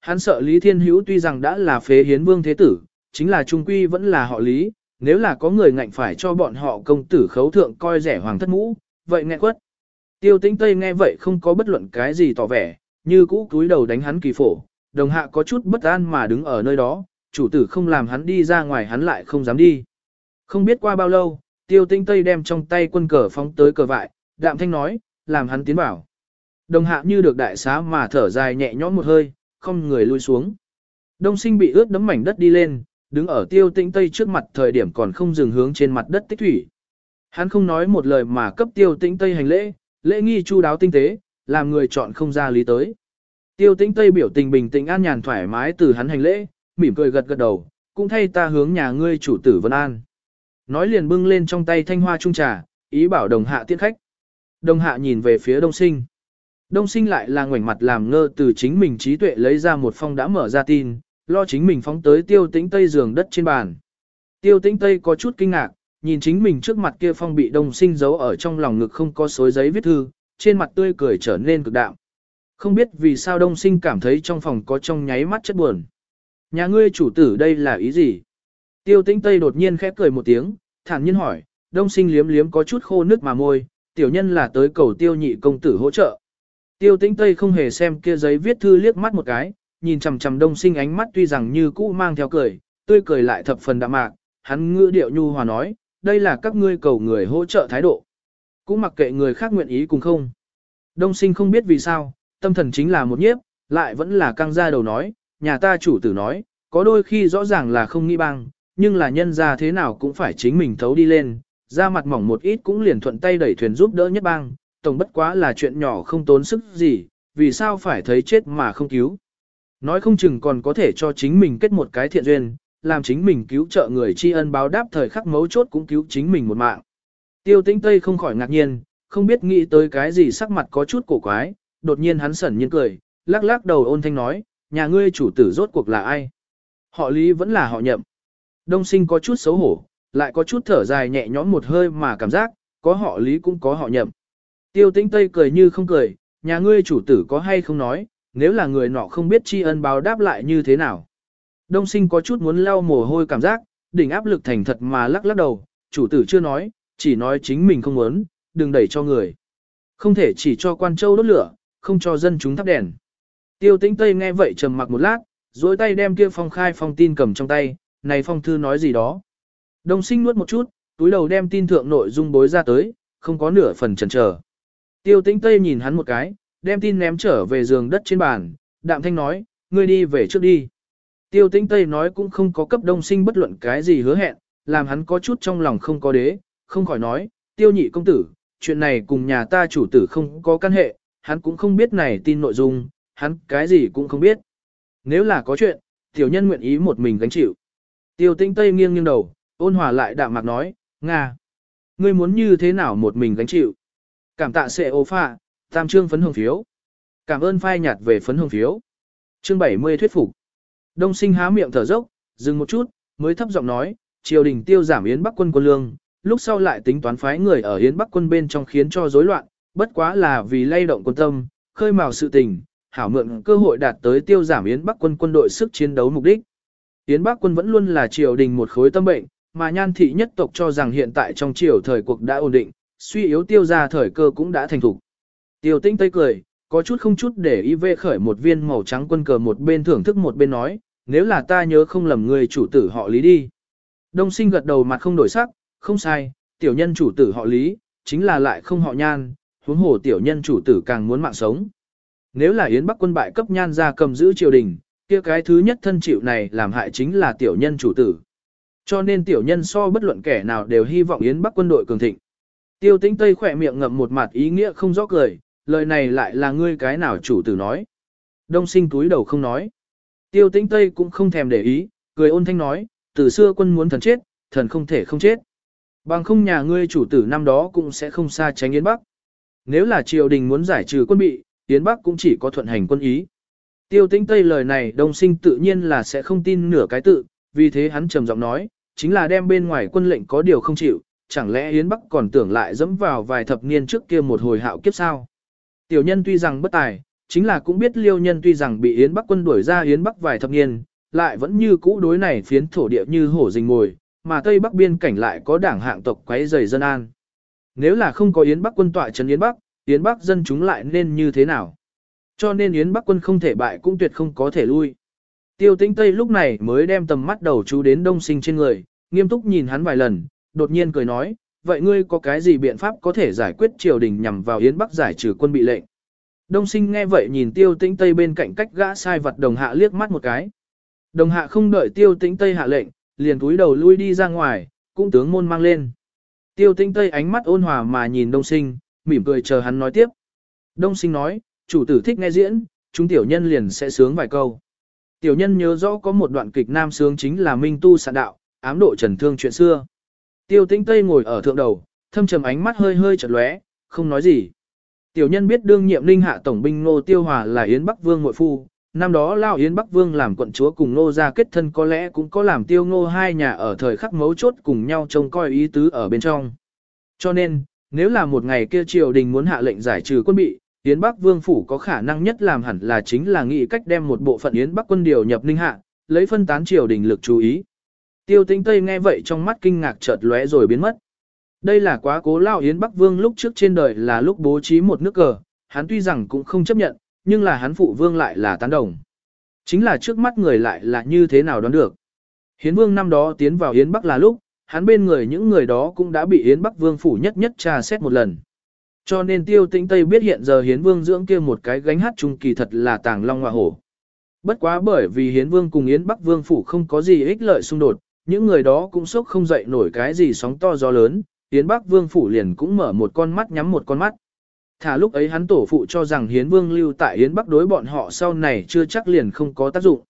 Hắn sợ Lý Thiên Hữu tuy rằng đã là phế hiến vương thế tử, chính là trung quy vẫn là họ Lý, nếu là có người ngạnh phải cho bọn họ công tử khấu thượng coi rẻ hoàng thất mũ, vậy nghe quất. Tiêu tĩnh Tây nghe vậy không có bất luận cái gì tỏ vẻ, như cũ cúi đầu đánh hắn kỳ phổ, đồng hạ có chút bất an mà đứng ở nơi đó, chủ tử không làm hắn đi ra ngoài hắn lại không dám đi. Không biết qua bao lâu, tiêu tĩnh Tây đem trong tay quân cờ phóng tới cờ vại, đạm thanh nói, làm hắn tiến bảo. Đồng hạ như được đại xá mà thở dài nhẹ nhõm một hơi, không người lui xuống. Đông sinh bị ướt đấm mảnh đất đi lên, đứng ở tiêu tĩnh Tây trước mặt thời điểm còn không dừng hướng trên mặt đất tích thủy. Hắn không nói một lời mà cấp tiêu tĩnh Tây hành lễ, lễ nghi chu đáo tinh tế, làm người chọn không ra lý tới. Tiêu tĩnh Tây biểu tình bình tĩnh an nhàn thoải mái từ hắn hành lễ, mỉm cười gật gật đầu, cũng thay ta hướng nhà ngươi chủ tử Vân An. Nói liền bưng lên trong tay thanh hoa trung trà, ý bảo đồng hạ tiễn khách. Đồng hạ nhìn về phía đông sinh. Đông sinh lại là ngoảnh mặt làm ngơ từ chính mình trí tuệ lấy ra một phong đã mở ra tin, lo chính mình phóng tới tiêu tĩnh tây giường đất trên bàn. Tiêu tĩnh tây có chút kinh ngạc, nhìn chính mình trước mặt kia phong bị đông sinh giấu ở trong lòng ngực không có xối giấy viết thư, trên mặt tươi cười trở nên cực đạm. Không biết vì sao đông sinh cảm thấy trong phòng có trong nháy mắt chất buồn. Nhà ngươi chủ tử đây là ý gì? Tiêu tĩnh Tây đột nhiên khép cười một tiếng, thản nhiên hỏi, đông sinh liếm liếm có chút khô nước mà môi, tiểu nhân là tới cầu tiêu nhị công tử hỗ trợ. Tiêu tĩnh Tây không hề xem kia giấy viết thư liếc mắt một cái, nhìn chằm chằm đông sinh ánh mắt tuy rằng như cũ mang theo cười, tươi cười lại thập phần đạm mạc, hắn ngữ điệu nhu hòa nói, đây là các ngươi cầu người hỗ trợ thái độ. Cũng mặc kệ người khác nguyện ý cùng không. Đông sinh không biết vì sao, tâm thần chính là một nhiếp, lại vẫn là căng ra đầu nói, nhà ta chủ tử nói, có đôi khi rõ ràng là không nghĩ băng, nhưng là nhân ra thế nào cũng phải chính mình thấu đi lên, ra mặt mỏng một ít cũng liền thuận tay đẩy thuyền giúp đỡ nhất bang, tổng bất quá là chuyện nhỏ không tốn sức gì, vì sao phải thấy chết mà không cứu. Nói không chừng còn có thể cho chính mình kết một cái thiện duyên, làm chính mình cứu trợ người tri ân báo đáp thời khắc mấu chốt cũng cứu chính mình một mạng. Tiêu tĩnh Tây không khỏi ngạc nhiên, không biết nghĩ tới cái gì sắc mặt có chút cổ quái, đột nhiên hắn sẩn nhiên cười, lắc lắc đầu ôn thanh nói, nhà ngươi chủ tử rốt cuộc là ai? Họ lý vẫn là họ nhậm. Đông sinh có chút xấu hổ, lại có chút thở dài nhẹ nhõm một hơi mà cảm giác, có họ lý cũng có họ nhậm. Tiêu tĩnh Tây cười như không cười, nhà ngươi chủ tử có hay không nói, nếu là người nọ không biết tri ân báo đáp lại như thế nào. Đông sinh có chút muốn lau mồ hôi cảm giác, đỉnh áp lực thành thật mà lắc lắc đầu, chủ tử chưa nói, chỉ nói chính mình không muốn, đừng đẩy cho người. Không thể chỉ cho quan châu đốt lửa, không cho dân chúng thắp đèn. Tiêu tĩnh Tây nghe vậy trầm mặc một lát, duỗi tay đem kia phong khai phong tin cầm trong tay, này phong thư nói gì đó. Đông sinh nuốt một chút, túi đầu đem tin thượng nội dung bối ra tới, không có nửa phần chần chờ. Tiêu tĩnh Tây nhìn hắn một cái, đem tin ném trở về giường đất trên bàn, đạm thanh nói, ngươi đi về trước đi. Tiêu tĩnh Tây nói cũng không có cấp đông sinh bất luận cái gì hứa hẹn, làm hắn có chút trong lòng không có đế, không khỏi nói, tiêu nhị công tử, chuyện này cùng nhà ta chủ tử không có căn hệ, hắn cũng không biết này tin nội dung, hắn cái gì cũng không biết. Nếu là có chuyện, tiểu nhân nguyện ý một mình gánh chịu. Tiêu tĩnh Tây nghiêng nghiêng đầu, ôn hòa lại đạm mạc nói, Nga, ngươi muốn như thế nào một mình gánh chịu? Cảm tạ sẽ ô pha, tam trương phấn hồng phiếu. Cảm ơn phai nhạt về phấn hồng phiếu. Chương 70 thuyết phục. Đông sinh há miệng thở dốc, dừng một chút, mới thấp giọng nói, triều đình tiêu giảm Yến Bắc quân quân lương, lúc sau lại tính toán phái người ở Yến Bắc quân bên trong khiến cho rối loạn, bất quá là vì lay động quân tâm, khơi mào sự tình, hảo mượn cơ hội đạt tới tiêu giảm Yến Bắc quân quân đội sức chiến đấu mục đích. Yến Bắc quân vẫn luôn là triều đình một khối tâm bệnh, mà nhan thị nhất tộc cho rằng hiện tại trong triều thời cuộc đã ổn định, suy yếu tiêu ra thời cơ cũng đã thành thục. Tiêu tinh tây cười, có chút không chút để ý vệ khởi một viên màu trắng quân cờ một bên thưởng thức một bên nói, nếu là ta nhớ không lầm người chủ tử họ lý đi. Đông sinh gật đầu mặt không đổi sắc, không sai, tiểu nhân chủ tử họ lý, chính là lại không họ nhan, huống hồ tiểu nhân chủ tử càng muốn mạng sống. Nếu là Yến Bắc quân bại cấp nhan ra cầm giữ triều đình, kia cái thứ nhất thân chịu này làm hại chính là tiểu nhân chủ tử. Cho nên tiểu nhân so bất luận kẻ nào đều hy vọng Yến Bắc quân đội cường thịnh. Tiêu tĩnh Tây khỏe miệng ngậm một mặt ý nghĩa không rõ cười, lời này lại là ngươi cái nào chủ tử nói. Đông sinh túi đầu không nói. Tiêu tĩnh Tây cũng không thèm để ý, cười ôn thanh nói, từ xưa quân muốn thần chết, thần không thể không chết. Bằng không nhà ngươi chủ tử năm đó cũng sẽ không xa tránh Yến Bắc. Nếu là triều đình muốn giải trừ quân bị, Yến Bắc cũng chỉ có thuận hành quân ý. Tiêu tĩnh Tây lời này đông sinh tự nhiên là sẽ không tin nửa cái tự, vì thế hắn trầm giọng nói, chính là đem bên ngoài quân lệnh có điều không chịu, chẳng lẽ Yến Bắc còn tưởng lại dẫm vào vài thập niên trước kia một hồi hạo kiếp sao. Tiểu nhân tuy rằng bất tài, chính là cũng biết liêu nhân tuy rằng bị Yến Bắc quân đuổi ra Yến Bắc vài thập niên, lại vẫn như cũ đối này phiến thổ địa như hổ rình ngồi, mà Tây Bắc biên cảnh lại có đảng hạng tộc quấy rầy dân an. Nếu là không có Yến Bắc quân tọa trấn Yến Bắc, Yến Bắc dân chúng lại nên như thế nào? Cho nên Yến Bắc quân không thể bại cũng tuyệt không có thể lui. Tiêu tĩnh Tây lúc này mới đem tầm mắt đầu chú đến đông sinh trên người, nghiêm túc nhìn hắn vài lần, đột nhiên cười nói, vậy ngươi có cái gì biện pháp có thể giải quyết triều đình nhằm vào Yến Bắc giải trừ quân bị lệnh? Đông sinh nghe vậy nhìn tiêu tĩnh Tây bên cạnh cách gã sai vật đồng hạ liếc mắt một cái. Đồng hạ không đợi tiêu tĩnh Tây hạ lệnh, liền túi đầu lui đi ra ngoài, cũng tướng môn mang lên. Tiêu tĩnh Tây ánh mắt ôn hòa mà nhìn đông sinh, mỉm cười chờ hắn nói tiếp. Đông sinh nói, chủ tử thích nghe diễn, chúng tiểu nhân liền sẽ sướng vài câu. Tiểu nhân nhớ rõ có một đoạn kịch nam sướng chính là Minh Tu sạn đạo, ám độ trần thương chuyện xưa. Tiêu tĩnh Tây ngồi ở thượng đầu, thâm trầm ánh mắt hơi hơi chật lóe, không nói gì. Tiểu nhân biết đương nhiệm linh hạ tổng binh Ngô Tiêu Hòa là Yến Bắc Vương muội phu, năm đó Lao Yến Bắc Vương làm quận chúa cùng Ngô gia kết thân có lẽ cũng có làm tiêu ngô hai nhà ở thời khắc mấu chốt cùng nhau trông coi ý tứ ở bên trong. Cho nên, nếu là một ngày kia triều đình muốn hạ lệnh giải trừ quân bị, Yến Bắc Vương phủ có khả năng nhất làm hẳn là chính là nghĩ cách đem một bộ phận Yến Bắc quân điều nhập Ninh Hạ, lấy phân tán triều đình lực chú ý. Tiêu Tĩnh Tây nghe vậy trong mắt kinh ngạc chợt lóe rồi biến mất. Đây là quá cố lao Yến Bắc Vương lúc trước trên đời là lúc bố trí một nước cờ, hắn tuy rằng cũng không chấp nhận, nhưng là hắn phụ vương lại là tán đồng. Chính là trước mắt người lại là như thế nào đoán được. Hiến Vương năm đó tiến vào Yến Bắc là lúc, hắn bên người những người đó cũng đã bị Yến Bắc Vương phủ nhất nhất tra xét một lần. Cho nên Tiêu Tĩnh Tây biết hiện giờ Hiến Vương dưỡng kia một cái gánh hát trung kỳ thật là tàng long hoa hổ. Bất quá bởi vì Hiến Vương cùng Yến Bắc Vương phủ không có gì ích lợi xung đột, những người đó cũng sốc không dậy nổi cái gì sóng to gió lớn, Yến Bắc Vương phủ liền cũng mở một con mắt nhắm một con mắt. Thả lúc ấy hắn tổ phụ cho rằng Hiến Vương lưu tại Yến Bắc đối bọn họ sau này chưa chắc liền không có tác dụng.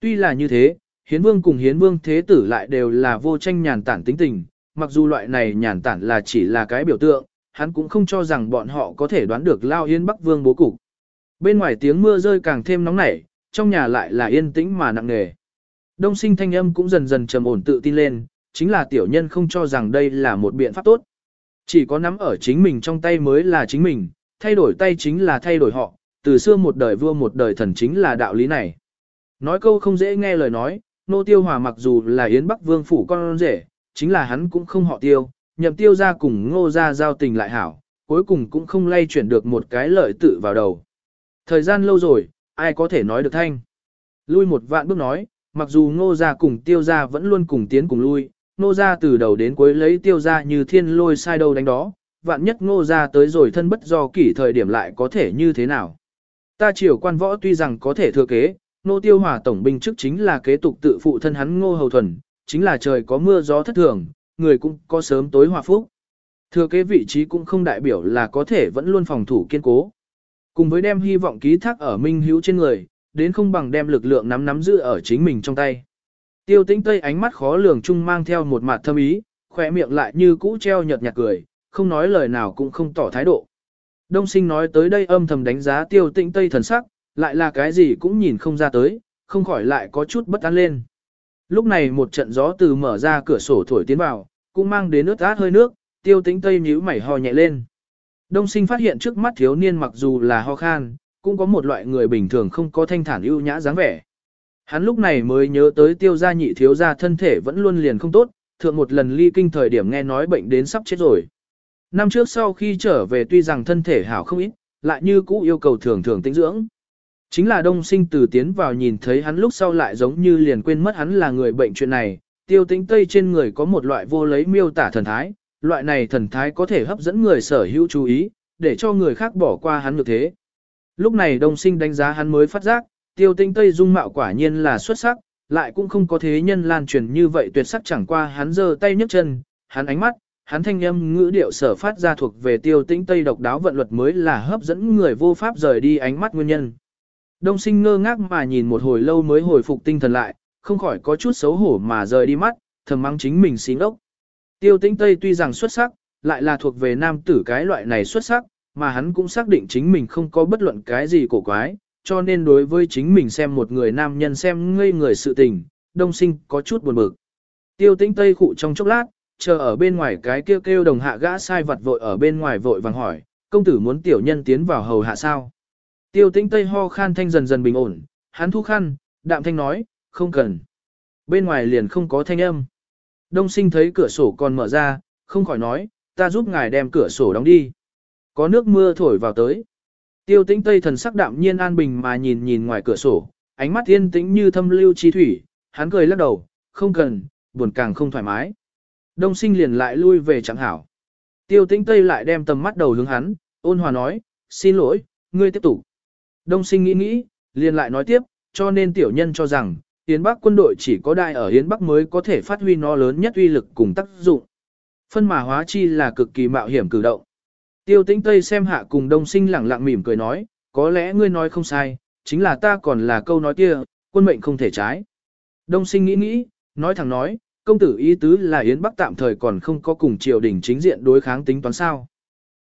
Tuy là như thế, Hiến Vương cùng Hiến Vương Thế Tử lại đều là vô tranh nhàn tản tính tình, mặc dù loại này nhàn tản là chỉ là cái biểu tượng, hắn cũng không cho rằng bọn họ có thể đoán được Lao Yến Bắc Vương bố cục. Bên ngoài tiếng mưa rơi càng thêm nóng nảy, trong nhà lại là yên tĩnh mà nặng nề. Đông sinh thanh âm cũng dần dần trầm ổn tự tin lên, chính là tiểu nhân không cho rằng đây là một biện pháp tốt. Chỉ có nắm ở chính mình trong tay mới là chính mình, thay đổi tay chính là thay đổi họ, từ xưa một đời vua một đời thần chính là đạo lý này. Nói câu không dễ nghe lời nói, nô tiêu hòa mặc dù là Yến Bắc Vương phủ con rể, chính là hắn cũng không họ tiêu, nhậm tiêu ra cùng ngô ra giao tình lại hảo, cuối cùng cũng không lay chuyển được một cái lợi tự vào đầu. Thời gian lâu rồi, ai có thể nói được thanh. Lui một vạn bước nói, mặc dù ngô gia cùng tiêu gia vẫn luôn cùng tiến cùng lui, ngô gia từ đầu đến cuối lấy tiêu gia như thiên lôi sai đâu đánh đó, vạn nhất ngô gia tới rồi thân bất do kỷ thời điểm lại có thể như thế nào. Ta triều quan võ tuy rằng có thể thừa kế, nô tiêu hòa tổng binh chức chính là kế tục tự phụ thân hắn ngô hầu thuần, chính là trời có mưa gió thất thường, người cũng có sớm tối hòa phúc. Thừa kế vị trí cũng không đại biểu là có thể vẫn luôn phòng thủ kiên cố. Cùng với đem hy vọng ký thác ở minh hữu trên người, đến không bằng đem lực lượng nắm nắm giữ ở chính mình trong tay. Tiêu tĩnh tây ánh mắt khó lường chung mang theo một mặt thâm ý, khỏe miệng lại như cũ treo nhợt nhạt cười, không nói lời nào cũng không tỏ thái độ. Đông sinh nói tới đây âm thầm đánh giá tiêu tĩnh tây thần sắc, lại là cái gì cũng nhìn không ra tới, không khỏi lại có chút bất an lên. Lúc này một trận gió từ mở ra cửa sổ thổi tiến vào, cũng mang đến ướt át hơi nước, tiêu tĩnh tây nhíu mảy ho nhẹ lên. Đông sinh phát hiện trước mắt thiếu niên mặc dù là ho khan, cũng có một loại người bình thường không có thanh thản ưu nhã dáng vẻ. Hắn lúc này mới nhớ tới tiêu gia nhị thiếu gia thân thể vẫn luôn liền không tốt, thượng một lần ly kinh thời điểm nghe nói bệnh đến sắp chết rồi. Năm trước sau khi trở về tuy rằng thân thể hảo không ít, lại như cũ yêu cầu thường thường tĩnh dưỡng. Chính là đông sinh từ tiến vào nhìn thấy hắn lúc sau lại giống như liền quên mất hắn là người bệnh chuyện này, tiêu tĩnh tây trên người có một loại vô lấy miêu tả thần thái, loại này thần thái có thể hấp dẫn người sở hữu chú ý, để cho người khác bỏ qua hắn được thế. Lúc này đông sinh đánh giá hắn mới phát giác, tiêu tinh tây dung mạo quả nhiên là xuất sắc, lại cũng không có thế nhân lan truyền như vậy tuyệt sắc chẳng qua hắn giơ tay nhấc chân, hắn ánh mắt, hắn thanh âm ngữ điệu sở phát ra thuộc về tiêu tinh tây độc đáo vận luật mới là hấp dẫn người vô pháp rời đi ánh mắt nguyên nhân. Đông sinh ngơ ngác mà nhìn một hồi lâu mới hồi phục tinh thần lại, không khỏi có chút xấu hổ mà rời đi mắt, thầm mắng chính mình xí ngốc. Tiêu tĩnh Tây tuy rằng xuất sắc, lại là thuộc về nam tử cái loại này xuất sắc, mà hắn cũng xác định chính mình không có bất luận cái gì cổ quái, cho nên đối với chính mình xem một người nam nhân xem ngây người sự tình, đông sinh có chút buồn bực. Tiêu tĩnh Tây khụ trong chốc lát, chờ ở bên ngoài cái kêu kêu đồng hạ gã sai vật vội ở bên ngoài vội vàng hỏi, công tử muốn tiểu nhân tiến vào hầu hạ sao? Tiêu tĩnh Tây ho khan thanh dần dần bình ổn, hắn thu khăn, đạm thanh nói, không cần. Bên ngoài liền không có thanh âm. Đông sinh thấy cửa sổ còn mở ra, không khỏi nói, ta giúp ngài đem cửa sổ đóng đi. Có nước mưa thổi vào tới. Tiêu tĩnh Tây thần sắc đạm nhiên an bình mà nhìn nhìn ngoài cửa sổ, ánh mắt yên tĩnh như thâm lưu chi thủy, hắn cười lắc đầu, không cần, buồn càng không thoải mái. Đông sinh liền lại lui về chẳng hảo. Tiêu tĩnh Tây lại đem tầm mắt đầu hướng hắn, ôn hòa nói, xin lỗi, ngươi tiếp tục. Đông sinh nghĩ nghĩ, liền lại nói tiếp, cho nên tiểu nhân cho rằng, Yến Bắc quân đội chỉ có đại ở Yến Bắc mới có thể phát huy nó lớn nhất uy lực cùng tác dụng. Phân mà hóa chi là cực kỳ mạo hiểm cử động. Tiêu tĩnh Tây xem hạ cùng đông sinh lẳng lặng mỉm cười nói, có lẽ ngươi nói không sai, chính là ta còn là câu nói kia, quân mệnh không thể trái. Đông sinh nghĩ nghĩ, nói thẳng nói, công tử ý tứ là Yến Bắc tạm thời còn không có cùng triều đình chính diện đối kháng tính toán sao.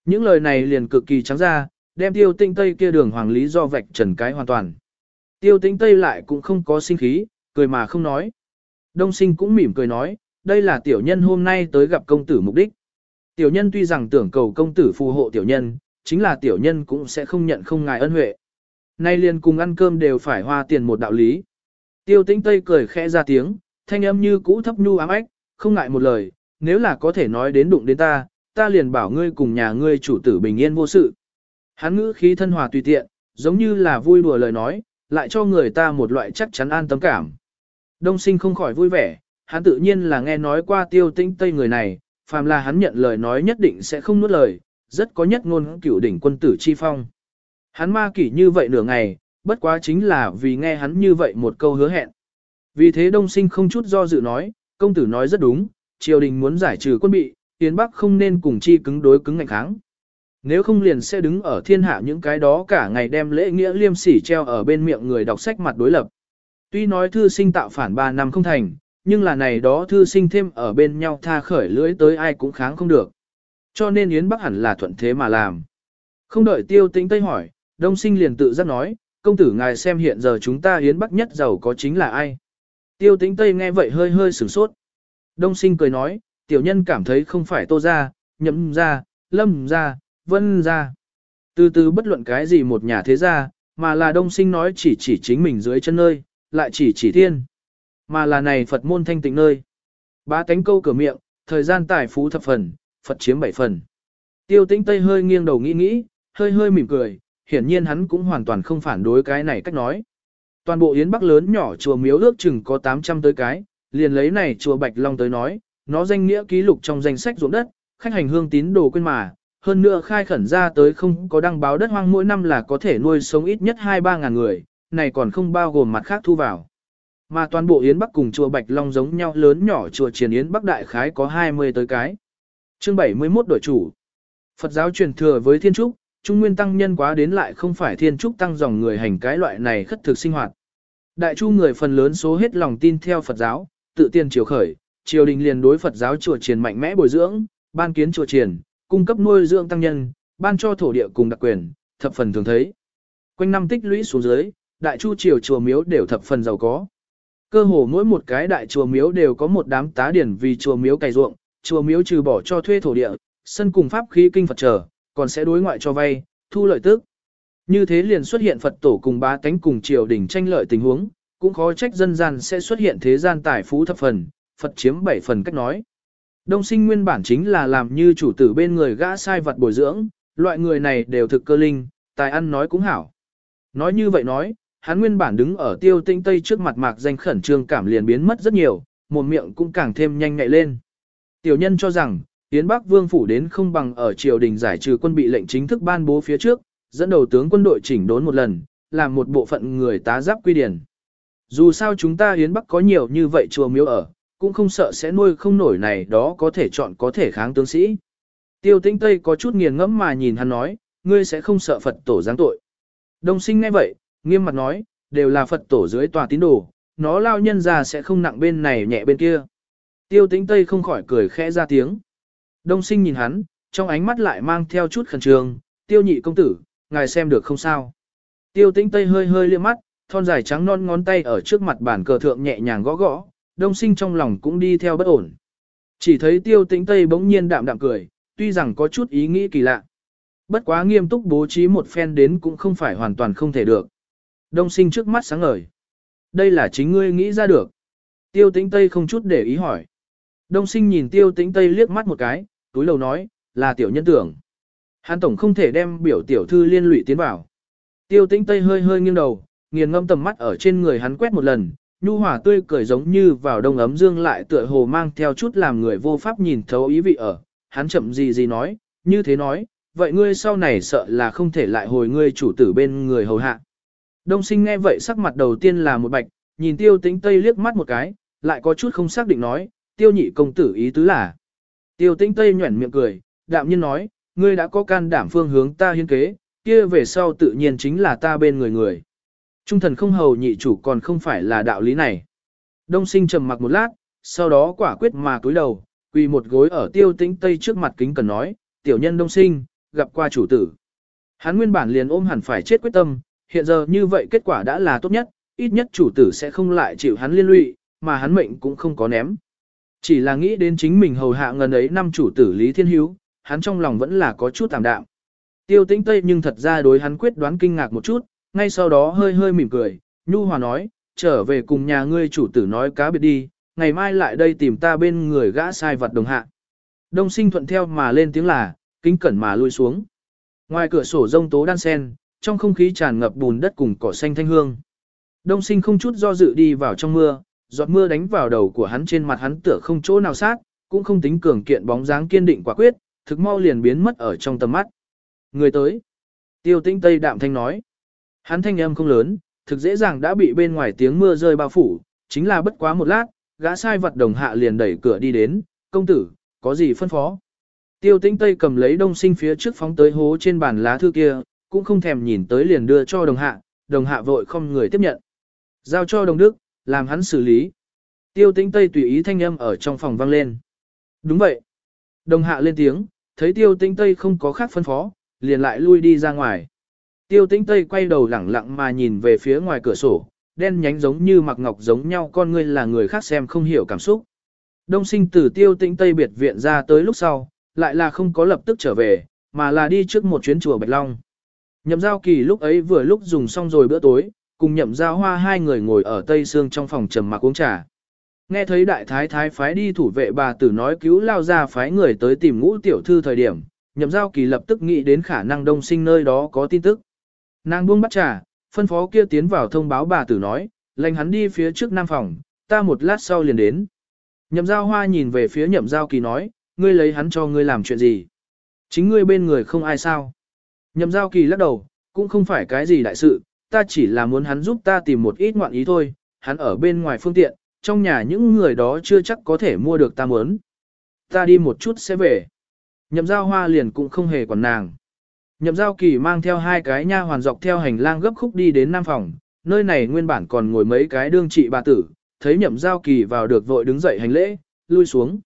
Những lời này liền cực kỳ trắng ra, đem tiêu tinh tây kia đường hoàng lý do vạch trần cái hoàn toàn. Tiêu tinh tây lại cũng không có sinh khí, cười mà không nói. Đông sinh cũng mỉm cười nói, đây là tiểu nhân hôm nay tới gặp công tử mục đích. Tiểu nhân tuy rằng tưởng cầu công tử phù hộ tiểu nhân, chính là tiểu nhân cũng sẽ không nhận không ngài ân huệ. Nay liền cùng ăn cơm đều phải hoa tiền một đạo lý. Tiêu tĩnh Tây cười khẽ ra tiếng, thanh âm như cũ thấp nhu ám ách, không ngại một lời, nếu là có thể nói đến đụng đến ta, ta liền bảo ngươi cùng nhà ngươi chủ tử bình yên vô sự. Hắn ngữ khí thân hòa tùy tiện, giống như là vui đùa lời nói, lại cho người ta một loại chắc chắn an tâm cảm. Đông sinh không khỏi vui vẻ, hắn tự nhiên là nghe nói qua tiêu tĩnh Tây người này, phàm là hắn nhận lời nói nhất định sẽ không nuốt lời, rất có nhất ngôn cửu đỉnh quân tử chi phong. Hắn ma kỷ như vậy nửa ngày, bất quá chính là vì nghe hắn như vậy một câu hứa hẹn. Vì thế đông sinh không chút do dự nói, công tử nói rất đúng, triều đình muốn giải trừ quân bị, tiến bắc không nên cùng chi cứng đối cứng ngạnh kháng. Nếu không liền sẽ đứng ở thiên hạ những cái đó cả ngày đem lễ nghĩa liêm sỉ treo ở bên miệng người đọc sách mặt đối lập. Tuy nói thư sinh tạo phản 3 năm không thành, nhưng là này đó thư sinh thêm ở bên nhau tha khởi lưỡi tới ai cũng kháng không được. Cho nên Yến Bắc hẳn là thuận thế mà làm. Không đợi tiêu tĩnh Tây hỏi, Đông sinh liền tự giác nói, công tử ngài xem hiện giờ chúng ta Yến Bắc nhất giàu có chính là ai. Tiêu tĩnh Tây nghe vậy hơi hơi sửng sốt. Đông sinh cười nói, tiểu nhân cảm thấy không phải tô ra, nhậm ra, lâm ra, vân ra. Từ từ bất luận cái gì một nhà thế gia, mà là đông sinh nói chỉ chỉ chính mình dưới chân nơi, lại chỉ chỉ thiên. Mà là này Phật môn thanh tịnh nơi. Ba cánh câu cửa miệng, thời gian tài phú thập phần, Phật chiếm bảy phần. Tiêu tĩnh Tây hơi nghiêng đầu nghĩ nghĩ, hơi hơi mỉm cười, hiển nhiên hắn cũng hoàn toàn không phản đối cái này cách nói. Toàn bộ Yến Bắc lớn nhỏ chùa miếu ước chừng có 800 tới cái, liền lấy này chùa Bạch Long tới nói, nó danh nghĩa ký lục trong danh sách ruộng đất, khách hành hương tín đồ quên mà, hơn nữa khai khẩn ra tới không có đăng báo đất hoang mỗi năm là có thể nuôi sống ít nhất 2-3 ngàn người, này còn không bao gồm mặt khác thu vào. Mà toàn bộ Yến Bắc cùng chùa Bạch Long giống nhau lớn nhỏ chùa Triền Yến Bắc đại khái có 20 tới cái. Chương 71 đổi chủ. Phật giáo truyền thừa với Thiên Trúc, Trung Nguyên Tăng nhân quá đến lại không phải Thiên Trúc Tăng dòng người hành cái loại này khất thực sinh hoạt. Đại chu người phần lớn số hết lòng tin theo Phật giáo, tự tiên triều khởi, triều đình liền đối Phật giáo chùa Triền mạnh mẽ bồi dưỡng, ban kiến chùa Triền, cung cấp nuôi dưỡng tăng nhân, ban cho thổ địa cùng đặc quyền, thập phần thường thấy. Quanh năm tích lũy xuống dưới, đại chu triều chùa miếu đều thập phần giàu có. Cơ hồ mỗi một cái đại chùa miếu đều có một đám tá điển vì chùa miếu cày ruộng, chùa miếu trừ bỏ cho thuê thổ địa, sân cùng pháp khí kinh Phật trở, còn sẽ đối ngoại cho vay, thu lợi tức. Như thế liền xuất hiện Phật tổ cùng bá tánh cùng triều đình tranh lợi tình huống, cũng khó trách dân gian sẽ xuất hiện thế gian tài phú thập phần, Phật chiếm bảy phần cách nói. Đông sinh nguyên bản chính là làm như chủ tử bên người gã sai vật bồi dưỡng, loại người này đều thực cơ linh, tài ăn nói cũng hảo. Nói như vậy nói, hắn nguyên bản đứng ở tiêu tinh tây trước mặt mạc danh khẩn trương cảm liền biến mất rất nhiều, một miệng cũng càng thêm nhanh nhạy lên. Tiểu nhân cho rằng, Yến Bắc Vương phủ đến không bằng ở triều đình giải trừ quân bị lệnh chính thức ban bố phía trước, dẫn đầu tướng quân đội chỉnh đốn một lần, làm một bộ phận người tá giáp quy điển. Dù sao chúng ta Yến Bắc có nhiều như vậy chùa miếu ở, cũng không sợ sẽ nuôi không nổi này đó có thể chọn có thể kháng tướng sĩ. Tiêu tĩnh Tây có chút nghiền ngẫm mà nhìn hắn nói, ngươi sẽ không sợ Phật tổ giáng tội. Đông sinh nghe vậy, nghiêm mặt nói, đều là Phật tổ dưới tòa tín đồ, nó lao nhân ra sẽ không nặng bên này nhẹ bên kia. Tiêu tĩnh Tây không khỏi cười khẽ ra tiếng. Đông sinh nhìn hắn, trong ánh mắt lại mang theo chút khẩn trương, tiêu nhị công tử, ngài xem được không sao. Tiêu tĩnh Tây hơi hơi liếc mắt, thon dài trắng non ngón tay ở trước mặt bàn cờ thượng nhẹ nhàng gõ gõ, đông sinh trong lòng cũng đi theo bất ổn. Chỉ thấy tiêu tĩnh Tây bỗng nhiên đạm đạm cười, tuy rằng có chút ý nghĩ kỳ lạ. Bất quá nghiêm túc bố trí một phen đến cũng không phải hoàn toàn không thể được. Đông sinh trước mắt sáng ngời. Đây là chính ngươi nghĩ ra được. Tiêu tĩnh Tây không chút để ý hỏi. Đông sinh nhìn tiêu tĩnh Tây liếc mắt một cái, túi lầu nói, là tiểu nhân tưởng. Hắn tổng không thể đem biểu tiểu thư liên lụy tiến vào. Tiêu tĩnh Tây hơi hơi nghiêng đầu, nghiền ngâm tầm mắt ở trên người hắn quét một lần, nhu hòa tươi cười giống như vào đông ấm dương lại tựa hồ mang theo chút làm người vô pháp nhìn thấu ý vị ở. Hắn chậm gì gì nói, như thế nói, vậy ngươi sau này sợ là không thể lại hồi ngươi chủ tử bên người hầu hạ. Đông sinh nghe vậy sắc mặt đầu tiên là một bạch, nhìn tiêu tĩnh tây liếc mắt một cái, lại có chút không xác định nói, tiêu nhị công tử ý tứ là. Tiêu tĩnh tây nhuẩn miệng cười, đạm nhiên nói, ngươi đã có can đảm phương hướng ta hiên kế, kia về sau tự nhiên chính là ta bên người người. Trung thần không hầu nhị chủ còn không phải là đạo lý này. Đông sinh trầm mặc một lát, sau đó quả quyết mà cúi đầu, quỳ một gối ở tiêu tĩnh tây trước mặt kính cần nói, tiểu nhân đông sinh, gặp qua chủ tử. Hắn nguyên bản liền ôm hẳn phải chết quyết tâm, hiện giờ như vậy kết quả đã là tốt nhất, ít nhất chủ tử sẽ không lại chịu hắn liên lụy, mà hắn mệnh cũng không có ném. Chỉ là nghĩ đến chính mình hầu hạ ngần ấy năm chủ tử Lý Thiên Hiếu, hắn trong lòng vẫn là có chút tạm đạm. Tiêu tĩnh Tây nhưng thật ra đối hắn quyết đoán kinh ngạc một chút, ngay sau đó hơi hơi mỉm cười, nhu hòa nói, trở về cùng nhà ngươi chủ tử nói cá biệt đi, ngày mai lại đây tìm ta bên người gã sai vật đồng hạ. Đông sinh thuận theo mà lên tiếng là, kính cẩn mà lui xuống. Ngoài cửa sổ rông tố đan sen, trong không khí tràn ngập bùn đất cùng cỏ xanh thanh hương. Đông sinh không chút do dự đi vào trong mưa, giọt mưa đánh vào đầu của hắn trên mặt hắn tựa không chỗ nào sát, cũng không tính cường kiện bóng dáng kiên định quả quyết, thực mau liền biến mất ở trong tầm mắt. Người tới. Tiêu tĩnh Tây đạm thanh nói. Hắn thanh âm không lớn, thực dễ dàng đã bị bên ngoài tiếng mưa rơi bao phủ, chính là bất quá một lát, gã sai vật đồng hạ liền đẩy cửa đi đến, công tử, có gì phân phó. Tiêu tĩnh Tây cầm lấy đông sinh phía trước phóng tới hố trên bàn lá thư kia, cũng không thèm nhìn tới liền đưa cho đồng hạ, đồng hạ vội không người tiếp nhận. Giao cho đồng đức, làm hắn xử lý. Tiêu tĩnh Tây tùy ý thanh âm ở trong phòng vang lên. Đúng vậy. Đồng hạ lên tiếng, thấy tiêu tĩnh Tây không có khác phân phó, liền lại lui đi ra ngoài. Tiêu tĩnh Tây quay đầu lẳng lặng mà nhìn về phía ngoài cửa sổ, đen nhánh giống như mặc ngọc giống nhau con ngươi là người khác xem không hiểu cảm xúc. Đông sinh từ tiêu tĩnh Tây biệt viện ra tới lúc sau, lại là không có lập tức trở về, mà là đi trước một chuyến chùa Bạch Long. Nhậm giao kỳ lúc ấy vừa lúc dùng xong rồi bữa tối, cùng nhậm giao hoa hai người ngồi ở tây xương trong phòng trầm mặc uống trà. Nghe thấy đại thái thái phái đi thủ vệ bà tử nói cứu lao ra phái người tới tìm ngũ tiểu thư thời điểm, nhậm giao kỳ lập tức nghĩ đến khả năng đông sinh nơi đó có tin tức. Nàng buông bắt trà, phân phó kia tiến vào thông báo bà tử nói, lệnh hắn đi phía trước nam phòng, ta một lát sau liền đến. Nhậm giao hoa nhìn về phía nhậm giao kỳ nói, ngươi lấy hắn cho ngươi làm chuyện gì? Chính ngươi bên người không ai sao? Nhậm giao kỳ lắc đầu, cũng không phải cái gì đại sự, ta chỉ là muốn hắn giúp ta tìm một ít ngoạn ý thôi, hắn ở bên ngoài phương tiện, trong nhà những người đó chưa chắc có thể mua được ta muốn. Ta đi một chút sẽ về. Nhậm giao hoa liền cũng không hề quản nàng. Nhậm giao kỳ mang theo hai cái nha hoàn dọc theo hành lang gấp khúc đi đến nam phòng, nơi này nguyên bản còn ngồi mấy cái đương trị bà tử, thấy nhậm giao kỳ vào được vội đứng dậy hành lễ, lui xuống.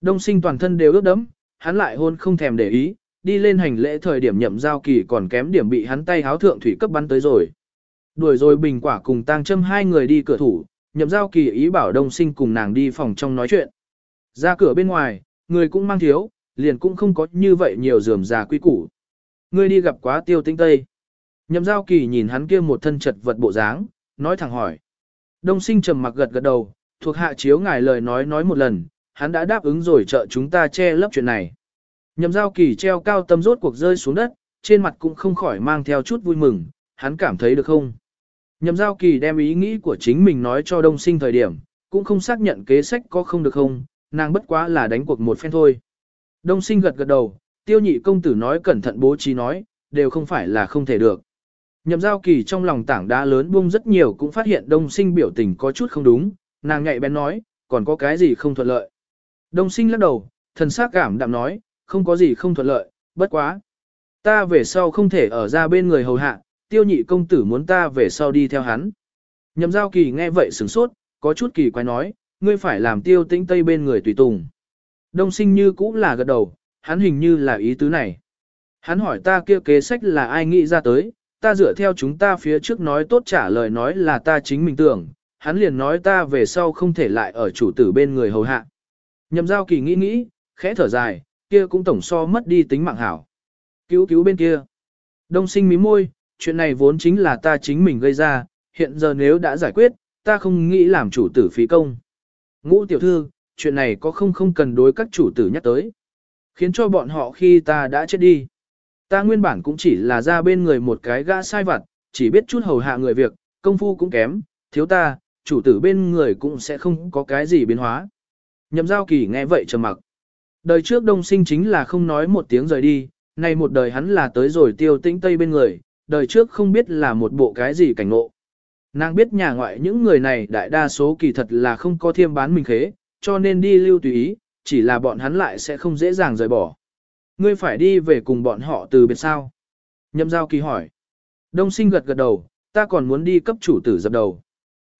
Đông sinh toàn thân đều ướt đẫm, hắn lại hôn không thèm để ý, đi lên hành lễ thời điểm nhậm giao kỳ còn kém điểm bị hắn tay háo thượng thủy cấp bắn tới rồi. Đuổi rồi bình quả cùng tang châm hai người đi cửa thủ, nhậm giao kỳ ý bảo đông sinh cùng nàng đi phòng trong nói chuyện. Ra cửa bên ngoài, người cũng mang thiếu, liền cũng không có như vậy nhiều dườm già quy củ. Ngươi đi gặp quá tiêu tinh tây. Nhậm giao kỳ nhìn hắn kia một thân chật vật bộ dáng, nói thẳng hỏi. Đông sinh trầm mặc gật gật đầu, thuộc hạ chiếu ngài lời nói nói một lần, hắn đã đáp ứng rồi trợ chúng ta che lấp chuyện này. Nhậm giao kỳ treo cao tâm rốt cuộc rơi xuống đất, trên mặt cũng không khỏi mang theo chút vui mừng, hắn cảm thấy được không? Nhậm giao kỳ đem ý nghĩ của chính mình nói cho đông sinh thời điểm, cũng không xác nhận kế sách có không được không, nàng bất quá là đánh cuộc một phen thôi. Đông sinh gật gật đầu, tiêu nhị công tử nói cẩn thận bố trí nói, đều không phải là không thể được. Nhậm giao kỳ trong lòng tảng đá lớn buông rất nhiều cũng phát hiện đông sinh biểu tình có chút không đúng, nàng nhạy bén nói, còn có cái gì không thuận lợi. Đông sinh lắc đầu, thần sắc cảm đạm nói, không có gì không thuận lợi, bất quá. Ta về sau không thể ở ra bên người hầu hạ, tiêu nhị công tử muốn ta về sau đi theo hắn. Nhậm giao kỳ nghe vậy sửng sốt, có chút kỳ quái nói, ngươi phải làm tiêu tĩnh tây bên người tùy tùng. Đông sinh như cũng là gật đầu, hắn hình như là ý tứ này. Hắn hỏi ta kia kế sách là ai nghĩ ra tới, ta dựa theo chúng ta phía trước nói tốt trả lời nói là ta chính mình tưởng, hắn liền nói ta về sau không thể lại ở chủ tử bên người hầu hạ. Nhậm giao kỳ nghĩ nghĩ, khẽ thở dài, kia cũng tổng so mất đi tính mạng hảo. Cứu cứu bên kia. Đông sinh mí môi, chuyện này vốn chính là ta chính mình gây ra, hiện giờ nếu đã giải quyết, ta không nghĩ làm chủ tử phí công. Ngũ tiểu thư, chuyện này có không không cần đối các chủ tử nhắc tới. Khiến cho bọn họ khi ta đã chết đi. Ta nguyên bản cũng chỉ là ra bên người một cái gã sai vặt, chỉ biết chút hầu hạ người việc, công phu cũng kém, thiếu ta, chủ tử bên người cũng sẽ không có cái gì biến hóa. Nhậm giao kỳ nghe vậy trầm mặc. Đời trước đông sinh chính là không nói một tiếng rời đi, nay một đời hắn là tới rồi tiêu tĩnh tây bên người, đời trước không biết là một bộ cái gì cảnh ngộ. Nàng biết nhà ngoại những người này đại đa số kỳ thật là không có thiêm bán mình khế, cho nên đi lưu tùy ý, chỉ là bọn hắn lại sẽ không dễ dàng rời bỏ. Ngươi phải đi về cùng bọn họ từ biệt sao? Nhậm giao kỳ hỏi. Đông sinh gật gật đầu, ta còn muốn đi cấp chủ tử dập đầu.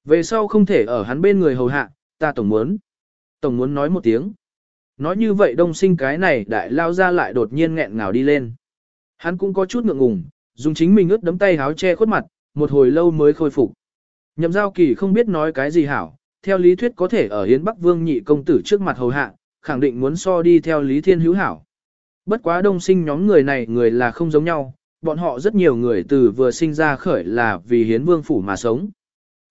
Về sau không thể ở hắn bên người hầu hạ, ta tổng muốn. Tổng muốn nói một tiếng. Nói như vậy đông sinh cái này đại lao ra lại đột nhiên nghẹn ngào đi lên. Hắn cũng có chút ngượng ngùng, dùng chính mình ướt đấm tay háo che khuất mặt, một hồi lâu mới khôi phục. Nhậm giao kỳ không biết nói cái gì hảo, theo lý thuyết có thể ở Hiến Bắc Vương nhị công tử trước mặt hầu hạ, khẳng định muốn so đi theo Lý Thiên Hữu hảo. Bất quá đông sinh nhóm người này người là không giống nhau, bọn họ rất nhiều người từ vừa sinh ra khởi là vì Hiến Vương phủ mà sống.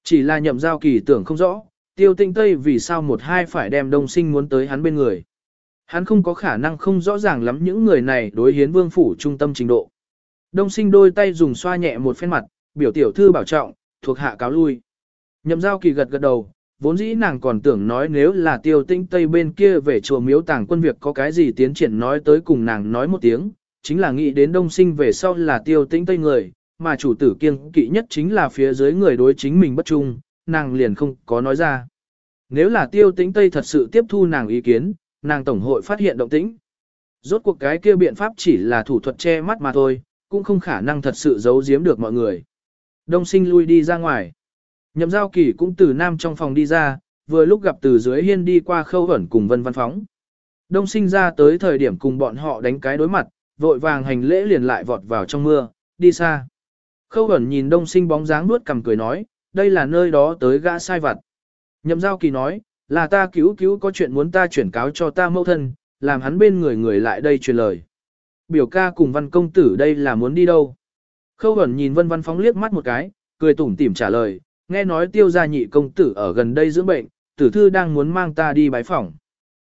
Chỉ là nhậm giao kỳ tưởng không rõ, tiêu tinh tây vì sao một hai phải đem đông sinh muốn tới hắn bên người. Hắn không có khả năng không rõ ràng lắm những người này đối hiến vương phủ trung tâm trình độ. Đông sinh đôi tay dùng xoa nhẹ một phen mặt, biểu tiểu thư bảo trọng, thuộc hạ cáo lui. Nhậm giao kỳ gật gật đầu, vốn dĩ nàng còn tưởng nói nếu là tiêu tinh tây bên kia về chùa miếu tàng quân việc có cái gì tiến triển nói tới cùng nàng nói một tiếng, chính là nghĩ đến đông sinh về sau là tiêu tinh tây người, mà chủ tử kiêng kỵ nhất chính là phía dưới người đối chính mình bất trung, nàng liền không có nói ra. Nếu là tiêu tĩnh Tây thật sự tiếp thu nàng ý kiến, nàng tổng hội phát hiện động tĩnh. Rốt cuộc cái kia biện pháp chỉ là thủ thuật che mắt mà thôi, cũng không khả năng thật sự giấu giếm được mọi người. Đông sinh lui đi ra ngoài. Nhậm giao kỳ cũng từ nam trong phòng đi ra, vừa lúc gặp từ dưới hiên đi qua khâu ẩn cùng vân văn phóng. Đông sinh ra tới thời điểm cùng bọn họ đánh cái đối mặt, vội vàng hành lễ liền lại vọt vào trong mưa, đi xa. Khâu ẩn nhìn đông sinh bóng dáng nuốt cầm cười nói, đây là nơi đó tới gã sai vặt. Nhậm giao kỳ nói, là ta cứu cứu có chuyện muốn ta chuyển cáo cho ta mẫu thân, làm hắn bên người người lại đây truyền lời. Biểu ca cùng văn công tử đây là muốn đi đâu? Khâu hẩn nhìn vân văn phóng liếc mắt một cái, cười tủm tỉm trả lời, nghe nói tiêu gia nhị công tử ở gần đây dưỡng bệnh, tử thư đang muốn mang ta đi bái phỏng.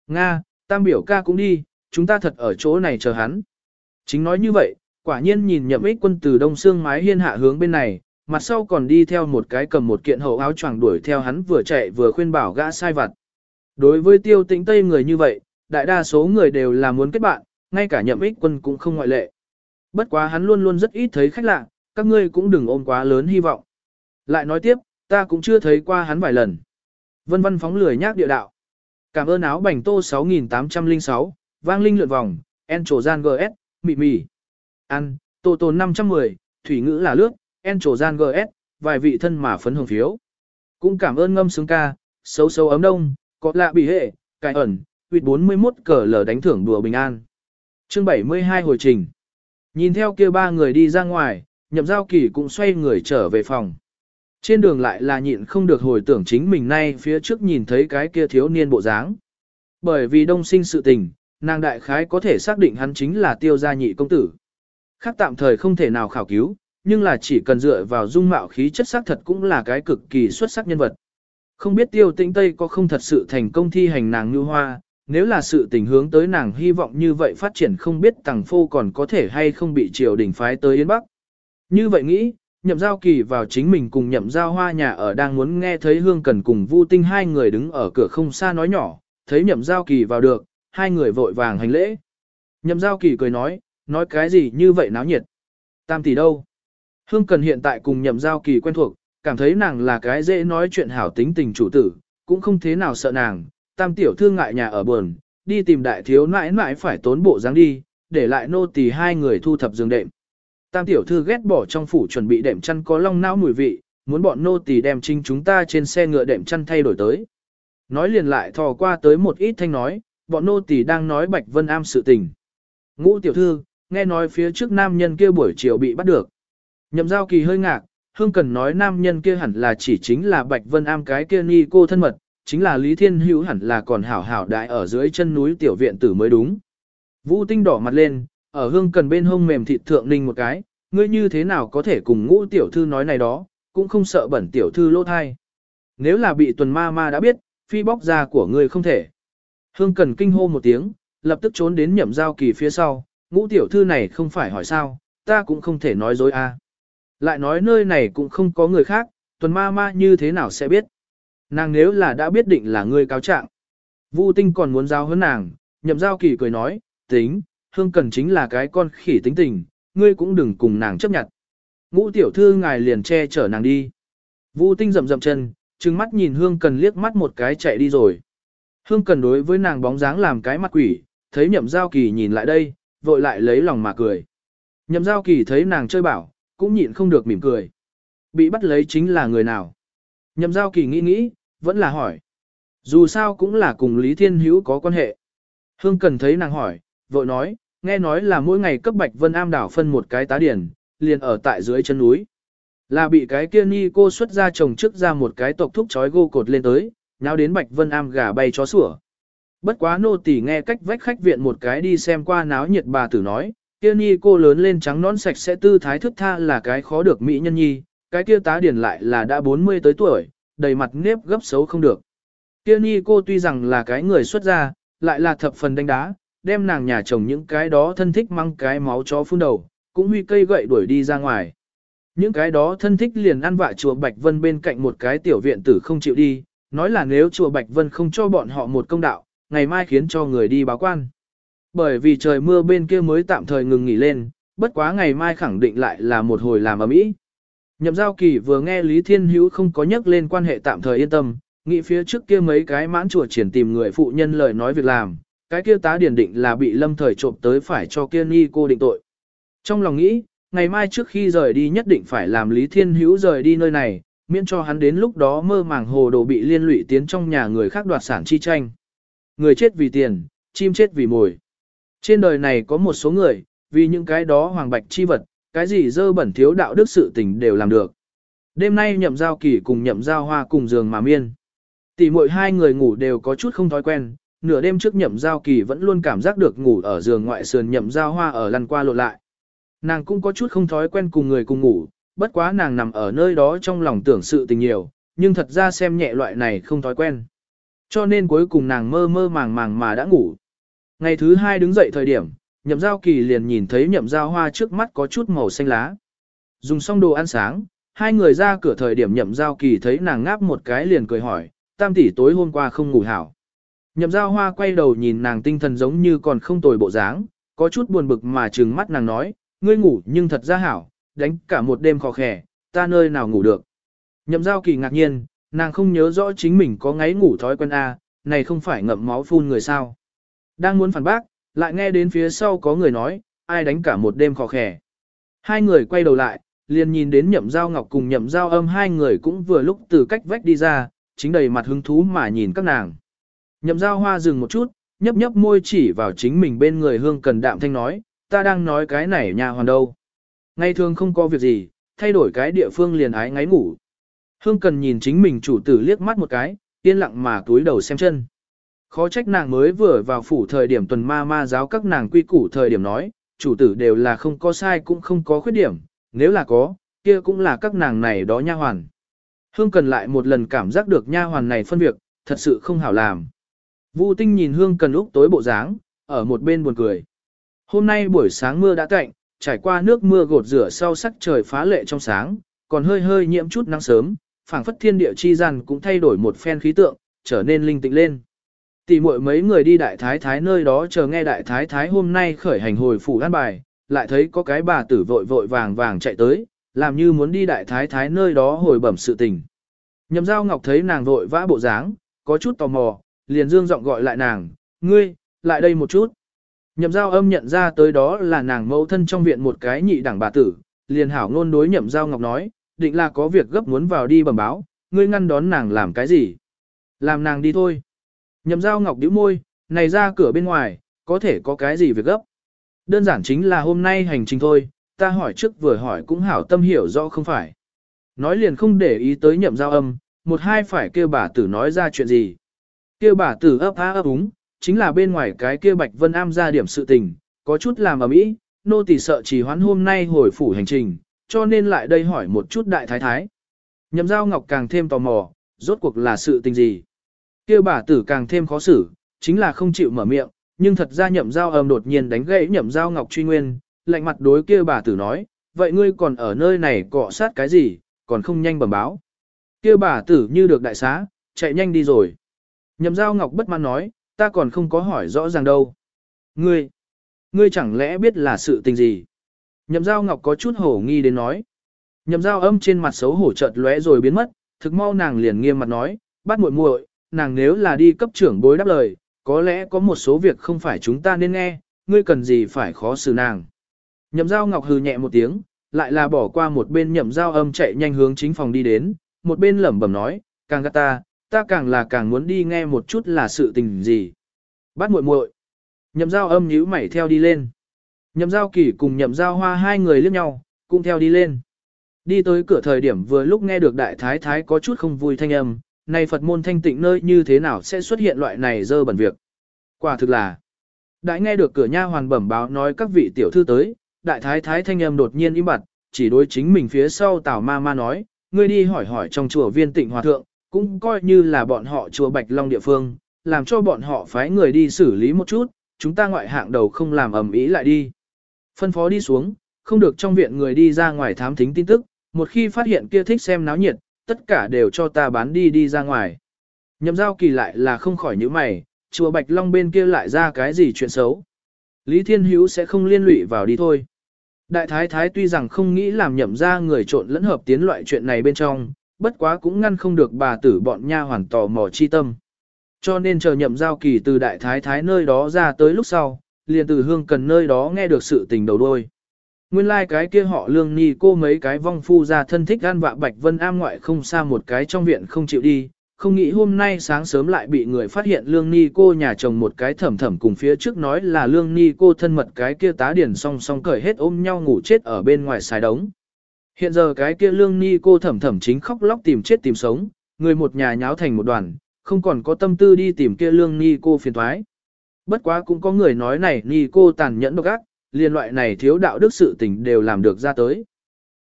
Nga, tam biểu ca cũng đi, chúng ta thật ở chỗ này chờ hắn. Chính nói như vậy, quả nhiên nhìn nhậm ích quân từ đông xương mái hiên hạ hướng bên này, mặt sau còn đi theo một cái cầm một kiện hậu áo choàng đuổi theo hắn vừa chạy vừa khuyên bảo gã sai vặt. Đối với tiêu tĩnh tây người như vậy, đại đa số người đều là muốn kết bạn, ngay cả nhậm ích quân cũng không ngoại lệ. Bất quá hắn luôn luôn rất ít thấy khách lạ, các ngươi cũng đừng ôm quá lớn hy vọng. Lại nói tiếp, ta cũng chưa thấy qua hắn vài lần. Vân vân phóng lười nhác địa đạo. Cảm ơn áo bành tô 6806, vang linh lượn vòng, en trổ gian GS, mị mị. Ăn, tô tồn 510, thủy ngữ là lướt, en trổ gian GS, vài vị thân mà phấn hồng phiếu. Cũng cảm ơn ngâm sướng ca, xấu xấu ấm đông, có lạ bị hệ, cài ẩn, huyệt 41 cờ lở đánh thưởng đùa bình an. Chương 72 hồi trình. Nhìn theo kia ba người đi ra ngoài, nhậm giao kỳ cũng xoay người trở về phòng. Trên đường lại là nhịn không được hồi tưởng chính mình nay phía trước nhìn thấy cái kia thiếu niên bộ dáng. Bởi vì đông sinh sự tình, nàng đại khái có thể xác định hắn chính là tiêu gia nhị công tử. Khác tạm thời không thể nào khảo cứu, nhưng là chỉ cần dựa vào dung mạo khí chất xác thật cũng là cái cực kỳ xuất sắc nhân vật. Không biết tiêu tĩnh Tây có không thật sự thành công thi hành nàng như hoa, nếu là sự tình hướng tới nàng hy vọng như vậy phát triển không biết tàng phô còn có thể hay không bị triều đình phái tới Yên Bắc. Như vậy nghĩ, nhậm giao kỳ vào chính mình cùng nhậm giao hoa nhà ở đang muốn nghe thấy hương cần cùng vu tinh hai người đứng ở cửa không xa nói nhỏ, thấy nhậm giao kỳ vào được, hai người vội vàng hành lễ. Nhậm giao kỳ cười nói, nói cái gì như vậy náo nhiệt. Tam tỷ đâu? Hương Cần hiện tại cùng nhậm giao kỳ quen thuộc, cảm thấy nàng là cái dễ nói chuyện hảo tính tình chủ tử, cũng không thế nào sợ nàng, tam tiểu thương ngại nhà ở buồn, đi tìm đại thiếu nãi nãi phải tốn bộ dáng đi, để lại nô tỳ hai người thu thập giường đệm. Tam tiểu thư ghét bỏ trong phủ chuẩn bị đệm chăn có long não mùi vị, muốn bọn nô tỳ đem chính chúng ta trên xe ngựa đệm chăn thay đổi tới. Nói liền lại thò qua tới một ít thanh nói, bọn nô tỳ đang nói Bạch Vân Am sự tình. Ngũ tiểu thư, nghe nói phía trước nam nhân kia buổi chiều bị bắt được. Nhậm giao kỳ hơi ngạc, hương cần nói nam nhân kia hẳn là chỉ chính là Bạch Vân Am cái kia ni cô thân mật, chính là Lý Thiên Hữu hẳn là còn hảo hảo đại ở dưới chân núi tiểu viện tử mới đúng. Vũ tinh đỏ mặt lên, ở hương cần bên hông mềm thịt thượng ninh một cái, ngươi như thế nào có thể cùng ngũ tiểu thư nói này đó, cũng không sợ bẩn tiểu thư lỗ thai. Nếu là bị tuần ma ma đã biết, phi bóc ra của ngươi không thể. Hương cần kinh hô một tiếng, lập tức trốn đến nhậm giao kỳ phía sau, ngũ tiểu thư này không phải hỏi sao, ta cũng không thể nói dối a. Lại nói nơi này cũng không có người khác, tuần ma ma như thế nào sẽ biết. Nàng nếu là đã biết định là ngươi cáo trạng. Vu tinh còn muốn giao hơn nàng, nhậm giao kỳ cười nói, tính, hương cần chính là cái con khỉ tính tình, ngươi cũng đừng cùng nàng chấp nhận. Ngũ tiểu thư ngài liền che chở nàng đi. Vu tinh rậm rậm chân, trừng mắt nhìn hương cần liếc mắt một cái chạy đi rồi. Hương cần đối với nàng bóng dáng làm cái mặt quỷ, thấy nhậm giao kỳ nhìn lại đây, vội lại lấy lòng mà cười. Nhậm giao kỳ thấy nàng chơi bảo, cũng nhịn không được mỉm cười. Bị bắt lấy chính là người nào? Nhậm giao kỳ nghĩ nghĩ, vẫn là hỏi. Dù sao cũng là cùng Lý Thiên Hữu có quan hệ. Hương cần thấy nàng hỏi, vội nói, nghe nói là mỗi ngày cấp Bạch Vân Am đảo phân một cái tá điển, liền ở tại dưới chân núi. Là bị cái kia ni cô xuất ra chồng trước ra một cái tộc thúc chói gô cột lên tới, nháo đến Bạch Vân Am gà bay chó sủa. Bất quá nô tỳ nghe cách vách khách viện một cái đi xem qua náo nhiệt bà tử nói, kia ni cô lớn lên trắng nón sạch sẽ tư thái thức tha là cái khó được mỹ nhân nhi, cái kia tá điển lại là đã 40 tới tuổi, đầy mặt nếp gấp xấu không được. Kia ni cô tuy rằng là cái người xuất gia, lại là thập phần đánh đá, đem nàng nhà chồng những cái đó thân thích mang cái máu chó phun đầu, cũng huy cây gậy đuổi đi ra ngoài. Những cái đó thân thích liền ăn vạ chùa Bạch Vân bên cạnh một cái tiểu viện tử không chịu đi, nói là nếu chùa Bạch Vân không cho bọn họ một công đạo, ngày mai khiến cho người đi báo quan. Bởi vì trời mưa bên kia mới tạm thời ngừng nghỉ lên, bất quá ngày mai khẳng định lại là một hồi làm ở mỹ. Nhậm giao kỳ vừa nghe Lý Thiên Hữu không có nhắc lên quan hệ tạm thời yên tâm, nghĩ phía trước kia mấy cái mãn chùa triển tìm người phụ nhân lời nói việc làm, cái kia tá điển định là bị lâm thời trộm tới phải cho kia ni cô định tội. Trong lòng nghĩ, ngày mai trước khi rời đi nhất định phải làm Lý Thiên Hữu rời đi nơi này, miễn cho hắn đến lúc đó mơ màng hồ đồ bị liên lụy tiến trong nhà người khác đoạt sản chi tranh. Người chết vì tiền, chim chết vì mồi. Trên đời này có một số người, vì những cái đó hoàng bạch chi vật, cái gì dơ bẩn thiếu đạo đức sự tình đều làm được. Đêm nay nhậm giao kỳ cùng nhậm giao hoa cùng giường mà miên. Tỷ muội hai người ngủ đều có chút không thói quen, nửa đêm trước nhậm giao kỳ vẫn luôn cảm giác được ngủ ở giường ngoại sườn nhậm giao hoa ở lăn qua lộ lại. Nàng cũng có chút không thói quen cùng người cùng ngủ, bất quá nàng nằm ở nơi đó trong lòng tưởng sự tình nhiều, nhưng thật ra xem nhẹ loại này không thói quen. Cho nên cuối cùng nàng mơ mơ màng màng mà đã ngủ. Ngày thứ hai đứng dậy thời điểm, nhậm giao kỳ liền nhìn thấy nhậm giao hoa trước mắt có chút màu xanh lá. Dùng xong đồ ăn sáng, hai người ra cửa thời điểm nhậm giao kỳ thấy nàng ngáp một cái liền cười hỏi, tam tỷ tối hôm qua không ngủ hảo. Nhậm giao hoa quay đầu nhìn nàng tinh thần giống như còn không tồi bộ dáng, có chút buồn bực mà trừng mắt nàng nói, ngươi ngủ nhưng thật ra hảo, đánh cả một đêm khó khẻ, ta nơi nào ngủ được. Nhậm giao kỳ ngạc nhiên, nàng không nhớ rõ chính mình có ngáy ngủ thói quen A, này không phải ngậm máu phun người sao. Đang muốn phản bác, lại nghe đến phía sau có người nói, ai đánh cả một đêm khó khẻ. Hai người quay đầu lại, liền nhìn đến nhậm giao ngọc cùng nhậm giao âm hai người cũng vừa lúc từ cách vách đi ra, chính đầy mặt hứng thú mà nhìn các nàng. Nhậm giao hoa dừng một chút, nhấp nhấp môi chỉ vào chính mình bên người hương cần đạm thanh nói, ta đang nói cái này nhà hoàn đâu. Ngày thường không có việc gì, thay đổi cái địa phương liền ái ngáy ngủ. Hương cần nhìn chính mình chủ tử liếc mắt một cái, yên lặng mà túi đầu xem chân. Khó trách nàng mới vừa vào phủ thời điểm tuần ma ma giáo các nàng quy củ thời điểm nói, chủ tử đều là không có sai cũng không có khuyết điểm, nếu là có, kia cũng là các nàng này đó nha hoàn. Hương cần lại một lần cảm giác được nha hoàn này phân việc, thật sự không hảo làm. Vu tinh nhìn hương cần lúc tối bộ dáng, ở một bên buồn cười. Hôm nay buổi sáng mưa đã tạnh trải qua nước mưa gột rửa sau sắc trời phá lệ trong sáng, còn hơi hơi nhiễm chút nắng sớm, phảng phất thiên địa chi gian cũng thay đổi một phen khí tượng, trở nên linh tĩnh lên. Tỷ muội mấy người đi đại thái thái nơi đó chờ nghe đại thái thái hôm nay khởi hành hồi phủ an bài, lại thấy có cái bà tử vội vội vàng vàng chạy tới, làm như muốn đi đại thái thái nơi đó hồi bẩm sự tình. Nhậm giao ngọc thấy nàng vội vã bộ dáng, có chút tò mò, liền dương giọng gọi lại nàng, ngươi, lại đây một chút. Nhậm giao âm nhận ra tới đó là nàng mẫu thân trong viện một cái nhị đẳng bà tử, liền hảo ngôn đối nhậm giao ngọc nói, định là có việc gấp muốn vào đi bẩm báo, ngươi ngăn đón nàng làm cái gì? Làm nàng đi thôi. Nhậm giao ngọc điếu môi, này ra cửa bên ngoài, có thể có cái gì việc gấp. Đơn giản chính là hôm nay hành trình thôi, ta hỏi trước vừa hỏi cũng hảo tâm hiểu rõ không phải. Nói liền không để ý tới nhậm giao âm, một hai phải kêu bà tử nói ra chuyện gì. Kêu bà tử ấp á ấp úng, chính là bên ngoài cái kia Bạch Vân Am ra điểm sự tình, có chút làm ở mỹ, nô tỳ sợ chỉ hoãn hôm nay hồi phủ hành trình, cho nên lại đây hỏi một chút đại thái thái. Nhậm giao ngọc càng thêm tò mò, rốt cuộc là sự tình gì kia bà tử càng thêm khó xử, chính là không chịu mở miệng, nhưng thật ra nhậm giao âm đột nhiên đánh gãy nhậm giao ngọc truy nguyên, lạnh mặt đối kia bà tử nói, vậy ngươi còn ở nơi này cọ sát cái gì, còn không nhanh bẩm báo. Kia bà tử như được đại xá, chạy nhanh đi rồi. Nhậm giao ngọc bất mãn nói, ta còn không có hỏi rõ ràng đâu. Ngươi, ngươi chẳng lẽ biết là sự tình gì? Nhậm giao ngọc có chút hổ nghi đến nói. Nhậm giao âm trên mặt xấu hổ chợt lóe rồi biến mất, thực mau nàng liền nghiêm mặt nói, bắt muội muội, nàng nếu là đi cấp trưởng bối đáp lời, có lẽ có một số việc không phải chúng ta nên nghe, ngươi cần gì phải khó xử nàng. Nhậm giao ngọc hừ nhẹ một tiếng, lại là bỏ qua một bên nhậm giao âm chạy nhanh hướng chính phòng đi đến, một bên lẩm bẩm nói, càng gắt ta, ta càng là càng muốn đi nghe một chút là sự tình gì. Bắt muội muội. Nhậm giao âm nhíu mẩy theo đi lên. Nhậm giao kỳ cùng nhậm giao hoa hai người liếc nhau, cũng theo đi lên. Đi tới cửa thời điểm vừa lúc nghe được đại thái thái có chút không vui thanh âm, này Phật môn thanh tịnh nơi như thế nào sẽ xuất hiện loại này dơ bẩn việc. Quả thực là, đại nghe được cửa nha hoàn bẩm báo nói các vị tiểu thư tới, đại thái thái thanh âm đột nhiên im bặt, chỉ đối chính mình phía sau tào ma ma nói, ngươi đi hỏi hỏi trong chùa viên tịnh hòa thượng, cũng coi như là bọn họ chùa Bạch Long địa phương, làm cho bọn họ phái người đi xử lý một chút, chúng ta ngoại hạng đầu không làm ầm ĩ lại đi. Phân phó đi xuống, không được trong viện người đi ra ngoài thám thính tin tức, một khi phát hiện kia thích xem náo nhiệt, tất cả đều cho ta bán đi đi ra ngoài. Nhậm giao kỳ lại là không khỏi những mày, chùa Bạch Long bên kia lại ra cái gì chuyện xấu. Lý Thiên Hữu sẽ không liên lụy vào đi thôi. Đại thái thái tuy rằng không nghĩ làm nhậm ra người trộn lẫn hợp tiến loại chuyện này bên trong, bất quá cũng ngăn không được bà tử bọn nha hoàn tò mò chi tâm. Cho nên chờ nhậm giao kỳ từ đại thái thái nơi đó ra tới lúc sau, liền từ hương cần nơi đó nghe được sự tình đầu đôi. Nguyên lai like cái kia họ lương ni cô mấy cái vong phu ra thân thích gan vạ bạch vân am ngoại không xa một cái trong viện không chịu đi, không nghĩ hôm nay sáng sớm lại bị người phát hiện lương ni cô nhà chồng một cái thẩm thẩm cùng phía trước nói là lương ni cô thân mật cái kia tá điển song song cởi hết ôm nhau ngủ chết ở bên ngoài xài đống. Hiện giờ cái kia lương ni cô thẩm thẩm chính khóc lóc tìm chết tìm sống, người một nhà nháo thành một đoàn, không còn có tâm tư đi tìm kia lương ni cô phiền thoái. Bất quá cũng có người nói này ni cô tàn nhẫn độc ác, liên loại này thiếu đạo đức sự tình đều làm được ra tới.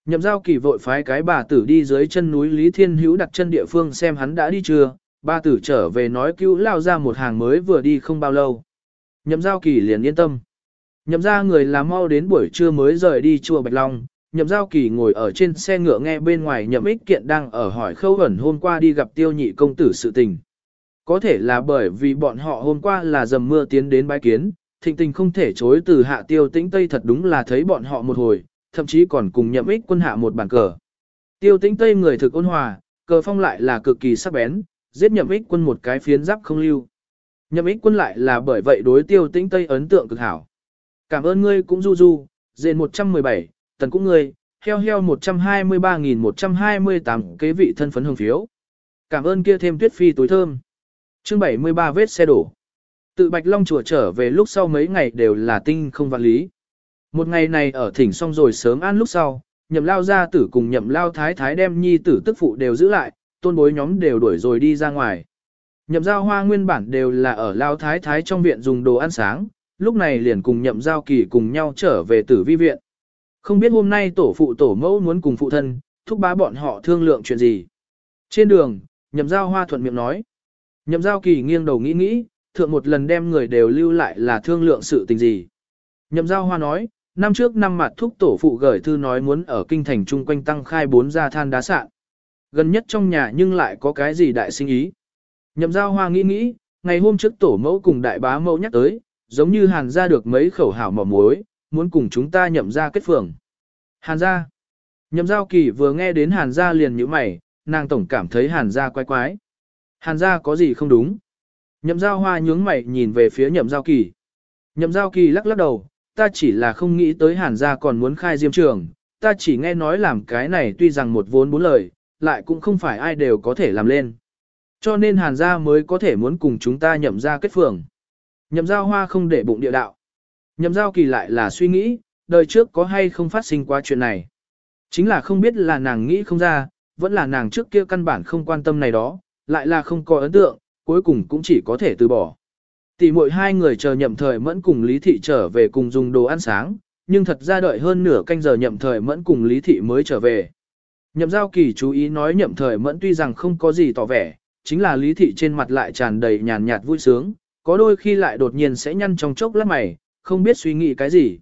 Nhậm giao kỳ vội phái cái bà tử đi dưới chân núi Lý Thiên Hữu đặt chân địa phương xem hắn đã đi chưa, bà tử trở về nói cứu lao ra một hàng mới vừa đi không bao lâu. Nhậm giao kỳ liền yên tâm. Nhậm ra người làm mau đến buổi trưa mới rời đi chùa Bạch Long, nhậm giao kỳ ngồi ở trên xe ngựa nghe bên ngoài nhậm ích kiện đang ở hỏi khâu ẩn hôm qua đi gặp tiêu nhị công tử sự tình. Có thể là bởi vì bọn họ hôm qua là dầm mưa tiến đến bái kiến, thịnh tình không thể chối từ hạ tiêu tĩnh Tây thật đúng là thấy bọn họ một hồi, thậm chí còn cùng nhậm ích quân hạ một bàn cờ. Tiêu tĩnh Tây người thực ôn hòa, cờ phong lại là cực kỳ sắc bén, giết nhậm ích quân một cái phiến giáp không lưu. Nhậm ích quân lại là bởi vậy đối tiêu tĩnh Tây ấn tượng cực hảo. Cảm ơn ngươi cũng du du, dền 117, tần cũng ngươi, heo heo 123.128 kế vị thân phấn hồng phiếu. Cảm ơn kia thêm tuyết phi túi thơm. chương 73 vết xe đổ. Tự Bạch Long chùa trở về lúc sau mấy ngày đều là tinh không vạn lý. Một ngày này ở thỉnh xong rồi sớm ăn lúc sau, nhậm lao gia tử cùng nhậm lao thái thái đem nhi tử tức phụ đều giữ lại, tôn bối nhóm đều đuổi rồi đi ra ngoài. Nhậm giao hoa nguyên bản đều là ở lao thái thái trong viện dùng đồ ăn sáng, lúc này liền cùng nhậm giao kỳ cùng nhau trở về tử vi viện. Không biết hôm nay tổ phụ tổ mẫu muốn cùng phụ thân, thúc bá bọn họ thương lượng chuyện gì. Trên đường, nhậm giao hoa thuận miệng nói. Nhậm giao kỳ nghiêng đầu nghĩ nghĩ, thượng một lần đem người đều lưu lại là thương lượng sự tình gì. Nhậm giao hoa nói, năm trước năm mặt thúc tổ phụ gửi thư nói muốn ở kinh thành chung quanh tăng khai bốn gia than đá sạn. Gần nhất trong nhà nhưng lại có cái gì đại sinh ý. Nhậm giao hoa nghĩ nghĩ, ngày hôm trước tổ mẫu cùng đại bá mẫu nhắc tới, giống như hàn ra được mấy khẩu hảo mỏ muối, muốn cùng chúng ta nhậm ra kết phường. Hàn gia. Nhậm giao kỳ vừa nghe đến hàn gia liền như mày, nàng tổng cảm thấy hàn gia quái quái. Hàn gia có gì không đúng? Nhậm giao hoa nhướng mày nhìn về phía nhậm giao kỳ. Nhậm giao kỳ lắc lắc đầu, ta chỉ là không nghĩ tới hàn gia còn muốn khai diêm trường, ta chỉ nghe nói làm cái này tuy rằng một vốn bốn lời, lại cũng không phải ai đều có thể làm lên. Cho nên hàn gia mới có thể muốn cùng chúng ta nhậm ra kết phường. Nhậm giao hoa không để bụng địa đạo. Nhậm giao kỳ lại là suy nghĩ, đời trước có hay không phát sinh qua chuyện này. Chính là không biết là nàng nghĩ không ra, vẫn là nàng trước kia căn bản không quan tâm này đó, lại là không có ấn tượng, cuối cùng cũng chỉ có thể từ bỏ. Tỷ muội hai người chờ nhậm thời mẫn cùng Lý Thị trở về cùng dùng đồ ăn sáng, nhưng thật ra đợi hơn nửa canh giờ nhậm thời mẫn cùng Lý Thị mới trở về. Nhậm giao kỳ chú ý nói nhậm thời mẫn tuy rằng không có gì tỏ vẻ, chính là Lý Thị trên mặt lại tràn đầy nhàn nhạt vui sướng, có đôi khi lại đột nhiên sẽ nhăn trong chốc lát mày, không biết suy nghĩ cái gì.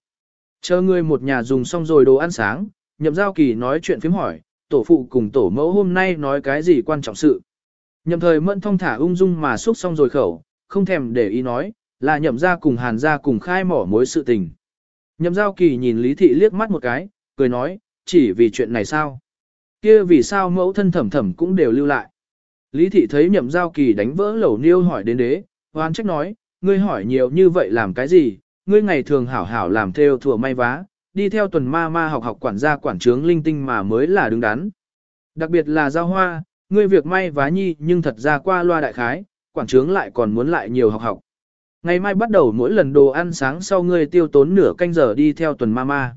Chờ người một nhà dùng xong rồi đồ ăn sáng, nhậm giao kỳ nói chuyện phím hỏi, tổ phụ cùng tổ mẫu hôm nay nói cái gì quan trọng sự. Nhậm thời mẫn thông thả ung dung mà xúc xong rồi khẩu, không thèm để ý nói, là nhậm ra cùng hàn ra cùng khai mỏ mối sự tình. Nhậm giao kỳ nhìn Lý Thị liếc mắt một cái, cười nói, chỉ vì chuyện này sao? kia vì sao mẫu thân thẩm thẩm cũng đều lưu lại? Lý Thị thấy nhậm giao kỳ đánh vỡ lẩu niêu hỏi đến đế, hoan trách nói, ngươi hỏi nhiều như vậy làm cái gì? Ngươi ngày thường hảo hảo làm theo thừa may vá, đi theo tuần ma ma học học quản gia quản trướng linh tinh mà mới là đứng đắn. Đặc biệt là giao hoa, ngươi việc may vá nhi nhưng thật ra qua loa đại khái, quản trướng lại còn muốn lại nhiều học học. Ngày mai bắt đầu mỗi lần đồ ăn sáng sau ngươi tiêu tốn nửa canh giờ đi theo tuần ma ma.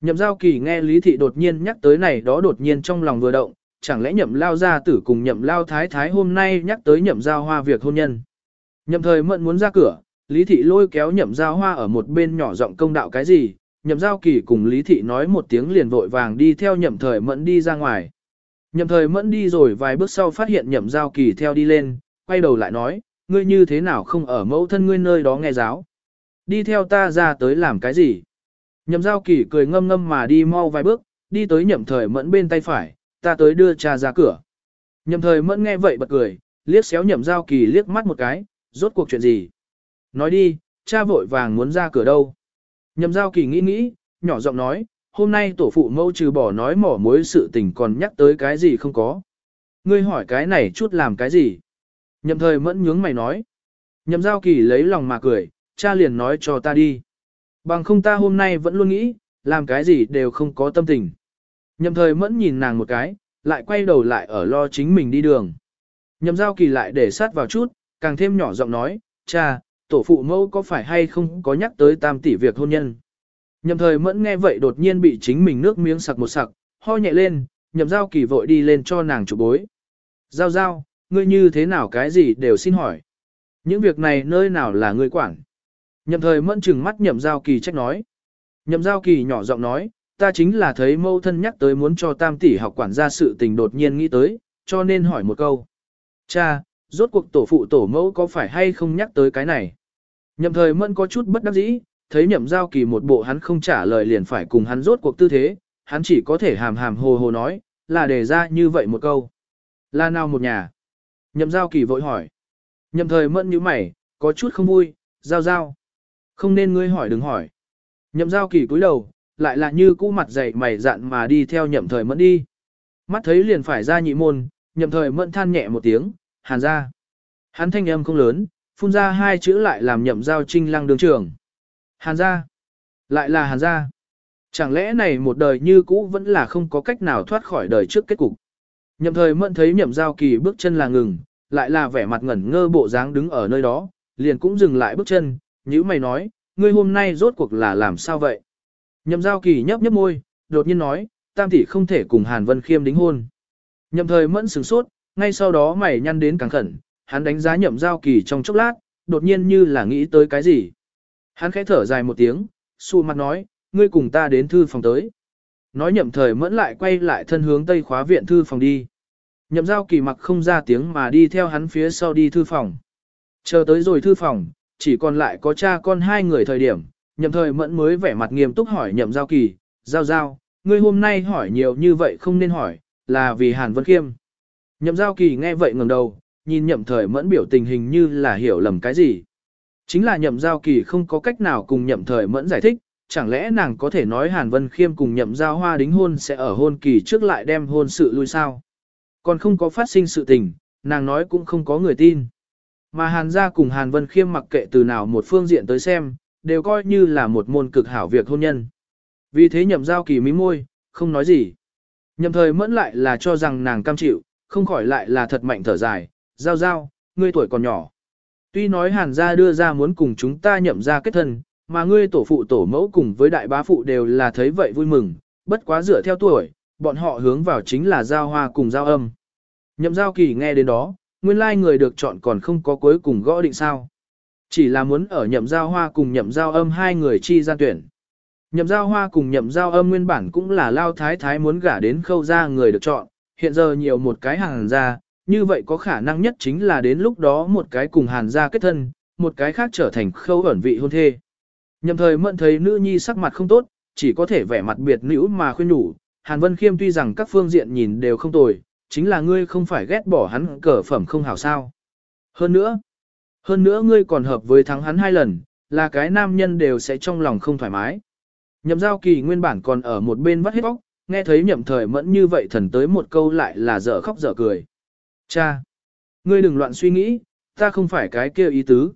Nhậm giao kỳ nghe Lý Thị đột nhiên nhắc tới này đó đột nhiên trong lòng vừa động, chẳng lẽ nhậm lao gia tử cùng nhậm lao thái thái hôm nay nhắc tới nhậm giao hoa việc hôn nhân. Nhậm thời mận muốn ra cửa, Lý Thị lôi kéo nhậm giao hoa ở một bên nhỏ giọng công đạo cái gì, nhậm giao kỳ cùng Lý Thị nói một tiếng liền vội vàng đi theo nhậm thời mẫn đi ra ngoài. Nhậm thời mẫn đi rồi vài bước sau phát hiện nhậm giao kỳ theo đi lên, quay đầu lại nói, ngươi như thế nào không ở mẫu thân ngươi nơi đó nghe giáo. Đi theo ta ra tới làm cái gì? Nhậm giao kỳ cười ngâm ngâm mà đi mau vài bước, đi tới nhậm thời mẫn bên tay phải, ta tới đưa cha ra cửa. Nhậm thời mẫn nghe vậy bật cười, liếc xéo nhậm giao kỳ liếc mắt một cái, rốt cuộc chuyện gì? Nói đi, cha vội vàng muốn ra cửa đâu? Nhậm giao kỳ nghĩ nghĩ, nhỏ giọng nói, hôm nay tổ phụ mẫu trừ bỏ nói mỏ mối sự tình còn nhắc tới cái gì không có. Ngươi hỏi cái này chút làm cái gì? Nhậm thời mẫn nhướng mày nói. Nhậm giao kỳ lấy lòng mà cười, cha liền nói cho ta đi. Bằng không ta hôm nay vẫn luôn nghĩ, làm cái gì đều không có tâm tình. Nhậm thời mẫn nhìn nàng một cái, lại quay đầu lại ở lo chính mình đi đường. Nhậm giao kỳ lại để sát vào chút, càng thêm nhỏ giọng nói, cha, tổ phụ mẫu có phải hay không có nhắc tới tam tỷ việc hôn nhân. Nhậm thời mẫn nghe vậy đột nhiên bị chính mình nước miếng sặc một sặc, ho nhẹ lên, nhậm giao kỳ vội đi lên cho nàng chụp bối. Giao giao, ngươi như thế nào cái gì đều xin hỏi. Những việc này nơi nào là ngươi quản. Nhậm thời mẫn chừng mắt nhậm giao kỳ trách nói. Nhậm giao kỳ nhỏ giọng nói, ta chính là thấy mâu thân nhắc tới muốn cho tam tỷ học quản gia sự tình đột nhiên nghĩ tới, cho nên hỏi một câu. Cha, rốt cuộc tổ phụ tổ mẫu có phải hay không nhắc tới cái này? Nhậm thời mẫn có chút bất đắc dĩ, thấy nhậm giao kỳ một bộ hắn không trả lời liền phải cùng hắn rốt cuộc tư thế, hắn chỉ có thể hàm hàm hồ hồ nói, là đề ra như vậy một câu. Là nào một nhà? Nhậm giao kỳ vội hỏi. Nhậm thời mẫn như mày, có chút không vui, giao giao. Không nên ngươi hỏi đừng hỏi. Nhậm giao kỳ cúi đầu, lại là như cũ mặt dày mày dạn mà đi theo nhậm thời mẫn đi. Mắt thấy liền phải ra nhị môn, nhậm thời mẫn than nhẹ một tiếng, hàn ra. Hắn thanh âm không lớn, phun ra hai chữ lại làm nhậm giao trinh lăng đường trường. Hàn gia, Lại là hàn gia. Chẳng lẽ này một đời như cũ vẫn là không có cách nào thoát khỏi đời trước kết cục. Nhậm thời mẫn thấy nhậm giao kỳ bước chân là ngừng, lại là vẻ mặt ngẩn ngơ bộ dáng đứng ở nơi đó, liền cũng dừng lại bước chân, như mày nói, ngươi hôm nay rốt cuộc là làm sao vậy? Nhậm giao kỳ nhấp nhấp môi, đột nhiên nói, tam tỷ không thể cùng Hàn Vân Khiêm đính hôn. Nhậm thời mẫn sửng sốt, ngay sau đó mày nhăn đến càng khẩn, hắn đánh giá nhậm giao kỳ trong chốc lát, đột nhiên như là nghĩ tới cái gì. Hắn khẽ thở dài một tiếng, xù mặt nói, ngươi cùng ta đến thư phòng tới. Nói nhậm thời mẫn lại quay lại thân hướng tây khóa viện thư phòng đi. Nhậm giao kỳ mặc không ra tiếng mà đi theo hắn phía sau đi thư phòng. Chờ tới rồi thư phòng, chỉ còn lại có cha con hai người thời điểm, nhậm thời mẫn mới vẻ mặt nghiêm túc hỏi nhậm giao kỳ, giao giao, ngươi hôm nay hỏi nhiều như vậy không nên hỏi, là vì Hàn Vân Khiêm. Nhậm giao kỳ nghe vậy ngẩng đầu, nhìn nhậm thời mẫn biểu tình hình như là hiểu lầm cái gì. Chính là nhậm giao kỳ không có cách nào cùng nhậm thời mẫn giải thích, chẳng lẽ nàng có thể nói Hàn Vân Khiêm cùng nhậm giao hoa đính hôn sẽ ở hôn kỳ trước lại đem hôn sự lui sao. Còn không có phát sinh sự tình, nàng nói cũng không có người tin. Mà Hàn gia cùng Hàn Vân Khiêm mặc kệ từ nào một phương diện tới xem, đều coi như là một môn cực hảo việc hôn nhân. Vì thế nhậm giao kỳ mí môi, không nói gì. Nhậm thời mẫn lại là cho rằng nàng cam chịu, không khỏi lại là thật mạnh thở dài, giao giao, ngươi tuổi còn nhỏ. Tuy nói hàn gia đưa ra muốn cùng chúng ta nhậm ra kết thân, mà ngươi tổ phụ tổ mẫu cùng với đại bá phụ đều là thấy vậy vui mừng, bất quá dựa theo tuổi, bọn họ hướng vào chính là giao hoa cùng giao âm. Nhậm giao kỳ nghe đến đó, nguyên lai người được chọn còn không có cuối cùng gõ định sao. Chỉ là muốn ở nhậm giao hoa cùng nhậm giao âm hai người chi gian tuyển. Nhậm giao hoa cùng nhậm giao âm nguyên bản cũng là lao thái thái muốn gả đến khâu ra người được chọn, hiện giờ nhiều một cái hàng ra, như vậy có khả năng nhất chính là đến lúc đó một cái cùng hàn gia kết thân, một cái khác trở thành khâu ẩn vị hôn thê. Nhậm thời mận thấy nữ nhi sắc mặt không tốt, chỉ có thể vẻ mặt biệt nữ mà khuyên nhủ, Hàn Vân Khiêm tuy rằng các phương diện nhìn đều không tồi, chính là ngươi không phải ghét bỏ hắn cờ phẩm không hảo sao. Hơn nữa, hơn nữa ngươi còn hợp với thắng hắn hai lần, là cái nam nhân đều sẽ trong lòng không thoải mái. Nhậm giao kỳ nguyên bản còn ở một bên vắt hết bóc, nghe thấy nhậm thời mẫn như vậy thần tới một câu lại là dở khóc dở cười. Cha! Ngươi đừng loạn suy nghĩ, ta không phải cái kia ý tứ.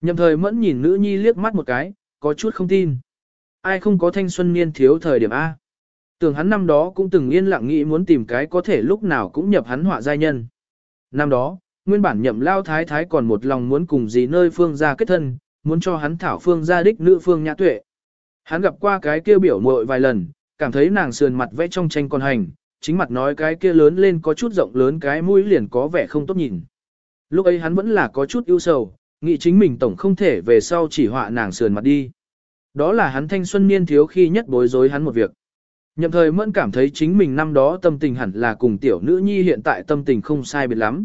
Nhậm thời mẫn nhìn nữ nhi liếc mắt một cái, có chút không tin. Ai không có thanh xuân niên thiếu thời điểm A. Tưởng hắn năm đó cũng từng yên lặng nghĩ muốn tìm cái có thể lúc nào cũng nhập hắn họa giai nhân. Năm đó, nguyên bản nhậm lao thái thái còn một lòng muốn cùng gì nơi phương gia kết thân, muốn cho hắn thảo phương gia đích nữ phương nhã tuệ. Hắn gặp qua cái kia biểu muội vài lần, cảm thấy nàng sườn mặt vẽ trong tranh con hành, chính mặt nói cái kia lớn lên có chút rộng lớn cái mũi liền có vẻ không tốt nhìn. Lúc ấy hắn vẫn là có chút ưu sầu, nghĩ chính mình tổng không thể về sau chỉ họa nàng sườn mặt đi. Đó là hắn thanh xuân niên thiếu khi nhất bối rối hắn một việc. Nhậm thời mẫn cảm thấy chính mình năm đó tâm tình hẳn là cùng tiểu nữ nhi hiện tại tâm tình không sai biệt lắm.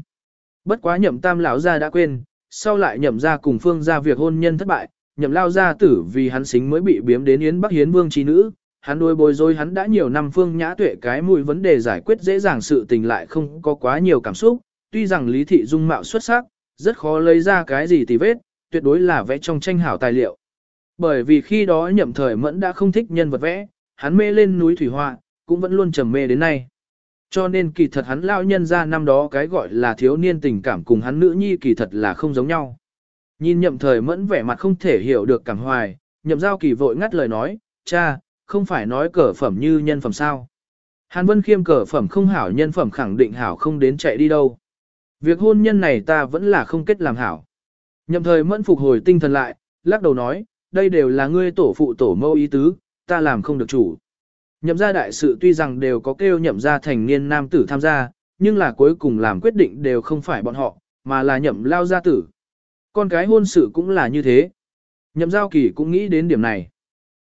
Bất quá nhậm tam lão gia đã quên, sau lại nhậm ra cùng phương ra việc hôn nhân thất bại, nhậm lao gia tử vì hắn xính mới bị biếm đến Yến Bắc Hiến Vương trí nữ, hắn đôi bồi rối hắn đã nhiều năm phương nhã tuệ cái mùi vấn đề giải quyết dễ dàng sự tình lại không có quá nhiều cảm xúc, tuy rằng lý thị dung mạo xuất sắc, rất khó lấy ra cái gì tì vết, tuyệt đối là vẽ trong tranh hảo tài liệu. Bởi vì khi đó nhậm thời mẫn đã không thích nhân vật vẽ, hắn mê lên núi thủy họa, cũng vẫn luôn trầm mê đến nay. Cho nên kỳ thật hắn lao nhân ra năm đó cái gọi là thiếu niên tình cảm cùng hắn nữ nhi kỳ thật là không giống nhau. Nhìn nhậm thời mẫn vẻ mặt không thể hiểu được cảm hoài, nhậm giao kỳ vội ngắt lời nói, cha, không phải nói cờ phẩm như nhân phẩm sao. Hàn Vân Khiêm cờ phẩm không hảo nhân phẩm khẳng định hảo không đến chạy đi đâu. Việc hôn nhân này ta vẫn là không kết làm hảo. Nhậm thời mẫn phục hồi tinh thần lại, lắc đầu nói, đây đều là ngươi tổ phụ tổ mâu ý tứ, ta làm không được chủ. Nhậm gia đại sự tuy rằng đều có kêu nhậm gia thành niên nam tử tham gia, nhưng là cuối cùng làm quyết định đều không phải bọn họ, mà là nhậm lao gia tử. Con cái hôn sự cũng là như thế. Nhậm giao kỳ cũng nghĩ đến điểm này.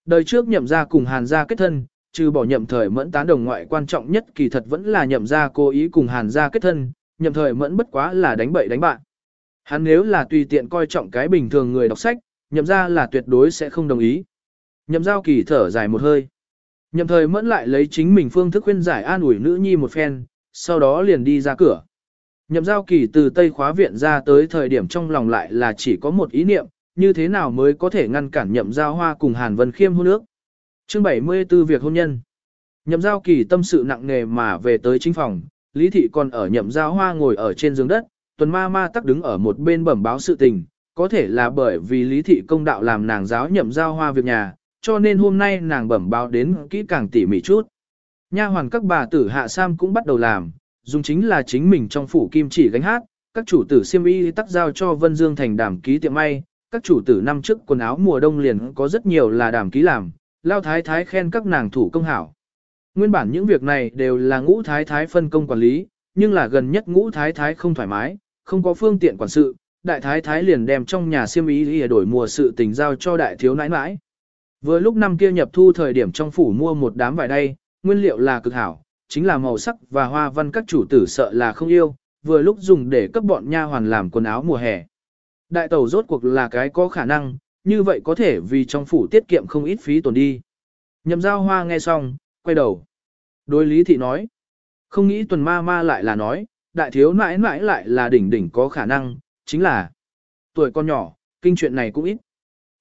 Đời trước nhậm gia cùng hàn gia kết thân, trừ bỏ nhậm thời mẫn tán đồng ngoại quan trọng nhất kỳ thật vẫn là nhậm gia cố ý cùng hàn gia kết thân, nhậm thời mẫn bất quá là đánh bậy đánh bạn. Hắn nếu là tùy tiện coi trọng cái bình thường người đọc sách, nhậm gia là tuyệt đối sẽ không đồng ý. Nhậm giao kỳ thở dài một hơi. Nhậm thời mẫn lại lấy chính mình phương thức khuyên giải an ủi nữ nhi một phen, sau đó liền đi ra cửa. Nhậm giao kỳ từ Tây khóa viện ra tới thời điểm trong lòng lại là chỉ có một ý niệm, như thế nào mới có thể ngăn cản nhậm giao hoa cùng Hàn Vân Khiêm hôn nước. Chương 74 việc hôn nhân. Nhậm giao kỳ tâm sự nặng nề mà về tới chính phòng, Lý Thị còn ở nhậm giao hoa ngồi ở trên giường đất, tuần ma ma tắc đứng ở một bên bẩm báo sự tình, có thể là bởi vì Lý Thị công đạo làm nàng giáo nhậm giao hoa việc nhà, cho nên hôm nay nàng bẩm báo đến kỹ càng tỉ mỉ chút. Nha hoàn các bà tử hạ sam cũng bắt đầu làm, dùng chính là chính mình trong phủ kim chỉ gánh hát, các chủ tử siêm y tắc giao cho Vân Dương thành đảm ký tiệm may, các chủ tử năm trước quần áo mùa đông liền có rất nhiều là đàm ký làm, lao thái thái khen các nàng thủ công hảo. Nguyên bản những việc này đều là ngũ thái thái phân công quản lý, nhưng là gần nhất ngũ thái thái không thoải mái, không có phương tiện quản sự, đại thái thái liền đem trong nhà siêm y đổi mùa sự tình giao cho đại thiếu nãi nãi. Vừa lúc năm kia nhập thu thời điểm trong phủ mua một đám vải đay, nguyên liệu là cực hảo, chính là màu sắc và hoa văn các chủ tử sợ là không yêu, vừa lúc dùng để cấp bọn nha hoàn làm quần áo mùa hè. Đại tẩu rốt cuộc là cái có khả năng, như vậy có thể vì trong phủ tiết kiệm không ít phí tổn đi. Nhậm giao hoa nghe xong, quay đầu. Đối lý thị nói, không nghĩ tuần ma ma lại là nói, đại thiếu nãi nãi lại là đỉnh đỉnh có khả năng, chính là tuổi con nhỏ, kinh chuyện này cũng ít.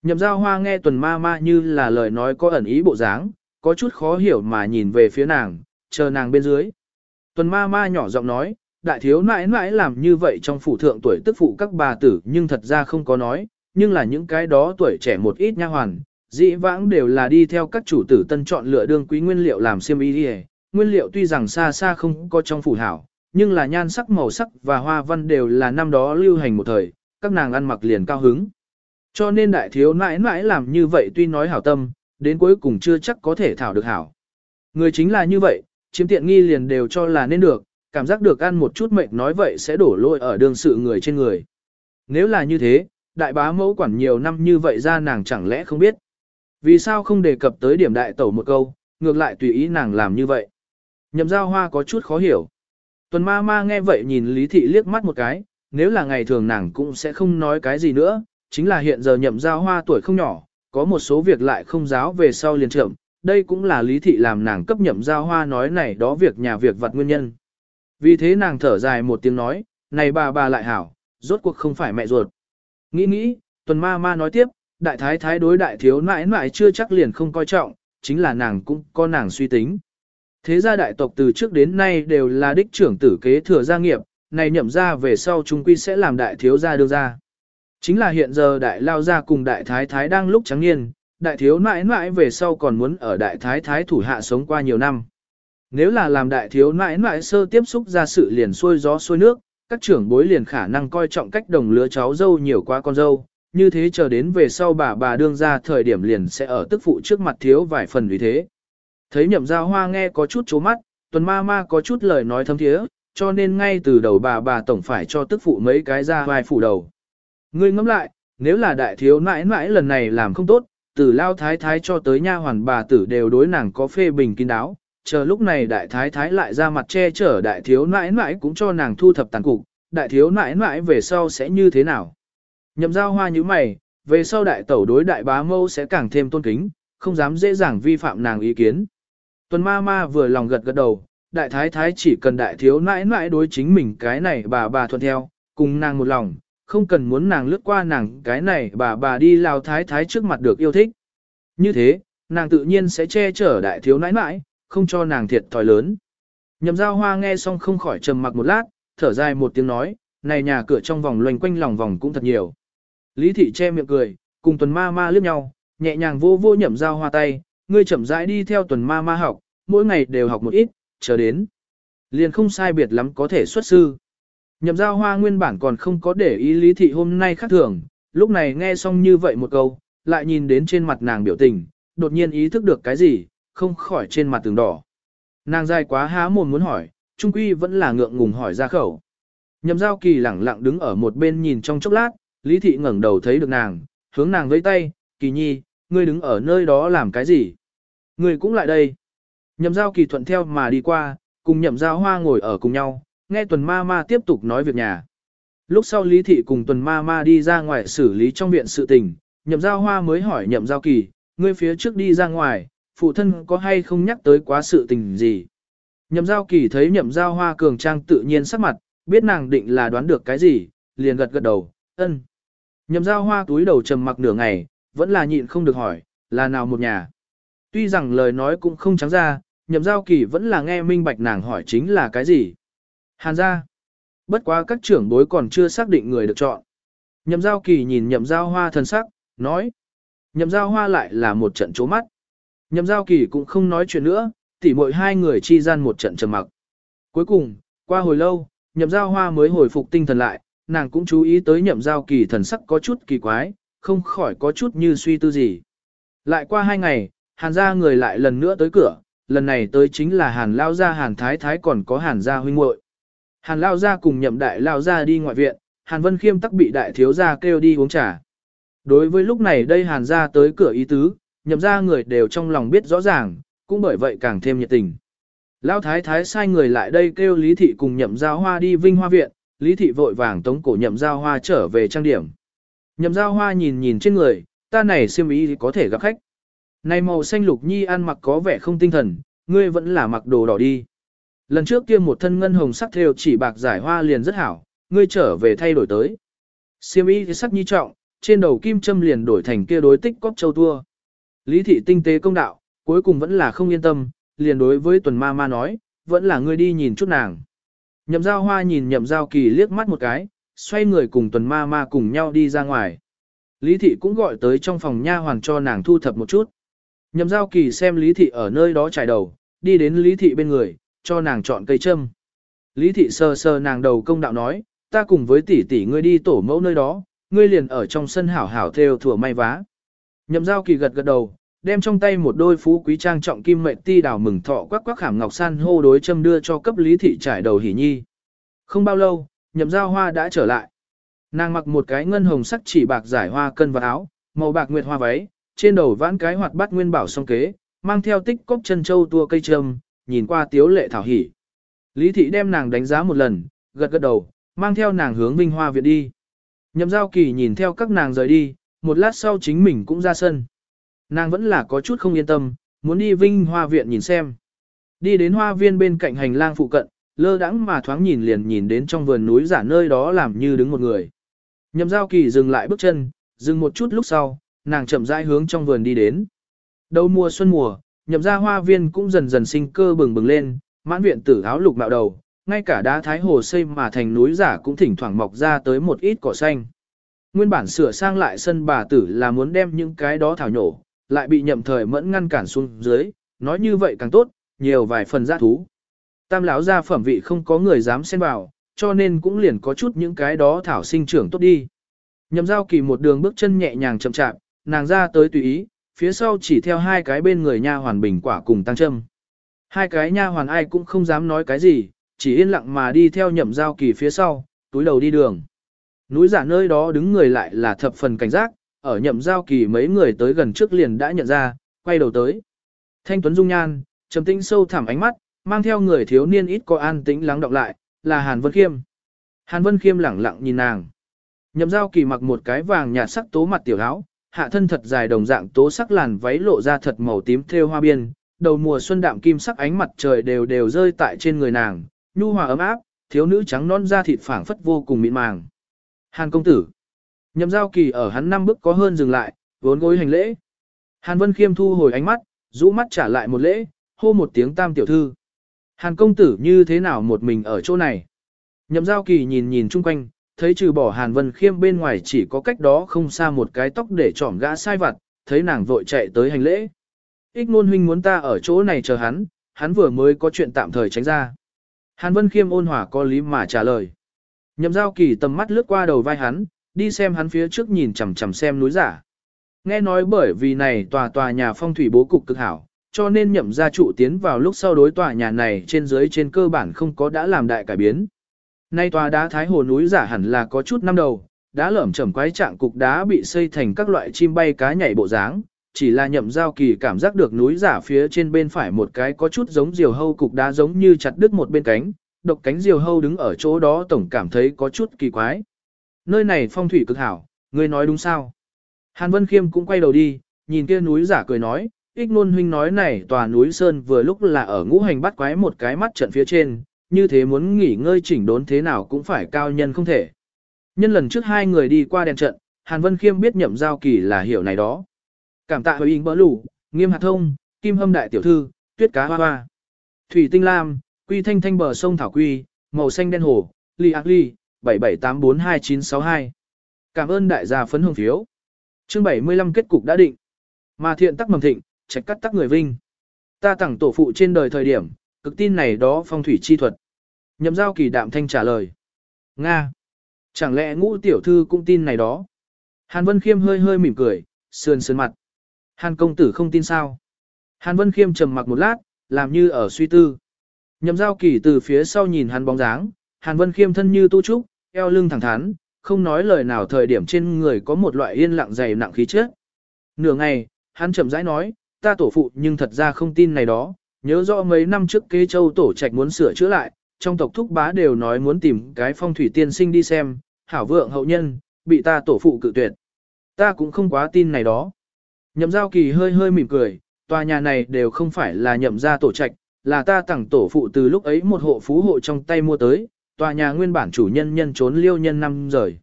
Nhậm giao hoa nghe tuần ma ma như là lời nói có ẩn ý bộ dáng, có chút khó hiểu mà nhìn về phía nàng, chờ nàng bên dưới. Tuần ma ma nhỏ giọng nói, đại thiếu nãi nãi làm như vậy trong phủ thượng tuổi tức phụ các bà tử nhưng thật ra không có nói, nhưng là những cái đó tuổi trẻ một ít nha hoàn, dĩ vãng đều là đi theo các chủ tử tân chọn lựa đương quý nguyên liệu làm xiêm y đi nguyên liệu tuy rằng xa xa không có trong phủ hảo, nhưng là nhan sắc màu sắc và hoa văn đều là năm đó lưu hành một thời, các nàng ăn mặc liền cao hứng. Cho nên đại thiếu nãi nãi làm như vậy tuy nói hảo tâm, đến cuối cùng chưa chắc có thể thảo được hảo. Người chính là như vậy, chiếm tiện nghi liền đều cho là nên được, cảm giác được ăn một chút mệnh nói vậy sẽ đổ lỗi ở đường sự người trên người. Nếu là như thế, đại bá mẫu quản nhiều năm như vậy ra nàng chẳng lẽ không biết. Vì sao không đề cập tới điểm đại tẩu một câu, ngược lại tùy ý nàng làm như vậy. Nhậm giao hoa có chút khó hiểu. Tuần ma ma nghe vậy nhìn Lý Thị liếc mắt một cái, nếu là ngày thường nàng cũng sẽ không nói cái gì nữa, chính là hiện giờ nhậm giao hoa tuổi không nhỏ, có một số việc lại không giáo về sau liền trưởng, đây cũng là Lý Thị làm nàng cấp nhậm giao hoa nói này đó việc nhà việc vặt nguyên nhân. Vì thế nàng thở dài một tiếng nói, này bà bà lại hảo, rốt cuộc không phải mẹ ruột. Nghĩ nghĩ, tuần ma ma nói tiếp, đại thái thái đối đại thiếu nãi nãi chưa chắc liền không coi trọng, chính là nàng cũng có nàng suy tính. Thế gia đại tộc từ trước đến nay đều là đích trưởng tử kế thừa gia nghiệp, này nhậm ra về sau chúng quy sẽ làm đại thiếu gia đưa ra. Chính là hiện giờ đại lao gia cùng đại thái thái đang lúc trắng niên, đại thiếu nãi nãi về sau còn muốn ở đại thái thái thủ hạ sống qua nhiều năm. Nếu là làm đại thiếu nãi nãi sơ tiếp xúc ra sự liền xuôi gió xuôi nước, các trưởng bối liền khả năng coi trọng cách đồng lứa cháu dâu nhiều quá con dâu, như thế chờ đến về sau bà bà đương ra thời điểm liền sẽ ở tức phụ trước mặt thiếu vài phần vì thế. Thấy nhậm giao hoa nghe có chút chố mắt, tuần ma ma có chút lời nói thâm thiế, cho nên ngay từ đầu bà bà tổng phải cho tức phụ mấy cái ra vai phủ đầu. Ngươi ngẫm lại, nếu là đại thiếu nãi nãi lần này làm không tốt, từ lao thái thái cho tới nha hoàn bà tử đều đối nàng có phê bình kín đáo, chờ lúc này đại thái thái lại ra mặt che chở đại thiếu nãi nãi cũng cho nàng thu thập tàn cục, đại thiếu nãi nãi về sau sẽ như thế nào. Nhậm giao hoa như mày, về sau đại tẩu đối đại bá mâu sẽ càng thêm tôn kính, không dám dễ dàng vi phạm nàng ý kiến. Tuần ma ma vừa lòng gật gật đầu, đại thái thái chỉ cần đại thiếu nãi nãi đối chính mình cái này bà bà thuận theo, cùng nàng một lòng, không cần muốn nàng lướt qua nàng cái này bà bà đi lao thái thái trước mặt được yêu thích. Như thế, nàng tự nhiên sẽ che chở đại thiếu nãi nãi, không cho nàng thiệt thòi lớn. Nhậm giao hoa nghe xong không khỏi trầm mặc một lát, thở dài một tiếng nói, này nhà cửa trong vòng loanh quanh lòng vòng cũng thật nhiều. Lý thị che miệng cười, cùng tuần ma ma liếc nhau, nhẹ nhàng vô vô nhậm giao hoa tay, ngươi chậm rãi đi theo tuần ma ma học, mỗi ngày đều học một ít, chờ đến. Liền không sai biệt lắm có thể xuất sư. Nhậm giao hoa nguyên bản còn không có để ý lý thị hôm nay khác thường, lúc này nghe xong như vậy một câu, lại nhìn đến trên mặt nàng biểu tình, đột nhiên ý thức được cái gì, không khỏi trên mặt tường đỏ. Nàng dài quá há mồm muốn hỏi, trung quy vẫn là ngượng ngùng hỏi ra khẩu. Nhậm giao kỳ lẳng lặng đứng ở một bên nhìn trong chốc lát, lý thị ngẩng đầu thấy được nàng, hướng nàng với tay, kỳ nhi, ngươi đứng ở nơi đó làm cái gì? Ngươi cũng lại đây. Nhậm giao kỳ thuận theo mà đi qua, cùng nhậm giao hoa ngồi ở cùng nhau, nghe tuần ma ma tiếp tục nói việc nhà. Lúc sau lý thị cùng tuần ma ma đi ra ngoài xử lý trong viện sự tình, nhậm giao hoa mới hỏi nhậm giao kỳ, ngươi phía trước đi ra ngoài, phụ thân có hay không nhắc tới quá sự tình gì. Nhậm giao kỳ thấy nhậm giao hoa cường trang tự nhiên sắc mặt, biết nàng định là đoán được cái gì, liền gật gật đầu, ân. Nhậm giao hoa túi đầu trầm mặc nửa ngày, vẫn là nhịn không được hỏi, là nào một nhà. Tuy rằng lời nói cũng không trắng ra, nhậm giao kỳ vẫn là nghe minh bạch nàng hỏi chính là cái gì. Hàn ra. Bất quá các trưởng bối còn chưa xác định người được chọn. Nhậm giao kỳ nhìn nhậm giao hoa thân sắc, nói. Nhậm giao hoa lại là một trận chố mắt. Nhậm giao kỳ cũng không nói chuyện nữa, tỉ mội hai người chi gian một trận trầm mặc. Cuối cùng, qua hồi lâu, nhậm giao hoa mới hồi phục tinh thần lại, nàng cũng chú ý tới nhậm giao kỳ thần sắc có chút kỳ quái, không khỏi có chút như suy tư gì. Lại qua hai ngày, hàn gia người lại lần nữa tới cửa, lần này tới chính là hàn lao gia hàn thái thái còn có hàn gia huynh muội Hàn lao gia cùng nhậm đại lao gia đi ngoại viện, hàn vân khiêm tắc bị đại thiếu gia kêu đi uống trà. Đối với lúc này đây hàn gia tới cửa ý tứ, nhậm ra người đều trong lòng biết rõ ràng, cũng bởi vậy càng thêm nhiệt tình. Lão thái thái sai người lại đây kêu Lý Thị cùng nhậm giao hoa đi vinh hoa viện, Lý Thị vội vàng tống cổ nhậm giao hoa trở về trang điểm. Nhậm giao hoa nhìn nhìn trên người, ta này siêm ý có thể gặp khách. Này màu xanh lục nhi ăn mặc có vẻ không tinh thần, ngươi vẫn là mặc đồ đỏ đi. Lần trước kia một thân ngân hồng sắc theo chỉ bạc giải hoa liền rất hảo, ngươi trở về thay đổi tới. Siêm ý sắc nhi trọng, trên đầu kim châm liền đổi thành kia đối tích cóc châu tua. Lý thị tinh tế công đạo, cuối cùng vẫn là không yên tâm, liền đối với tuần ma ma nói, vẫn là ngươi đi nhìn chút nàng. Nhậm giao hoa nhìn nhậm giao kỳ liếc mắt một cái, xoay người cùng tuần ma ma cùng nhau đi ra ngoài. Lý thị cũng gọi tới trong phòng nha hoàn cho nàng thu thập một chút. Nhậm giao kỳ xem lý thị ở nơi đó trải đầu, đi đến lý thị bên người, cho nàng chọn cây châm. Lý thị sờ sờ nàng đầu công đạo nói, ta cùng với tỷ tỷ ngươi đi tổ mẫu nơi đó, ngươi liền ở trong sân hảo hảo theo thủa may vá. Nhậm giao kỳ gật gật đầu, đem trong tay một đôi phú quý trang trọng kim mệnh ti đào mừng thọ quắc quắc khảm ngọc san hô đối châm đưa cho cấp lý thị trải đầu hỉ nhi. Không bao lâu, nhậm giao hoa đã trở lại. Nàng mặc một cái ngân hồng sắc chỉ bạc giải hoa cân và áo, màu bạc nguyệt hoa váy, trên đầu vãn cái hoạt bát nguyên bảo song kế, mang theo tích cốc chân châu tua cây trâm, nhìn qua tiếu lệ thảo hỉ. Lý thị đem nàng đánh giá một lần, gật gật đầu, mang theo nàng hướng Vinh Hoa viện đi. Nhậm giao kỳ nhìn theo các nàng rời đi, một lát sau chính mình cũng ra sân. Nàng vẫn là có chút không yên tâm, muốn đi Vinh Hoa viện nhìn xem. Đi đến hoa viên bên cạnh hành lang phụ cận, lơ đãng mà thoáng nhìn liền nhìn đến trong vườn núi giả nơi đó làm như đứng một người. Nhậm giao kỳ dừng lại bước chân, dừng một chút lúc sau, nàng chậm rãi hướng trong vườn đi đến. Đầu mùa xuân mùa, nhậm ra hoa viên cũng dần dần sinh cơ bừng bừng lên, mãn viện tử áo lục mạo đầu, ngay cả đá thái hồ xây mà thành núi giả cũng thỉnh thoảng mọc ra tới một ít cỏ xanh. Nguyên bản sửa sang lại sân bà tử là muốn đem những cái đó thảo nhổ, lại bị nhậm thời mẫn ngăn cản xuống dưới, nói như vậy càng tốt, nhiều vài phần giá thú. Tam lão gia phẩm vị không có người dám xen vào, cho nên cũng liền có chút những cái đó thảo sinh trưởng tốt đi. Nhậm giao kỳ một đường bước chân nhẹ nhàng chậm chạp, nàng ra tới tùy ý, phía sau chỉ theo hai cái bên người nha hoàn bình quả cùng tăng châm. Hai cái nha hoàn ai cũng không dám nói cái gì, chỉ yên lặng mà đi theo nhậm giao kỳ phía sau, túi đầu đi đường. Núi giả nơi đó đứng người lại là thập phần cảnh giác, ở nhậm giao kỳ mấy người tới gần trước liền đã nhận ra, quay đầu tới. Thanh Tuấn Dung Nhan, trầm tĩnh sâu thẳm ánh mắt, mang theo người thiếu niên ít có an tĩnh lắng đọng lại, là Hàn Vân Khiêm. Hàn Vân Khiêm lẳng lặng nhìn nàng. Nhậm giao kỳ mặc một cái vàng nhạt sắc tố mặt tiểu áo, hạ thân thật dài đồng dạng tố sắc làn váy lộ ra thật màu tím thêu hoa biên, đầu mùa xuân đạm kim sắc ánh mặt trời đều đều rơi tại trên người nàng, nhu hòa ấm áp, thiếu nữ trắng non da thịt phảng phất vô cùng mịn màng. Hàn công tử. Nhậm giao kỳ ở hắn năm bước có hơn dừng lại, vốn gối hành lễ. Hàn Vân Khiêm thu hồi ánh mắt, rũ mắt trả lại một lễ, hô một tiếng tam tiểu thư. Hàn công tử như thế nào một mình ở chỗ này? Nhậm giao kỳ nhìn nhìn chung quanh, thấy trừ bỏ Hàn Vân Khiêm bên ngoài chỉ có cách đó không xa một cái tóc để trỏm gã sai vặt, thấy nàng vội chạy tới hành lễ. Ích ngôn huynh muốn ta ở chỗ này chờ hắn, hắn vừa mới có chuyện tạm thời tránh ra. Hàn Vân Khiêm ôn hòa có lý mà trả lời. Nhậm giao kỳ tầm mắt lướt qua đầu vai hắn, đi xem hắn phía trước nhìn chằm chằm xem núi giả. Nghe nói bởi vì này tòa tòa nhà phong thủy bố cục cực hảo, cho nên nhậm gia trụ tiến vào lúc sau đối tòa nhà này trên dưới trên cơ bản không có đã làm đại cải biến. Nay tòa đá thái hồ núi giả hẳn là có chút năm đầu, đá lởm chởm quái trạng cục đá bị xây thành các loại chim bay cá nhảy bộ dáng, chỉ là nhậm giao kỳ cảm giác được núi giả phía trên bên phải một cái có chút giống diều hâu cục đá giống như chặt đứt một bên cánh, độc cánh diều hâu đứng ở chỗ đó tổng cảm thấy có chút kỳ quái. Nơi này phong thủy cực hảo, ngươi nói đúng sao? Hàn Vân Khiêm cũng quay đầu đi, nhìn kia núi giả cười nói, ích nôn huynh nói này tòa núi Sơn vừa lúc là ở ngũ hành bắt quái một cái mắt trận phía trên, như thế muốn nghỉ ngơi chỉnh đốn thế nào cũng phải cao nhân không thể. Nhân lần trước hai người đi qua đèn trận, Hàn Vân Khiêm biết nhậm giao kỳ là hiểu này đó. Cảm tạ hồi in bỡ lủ, nghiêm hạt thông, kim hâm đại tiểu thư, tuyết cá hoa hoa. Thủy tinh lam, quy thanh thanh bờ sông Thảo Quy, màu xanh đen hồ, Li ác ly, 77842962. Cảm ơn đại gia phấn hưởng phiếu. Chương 75 kết cục đã định. Mà thiện tắc mầm thịnh, trạch cắt tắc người vinh. Ta tặng tổ phụ trên đời thời điểm, cực tin này đó phong thủy chi thuật. Nhậm giao kỳ đạm thanh trả lời. Nga. Chẳng lẽ ngũ tiểu thư cũng tin này đó? Hàn Vân Khiêm hơi hơi mỉm cười, sườn sườn mặt. Hàn công tử không tin sao? Hàn Vân Khiêm trầm mặc một lát, làm như ở suy tư. Nhậm giao kỳ từ phía sau nhìn hắn bóng dáng, Hàn Vân Khiêm thân như tu trúc, eo lưng thẳng thắn, không nói lời nào thời điểm trên người có một loại yên lặng dày nặng khí chất. Nửa ngày, hắn chậm rãi nói, ta tổ phụ nhưng thật ra không tin này đó, nhớ rõ mấy năm trước kế châu tổ trạch muốn sửa chữa lại, trong tộc thúc bá đều nói muốn tìm cái phong thủy tiên sinh đi xem, hảo vượng hậu nhân, bị ta tổ phụ cự tuyệt. Ta cũng không quá tin này đó. Nhậm giao kỳ hơi hơi mỉm cười, tòa nhà này đều không phải là nhậm gia tổ trạch, là ta tặng tổ phụ từ lúc ấy một hộ phú hộ trong tay mua tới, tòa nhà nguyên bản chủ nhân nhân trốn liêu nhân năm rời.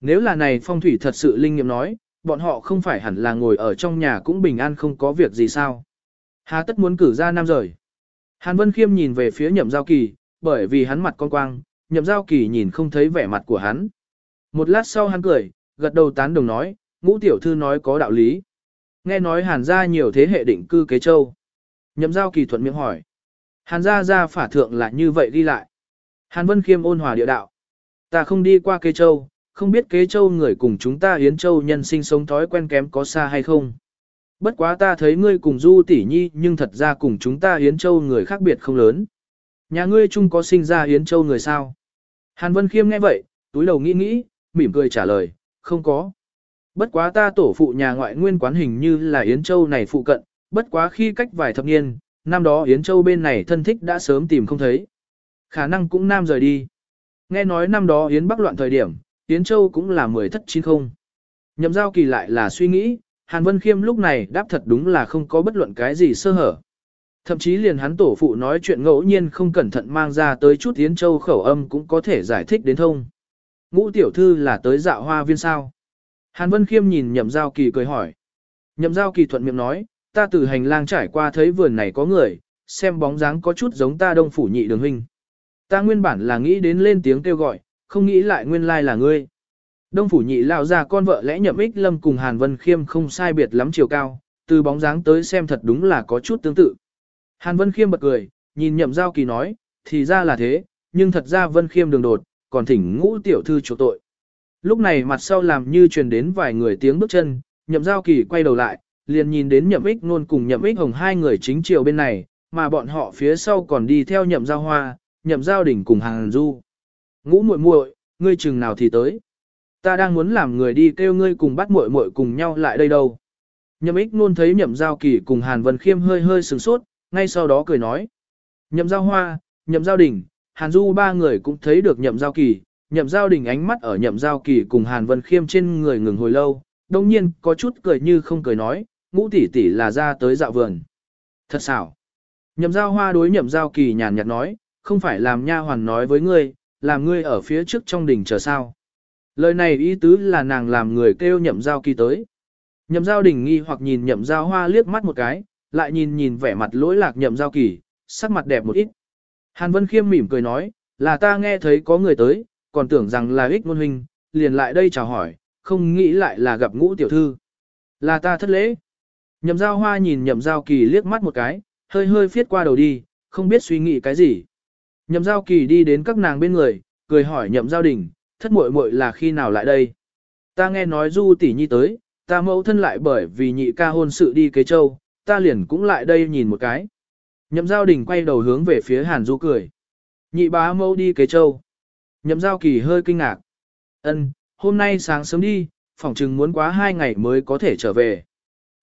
Nếu là này phong thủy thật sự linh nghiệm nói, bọn họ không phải hẳn là ngồi ở trong nhà cũng bình an không có việc gì sao. Hà tất muốn cử ra năm rời. Hàn Vân Khiêm nhìn về phía nhậm giao kỳ, bởi vì hắn mặt con quang, nhậm giao kỳ nhìn không thấy vẻ mặt của hắn. Một lát sau hắn cười, gật đầu tán đồng nói, ngũ tiểu thư nói có đạo lý. Nghe nói hàn gia nhiều thế hệ định cư kế châu. Nhậm giao kỳ thuận miệng hỏi. Hàn gia gia phả thượng là như vậy đi lại. Hàn Vân Khiêm ôn hòa địa đạo. Ta không đi qua kế châu, không biết kế châu người cùng chúng ta Yến Châu nhân sinh sống thói quen kém có xa hay không. Bất quá ta thấy ngươi cùng Du tỷ nhi nhưng thật ra cùng chúng ta Yến Châu người khác biệt không lớn. Nhà ngươi chung có sinh ra Yến Châu người sao? Hàn Vân Khiêm nghe vậy, túi đầu nghĩ nghĩ, mỉm cười trả lời, không có. Bất quá ta tổ phụ nhà ngoại nguyên quán hình như là Yến Châu này phụ cận, bất quá khi cách vài thập niên, năm đó Yến Châu bên này thân thích đã sớm tìm không thấy. Khả năng cũng nam rời đi. Nghe nói năm đó Yến Bắc loạn thời điểm, Yến Châu cũng là mười thất chín không. Nhậm giao kỳ lại là suy nghĩ, Hàn Vân Khiêm lúc này đáp thật đúng là không có bất luận cái gì sơ hở. Thậm chí liền hắn tổ phụ nói chuyện ngẫu nhiên không cẩn thận mang ra tới chút Yến Châu khẩu âm cũng có thể giải thích đến thông. Ngũ tiểu thư là tới dạo hoa viên sao? Hàn Vân Khiêm nhìn nhậm giao kỳ cười hỏi. Nhậm giao kỳ thuận miệng nói, ta từ hành lang trải qua thấy vườn này có người, xem bóng dáng có chút giống ta đông phủ nhị đường huynh. Ta nguyên bản là nghĩ đến lên tiếng kêu gọi, không nghĩ lại nguyên lai là ngươi. Đông phủ nhị lão ra con vợ lẽ nhậm ích lâm cùng Hàn Vân Khiêm không sai biệt lắm chiều cao, từ bóng dáng tới xem thật đúng là có chút tương tự. Hàn Vân Khiêm bật cười, nhìn nhậm giao kỳ nói, thì ra là thế, nhưng thật ra Vân Khiêm đường đột, còn thỉnh ngũ tiểu thư chỗ tội. Lúc này mặt sau làm như truyền đến vài người tiếng bước chân, nhậm giao kỳ quay đầu lại, liền nhìn đến nhậm ích nôn cùng nhậm ích hồng hai người chính chiều bên này, mà bọn họ phía sau còn đi theo nhậm giao hoa, nhậm giao đỉnh cùng hàng du. Ngũ muội muội, ngươi chừng nào thì tới. Ta đang muốn làm người đi kêu ngươi cùng bắt muội muội cùng nhau lại đây đâu. Nhậm ích nôn thấy nhậm giao kỳ cùng Hàn Vân Khiêm hơi hơi sửng sốt, ngay sau đó cười nói. Nhậm giao hoa, nhậm giao đỉnh, Hàn Du ba người cũng thấy được nhậm giao kỳ, nhậm giao đỉnh ánh mắt ở nhậm giao kỳ cùng Hàn Vân Khiêm trên người ngừng hồi lâu, đồng nhiên có chút cười như không cười nói, ngũ tỷ tỷ là ra tới dạo vườn. Thật xảo. Nhậm giao hoa đối nhậm giao kỳ nhàn nhạt nói, không phải làm nha hoàn nói với ngươi, làm ngươi ở phía trước trong đỉnh chờ sao. Lời này ý tứ là nàng làm người kêu nhậm giao kỳ tới. Nhậm giao đỉnh nghi hoặc nhìn nhậm giao hoa liếc mắt một cái, lại nhìn nhìn vẻ mặt lỗi lạc nhậm giao kỳ, sắc mặt đẹp một ít. Hàn Vân Khiêm mỉm cười nói, là ta nghe thấy có người tới, còn tưởng rằng là ích ngôn huynh, liền lại đây chào hỏi, không nghĩ lại là gặp ngũ tiểu thư. Là ta thất lễ. Nhậm giao hoa nhìn nhậm giao kỳ liếc mắt một cái, hơi hơi phiết qua đầu đi, không biết suy nghĩ cái gì. Nhậm giao kỳ đi đến các nàng bên người, cười hỏi nhậm giao đình, thất muội muội là khi nào lại đây. Ta nghe nói du tỷ nhi tới, ta mẫu thân lại bởi vì nhị ca hôn sự đi kế châu, ta liền cũng lại đây nhìn một cái. Nhậm giao đình quay đầu hướng về phía hàn du cười. Nhị bá mẫu đi kế châu. Nhậm giao kỳ hơi kinh ngạc. Ân, hôm nay sáng sớm đi, phỏng chừng muốn quá hai ngày mới có thể trở về.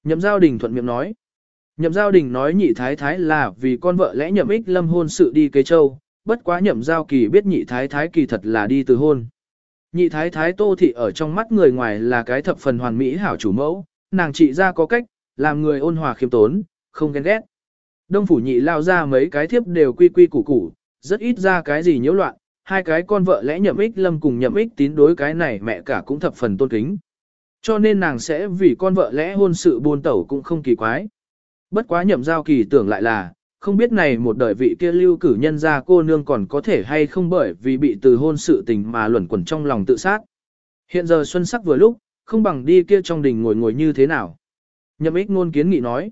Nhậm giao đình thuận miệng nói. Nhậm giao đình nói nhị thái thái là vì con vợ lẽ nhậm ích lâm hôn sự đi kế châu, bất quá nhậm giao kỳ biết nhị thái thái kỳ thật là đi từ hôn. Nhị thái thái tô thị ở trong mắt người ngoài là cái thập phần hoàn mỹ hảo chủ mẫu, nàng trị ra có cách, làm người ôn hòa khiêm tốn, không ghen ghét. Đông phủ nhị lao ra mấy cái thiếp đều quy quy củ củ, rất ít ra cái gì nhiễu loạn, hai cái con vợ lẽ nhậm ích lâm cùng nhậm ích tín đối cái này mẹ cả cũng thập phần tôn kính. Cho nên nàng sẽ vì con vợ lẽ hôn sự buôn tẩu cũng không kỳ quái. Bất quá nhậm giao kỳ tưởng lại là, không biết này một đời vị kia lưu cử nhân ra cô nương còn có thể hay không bởi vì bị từ hôn sự tình mà luẩn quẩn trong lòng tự sát. Hiện giờ xuân sắc vừa lúc, không bằng đi kia trong đình ngồi ngồi như thế nào. Nhậm ích ngôn kiến nghị nói.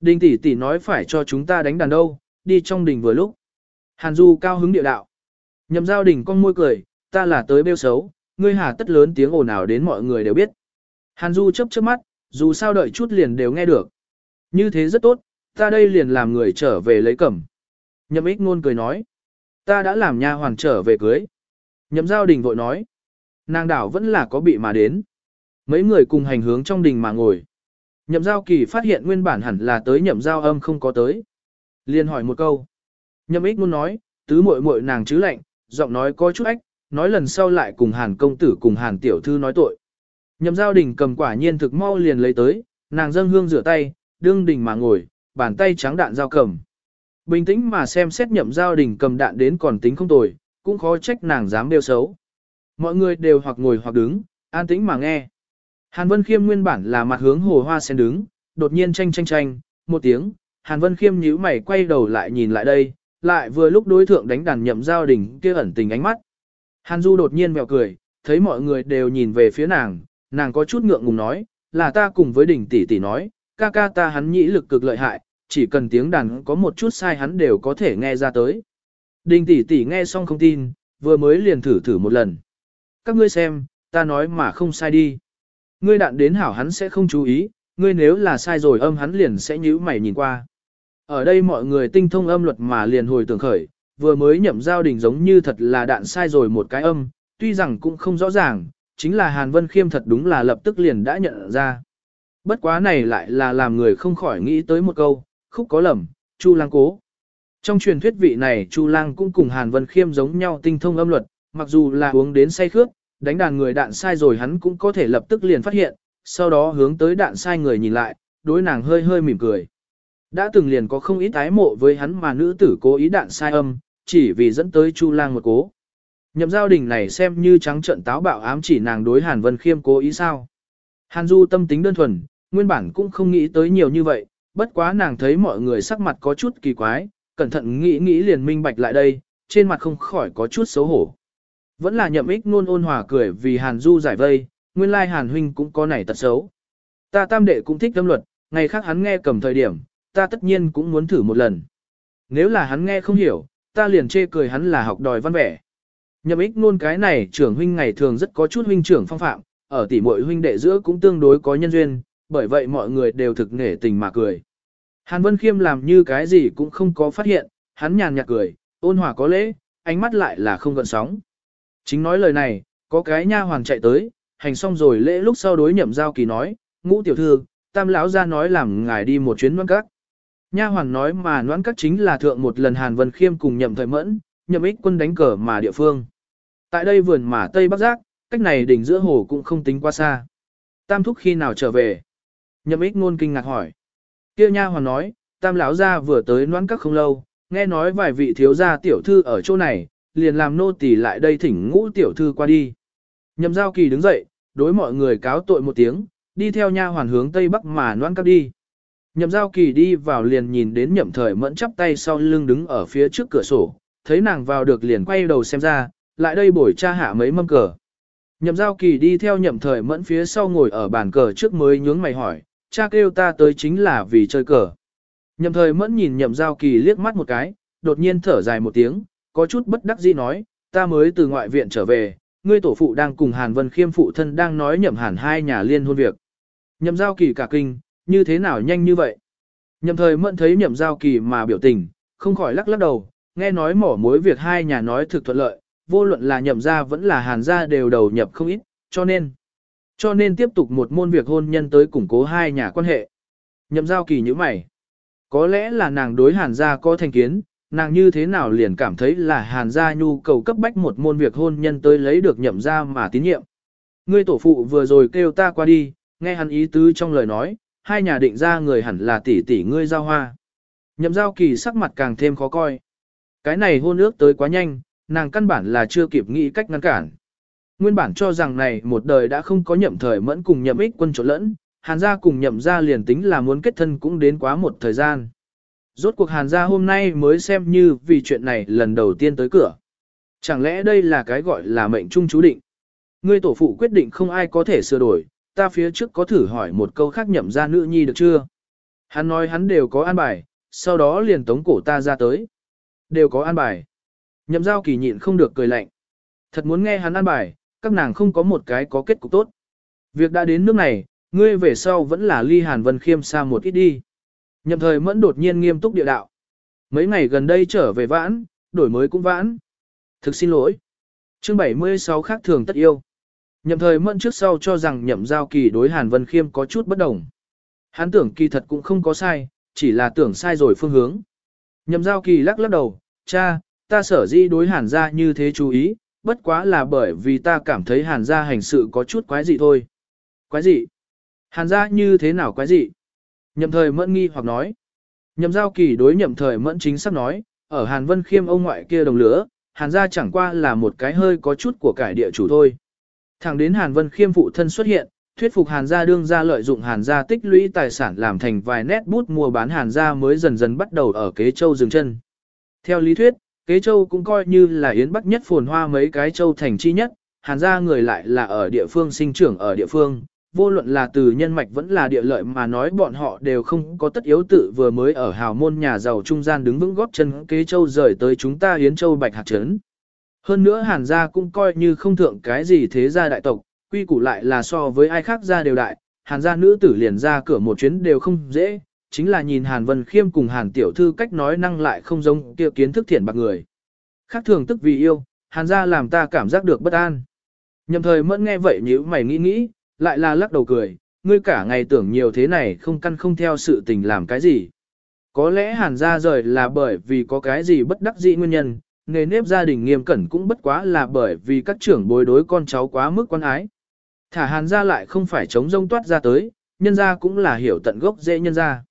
Đình tỷ tỷ nói phải cho chúng ta đánh đàn đâu, đi trong đình vừa lúc. Hàn Du cao hứng địa đạo. Nhậm giao đình con môi cười, ta là tới bêu xấu, ngươi hà tất lớn tiếng ồn ào đến mọi người đều biết. Hàn Du chấp chớp mắt, dù sao đợi chút liền đều nghe được. Như thế rất tốt, ta đây liền làm người trở về lấy cẩm. Nhậm ích ngôn cười nói, ta đã làm nha hoàn trở về cưới. Nhậm giao đình vội nói, nàng đảo vẫn là có bị mà đến. Mấy người cùng hành hướng trong đình mà ngồi. Nhậm giao kỳ phát hiện nguyên bản hẳn là tới nhậm giao âm không có tới. Liền hỏi một câu. Nhậm ích ngôn nói, tứ muội muội nàng chứ lạnh, giọng nói có chút ách, nói lần sau lại cùng hàn công tử cùng hàn tiểu thư nói tội. Nhậm giao đình cầm quả nhiên thực mau liền lấy tới, nàng dâng hương rửa tay, đương đình mà ngồi, bàn tay trắng đạn giao cầm. Bình tĩnh mà xem xét nhậm giao đình cầm đạn đến còn tính không tồi, cũng khó trách nàng dám đeo xấu. Mọi người đều hoặc ngồi hoặc đứng, an tĩnh mà nghe. Hàn Vân Khiêm nguyên bản là mặt hướng hồ hoa sen đứng, đột nhiên tranh tranh tranh, một tiếng, Hàn Vân Khiêm nhíu mày quay đầu lại nhìn lại đây, lại vừa lúc đối thượng đánh đàn nhậm giao đình kia ẩn tình ánh mắt. Hàn Du đột nhiên mèo cười, thấy mọi người đều nhìn về phía nàng, nàng có chút ngượng ngùng nói, là ta cùng với đỉnh tỷ tỷ nói, ca ca ta hắn nhĩ lực cực lợi hại, chỉ cần tiếng đàn có một chút sai hắn đều có thể nghe ra tới. Đình tỷ tỷ nghe xong không tin, vừa mới liền thử thử một lần. Các ngươi xem, ta nói mà không sai đi. Ngươi đạn đến hảo hắn sẽ không chú ý, ngươi nếu là sai rồi âm hắn liền sẽ nhíu mày nhìn qua. Ở đây mọi người tinh thông âm luật mà liền hồi tưởng khởi, vừa mới nhậm giao đình giống như thật là đạn sai rồi một cái âm, tuy rằng cũng không rõ ràng, chính là Hàn Vân Khiêm thật đúng là lập tức liền đã nhận ra. Bất quá này lại là làm người không khỏi nghĩ tới một câu, khúc có lầm, Chu Lang cố. Trong truyền thuyết vị này Chu Lang cũng cùng Hàn Vân Khiêm giống nhau tinh thông âm luật, mặc dù là uống đến say khướt, đánh đàn người đạn sai rồi hắn cũng có thể lập tức liền phát hiện, sau đó hướng tới đạn sai người nhìn lại, đối nàng hơi hơi mỉm cười. Đã từng liền có không ít ái mộ với hắn mà nữ tử cố ý đạn sai âm, chỉ vì dẫn tới Chu Lang một cố. Nhậm giao đình này xem như trắng trận táo bạo ám chỉ nàng đối Hàn Vân Khiêm cố ý sao. Hàn Du tâm tính đơn thuần, nguyên bản cũng không nghĩ tới nhiều như vậy, bất quá nàng thấy mọi người sắc mặt có chút kỳ quái, cẩn thận nghĩ nghĩ liền minh bạch lại đây, trên mặt không khỏi có chút xấu hổ. Vẫn là nhậm ích luôn ôn hòa cười vì Hàn Du giải vây, nguyên lai Hàn Huynh cũng có nảy tật xấu. Ta tam đệ cũng thích tâm luật, ngày khác hắn nghe cầm thời điểm, ta tất nhiên cũng muốn thử một lần. Nếu là hắn nghe không hiểu, ta liền chê cười hắn là học đòi văn vẻ. Nhậm ích nôn cái này trưởng huynh ngày thường rất có chút huynh trưởng phong phạm, ở tỷ muội huynh đệ giữa cũng tương đối có nhân duyên, bởi vậy mọi người đều thực nể tình mà cười. Hàn Vân Khiêm làm như cái gì cũng không có phát hiện, hắn nhàn nhạt cười, ôn hòa có lễ, ánh mắt lại là không gợn sóng. Chính nói lời này, có cái nha hoàng chạy tới, hành xong rồi lễ lúc sau đối nhậm giao kỳ nói, ngũ tiểu thư, tam lão ra nói làm ngài đi một chuyến noan các. Nha hoàng nói mà noan các chính là thượng một lần Hàn Vân Khiêm cùng nhậm thời mẫn, nhậm ích quân đánh cờ mà địa phương. Tại đây vườn mà Tây Bắc Giác, cách này đỉnh giữa hồ cũng không tính quá xa. Tam thúc khi nào trở về? Nhậm ích ngôn kinh ngạc hỏi. Kia nha hoàn nói, tam lão gia vừa tới noãn các không lâu, nghe nói vài vị thiếu gia tiểu thư ở chỗ này, liền làm nô tỳ lại đây thỉnh ngũ tiểu thư qua đi. Nhậm giao kỳ đứng dậy, đối mọi người cáo tội một tiếng, đi theo nha hoàn hướng tây bắc mà noãn các đi. Nhậm giao kỳ đi vào liền nhìn đến nhậm thời mẫn chắp tay sau lưng đứng ở phía trước cửa sổ, thấy nàng vào được liền quay đầu xem ra, lại đây bổi cha hạ mấy mâm cờ. Nhậm giao kỳ đi theo nhậm thời mẫn phía sau ngồi ở bàn cờ trước mới nhướng mày hỏi, cha kêu ta tới chính là vì chơi cờ. Nhậm thời mẫn nhìn nhậm giao kỳ liếc mắt một cái, đột nhiên thở dài một tiếng, có chút bất đắc dĩ nói, ta mới từ ngoại viện trở về, ngươi tổ phụ đang cùng Hàn Vân Khiêm phụ thân đang nói nhậm hàn hai nhà liên hôn việc. Nhậm giao kỳ cả kinh, như thế nào nhanh như vậy? Nhậm thời mẫn thấy nhậm giao kỳ mà biểu tình, không khỏi lắc lắc đầu, nghe nói mỏ mối việc hai nhà nói thực thuận lợi, vô luận là nhậm gia vẫn là hàn gia đều đầu nhập không ít, cho nên, cho nên tiếp tục một môn việc hôn nhân tới củng cố hai nhà quan hệ. Nhậm giao kỳ như mày. Có lẽ là nàng đối hàn gia có thành kiến, nàng như thế nào liền cảm thấy là hàn gia nhu cầu cấp bách một môn việc hôn nhân tới lấy được nhậm gia mà tín nhiệm. Ngươi tổ phụ vừa rồi kêu ta qua đi, nghe hắn ý tứ trong lời nói, hai nhà định ra người hẳn là tỷ tỷ ngươi giao hoa. Nhậm giao kỳ sắc mặt càng thêm khó coi. Cái này hôn ước tới quá nhanh, nàng căn bản là chưa kịp nghĩ cách ngăn cản. Nguyên bản cho rằng này một đời đã không có nhậm thời mẫn cùng nhậm ích quân trộn lẫn, hàn gia cùng nhậm gia liền tính là muốn kết thân cũng đến quá một thời gian. Rốt cuộc hàn gia hôm nay mới xem như vì chuyện này lần đầu tiên tới cửa. Chẳng lẽ đây là cái gọi là mệnh trung chú định? Ngươi tổ phụ quyết định không ai có thể sửa đổi, ta phía trước có thử hỏi một câu khác nhậm gia nữ nhi được chưa? Hắn nói hắn đều có an bài, sau đó liền tống cổ ta ra tới. Đều có an bài. Nhậm giao kỳ nhịn không được cười lạnh. Thật muốn nghe hắn an bài, các nàng không có một cái có kết cục tốt. Việc đã đến nước này, ngươi về sau vẫn là ly Hàn Vân Khiêm xa một ít đi. Nhậm thời mẫn đột nhiên nghiêm túc địa đạo. Mấy ngày gần đây trở về vãn, đổi mới cũng vãn. Thực xin lỗi. Chương 76 khác thường tất yêu. Nhậm thời mẫn trước sau cho rằng nhậm giao kỳ đối Hàn Vân Khiêm có chút bất đồng. Hắn tưởng kỳ thật cũng không có sai, chỉ là tưởng sai rồi phương hướng. Nhậm giao kỳ lắc lắc đầu, cha, ta sở di đối hàn gia như thế chú ý, bất quá là bởi vì ta cảm thấy hàn gia hành sự có chút quái dị thôi. Quái dị? Hàn gia như thế nào quái dị? Nhậm thời mẫn nghi hoặc nói. Nhậm giao kỳ đối nhậm thời mẫn chính xác nói, ở hàn vân khiêm ông ngoại kia đồng lửa, hàn gia chẳng qua là một cái hơi có chút của cải địa chủ thôi. Thẳng đến hàn vân khiêm phụ thân xuất hiện, thuyết phục hàn gia đương ra lợi dụng hàn gia tích lũy tài sản làm thành vài nét bút mua bán hàn gia mới dần dần bắt đầu ở kế châu dừng chân. Theo lý thuyết, kế châu cũng coi như là yến bắc nhất phồn hoa mấy cái châu thành chi nhất, hàn gia người lại là ở địa phương sinh trưởng ở địa phương, vô luận là từ nhân mạch vẫn là địa lợi mà nói bọn họ đều không có tất yếu tự vừa mới ở hào môn nhà giàu trung gian đứng vững góp chân kế châu rời tới chúng ta yến châu bạch hạt trấn. Hơn nữa hàn gia cũng coi như không thượng cái gì thế gia đại tộc, quy củ lại là so với ai khác gia đều đại, hàn gia nữ tử liền ra cửa một chuyến đều không dễ, chính là nhìn hàn vân khiêm cùng hàn tiểu thư cách nói năng lại không giống kia kiến thức thiện bạc người. Khác thường tức vì yêu, hàn gia làm ta cảm giác được bất an. Nhầm thời mẫn nghe vậy nhíu mày nghĩ nghĩ, lại là lắc đầu cười, ngươi cả ngày tưởng nhiều thế này không căn không theo sự tình làm cái gì. Có lẽ hàn gia rời là bởi vì có cái gì bất đắc dĩ nguyên nhân, nghề nếp gia đình nghiêm cẩn cũng bất quá là bởi vì các trưởng bối đối con cháu quá mức quan ái. Thả hàn gia lại không phải chống rông toát ra tới, nhân gia cũng là hiểu tận gốc dễ nhân gia.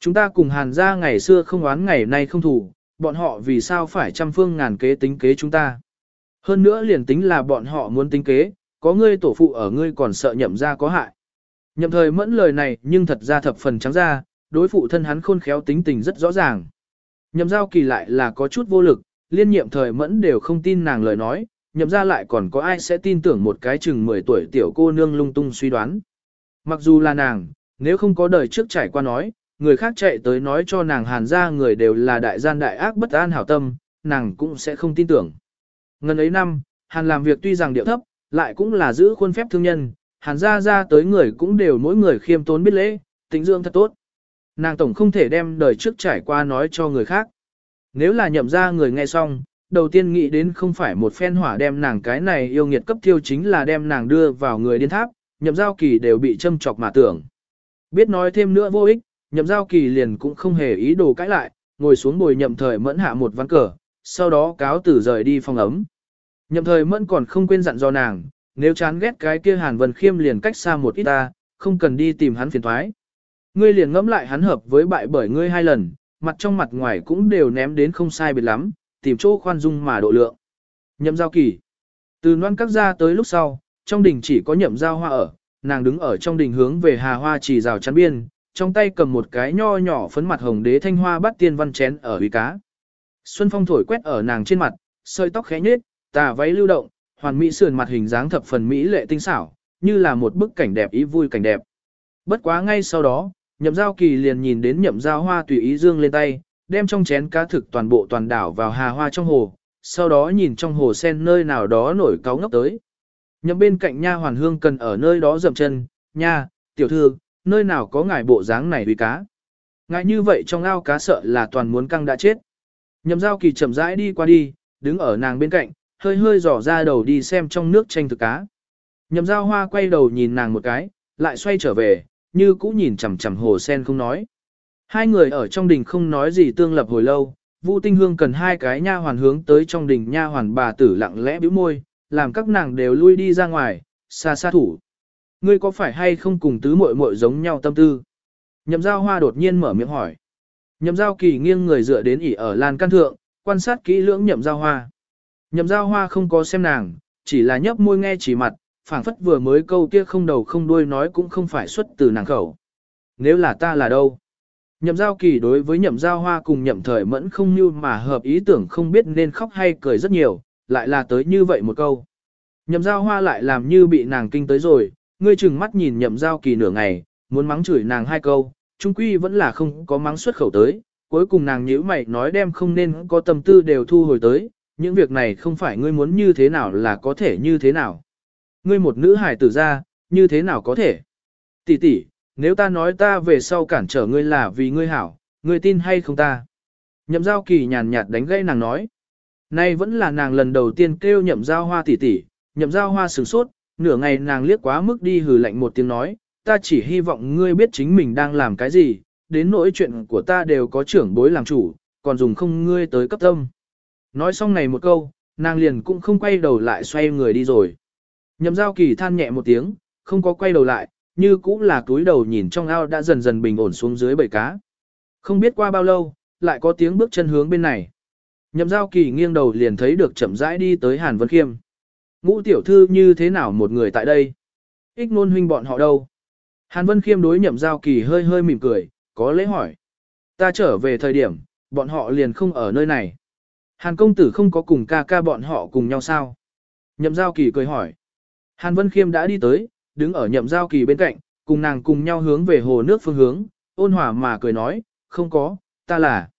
Chúng ta cùng hàn gia ngày xưa không oán ngày nay không thủ, bọn họ vì sao phải trăm phương ngàn kế tính kế chúng ta. Hơn nữa liền tính là bọn họ muốn tính kế, có ngươi tổ phụ ở ngươi còn sợ nhậm ra có hại. Nhậm thời mẫn lời này nhưng thật ra thập phần trắng ra, đối phụ thân hắn khôn khéo tính tình rất rõ ràng. Nhậm giao kỳ lại là có chút vô lực, liên nhiệm thời mẫn đều không tin nàng lời nói, nhậm ra lại còn có ai sẽ tin tưởng một cái chừng 10 tuổi tiểu cô nương lung tung suy đoán. Mặc dù là nàng, nếu không có đời trước trải qua nói, người khác chạy tới nói cho nàng hàn ra người đều là đại gian đại ác bất an hảo tâm, nàng cũng sẽ không tin tưởng. Ngân ấy năm, hàn làm việc tuy rằng điệu thấp, lại cũng là giữ khuôn phép thương nhân, hàn ra ra tới người cũng đều mỗi người khiêm tốn biết lễ, tính dưỡng thật tốt. Nàng tổng không thể đem đời trước trải qua nói cho người khác. Nếu là nhậm ra người nghe xong, đầu tiên nghĩ đến không phải một phen hỏa đem nàng cái này yêu nghiệt cấp thiêu chính là đem nàng đưa vào người điên tháp, nhậm giao kỳ đều bị châm chọc mà tưởng. Biết nói thêm nữa vô ích, nhậm giao kỳ liền cũng không hề ý đồ cãi lại, ngồi xuống bồi nhậm thời mẫn hạ một ván cờ, sau đó cáo tử rời đi phòng ấm. Nhậm thời mẫn còn không quên dặn do nàng, nếu chán ghét cái kia hàn vân khiêm liền cách xa một ít ta, không cần đi tìm hắn phiền thoái. Ngươi liền ngẫm lại hắn hợp với bại bởi ngươi hai lần, mặt trong mặt ngoài cũng đều ném đến không sai biệt lắm, tìm chỗ khoan dung mà độ lượng. Nhậm giao kỳ. Từ noan các ra tới lúc sau, trong đình chỉ có nhậm giao hoa ở, nàng đứng ở trong đình hướng về hà hoa chỉ rào chắn biên, trong tay cầm một cái nho nhỏ phấn mặt hồng đế thanh hoa bắt tiên văn chén ở huy cá. Xuân phong thổi quét ở nàng trên mặt, sợi tóc khẽ nhếch, tà váy lưu động, hoàn mỹ sườn mặt hình dáng thập phần mỹ lệ tinh xảo, như là một bức cảnh đẹp ý vui cảnh đẹp. Bất quá ngay sau đó, nhậm giao kỳ liền nhìn đến nhậm giao hoa tùy ý dương lên tay, đem trong chén cá thực toàn bộ toàn đảo vào hà hoa trong hồ, sau đó nhìn trong hồ sen nơi nào đó nổi cáo ngốc tới. Nhậm bên cạnh nha hoàn hương cần ở nơi đó dậm chân, nha, tiểu thư, nơi nào có ngài bộ dáng này uy cá. Ngài như vậy trong ao cá sợ là toàn muốn căng đã chết. Nhậm giao kỳ chậm rãi đi qua đi, đứng ở nàng bên cạnh, hơi hơi dò ra đầu đi xem trong nước tranh thực cá. Nhậm giao hoa quay đầu nhìn nàng một cái, lại xoay trở về, như cũ nhìn chằm chằm hồ sen không nói. Hai người ở trong đình không nói gì tương lập hồi lâu, Vu Tinh Hương cần hai cái nha hoàn hướng tới trong đình nha hoàn bà tử lặng lẽ bĩu môi, làm các nàng đều lui đi ra ngoài, xa xa thủ. Ngươi có phải hay không cùng tứ muội muội giống nhau tâm tư? Nhậm giao hoa đột nhiên mở miệng hỏi. Nhậm giao kỳ nghiêng người dựa đến ỉ ở lan can thượng, quan sát kỹ lưỡng nhậm giao hoa. Nhậm giao hoa không có xem nàng, chỉ là nhấp môi nghe chỉ mặt, phảng phất vừa mới câu kia không đầu không đuôi nói cũng không phải xuất từ nàng khẩu. Nếu là ta là đâu? Nhậm giao kỳ đối với nhậm giao hoa cùng nhậm thời mẫn không như mà hợp ý tưởng không biết nên khóc hay cười rất nhiều, lại là tới như vậy một câu. Nhậm giao hoa lại làm như bị nàng kinh tới rồi, ngươi chừng mắt nhìn nhậm giao kỳ nửa ngày, muốn mắng chửi nàng hai câu, trung quy vẫn là không có mắng xuất khẩu tới, cuối cùng nàng nhíu mày nói đem không nên có tâm tư đều thu hồi tới, những việc này không phải ngươi muốn như thế nào là có thể như thế nào. Ngươi một nữ hài tử ra, như thế nào có thể? Tỷ tỷ, nếu ta nói ta về sau cản trở ngươi là vì ngươi hảo, ngươi tin hay không ta? Nhậm giao kỳ nhàn nhạt đánh gây nàng nói. Nay vẫn là nàng lần đầu tiên kêu nhậm giao hoa tỷ tỷ, nhậm giao hoa sửng sốt, nửa ngày nàng liếc quá mức đi hừ lạnh một tiếng nói, ta chỉ hy vọng ngươi biết chính mình đang làm cái gì, đến nỗi chuyện của ta đều có trưởng bối làm chủ, còn dùng không ngươi tới cấp tâm. Nói xong này một câu, nàng liền cũng không quay đầu lại xoay người đi rồi. Nhậm giao kỳ than nhẹ một tiếng, không có quay đầu lại, như cũng là túi đầu nhìn trong ao đã dần dần bình ổn xuống dưới bầy cá. Không biết qua bao lâu, lại có tiếng bước chân hướng bên này. Nhậm giao kỳ nghiêng đầu liền thấy được chậm rãi đi tới Hàn Vân Khiêm. Ngũ tiểu thư như thế nào một người tại đây? Ích nôn huynh bọn họ đâu? Hàn Vân Khiêm đối nhậm giao kỳ hơi hơi mỉm cười, có lễ hỏi. Ta trở về thời điểm, bọn họ liền không ở nơi này. Hàn công tử không có cùng ca ca bọn họ cùng nhau sao? Nhậm giao kỳ cười hỏi. Hàn Vân Khiêm đã đi tới, đứng ở nhậm giao kỳ bên cạnh, cùng nàng cùng nhau hướng về hồ nước phương hướng, ôn hòa mà cười nói, không có, ta là.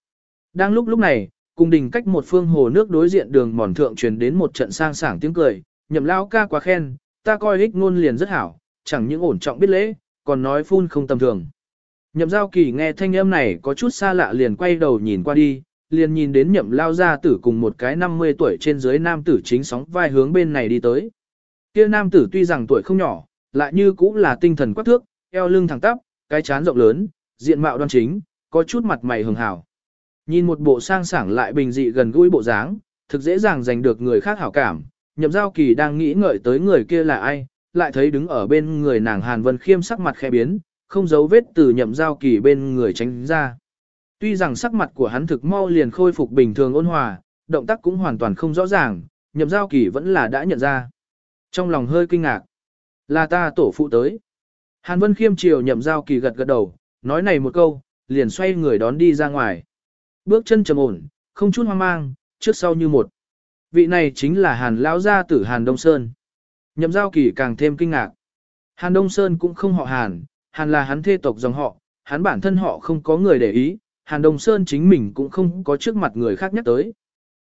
Đang lúc lúc này, cùng đình cách một phương hồ nước đối diện đường mòn thượng truyền đến một trận sang sảng tiếng cười, nhậm Lão ca quá khen, ta coi ích ngôn liền rất hảo, chẳng những ổn trọng biết lễ, còn nói phun không tầm thường. Nhậm giao kỳ nghe thanh âm này có chút xa lạ liền quay đầu nhìn qua đi, liền nhìn đến nhậm lao gia tử cùng một cái 50 tuổi trên dưới nam tử chính sóng vai hướng bên này đi tới. Kia nam tử tuy rằng tuổi không nhỏ, lại như cũng là tinh thần quắc thước, eo lưng thẳng tắp, cái chán rộng lớn, diện mạo đoan chính, có chút mặt mày hường hảo. Nhìn một bộ sang sảng lại bình dị gần gũi bộ dáng, thực dễ dàng giành được người khác hảo cảm. Nhậm giao kỳ đang nghĩ ngợi tới người kia là ai, lại thấy đứng ở bên người nàng Hàn Vân Khiêm sắc mặt khẽ biến, không giấu vết từ nhậm giao kỳ bên người tránh ra. Tuy rằng sắc mặt của hắn thực mau liền khôi phục bình thường ôn hòa, động tác cũng hoàn toàn không rõ ràng, nhậm giao kỳ vẫn là đã nhận ra. Trong lòng hơi kinh ngạc, là ta tổ phụ tới. Hàn Vân Khiêm chiều nhậm giao kỳ gật gật đầu, nói này một câu, liền xoay người đón đi ra ngoài. Bước chân trầm ổn, không chút hoang mang, trước sau như một. Vị này chính là Hàn Lão gia tử Hàn Đông Sơn. Nhậm giao kỳ càng thêm kinh ngạc. Hàn Đông Sơn cũng không họ Hàn, Hàn là hắn thê tộc dòng họ, hắn bản thân họ không có người để ý, Hàn Đông Sơn chính mình cũng không có trước mặt người khác nhắc tới.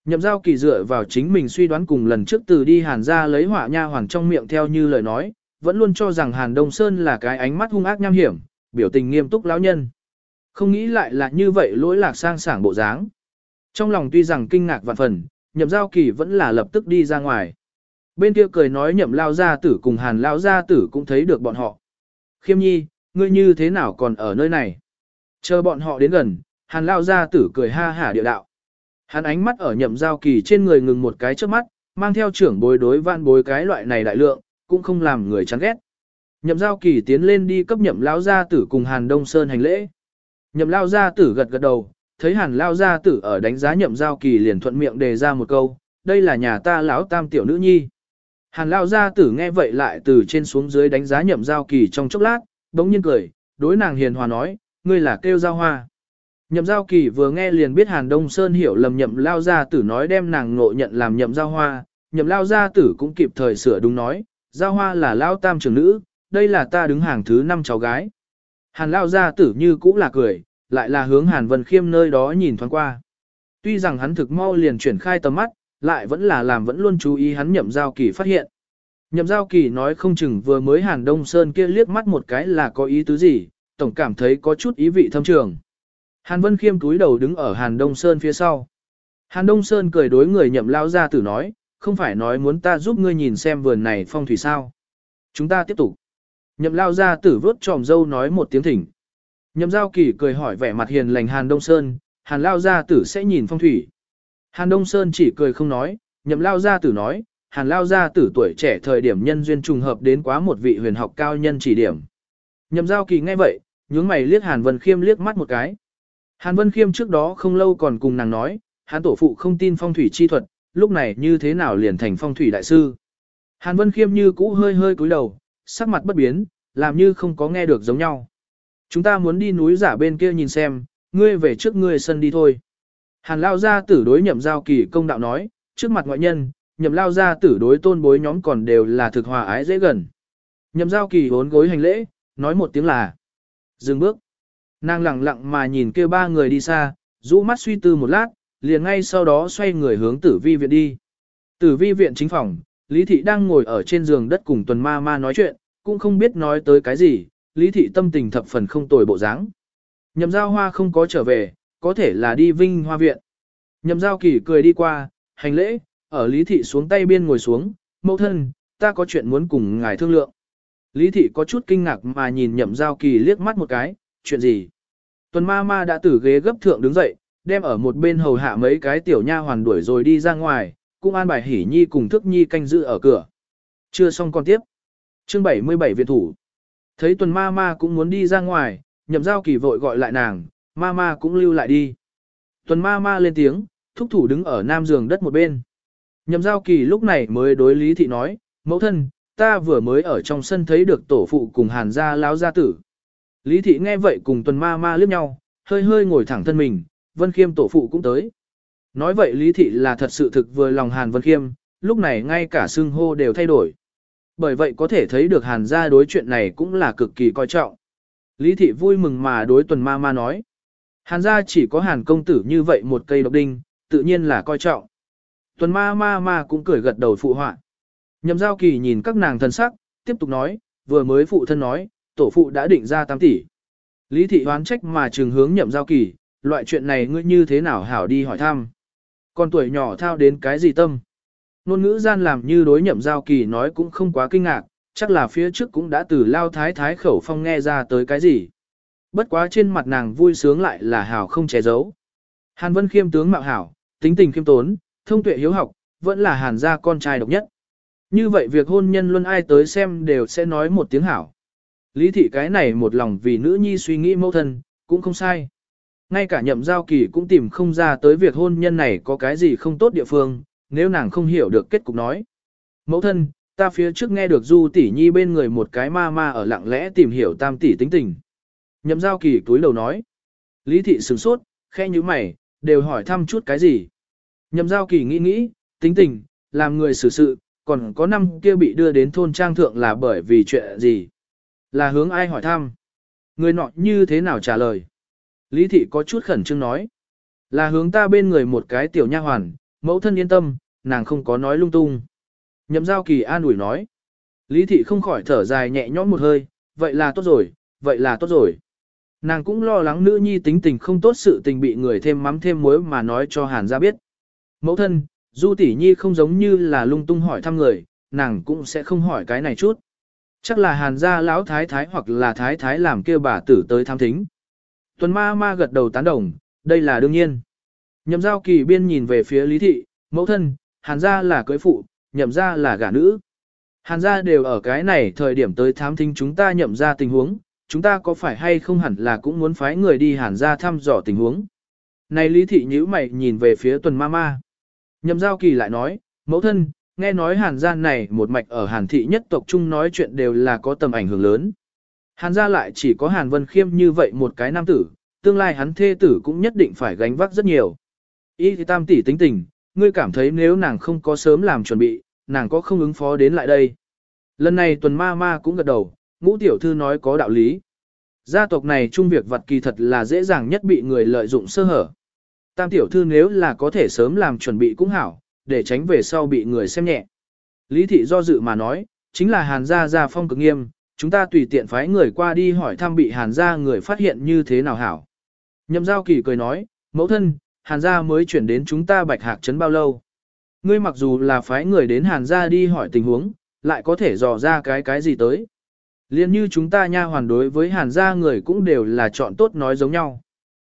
Nhậm giao kỳ dựa vào chính mình suy đoán cùng lần trước từ đi Hàn ra lấy hỏa nha hoàng trong miệng theo như lời nói, vẫn luôn cho rằng Hàn Đông Sơn là cái ánh mắt hung ác nham hiểm, biểu tình nghiêm túc lão nhân. Không nghĩ lại là như vậy lỗi lạc sang sảng bộ dáng. Trong lòng tuy rằng kinh ngạc vạn phần, nhậm giao kỳ vẫn là lập tức đi ra ngoài. Bên kia cười nói nhậm lao gia tử cùng hàn lao gia tử cũng thấy được bọn họ. Khiêm nhi, ngươi như thế nào còn ở nơi này? Chờ bọn họ đến gần, hàn lao gia tử cười ha hả địa đạo. Hắn ánh mắt ở nhậm giao kỳ trên người ngừng một cái trước mắt, mang theo trưởng bối đối van bối cái loại này đại lượng, cũng không làm người chán ghét. Nhậm giao kỳ tiến lên đi cấp nhậm lao gia tử cùng hàn đông sơn hành lễ. Nhậm lao gia tử gật gật đầu, thấy hàn lao gia tử ở đánh giá nhậm giao kỳ liền thuận miệng đề ra một câu, đây là nhà ta lão tam tiểu nữ nhi. Hàn lao gia tử nghe vậy lại từ trên xuống dưới đánh giá nhậm giao kỳ trong chốc lát, bỗng nhiên cười, đối nàng hiền hòa nói, ngươi là kêu giao hoa. Nhậm giao kỳ vừa nghe liền biết Hàn Đông Sơn hiểu lầm nhậm lao gia tử nói đem nàng ngộ nhận làm nhậm giao hoa, nhậm lao gia tử cũng kịp thời sửa đúng nói, giao hoa là lao tam trưởng nữ, đây là ta đứng hàng thứ năm cháu gái. Hàn lao gia tử như cũng là cười, lại là hướng Hàn Vân Khiêm nơi đó nhìn thoáng qua. Tuy rằng hắn thực mau liền chuyển khai tầm mắt, lại vẫn là làm vẫn luôn chú ý hắn nhậm giao kỳ phát hiện. Nhậm giao kỳ nói không chừng vừa mới Hàn Đông Sơn kia liếc mắt một cái là có ý tứ gì, tổng cảm thấy có chút ý vị thâm trường. Hàn Vân Khiêm túi đầu đứng ở Hàn Đông Sơn phía sau. Hàn Đông Sơn cười đối người nhậm lao ra tử nói, không phải nói muốn ta giúp ngươi nhìn xem vườn này phong thủy sao. Chúng ta tiếp tục. Nhậm lao ra tử vớt tròm dâu nói một tiếng thỉnh. Nhậm giao kỳ cười hỏi vẻ mặt hiền lành Hàn Đông Sơn, Hàn lao Gia tử sẽ nhìn phong thủy. Hàn Đông Sơn chỉ cười không nói, nhậm lao gia tử nói, Hàn lao gia tử tuổi trẻ thời điểm nhân duyên trùng hợp đến quá một vị huyền học cao nhân chỉ điểm. Nhậm giao kỳ nghe vậy, nhướng mày liếc Hàn Vân Khiêm liếc mắt một cái. Hàn Vân Khiêm trước đó không lâu còn cùng nàng nói, Hàn tổ phụ không tin phong thủy chi thuật, lúc này như thế nào liền thành phong thủy đại sư. Hàn Vân Khiêm như cũ hơi hơi cúi đầu, sắc mặt bất biến, làm như không có nghe được giống nhau. Chúng ta muốn đi núi giả bên kia nhìn xem, ngươi về trước ngươi sân đi thôi. Hàn lao gia tử đối nhậm giao kỳ công đạo nói, trước mặt ngoại nhân, nhậm lao gia tử đối tôn bối nhóm còn đều là thực hòa ái dễ gần. Nhậm giao kỳ hốn gối hành lễ, nói một tiếng là. Dừng bước. Nàng lặng lặng mà nhìn kia ba người đi xa, rũ mắt suy tư một lát, liền ngay sau đó xoay người hướng tử vi viện đi. Tử vi viện chính phòng, Lý Thị đang ngồi ở trên giường đất cùng tuần ma ma nói chuyện, cũng không biết nói tới cái gì, Lý Thị tâm tình thập phần không tồi bộ dáng. Nhậm giao hoa không có trở về, có thể là đi vinh hoa viện. Nhậm giao kỳ cười đi qua, hành lễ, ở Lý Thị xuống tay biên ngồi xuống, mẫu thân, ta có chuyện muốn cùng ngài thương lượng. Lý Thị có chút kinh ngạc mà nhìn nhậm giao kỳ liếc mắt một cái, chuyện gì? Tuần ma ma đã từ ghế gấp thượng đứng dậy, đem ở một bên hầu hạ mấy cái tiểu nha hoàn đuổi rồi đi ra ngoài, cũng an bài hỉ nhi cùng thức nhi canh giữ ở cửa. Chưa xong con tiếp. Chương 77 viện thủ. Thấy tuần ma ma cũng muốn đi ra ngoài, nhậm giao kỳ vội gọi lại nàng, ma ma cũng lưu lại đi. Tuần ma ma lên tiếng, thúc thủ đứng ở nam giường đất một bên. Nhậm giao kỳ lúc này mới đối lý thị nói, mẫu thân, ta vừa mới ở trong sân thấy được tổ phụ cùng hàn gia láo gia tử. Lý thị nghe vậy cùng tuần ma ma liếc nhau, hơi hơi ngồi thẳng thân mình, vân khiêm tổ phụ cũng tới. Nói vậy lý thị là thật sự thực vừa lòng hàn vân khiêm, lúc này ngay cả xương hô đều thay đổi. Bởi vậy có thể thấy được hàn gia đối chuyện này cũng là cực kỳ coi trọng. Lý thị vui mừng mà đối tuần ma ma nói. Hàn gia chỉ có hàn công tử như vậy một cây độc đinh, tự nhiên là coi trọng. Tuần ma ma ma cũng cười gật đầu phụ họa. Nhậm giao kỳ nhìn các nàng thân sắc, tiếp tục nói, vừa mới phụ thân nói, tổ phụ đã định ra 8 tỷ. Lý thị hoán trách mà trường hướng nhậm giao kỳ, loại chuyện này ngươi như thế nào hảo đi hỏi thăm. Con tuổi nhỏ thao đến cái gì tâm? Nôn ngữ gian làm như đối nhậm giao kỳ nói cũng không quá kinh ngạc, chắc là phía trước cũng đã từ lao thái thái khẩu phong nghe ra tới cái gì. Bất quá trên mặt nàng vui sướng lại là hảo không che giấu. Hàn Vân khiêm tướng mạo hảo, tính tình khiêm tốn, thông tuệ hiếu học, vẫn là hàn gia con trai độc nhất. Như vậy việc hôn nhân luôn ai tới xem đều sẽ nói một tiếng hảo. Lý thị cái này một lòng vì nữ nhi suy nghĩ mẫu thân, cũng không sai. Ngay cả nhậm giao kỳ cũng tìm không ra tới việc hôn nhân này có cái gì không tốt địa phương, nếu nàng không hiểu được kết cục nói. Mẫu thân, ta phía trước nghe được du tỷ nhi bên người một cái ma ma ở lặng lẽ tìm hiểu tam tỷ tính tình. Nhậm giao kỳ túi đầu nói. Lý thị sửng sốt, khe như mày, đều hỏi thăm chút cái gì. Nhậm giao kỳ nghĩ nghĩ, tính tình, làm người xử sự, còn có năm kia bị đưa đến thôn trang thượng là bởi vì chuyện gì. Là hướng ai hỏi thăm. Người nọ như thế nào trả lời. Lý thị có chút khẩn trương nói. Là hướng ta bên người một cái tiểu nha hoàn, mẫu thân yên tâm, nàng không có nói lung tung. Nhậm giao kỳ an ủi nói. Lý thị không khỏi thở dài nhẹ nhõm một hơi, vậy là tốt rồi, vậy là tốt rồi. Nàng cũng lo lắng nữ nhi tính tình không tốt sự tình bị người thêm mắm thêm muối mà nói cho hàn ra biết. Mẫu thân, du tỷ nhi không giống như là lung tung hỏi thăm người, nàng cũng sẽ không hỏi cái này chút. Chắc là hàn gia lão thái thái hoặc là thái thái làm kêu bà tử tới tham thính. Tuần ma ma gật đầu tán đồng, đây là đương nhiên. Nhậm giao kỳ biên nhìn về phía lý thị, mẫu thân, hàn gia là cưới phụ, nhậm gia là gả nữ. Hàn gia đều ở cái này thời điểm tới thám thính chúng ta nhậm ra tình huống, chúng ta có phải hay không hẳn là cũng muốn phái người đi hàn gia thăm dò tình huống. Này lý thị nhữ mày nhìn về phía tuần ma ma. Nhậm giao kỳ lại nói, mẫu thân, nghe nói hàn gia này một mạch ở hàn thị nhất tộc chung nói chuyện đều là có tầm ảnh hưởng lớn. Hàn gia lại chỉ có hàn vân khiêm như vậy một cái nam tử, tương lai hắn thê tử cũng nhất định phải gánh vác rất nhiều. Ý thì tam tỷ tính tình, ngươi cảm thấy nếu nàng không có sớm làm chuẩn bị, nàng có không ứng phó đến lại đây. Lần này tuần ma ma cũng gật đầu, ngũ tiểu thư nói có đạo lý. Gia tộc này chung việc vật kỳ thật là dễ dàng nhất bị người lợi dụng sơ hở. Tam tiểu thư nếu là có thể sớm làm chuẩn bị cũng hảo, để tránh về sau bị người xem nhẹ. Lý thị do dự mà nói, chính là hàn gia gia phong cực nghiêm, chúng ta tùy tiện phái người qua đi hỏi thăm bị hàn gia người phát hiện như thế nào hảo. Nhậm giao kỳ cười nói, mẫu thân, hàn gia mới chuyển đến chúng ta bạch hạc trấn bao lâu. Ngươi mặc dù là phái người đến hàn gia đi hỏi tình huống, lại có thể dò ra cái cái gì tới. Liên như chúng ta nha hoàn đối với hàn gia người cũng đều là chọn tốt nói giống nhau.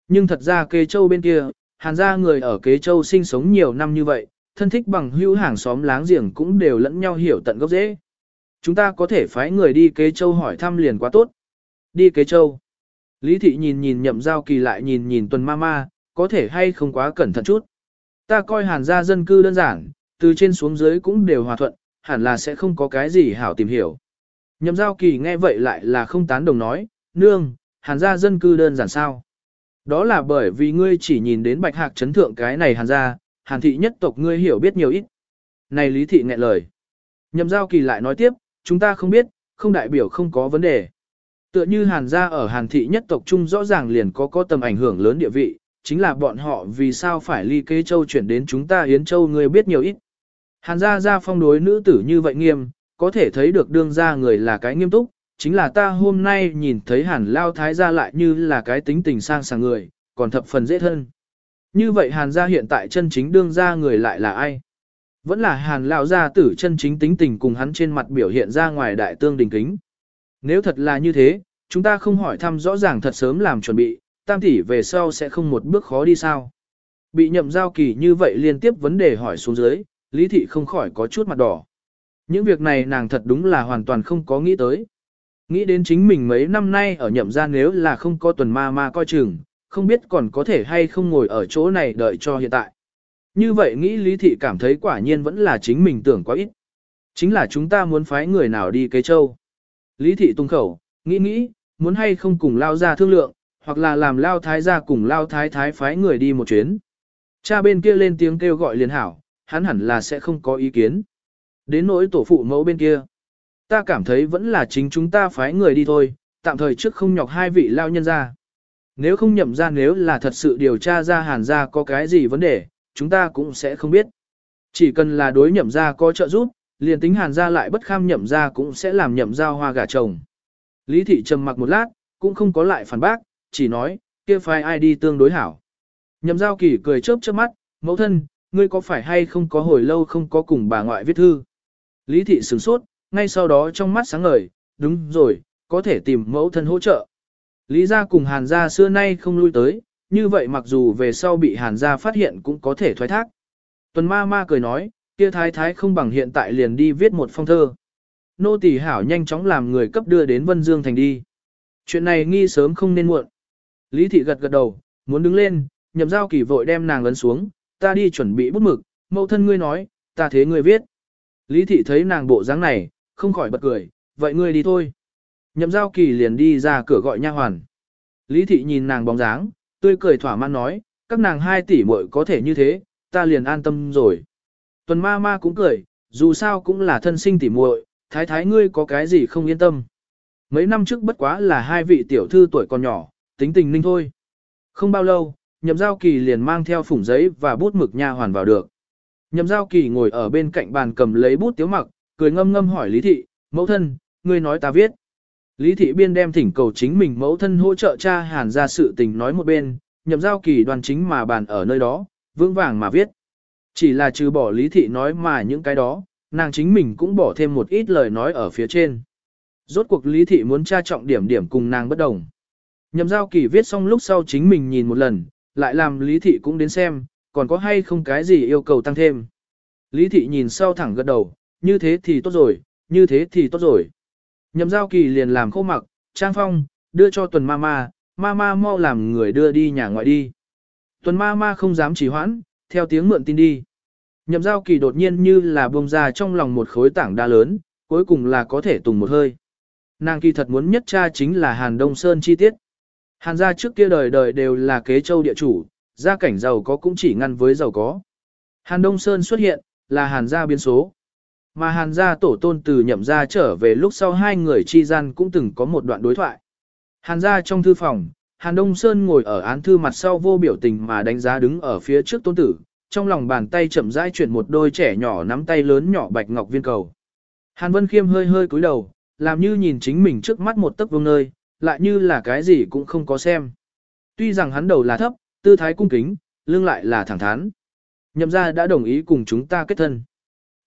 Nhưng thật ra kế châu bên kia, hàn gia người ở kế châu sinh sống nhiều năm như vậy, thân thích bằng hữu hàng xóm láng giềng cũng đều lẫn nhau hiểu tận gốc dễ. Chúng ta có thể phái người đi kế châu hỏi thăm liền quá tốt. Đi kế châu. Lý thị nhìn nhìn nhậm giao kỳ lại nhìn nhìn tuần ma ma, có thể hay không quá cẩn thận chút. Ta coi hàn gia dân cư đơn giản, từ trên xuống dưới cũng đều hòa thuận, hẳn là sẽ không có cái gì hảo tìm hiểu. Nhậm giao kỳ nghe vậy lại là không tán đồng nói, nương, hàn gia dân cư đơn giản sao. Đó là bởi vì ngươi chỉ nhìn đến bạch hạc chấn thượng cái này hàn gia, hàn thị nhất tộc ngươi hiểu biết nhiều ít. Này lý thị nghẹn lời. Nhậm giao kỳ lại nói tiếp, chúng ta không biết, không đại biểu không có vấn đề. Tựa như hàn gia ở hàn thị nhất tộc trung rõ ràng liền có có tầm ảnh hưởng lớn địa vị, chính là bọn họ vì sao phải ly kế châu chuyển đến chúng ta Yến Châu người biết nhiều ít. Hàn gia gia phong đối nữ tử như vậy nghiêm, có thể thấy được đương gia người là cái nghiêm túc, chính là ta hôm nay nhìn thấy hàn lao thái gia lại như là cái tính tình sang sàng người, còn thập phần dễ thân. Như vậy hàn gia hiện tại chân chính đương gia người lại là ai? Vẫn là hàn lao gia tử chân chính tính tình cùng hắn trên mặt biểu hiện ra ngoài đại tương đình kính. Nếu thật là như thế, chúng ta không hỏi thăm rõ ràng thật sớm làm chuẩn bị, tam tỷ về sau sẽ không một bước khó đi sao. Bị nhậm giao kỳ như vậy liên tiếp vấn đề hỏi xuống dưới, lý thị không khỏi có chút mặt đỏ. Những việc này nàng thật đúng là hoàn toàn không có nghĩ tới. Nghĩ đến chính mình mấy năm nay ở nhậm gia nếu là không có tuần ma ma coi chừng, không biết còn có thể hay không ngồi ở chỗ này đợi cho hiện tại. Như vậy nghĩ lý thị cảm thấy quả nhiên vẫn là chính mình tưởng quá ít. Chính là chúng ta muốn phái người nào đi kế châu. Lý thị tung khẩu, nghĩ nghĩ, muốn hay không cùng lao ra thương lượng, hoặc là làm lao thái gia cùng lao thái thái phái người đi một chuyến. Cha bên kia lên tiếng kêu gọi liền hảo, hắn hẳn là sẽ không có ý kiến. Đến nỗi tổ phụ mẫu bên kia. Ta cảm thấy vẫn là chính chúng ta phái người đi thôi, tạm thời trước không nhọc hai vị lao nhân ra. Nếu không nhậm ra nếu là thật sự điều tra ra hàn ra có cái gì vấn đề, chúng ta cũng sẽ không biết. Chỉ cần là đối nhậm ra có trợ giúp, liền tính hàn ra lại bất kham nhậm ra cũng sẽ làm nhậm ra hoa gà chồng. Lý thị trầm mặc một lát, cũng không có lại phản bác, chỉ nói, kia phái ai đi tương đối hảo. Nhậm giao kỳ cười chớp chớp mắt, mẫu thân, ngươi có phải hay không có hồi lâu không có cùng bà ngoại viết thư. Lý thị sửng sốt, ngay sau đó trong mắt sáng ngời, đúng rồi, có thể tìm mẫu thân hỗ trợ. Lý gia cùng hàn gia xưa nay không lui tới, như vậy mặc dù về sau bị hàn gia phát hiện cũng có thể thoái thác. Tuần ma ma cười nói, kia thái thái không bằng hiện tại liền đi viết một phong thơ. Nô tỳ hảo nhanh chóng làm người cấp đưa đến Vân Dương Thành đi. Chuyện này nghi sớm không nên muộn. Lý thị gật gật đầu, muốn đứng lên, nhậm giao kỳ vội đem nàng lấn xuống, ta đi chuẩn bị bút mực, mẫu thân ngươi nói, ta thế ngươi viết. Lý thị thấy nàng bộ dáng này, không khỏi bật cười, vậy ngươi đi thôi. Nhậm giao kỳ liền đi ra cửa gọi nha hoàn. Lý thị nhìn nàng bóng dáng, tươi cười thỏa mãn nói, các nàng hai tỷ muội có thể như thế, ta liền an tâm rồi. Tuần ma ma cũng cười, dù sao cũng là thân sinh tỷ muội, thái thái ngươi có cái gì không yên tâm. Mấy năm trước bất quá là hai vị tiểu thư tuổi còn nhỏ, tính tình ninh thôi. Không bao lâu, nhậm giao kỳ liền mang theo phủng giấy và bút mực nha hoàn vào được. Nhậm giao kỳ ngồi ở bên cạnh bàn cầm lấy bút tiếu mặc, cười ngâm ngâm hỏi Lý Thị, mẫu thân, ngươi nói ta viết. Lý Thị Biên đem thỉnh cầu chính mình mẫu thân hỗ trợ cha hàn ra sự tình nói một bên, nhậm giao kỳ đoàn chính mà bàn ở nơi đó, vững vàng mà viết. Chỉ là trừ bỏ Lý Thị nói mà những cái đó, nàng chính mình cũng bỏ thêm một ít lời nói ở phía trên. Rốt cuộc Lý Thị muốn tra trọng điểm điểm cùng nàng bất đồng. Nhậm giao kỳ viết xong lúc sau chính mình nhìn một lần, lại làm Lý Thị cũng đến xem, còn có hay không cái gì yêu cầu tăng thêm. Lý Thị nhìn sau thẳng gật đầu, như thế thì tốt rồi, như thế thì tốt rồi. Nhậm giao kỳ liền làm khô mặc, trang phong, đưa cho tuần ma ma, ma ma mau làm người đưa đi nhà ngoại đi. Tuần ma ma không dám trì hoãn, theo tiếng mượn tin đi. Nhậm giao kỳ đột nhiên như là bông ra trong lòng một khối tảng đa lớn, cuối cùng là có thể tùng một hơi. Nàng kỳ thật muốn nhất tra chính là Hàn Đông Sơn chi tiết. Hàn gia trước kia đời đời đều là kế châu địa chủ, gia cảnh giàu có cũng chỉ ngăn với giàu có. Hàn Đông Sơn xuất hiện, là Hàn gia biến số. Mà Hàn gia tổ tôn từ nhậm gia trở về lúc sau hai người chi gian cũng từng có một đoạn đối thoại. Hàn gia trong thư phòng, Hàn Đông Sơn ngồi ở án thư mặt sau vô biểu tình mà đánh giá đứng ở phía trước tôn tử, trong lòng bàn tay chậm rãi chuyển một đôi trẻ nhỏ nắm tay lớn nhỏ bạch ngọc viên cầu. Hàn Vân Khiêm hơi hơi cúi đầu, làm như nhìn chính mình trước mắt một tấc vương nơi, lại như là cái gì cũng không có xem. Tuy rằng hắn đầu là thấp, tư thái cung kính, lưng lại là thẳng thắn. Nhậm ra đã đồng ý cùng chúng ta kết thân.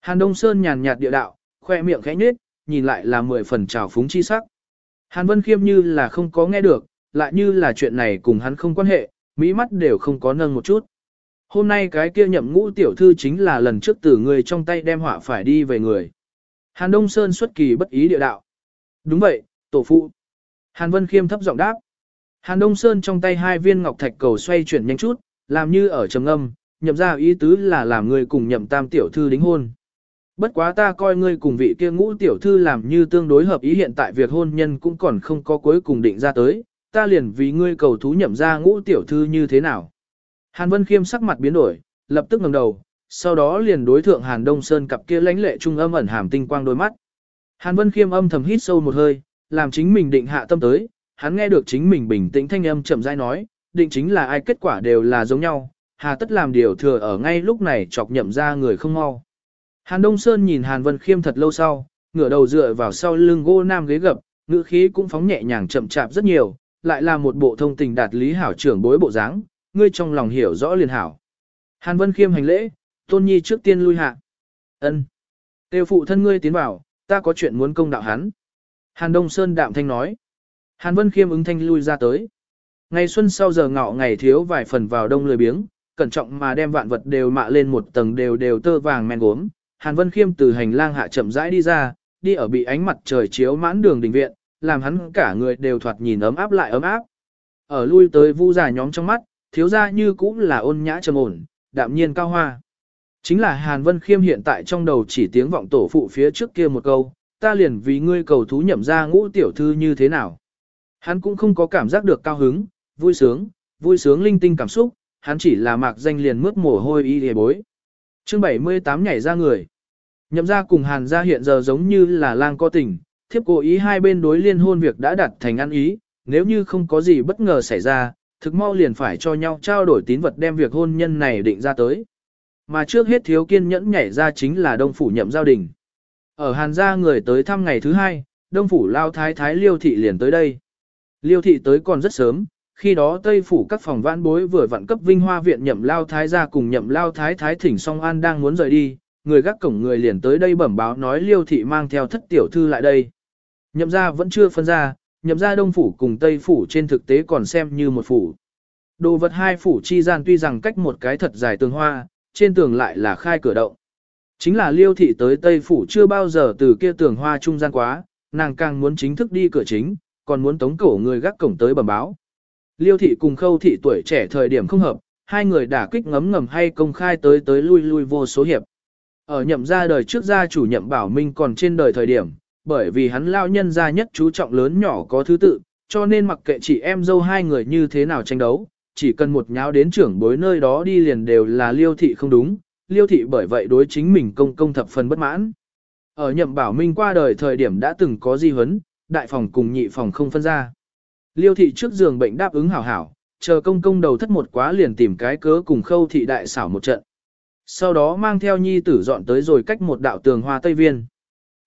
Hàn Đông Sơn nhàn nhạt địa đạo, khoe miệng khẽ nhếch, nhìn lại là mười phần trào phúng chi sắc. Hàn Vân Khiêm như là không có nghe được, lại như là chuyện này cùng hắn không quan hệ, mỹ mắt đều không có nâng một chút. Hôm nay cái kia nhậm ngũ tiểu thư chính là lần trước từ người trong tay đem họa phải đi về người. Hàn Đông Sơn xuất kỳ bất ý địa đạo. Đúng vậy, tổ phụ. Hàn Vân Khiêm thấp giọng đáp. Hàn Đông Sơn trong tay hai viên ngọc thạch cầu xoay chuyển nhanh chút, làm như ở trầm âm, nhậm ra ý tứ là làm người cùng nhậm tam tiểu thư đính hôn. Bất quá ta coi ngươi cùng vị kia ngũ tiểu thư làm như tương đối hợp ý hiện tại việc hôn nhân cũng còn không có cuối cùng định ra tới, ta liền vì ngươi cầu thú nhậm ra ngũ tiểu thư như thế nào. Hàn Vân Khiêm sắc mặt biến đổi, lập tức ngẩng đầu, sau đó liền đối thượng Hàn Đông Sơn cặp kia lãnh lệ trung âm ẩn hàm tinh quang đôi mắt. Hàn Vân Khiêm âm thầm hít sâu một hơi, làm chính mình định hạ tâm tới, hắn nghe được chính mình bình tĩnh thanh âm chậm rãi nói, định chính là ai kết quả đều là giống nhau, hà tất làm điều thừa ở ngay lúc này chọc nhậm ra người không mau. Hàn Đông Sơn nhìn Hàn Vân Khiêm thật lâu sau, ngửa đầu dựa vào sau lưng gỗ nam ghế gập, ngữ khí cũng phóng nhẹ nhàng chậm chạp rất nhiều, lại là một bộ thông tình đạt lý hảo trưởng bối bộ dáng, ngươi trong lòng hiểu rõ liền hảo. Hàn Vân Khiêm hành lễ, Tôn Nhi trước tiên lui hạ. Ân. Tiêu phụ thân ngươi tiến vào, ta có chuyện muốn công đạo hắn. Hàn Đông Sơn đạm thanh nói. Hàn Vân Khiêm ứng thanh lui ra tới. Ngày xuân sau giờ ngọ ngày thiếu vài phần vào đông lười biếng, cẩn trọng mà đem vạn vật đều mạ lên một tầng đều đều tơ vàng men gốm. Hàn Vân Khiêm từ hành lang hạ chậm rãi đi ra, đi ở bị ánh mặt trời chiếu mãn đường đình viện, làm hắn cả người đều thoạt nhìn ấm áp lại ấm áp. Ở lui tới vu giả nhóm trong mắt, thiếu gia như cũng là ôn nhã trầm ổn, đạm nhiên cao hoa. Chính là Hàn Vân Khiêm hiện tại trong đầu chỉ tiếng vọng tổ phụ phía trước kia một câu, ta liền vì ngươi cầu thú nhậm ra ngũ tiểu thư như thế nào. Hắn cũng không có cảm giác được cao hứng, vui sướng, vui sướng linh tinh cảm xúc, hắn chỉ là mạc danh liền mướt mồ hôi y hề bối. chương 78 nhảy ra người. Nhậm ra cùng hàn ra hiện giờ giống như là lang co tình, thiếp cố ý hai bên đối liên hôn việc đã đặt thành ăn ý, nếu như không có gì bất ngờ xảy ra, thực mau liền phải cho nhau trao đổi tín vật đem việc hôn nhân này định ra tới. Mà trước hết thiếu kiên nhẫn nhảy ra chính là đông phủ nhậm giao đình. Ở hàn gia người tới thăm ngày thứ hai, đông phủ lao thái thái liêu thị liền tới đây. Liêu thị tới còn rất sớm, khi đó Tây Phủ các phòng vãn bối vừa vặn cấp vinh hoa viện nhậm lao thái gia cùng nhậm lao thái thái thỉnh song an đang muốn rời đi, người gác cổng người liền tới đây bẩm báo nói liêu thị mang theo thất tiểu thư lại đây. Nhậm gia vẫn chưa phân ra, nhậm gia đông phủ cùng tây phủ trên thực tế còn xem như một phủ. Đồ vật hai phủ chi gian tuy rằng cách một cái thật dài tường hoa, trên tường lại là khai cửa động. Chính là liêu thị tới tây phủ chưa bao giờ từ kia tường hoa trung gian quá, nàng càng muốn chính thức đi cửa chính, còn muốn tống cổ người gác cổng tới bẩm báo. Liêu thị cùng khâu thị tuổi trẻ thời điểm không hợp, hai người đả kích ngấm ngầm hay công khai tới tới lui lui vô số hiệp. Ở nhậm ra đời trước gia chủ nhậm bảo minh còn trên đời thời điểm, bởi vì hắn lao nhân gia nhất chú trọng lớn nhỏ có thứ tự, cho nên mặc kệ chị em dâu hai người như thế nào tranh đấu, chỉ cần một nháo đến trưởng bối nơi đó đi liền đều là liêu thị không đúng, liêu thị bởi vậy đối chính mình công công thập phần bất mãn. Ở nhậm bảo minh qua đời thời điểm đã từng có di huấn, đại phòng cùng nhị phòng không phân ra. Liêu thị trước giường bệnh đáp ứng hảo hảo, chờ công công đầu thất một quá liền tìm cái cớ cùng khâu thị đại xảo một trận. Sau đó mang theo nhi tử dọn tới rồi cách một đạo tường hoa Tây Viên.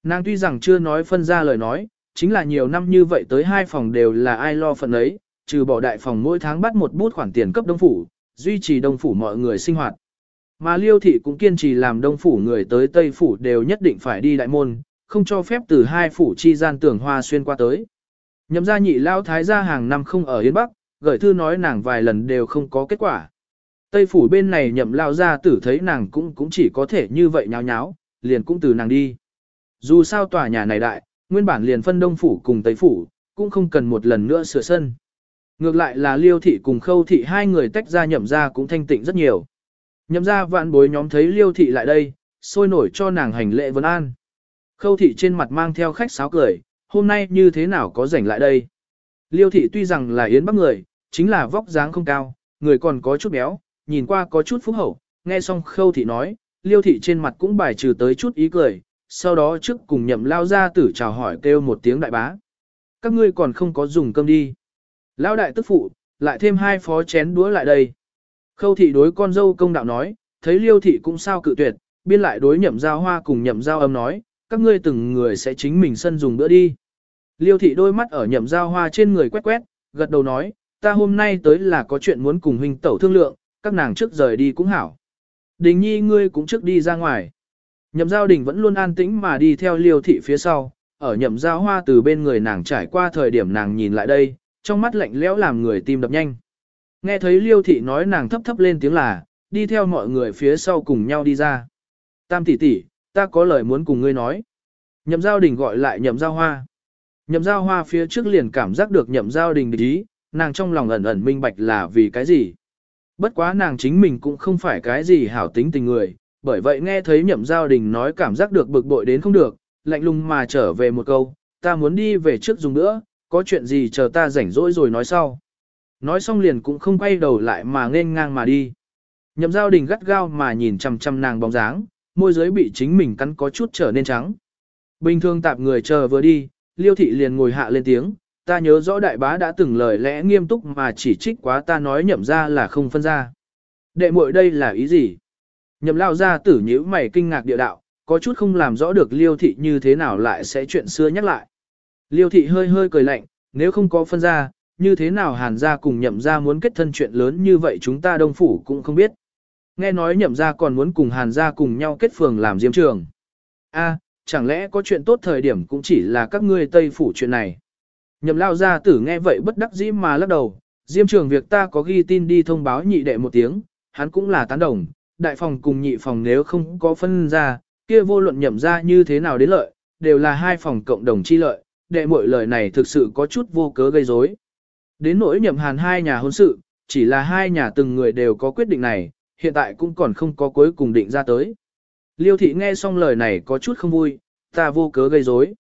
Nàng tuy rằng chưa nói phân ra lời nói, chính là nhiều năm như vậy tới hai phòng đều là ai lo phần ấy, trừ bỏ đại phòng mỗi tháng bắt một bút khoản tiền cấp đông phủ, duy trì đông phủ mọi người sinh hoạt. Mà liêu thị cũng kiên trì làm đông phủ người tới tây phủ đều nhất định phải đi đại môn, không cho phép từ hai phủ chi gian tưởng hoa xuyên qua tới. Nhậm gia nhị lao thái gia hàng năm không ở Yên Bắc, gửi thư nói nàng vài lần đều không có kết quả. Tây phủ bên này nhậm lao gia tử thấy nàng cũng cũng chỉ có thể như vậy nháo nháo, liền cũng từ nàng đi. Dù sao tòa nhà này đại, nguyên bản liền phân đông phủ cùng tây phủ, cũng không cần một lần nữa sửa sân. Ngược lại là liêu thị cùng khâu thị hai người tách ra nhậm ra cũng thanh tịnh rất nhiều. Nhậm ra vạn bối nhóm thấy liêu thị lại đây, sôi nổi cho nàng hành lễ vấn an. Khâu thị trên mặt mang theo khách sáo cười, hôm nay như thế nào có rảnh lại đây. Liêu thị tuy rằng là yến bắc người, chính là vóc dáng không cao, người còn có chút béo, nhìn qua có chút phúc hậu, nghe xong khâu thị nói, liêu thị trên mặt cũng bài trừ tới chút ý cười, sau đó trước cùng nhậm lao ra tử chào hỏi kêu một tiếng đại bá. Các ngươi còn không có dùng cơm đi. Lao đại tức phụ, lại thêm hai phó chén đũa lại đây. Khâu thị đối con dâu công đạo nói, thấy liêu thị cũng sao cự tuyệt, biên lại đối nhậm giao hoa cùng nhậm giao âm nói, các ngươi từng người sẽ chính mình sân dùng bữa đi. Liêu thị đôi mắt ở nhậm giao hoa trên người quét quét, gật đầu nói, ta hôm nay tới là có chuyện muốn cùng huynh tẩu thương lượng, các nàng trước rời đi cũng hảo. Đình nhi ngươi cũng trước đi ra ngoài. Nhậm giao đình vẫn luôn an tĩnh mà đi theo liêu thị phía sau, ở nhậm giao hoa từ bên người nàng trải qua thời điểm nàng nhìn lại đây, trong mắt lạnh lẽo làm người tim đập nhanh. Nghe thấy liêu thị nói nàng thấp thấp lên tiếng là, đi theo mọi người phía sau cùng nhau đi ra. Tam tỷ tỷ, ta có lời muốn cùng ngươi nói. Nhậm giao đình gọi lại nhậm giao hoa. Nhậm giao hoa phía trước liền cảm giác được nhậm giao đình địch ý, nàng trong lòng ẩn ẩn minh bạch là vì cái gì. Bất quá nàng chính mình cũng không phải cái gì hảo tính tình người, bởi vậy nghe thấy nhậm giao đình nói cảm giác được bực bội đến không được, lạnh lùng mà trở về một câu, ta muốn đi về trước dùng nữa, có chuyện gì chờ ta rảnh rỗi rồi nói sau. Nói xong liền cũng không quay đầu lại mà nên ngang mà đi. Nhậm giao đình gắt gao mà nhìn chằm chằm nàng bóng dáng, môi dưới bị chính mình cắn có chút trở nên trắng. Bình thường tạp người chờ vừa đi, liêu thị liền ngồi hạ lên tiếng, ta nhớ rõ đại bá đã từng lời lẽ nghiêm túc mà chỉ trích quá ta nói nhậm ra là không phân ra. Đệ muội đây là ý gì? Nhậm lao ra tử nhíu mày kinh ngạc địa đạo, có chút không làm rõ được liêu thị như thế nào lại sẽ chuyện xưa nhắc lại. Liêu thị hơi hơi cười lạnh, nếu không có phân ra, như thế nào hàn gia cùng nhậm gia muốn kết thân chuyện lớn như vậy chúng ta đông phủ cũng không biết. Nghe nói nhậm gia còn muốn cùng hàn gia cùng nhau kết phường làm diêm trường. a chẳng lẽ có chuyện tốt thời điểm cũng chỉ là các ngươi tây phủ chuyện này. Nhậm lao gia tử nghe vậy bất đắc dĩ mà lắc đầu, diêm trường việc ta có ghi tin đi thông báo nhị đệ một tiếng, hắn cũng là tán đồng, đại phòng cùng nhị phòng nếu không có phân ra, kia vô luận nhậm ra như thế nào đến lợi, đều là hai phòng cộng đồng chi lợi, đệ mọi lời này thực sự có chút vô cớ gây rối. Đến nỗi nhậm hàn hai nhà hôn sự, chỉ là hai nhà từng người đều có quyết định này, hiện tại cũng còn không có cuối cùng định ra tới. Liêu thị nghe xong lời này có chút không vui, ta vô cớ gây rối.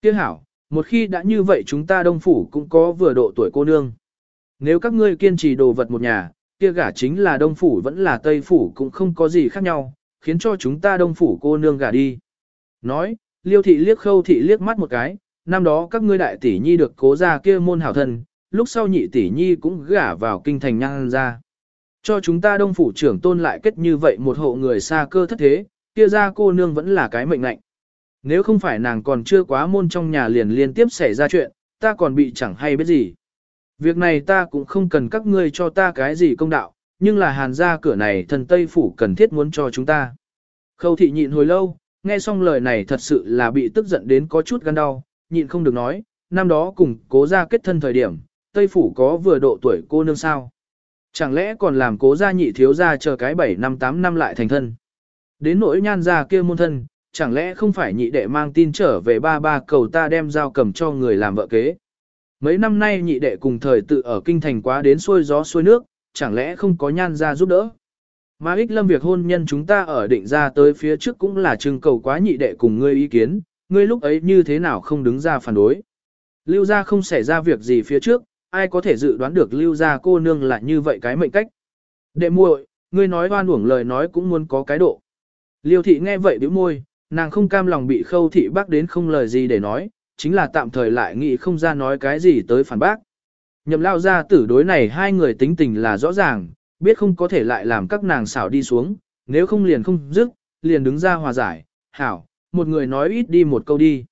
Tiếc hảo, một khi đã như vậy chúng ta đông phủ cũng có vừa độ tuổi cô nương. Nếu các ngươi kiên trì đồ vật một nhà, kia gả chính là đông phủ vẫn là tây phủ cũng không có gì khác nhau, khiến cho chúng ta đông phủ cô nương gả đi. Nói, liêu thị liếc khâu thị liếc mắt một cái, năm đó các ngươi đại tỷ nhi được cố ra kia môn hảo thân, lúc sau nhị tỷ nhi cũng gả vào kinh thành nhan ra. Cho chúng ta đông phủ trưởng tôn lại kết như vậy một hộ người xa cơ thất thế, kia ra cô nương vẫn là cái mệnh lệnh. Nếu không phải nàng còn chưa quá môn trong nhà liền liên tiếp xảy ra chuyện, ta còn bị chẳng hay biết gì. Việc này ta cũng không cần các ngươi cho ta cái gì công đạo, nhưng là hàn ra cửa này thần Tây Phủ cần thiết muốn cho chúng ta. Khâu thị nhịn hồi lâu, nghe xong lời này thật sự là bị tức giận đến có chút gan đau, nhịn không được nói, năm đó cùng cố ra kết thân thời điểm, Tây Phủ có vừa độ tuổi cô nương sao. Chẳng lẽ còn làm cố gia nhị thiếu gia chờ cái 7 năm 8 năm lại thành thân. Đến nỗi nhan gia kia môn thân, chẳng lẽ không phải nhị đệ mang tin trở về ba ba cầu ta đem giao cầm cho người làm vợ kế. Mấy năm nay nhị đệ cùng thời tự ở kinh thành quá đến xuôi gió xuôi nước, chẳng lẽ không có nhan gia giúp đỡ. Mà ích lâm việc hôn nhân chúng ta ở định ra tới phía trước cũng là trưng cầu quá nhị đệ cùng ngươi ý kiến, ngươi lúc ấy như thế nào không đứng ra phản đối. Lưu gia không xảy ra việc gì phía trước, ai có thể dự đoán được lưu gia cô nương là như vậy cái mệnh cách. Đệ muội, ngươi nói hoan uổng lời nói cũng muốn có cái độ. Liêu thị nghe vậy bĩu môi, nàng không cam lòng bị khâu thị bác đến không lời gì để nói, chính là tạm thời lại nghĩ không ra nói cái gì tới phản bác. Nhậm lao ra tử đối này hai người tính tình là rõ ràng, biết không có thể lại làm các nàng xảo đi xuống, nếu không liền không dứt, liền đứng ra hòa giải, hảo, một người nói ít đi một câu đi.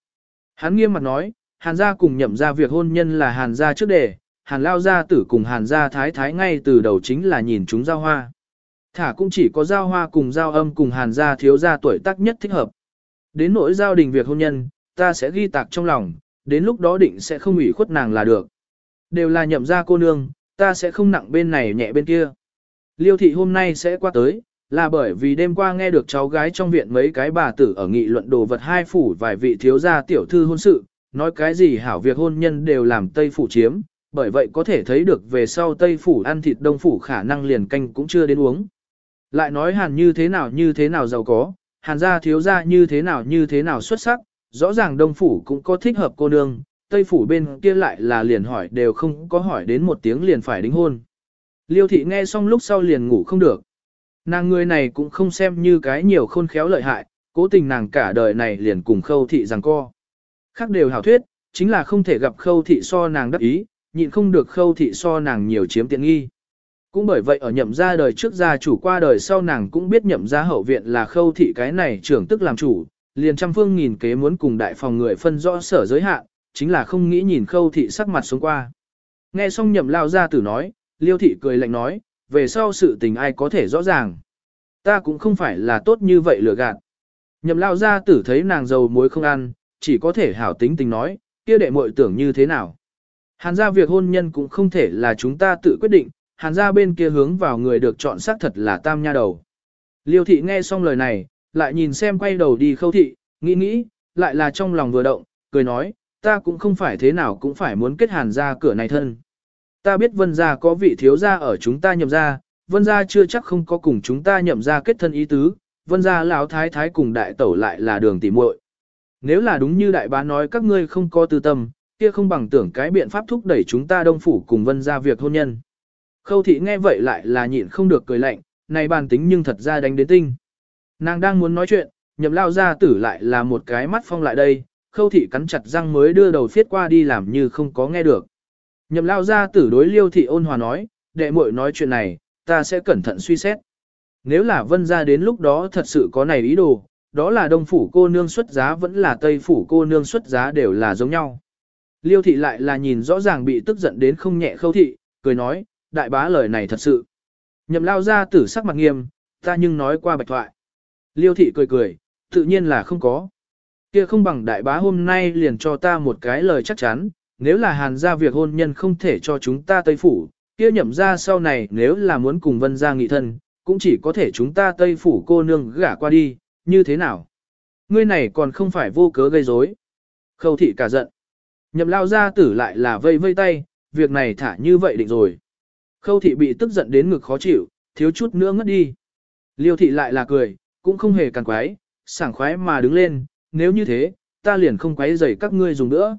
Hắn nghiêm mặt nói, hàn gia cùng nhậm ra việc hôn nhân là hàn gia trước đề, hàn lao gia tử cùng hàn gia thái thái ngay từ đầu chính là nhìn chúng giao hoa. Thả cũng chỉ có giao hoa cùng giao âm cùng hàn gia thiếu gia tuổi tác nhất thích hợp. Đến nỗi giao đình việc hôn nhân, ta sẽ ghi tạc trong lòng, đến lúc đó định sẽ không ủy khuất nàng là được. Đều là nhậm ra cô nương, ta sẽ không nặng bên này nhẹ bên kia. Liêu thị hôm nay sẽ qua tới, là bởi vì đêm qua nghe được cháu gái trong viện mấy cái bà tử ở nghị luận đồ vật hai phủ vài vị thiếu gia tiểu thư hôn sự, nói cái gì hảo việc hôn nhân đều làm Tây phủ chiếm, bởi vậy có thể thấy được về sau Tây phủ ăn thịt Đông phủ khả năng liền canh cũng chưa đến uống. Lại nói hàn như thế nào như thế nào giàu có, hàn gia thiếu gia như thế nào như thế nào xuất sắc, rõ ràng Đông phủ cũng có thích hợp cô nương, Tây phủ bên kia lại là liền hỏi đều không có hỏi đến một tiếng liền phải đính hôn. Liêu thị nghe xong lúc sau liền ngủ không được. Nàng người này cũng không xem như cái nhiều khôn khéo lợi hại, cố tình nàng cả đời này liền cùng khâu thị rằng co. Khác đều hảo thuyết, chính là không thể gặp khâu thị so nàng đắc ý, nhịn không được khâu thị so nàng nhiều chiếm tiện nghi. Cũng bởi vậy ở nhậm gia đời trước gia chủ qua đời sau nàng cũng biết nhậm gia hậu viện là khâu thị cái này trưởng tức làm chủ, liền trăm phương nghìn kế muốn cùng đại phòng người phân rõ sở giới hạn, chính là không nghĩ nhìn khâu thị sắc mặt xuống qua. Nghe xong nhậm lao gia tử nói, liêu thị cười lạnh nói, về sau sự tình ai có thể rõ ràng. Ta cũng không phải là tốt như vậy lừa gạt. Nhậm lao gia tử thấy nàng dầu muối không ăn, chỉ có thể hảo tính tình nói, kia đệ muội tưởng như thế nào. Hàn gia việc hôn nhân cũng không thể là chúng ta tự quyết định, hàn gia bên kia hướng vào người được chọn xác thật là tam nha đầu. Liêu thị nghe xong lời này, lại nhìn xem quay đầu đi khâu thị, nghĩ nghĩ, lại là trong lòng vừa động, cười nói, ta cũng không phải thế nào cũng phải muốn kết hàn gia cửa này thân. Ta biết vân gia có vị thiếu gia ở chúng ta nhậm gia, vân gia chưa chắc không có cùng chúng ta nhậm gia kết thân ý tứ, vân gia lão thái thái cùng đại tẩu lại là đường tỉ muội. Nếu là đúng như đại bá nói các ngươi không có tư tâm, kia không bằng tưởng cái biện pháp thúc đẩy chúng ta đông phủ cùng vân gia việc hôn nhân. Khâu thị nghe vậy lại là nhịn không được cười lạnh, này bàn tính nhưng thật ra đánh đến tinh. Nàng đang muốn nói chuyện, nhậm lao gia tử lại là một cái mắt phong lại đây, khâu thị cắn chặt răng mới đưa đầu phiết qua đi làm như không có nghe được. Nhậm lao gia tử đối liêu thị ôn hòa nói, đệ muội nói chuyện này, ta sẽ cẩn thận suy xét. Nếu là vân gia đến lúc đó thật sự có này ý đồ, đó là đông phủ cô nương xuất giá vẫn là tây phủ cô nương xuất giá đều là giống nhau. Liêu thị lại là nhìn rõ ràng bị tức giận đến không nhẹ khâu thị, cười nói, đại bá lời này thật sự. Nhậm lao gia tử sắc mặt nghiêm, ta nhưng nói qua bạch thoại. Liêu thị cười cười, tự nhiên là không có. Kia không bằng đại bá hôm nay liền cho ta một cái lời chắc chắn, nếu là hàn gia việc hôn nhân không thể cho chúng ta Tây Phủ, kia nhậm ra sau này nếu là muốn cùng vân gia nghị thân, cũng chỉ có thể chúng ta Tây Phủ cô nương gả qua đi, như thế nào? Ngươi này còn không phải vô cớ gây rối. Khâu thị cả giận. Nhậm lao gia tử lại là vây vây tay, việc này thả như vậy định rồi. Khâu thị bị tức giận đến ngực khó chịu, thiếu chút nữa ngất đi. Liêu thị lại là cười, cũng không hề càng quái, sảng khoái mà đứng lên, nếu như thế, ta liền không quấy rầy các ngươi dùng nữa.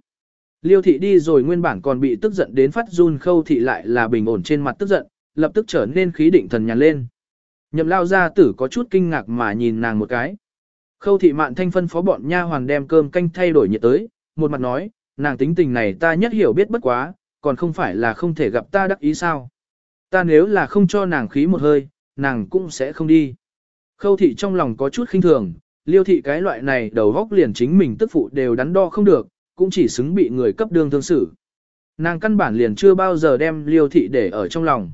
Liêu thị đi rồi nguyên bản còn bị tức giận đến phát run khâu thị lại là bình ổn trên mặt tức giận, lập tức trở nên khí định thần nhàn lên. Nhậm lao gia tử có chút kinh ngạc mà nhìn nàng một cái. Khâu thị mạn thanh phân phó bọn nha hoàn đem cơm canh thay đổi nhiệt tới, một mặt nói, nàng tính tình này ta nhất hiểu biết bất quá, còn không phải là không thể gặp ta đắc ý sao. Ta nếu là không cho nàng khí một hơi, nàng cũng sẽ không đi. Khâu thị trong lòng có chút khinh thường, liêu thị cái loại này đầu góc liền chính mình tức phụ đều đắn đo không được, cũng chỉ xứng bị người cấp đương thương xử. Nàng căn bản liền chưa bao giờ đem liêu thị để ở trong lòng.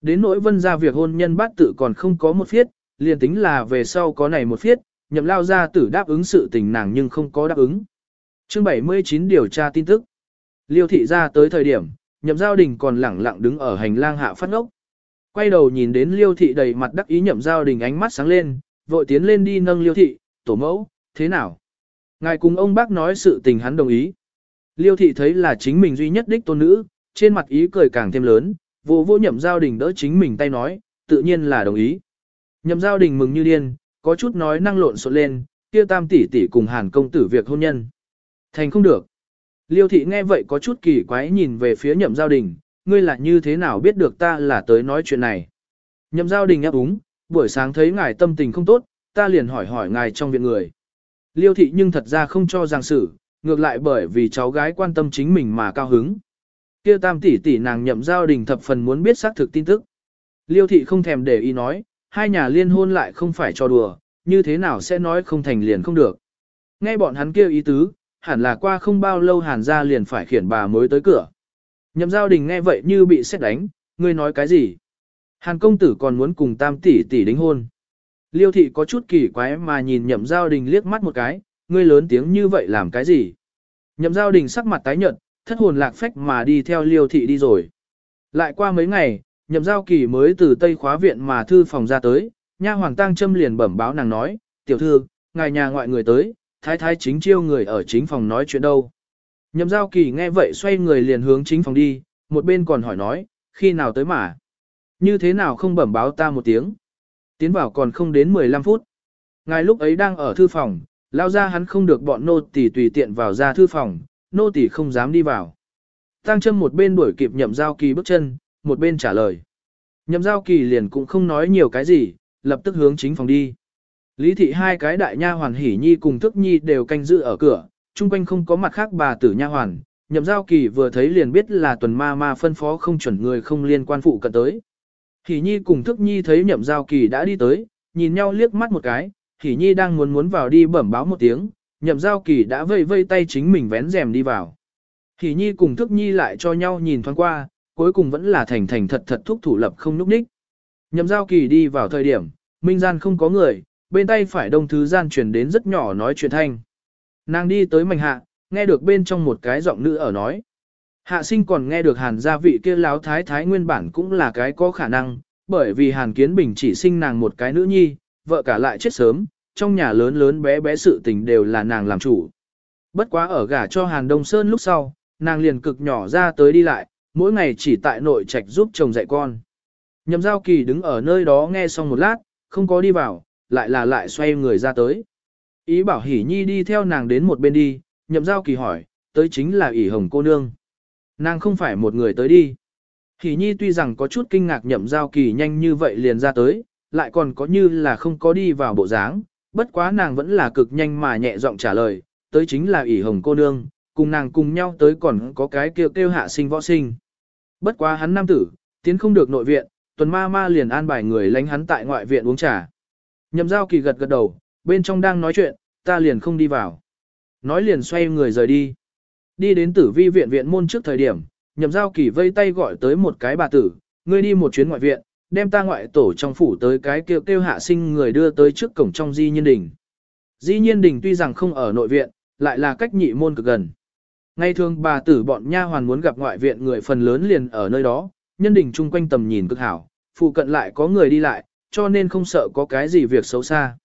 Đến nỗi vân ra việc hôn nhân bát tự còn không có một phiết, liền tính là về sau có này một phiết, nhậm lao ra tử đáp ứng sự tình nàng nhưng không có đáp ứng. Chương 79 điều tra tin tức. Liêu thị ra tới thời điểm, nhậm giao đình còn lẳng lặng đứng ở hành lang hạ phát ngốc. Quay đầu nhìn đến liêu thị đầy mặt đắc ý nhậm giao đình ánh mắt sáng lên, vội tiến lên đi nâng liêu thị, tổ mẫu, thế nào? Ngài cùng ông bác nói sự tình hắn đồng ý. Liêu thị thấy là chính mình duy nhất đích tôn nữ, trên mặt ý cười càng thêm lớn, vô vô nhậm giao đình đỡ chính mình tay nói, tự nhiên là đồng ý. Nhậm giao đình mừng như điên, có chút nói năng lộn xộn lên, kia tam tỷ tỷ cùng hàn công tử việc hôn nhân. Thành không được. Liêu thị nghe vậy có chút kỳ quái nhìn về phía nhậm giao đình, ngươi là như thế nào biết được ta là tới nói chuyện này. Nhậm giao đình áp úng, buổi sáng thấy ngài tâm tình không tốt, ta liền hỏi hỏi ngài trong viện người. Liêu thị nhưng thật ra không cho giang sự, ngược lại bởi vì cháu gái quan tâm chính mình mà cao hứng. Kia tam tỷ tỷ nàng nhậm giao đình thập phần muốn biết xác thực tin tức. Liêu thị không thèm để ý nói, hai nhà liên hôn lại không phải cho đùa, như thế nào sẽ nói không thành liền không được. Nghe bọn hắn kêu ý tứ, hẳn là qua không bao lâu hàn ra liền phải khiển bà mới tới cửa. Nhậm giao đình nghe vậy như bị xét đánh, ngươi nói cái gì? Hàn công tử còn muốn cùng tam tỷ tỷ đính hôn. Liêu thị có chút kỳ quái mà nhìn nhậm giao đình liếc mắt một cái, ngươi lớn tiếng như vậy làm cái gì? Nhậm giao đình sắc mặt tái nhợt, thất hồn lạc phách mà đi theo liêu thị đi rồi. Lại qua mấy ngày, nhậm giao kỳ mới từ tây khóa viện mà thư phòng ra tới, nha hoàng tăng châm liền bẩm báo nàng nói, tiểu thư, ngài nhà ngoại người tới, thái thái chính chiêu người ở chính phòng nói chuyện đâu. Nhậm giao kỳ nghe vậy xoay người liền hướng chính phòng đi, một bên còn hỏi nói, khi nào tới mà? Như thế nào không bẩm báo ta một tiếng? Tiến vào còn không đến 15 phút. Ngài lúc ấy đang ở thư phòng, lao ra hắn không được bọn nô tỳ tùy tiện vào ra thư phòng, nô tỳ không dám đi vào. Tăng châm một bên đuổi kịp nhậm giao kỳ bước chân, một bên trả lời. Nhậm giao kỳ liền cũng không nói nhiều cái gì, lập tức hướng chính phòng đi. Lý thị hai cái đại nha hoàn hỉ nhi cùng thức nhi đều canh giữ ở cửa, chung quanh không có mặt khác bà tử nha hoàn. Nhậm giao kỳ vừa thấy liền biết là tuần ma ma phân phó không chuẩn người không liên quan phụ cận tới. Hỉ nhi cùng thức nhi thấy nhậm giao kỳ đã đi tới, nhìn nhau liếc mắt một cái, hỉ nhi đang muốn muốn vào đi bẩm báo một tiếng, nhậm giao kỳ đã vây vây tay chính mình vén rèm đi vào. Hỉ nhi cùng thức nhi lại cho nhau nhìn thoáng qua, cuối cùng vẫn là thành thành thật thật thúc thủ lập không núp ních. Nhậm giao kỳ đi vào thời điểm, minh gian không có người, bên tay phải đông thứ gian truyền đến rất nhỏ nói chuyện thanh. Nàng đi tới mảnh hạ, nghe được bên trong một cái giọng nữ ở nói. Hạ sinh còn nghe được hàn gia vị kia láo thái thái nguyên bản cũng là cái có khả năng, bởi vì hàn kiến bình chỉ sinh nàng một cái nữ nhi, vợ cả lại chết sớm, trong nhà lớn lớn bé bé sự tình đều là nàng làm chủ. Bất quá ở gả cho hàn đông sơn lúc sau, nàng liền cực nhỏ ra tới đi lại, mỗi ngày chỉ tại nội trạch giúp chồng dạy con. Nhậm giao kỳ đứng ở nơi đó nghe xong một lát, không có đi vào, lại là lại xoay người ra tới. Ý bảo hỉ nhi đi theo nàng đến một bên đi, nhậm giao kỳ hỏi, tới chính là ỷ hồng cô nương. Nàng không phải một người tới đi. Hỉ nhi tuy rằng có chút kinh ngạc nhậm giao kỳ nhanh như vậy liền ra tới, lại còn có như là không có đi vào bộ dáng, bất quá nàng vẫn là cực nhanh mà nhẹ giọng trả lời, tới chính là ỷ hồng cô nương, cùng nàng cùng nhau tới còn có cái kêu kêu hạ sinh võ sinh. Bất quá hắn nam tử, tiến không được nội viện, tuần ma ma liền an bài người lánh hắn tại ngoại viện uống trà. Nhậm giao kỳ gật gật đầu, bên trong đang nói chuyện, ta liền không đi vào. Nói liền xoay người rời đi. Đi đến tử vi viện viện môn trước thời điểm, nhậm giao kỳ vây tay gọi tới một cái bà tử, ngươi đi một chuyến ngoại viện, đem ta ngoại tổ trong phủ tới cái kêu kêu hạ sinh người đưa tới trước cổng trong di nhiên đình. Di nhiên đình tuy rằng không ở nội viện, lại là cách nhị môn cực gần. Ngày thường bà tử bọn nha hoàn muốn gặp ngoại viện người phần lớn liền ở nơi đó, nhân đình chung quanh tầm nhìn cực hảo, phụ cận lại có người đi lại, cho nên không sợ có cái gì việc xấu xa.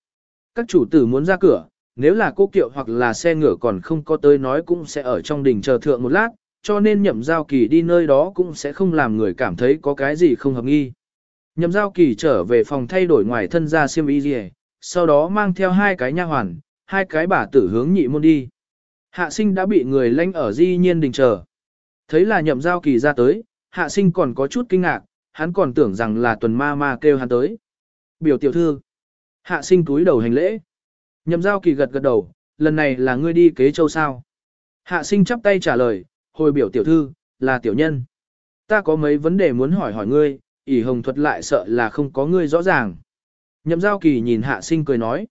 Các chủ tử muốn ra cửa, nếu là cô kiệu hoặc là xe ngựa còn không có tới nói cũng sẽ ở trong đình chờ thượng một lát, cho nên nhậm giao kỳ đi nơi đó cũng sẽ không làm người cảm thấy có cái gì không hợp nghi. Nhậm giao kỳ trở về phòng thay đổi ngoài thân ra xiêm y gì, sau đó mang theo hai cái nha hoàn, hai cái bà tử hướng nhị môn đi. Hạ sinh đã bị người lanh ở di nhiên đình chờ. Thấy là nhậm giao kỳ ra tới, hạ sinh còn có chút kinh ngạc, hắn còn tưởng rằng là tuần ma ma kêu hắn tới. Biểu tiểu thư. Hạ sinh túi đầu hành lễ. Nhậm giao kỳ gật gật đầu, lần này là ngươi đi kế châu sao. Hạ sinh chắp tay trả lời, hồi biểu tiểu thư, là tiểu nhân. Ta có mấy vấn đề muốn hỏi hỏi ngươi, ỷ hồng thuật lại sợ là không có ngươi rõ ràng. Nhậm giao kỳ nhìn hạ sinh cười nói.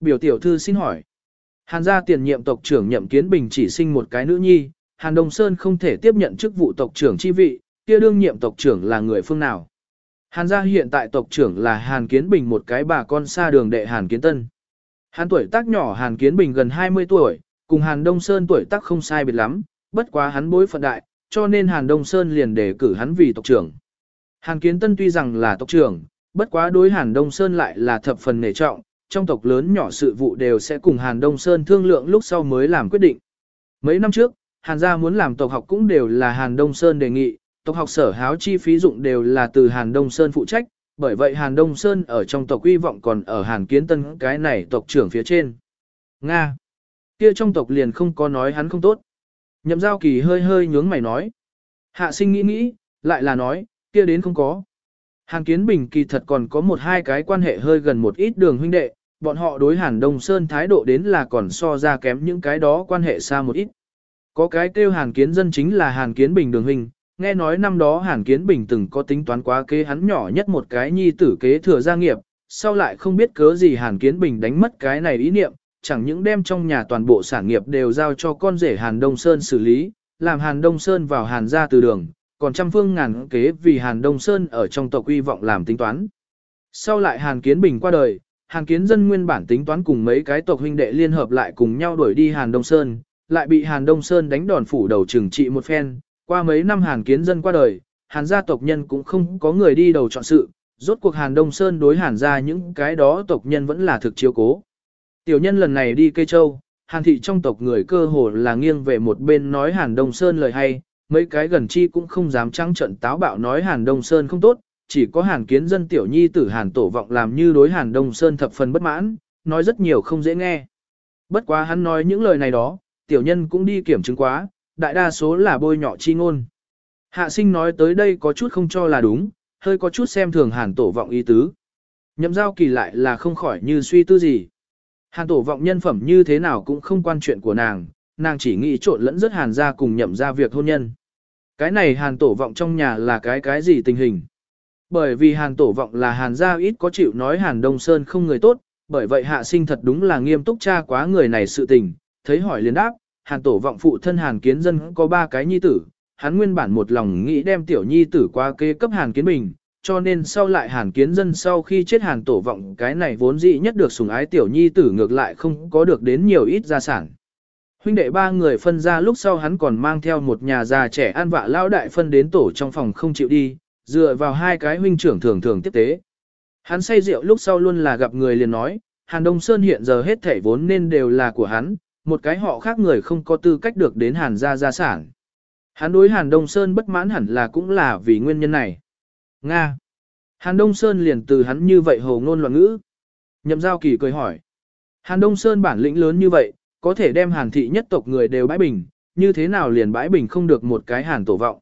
Biểu tiểu thư xin hỏi. Hàn gia tiền nhiệm tộc trưởng nhậm kiến bình chỉ sinh một cái nữ nhi, Hàn Đông Sơn không thể tiếp nhận chức vụ tộc trưởng chi vị, kia đương nhiệm tộc trưởng là người phương nào. Hàn gia hiện tại tộc trưởng là Hàn Kiến Bình một cái bà con xa đường đệ Hàn Kiến Tân. Hàn tuổi tác nhỏ Hàn Kiến Bình gần 20 tuổi, cùng Hàn Đông Sơn tuổi tác không sai biệt lắm, bất quá hắn bối phận đại, cho nên Hàn Đông Sơn liền đề cử hắn vì tộc trưởng. Hàn Kiến Tân tuy rằng là tộc trưởng, bất quá đối Hàn Đông Sơn lại là thập phần nể trọng, trong tộc lớn nhỏ sự vụ đều sẽ cùng Hàn Đông Sơn thương lượng lúc sau mới làm quyết định. Mấy năm trước, Hàn gia muốn làm tộc học cũng đều là Hàn Đông Sơn đề nghị, tộc học sở háo chi phí dụng đều là từ Hàn Đông Sơn phụ trách, bởi vậy Hàn Đông Sơn ở trong tộc uy vọng còn ở Hàn Kiến Tân cái này tộc trưởng phía trên. Nga. Kia trong tộc liền không có nói hắn không tốt. Nhậm giao kỳ hơi hơi nhướng mày nói. Hạ sinh nghĩ nghĩ, lại là nói, kia đến không có. Hàn Kiến Bình kỳ thật còn có một hai cái quan hệ hơi gần một ít đường huynh đệ, bọn họ đối Hàn Đông Sơn thái độ đến là còn so ra kém những cái đó quan hệ xa một ít. Có cái kêu Hàn Kiến dân chính là Hàn Kiến Bình đường huynh, nghe nói năm đó Hàn Kiến Bình từng có tính toán quá kế hắn nhỏ nhất một cái nhi tử kế thừa gia nghiệp, sau lại không biết cớ gì Hàn Kiến Bình đánh mất cái này ý niệm, chẳng những đem trong nhà toàn bộ sản nghiệp đều giao cho con rể Hàn Đông Sơn xử lý, làm Hàn Đông Sơn vào Hàn gia từ đường, còn trăm phương ngàn kế vì Hàn Đông Sơn ở trong tộc uy vọng làm tính toán. Sau lại Hàn Kiến Bình qua đời, Hàn Kiến dân nguyên bản tính toán cùng mấy cái tộc huynh đệ liên hợp lại cùng nhau đuổi đi Hàn Đông Sơn, lại bị Hàn Đông Sơn đánh đòn phủ đầu trừng trị một phen, qua mấy năm Hàn Kiến dân qua đời, Hàn gia tộc nhân cũng không có người đi đầu chọn sự, rốt cuộc Hàn Đông Sơn đối Hàn gia những cái đó tộc nhân vẫn là thực chiếu cố. Tiểu nhân lần này đi cây châu, Hàn thị trong tộc người cơ hồ là nghiêng về một bên nói Hàn Đông Sơn lời hay, mấy cái gần chi cũng không dám trắng trận táo bạo nói Hàn Đông Sơn không tốt, chỉ có Hàn Kiến dân tiểu nhi tử Hàn Tổ vọng làm như đối Hàn Đông Sơn thập phần bất mãn, nói rất nhiều không dễ nghe. Bất quá hắn nói những lời này đó, tiểu nhân cũng đi kiểm chứng quá, đại đa số là bôi nhọ chi ngôn. Hạ sinh nói tới đây có chút không cho là đúng, hơi có chút xem thường Hàn Tổ vọng ý tứ. Nhậm giao kỳ lại là không khỏi như suy tư gì. Hàn Tổ vọng nhân phẩm như thế nào cũng không quan chuyện của nàng, nàng chỉ nghĩ trộn lẫn rất Hàn ra cùng nhậm ra việc hôn nhân. Cái này hàn tổ vọng trong nhà là cái cái gì tình hình? Bởi vì hàn tổ vọng là hàn gia ít có chịu nói hàn đông sơn không người tốt, bởi vậy hạ sinh thật đúng là nghiêm túc tra quá người này sự tình, thấy hỏi liền đáp, hàn tổ vọng phụ thân hàn kiến dân có ba cái nhi tử, hắn nguyên bản một lòng nghĩ đem tiểu nhi tử qua kế cấp hàn kiến bình, cho nên sau lại hàn kiến dân sau khi chết hàn tổ vọng cái này vốn dĩ nhất được sủng ái tiểu nhi tử ngược lại không có được đến nhiều ít gia sản. Huynh đệ ba người phân ra lúc sau hắn còn mang theo một nhà già trẻ an vạ lao đại phân đến tổ trong phòng không chịu đi, dựa vào hai cái huynh trưởng thường thường tiếp tế. Hắn say rượu lúc sau luôn là gặp người liền nói, Hàn Đông Sơn hiện giờ hết thảy vốn nên đều là của hắn, một cái họ khác người không có tư cách được đến Hàn gia gia sản. Hắn đối Hàn Đông Sơn bất mãn hẳn là cũng là vì nguyên nhân này. Nga. Hàn Đông Sơn liền từ hắn như vậy hồ ngôn loạn ngữ. Nhậm giao kỳ cười hỏi. Hàn Đông Sơn bản lĩnh lớn như vậy, có thể đem hàn thị nhất tộc người đều bãi bình, như thế nào liền bãi bình không được một cái hàn tổ vọng.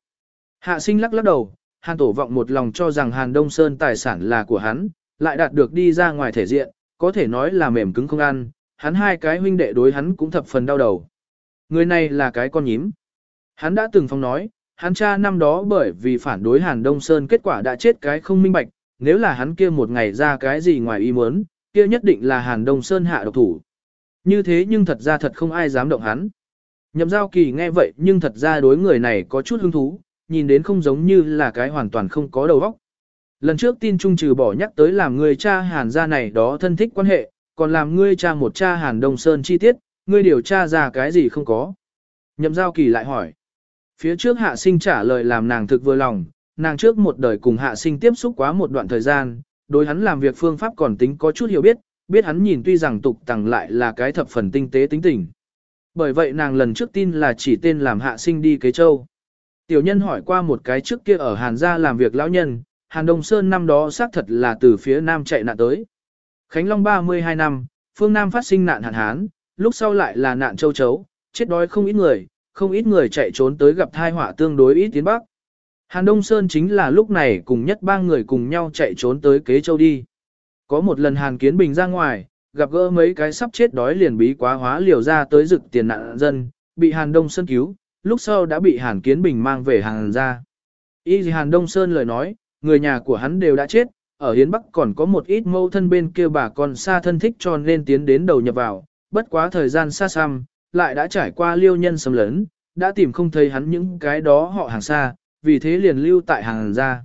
Hạ sinh lắc lắc đầu, hàn tổ vọng một lòng cho rằng hàn đông sơn tài sản là của hắn, lại đạt được đi ra ngoài thể diện, có thể nói là mềm cứng không ăn, hắn hai cái huynh đệ đối hắn cũng thập phần đau đầu. Người này là cái con nhím. Hắn đã từng phong nói, hắn cha năm đó bởi vì phản đối hàn đông sơn kết quả đã chết cái không minh bạch, nếu là hắn kia một ngày ra cái gì ngoài ý muốn, kia nhất định là hàn đông sơn hạ độc thủ. Như thế nhưng thật ra thật không ai dám động hắn. Nhậm giao kỳ nghe vậy nhưng thật ra đối người này có chút hứng thú, nhìn đến không giống như là cái hoàn toàn không có đầu óc. Lần trước tin trung trừ bỏ nhắc tới làm người cha hàn gia này đó thân thích quan hệ, còn làm ngươi tra một cha hàn đông sơn chi tiết, ngươi điều tra ra cái gì không có. Nhậm giao kỳ lại hỏi. Phía trước hạ sinh trả lời làm nàng thực vừa lòng, nàng trước một đời cùng hạ sinh tiếp xúc quá một đoạn thời gian, đối hắn làm việc phương pháp còn tính có chút hiểu biết, biết hắn nhìn tuy rằng tục tằng lại là cái thập phần tinh tế tính tình. Bởi vậy nàng lần trước tin là chỉ tên làm hạ sinh đi kế châu. Tiểu nhân hỏi qua một cái trước kia ở Hàn gia làm việc lão nhân, Hàn Đông Sơn năm đó xác thật là từ phía Nam chạy nạn tới. Khánh Long 32 năm, phương Nam phát sinh nạn hạn hán, lúc sau lại là nạn châu chấu, chết đói không ít người, không ít người chạy trốn tới gặp thai họa tương đối ít tiến Bắc. Hàn Đông Sơn chính là lúc này cùng nhất ba người cùng nhau chạy trốn tới kế châu đi. Có một lần Hàn Kiến Bình ra ngoài, gặp gỡ mấy cái sắp chết đói liền bí quá hóa liều ra tới rực tiền nạn dân, bị Hàn Đông Sơn cứu, lúc sau đã bị Hàn Kiến Bình mang về Hàn ra. Y gì Hàn Đông Sơn lời nói, người nhà của hắn đều đã chết, ở Hiến Bắc còn có một ít mâu thân bên kia bà con xa thân thích cho nên tiến đến đầu nhập vào, bất quá thời gian xa xăm, lại đã trải qua liêu nhân xâm lớn, đã tìm không thấy hắn những cái đó họ hàng xa, vì thế liền lưu tại hàng ra.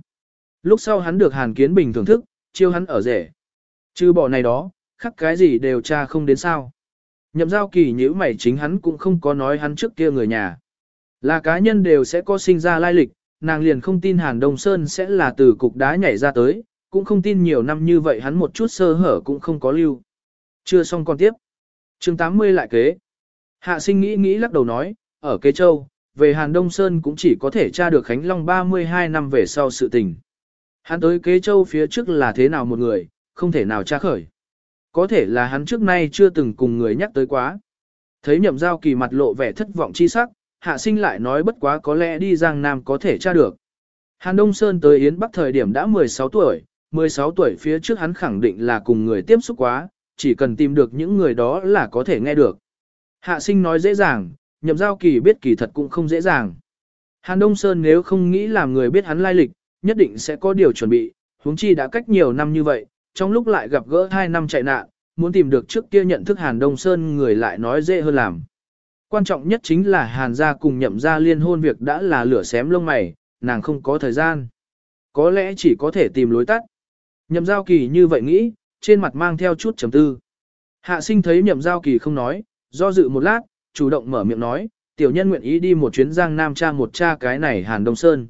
Lúc sau hắn được Hàn Kiến Bình thưởng thức, chiêu hắn ở rể. Chứ bỏ này đó, khắc cái gì đều tra không đến sao. Nhậm giao kỳ nhữ mày chính hắn cũng không có nói hắn trước kia người nhà. Là cá nhân đều sẽ có sinh ra lai lịch, nàng liền không tin Hàn Đông Sơn sẽ là từ cục đá nhảy ra tới, cũng không tin nhiều năm như vậy hắn một chút sơ hở cũng không có lưu. Chưa xong còn tiếp. chương 80 lại kế. Hạ sinh nghĩ nghĩ lắc đầu nói, ở Kế Châu, về Hàn Đông Sơn cũng chỉ có thể tra được Khánh Long 32 năm về sau sự tình. Hắn tới Kế Châu phía trước là thế nào một người, không thể nào tra khởi. Có thể là hắn trước nay chưa từng cùng người nhắc tới quá. Thấy nhậm giao kỳ mặt lộ vẻ thất vọng chi sắc, hạ sinh lại nói bất quá có lẽ đi Giang Nam có thể tra được. Hàn Đông Sơn tới Yến Bắc thời điểm đã 16 tuổi, 16 tuổi phía trước hắn khẳng định là cùng người tiếp xúc quá, chỉ cần tìm được những người đó là có thể nghe được. Hạ sinh nói dễ dàng, nhậm giao kỳ biết kỳ thật cũng không dễ dàng. Hàn Đông Sơn nếu không nghĩ làm người biết hắn lai lịch, nhất định sẽ có điều chuẩn bị, huống chi đã cách nhiều năm như vậy, trong lúc lại gặp gỡ hai năm chạy nạn, muốn tìm được trước kia nhận thức Hàn Đông Sơn người lại nói dễ hơn làm. Quan trọng nhất chính là Hàn gia cùng nhậm gia liên hôn việc đã là lửa xém lông mày, nàng không có thời gian. Có lẽ chỉ có thể tìm lối tắt. Nhậm giao kỳ như vậy nghĩ, trên mặt mang theo chút trầm tư. Hạ sinh thấy nhậm giao kỳ không nói, do dự một lát, chủ động mở miệng nói, tiểu nhân nguyện ý đi một chuyến giang nam cha một cha cái này Hàn Đông Sơn.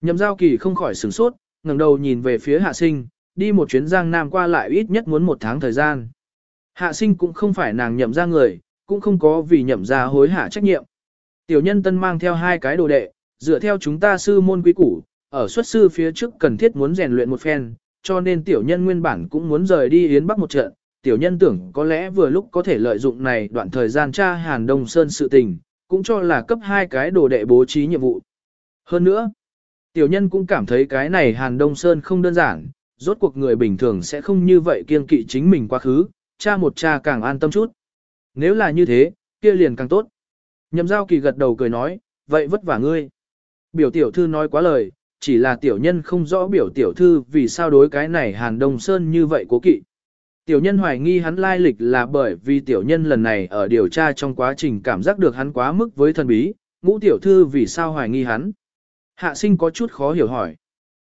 Nhậm giao kỳ không khỏi sửng sốt, ngẩng đầu nhìn về phía hạ sinh, đi một chuyến giang nam qua lại ít nhất muốn một tháng thời gian. Hạ sinh cũng không phải nàng nhậm ra người, cũng không có vì nhậm ra hối hạ trách nhiệm. Tiểu nhân tân mang theo hai cái đồ đệ, dựa theo chúng ta sư môn quý củ, ở xuất sư phía trước cần thiết muốn rèn luyện một phen, cho nên tiểu nhân nguyên bản cũng muốn rời đi Yến Bắc một trận. Tiểu nhân tưởng có lẽ vừa lúc có thể lợi dụng này đoạn thời gian tra Hàn Đông Sơn sự tình, cũng cho là cấp hai cái đồ đệ bố trí nhiệm vụ. Hơn nữa, tiểu nhân cũng cảm thấy cái này Hàn Đông Sơn không đơn giản, rốt cuộc người bình thường sẽ không như vậy kiên kỵ chính mình quá khứ, cha một cha càng an tâm chút. Nếu là như thế, kia liền càng tốt. Nhậm giao kỳ gật đầu cười nói, vậy vất vả ngươi. Biểu tiểu thư nói quá lời, chỉ là tiểu nhân không rõ biểu tiểu thư vì sao đối cái này Hàn Đông Sơn như vậy cố kỵ. Tiểu nhân hoài nghi hắn lai lịch là bởi vì tiểu nhân lần này ở điều tra trong quá trình cảm giác được hắn quá mức với thần bí, ngũ tiểu thư vì sao hoài nghi hắn. Hạ sinh có chút khó hiểu hỏi.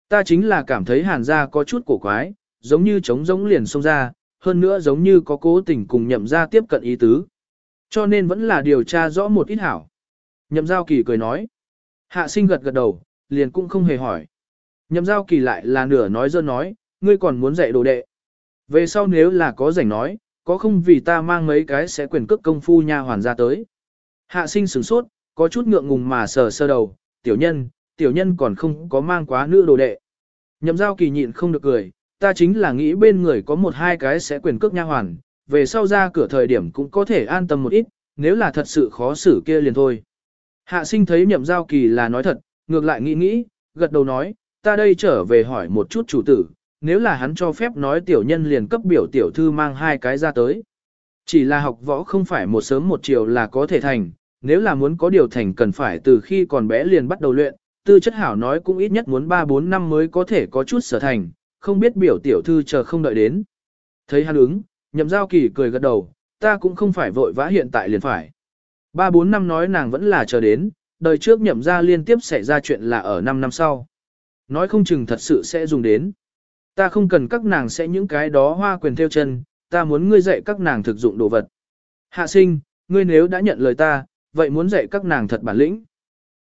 Ta chính là cảm thấy hàn gia có chút cổ quái, giống như trống giống liền xông ra, hơn nữa giống như có cố tình cùng nhậm ra tiếp cận ý tứ. Cho nên vẫn là điều tra rõ một ít hảo. Nhậm giao kỳ cười nói. Hạ sinh gật gật đầu, liền cũng không hề hỏi. Nhậm giao kỳ lại là nửa nói dơ nói, ngươi còn muốn dạy đồ đệ. Về sau nếu là có rảnh nói, có không vì ta mang mấy cái sẽ quyền cước công phu nha hoàn ra tới. Hạ sinh sửng sốt, có chút ngượng ngùng mà sờ sơ đầu, tiểu nhân, tiểu nhân còn không có mang quá nữ đồ đệ. Nhậm giao kỳ nhịn không được cười, ta chính là nghĩ bên người có một hai cái sẽ quyền cước nha hoàn, về sau ra cửa thời điểm cũng có thể an tâm một ít, nếu là thật sự khó xử kia liền thôi. Hạ sinh thấy nhậm giao kỳ là nói thật, ngược lại nghĩ nghĩ, gật đầu nói, ta đây trở về hỏi một chút chủ tử, nếu là hắn cho phép nói tiểu nhân liền cấp biểu tiểu thư mang hai cái ra tới. Chỉ là học võ không phải một sớm một chiều là có thể thành, nếu là muốn có điều thành cần phải từ khi còn bé liền bắt đầu luyện, tư chất hảo nói cũng ít nhất muốn 3-4 năm mới có thể có chút sở thành, không biết biểu tiểu thư chờ không đợi đến. Thấy hắn ứng, nhậm giao kỳ cười gật đầu, ta cũng không phải vội vã hiện tại liền phải. 3-4 năm nói nàng vẫn là chờ đến, đời trước nhậm ra liên tiếp xảy ra chuyện là ở 5 năm sau. Nói không chừng thật sự sẽ dùng đến. Ta không cần các nàng sẽ những cái đó hoa quyền theo chân, ta muốn ngươi dạy các nàng thực dụng đồ vật. Hạ sinh, ngươi nếu đã nhận lời ta, vậy muốn dạy các nàng thật bản lĩnh.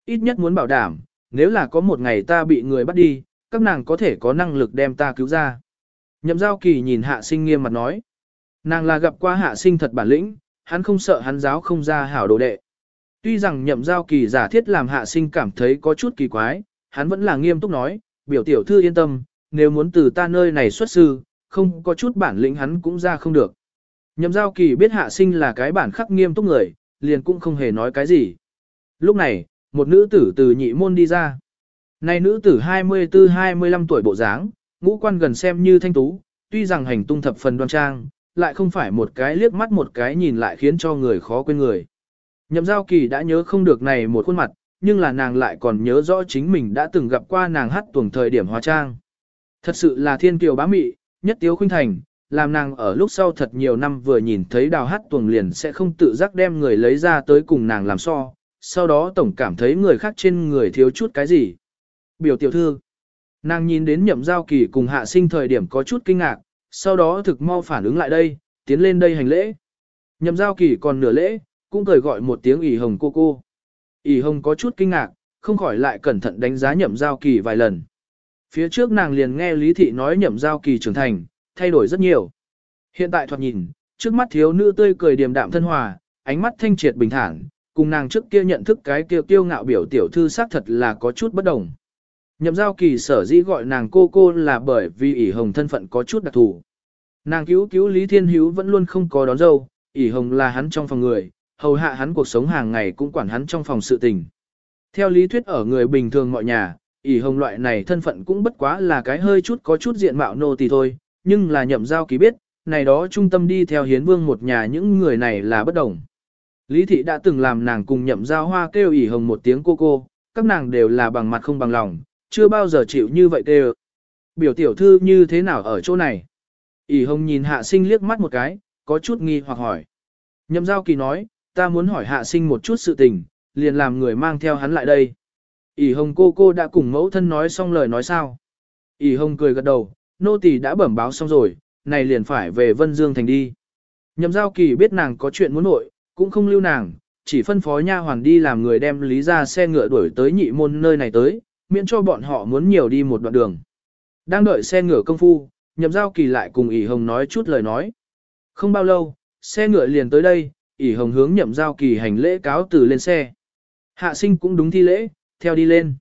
Ít nhất muốn bảo đảm, nếu là có một ngày ta bị người bắt đi, các nàng có thể có năng lực đem ta cứu ra. Nhậm giao kỳ nhìn hạ sinh nghiêm mặt nói. Nàng là gặp qua hạ sinh thật bản lĩnh, hắn không sợ hắn giáo không ra hảo đồ đệ. Tuy rằng nhậm giao kỳ giả thiết làm hạ sinh cảm thấy có chút kỳ quái, hắn vẫn là nghiêm túc nói, biểu tiểu thư yên tâm, nếu muốn từ ta nơi này xuất sư, không có chút bản lĩnh hắn cũng ra không được. Nhậm giao kỳ biết hạ sinh là cái bản khắc nghiêm túc người, liền cũng không hề nói cái gì. Lúc này, một nữ tử từ nhị môn đi ra. Này nữ tử 24-25 tuổi bộ dáng, ngũ quan gần xem như thanh tú, tuy rằng hành tung thập phần đoan trang, lại không phải một cái liếc mắt một cái nhìn lại khiến cho người khó quên người. Nhậm giao kỳ đã nhớ không được này một khuôn mặt, nhưng là nàng lại còn nhớ rõ chính mình đã từng gặp qua nàng hát tuồng thời điểm hóa trang. Thật sự là thiên kiều bá mị, nhất tiếu khuynh thành, làm nàng ở lúc sau thật nhiều năm vừa nhìn thấy đào hát tuồng liền sẽ không tự giác đem người lấy ra tới cùng nàng làm so, sau đó tổng cảm thấy người khác trên người thiếu chút cái gì. Biểu tiểu thư, nàng nhìn đến nhậm giao kỳ cùng hạ sinh thời điểm có chút kinh ngạc, sau đó thực mau phản ứng lại đây, tiến lên đây hành lễ. Nhậm giao kỳ còn nửa lễ, cũng cười gọi một tiếng ỉ hồng cô cô. ỉ hồng có chút kinh ngạc, không khỏi lại cẩn thận đánh giá nhậm giao kỳ vài lần. Phía trước nàng liền nghe Lý Thị nói nhậm giao kỳ trưởng thành, thay đổi rất nhiều. Hiện tại thoạt nhìn, trước mắt thiếu nữ tươi cười điềm đạm thân hòa, ánh mắt thanh triệt bình thản, cùng nàng trước kia nhận thức cái kia kiêu ngạo biểu tiểu thư xác thật là có chút bất đồng. Nhậm giao kỳ sở dĩ gọi nàng cô cô là bởi vì ỷ hồng thân phận có chút đặc thù. Nàng cứu cứu Lý Thiên Hữu vẫn luôn không có đón dâu, ỷ hồng là hắn trong phòng người, hầu hạ hắn cuộc sống hàng ngày cũng quản hắn trong phòng sự tình. Theo lý thuyết ở người bình thường mọi nhà, ỷ hồng loại này thân phận cũng bất quá là cái hơi chút có chút diện mạo nô tỳ thôi, nhưng là nhậm giao kỳ biết, này đó trung tâm đi theo hiến vương một nhà những người này là bất đồng. Lý thị đã từng làm nàng cùng nhậm giao hoa kêu ỷ hồng một tiếng cô cô, các nàng đều là bằng mặt không bằng lòng, chưa bao giờ chịu như vậy kêu. Biểu tiểu thư như thế nào ở chỗ này? ỷ hồng nhìn hạ sinh liếc mắt một cái, có chút nghi hoặc hỏi. Nhậm giao kỳ nói, ta muốn hỏi hạ sinh một chút sự tình, liền làm người mang theo hắn lại đây. ỉ hồng cô cô đã cùng mẫu thân nói xong lời nói sao? ỉ hồng cười gật đầu, nô tỳ đã bẩm báo xong rồi, này liền phải về Vân Dương Thành đi. Nhậm giao kỳ biết nàng có chuyện muốn nội, cũng không lưu nàng, chỉ phân phó nha hoàn đi làm người đem lý ra xe ngựa đuổi tới nhị môn nơi này tới, miễn cho bọn họ muốn nhiều đi một đoạn đường. Đang đợi xe ngựa công phu, nhậm giao kỳ lại cùng ỉ hồng nói chút lời nói. Không bao lâu, xe ngựa liền tới đây, ỷ hồng hướng nhậm giao kỳ hành lễ cáo từ lên xe. Hạ sinh cũng đúng thi lễ, theo đi lên.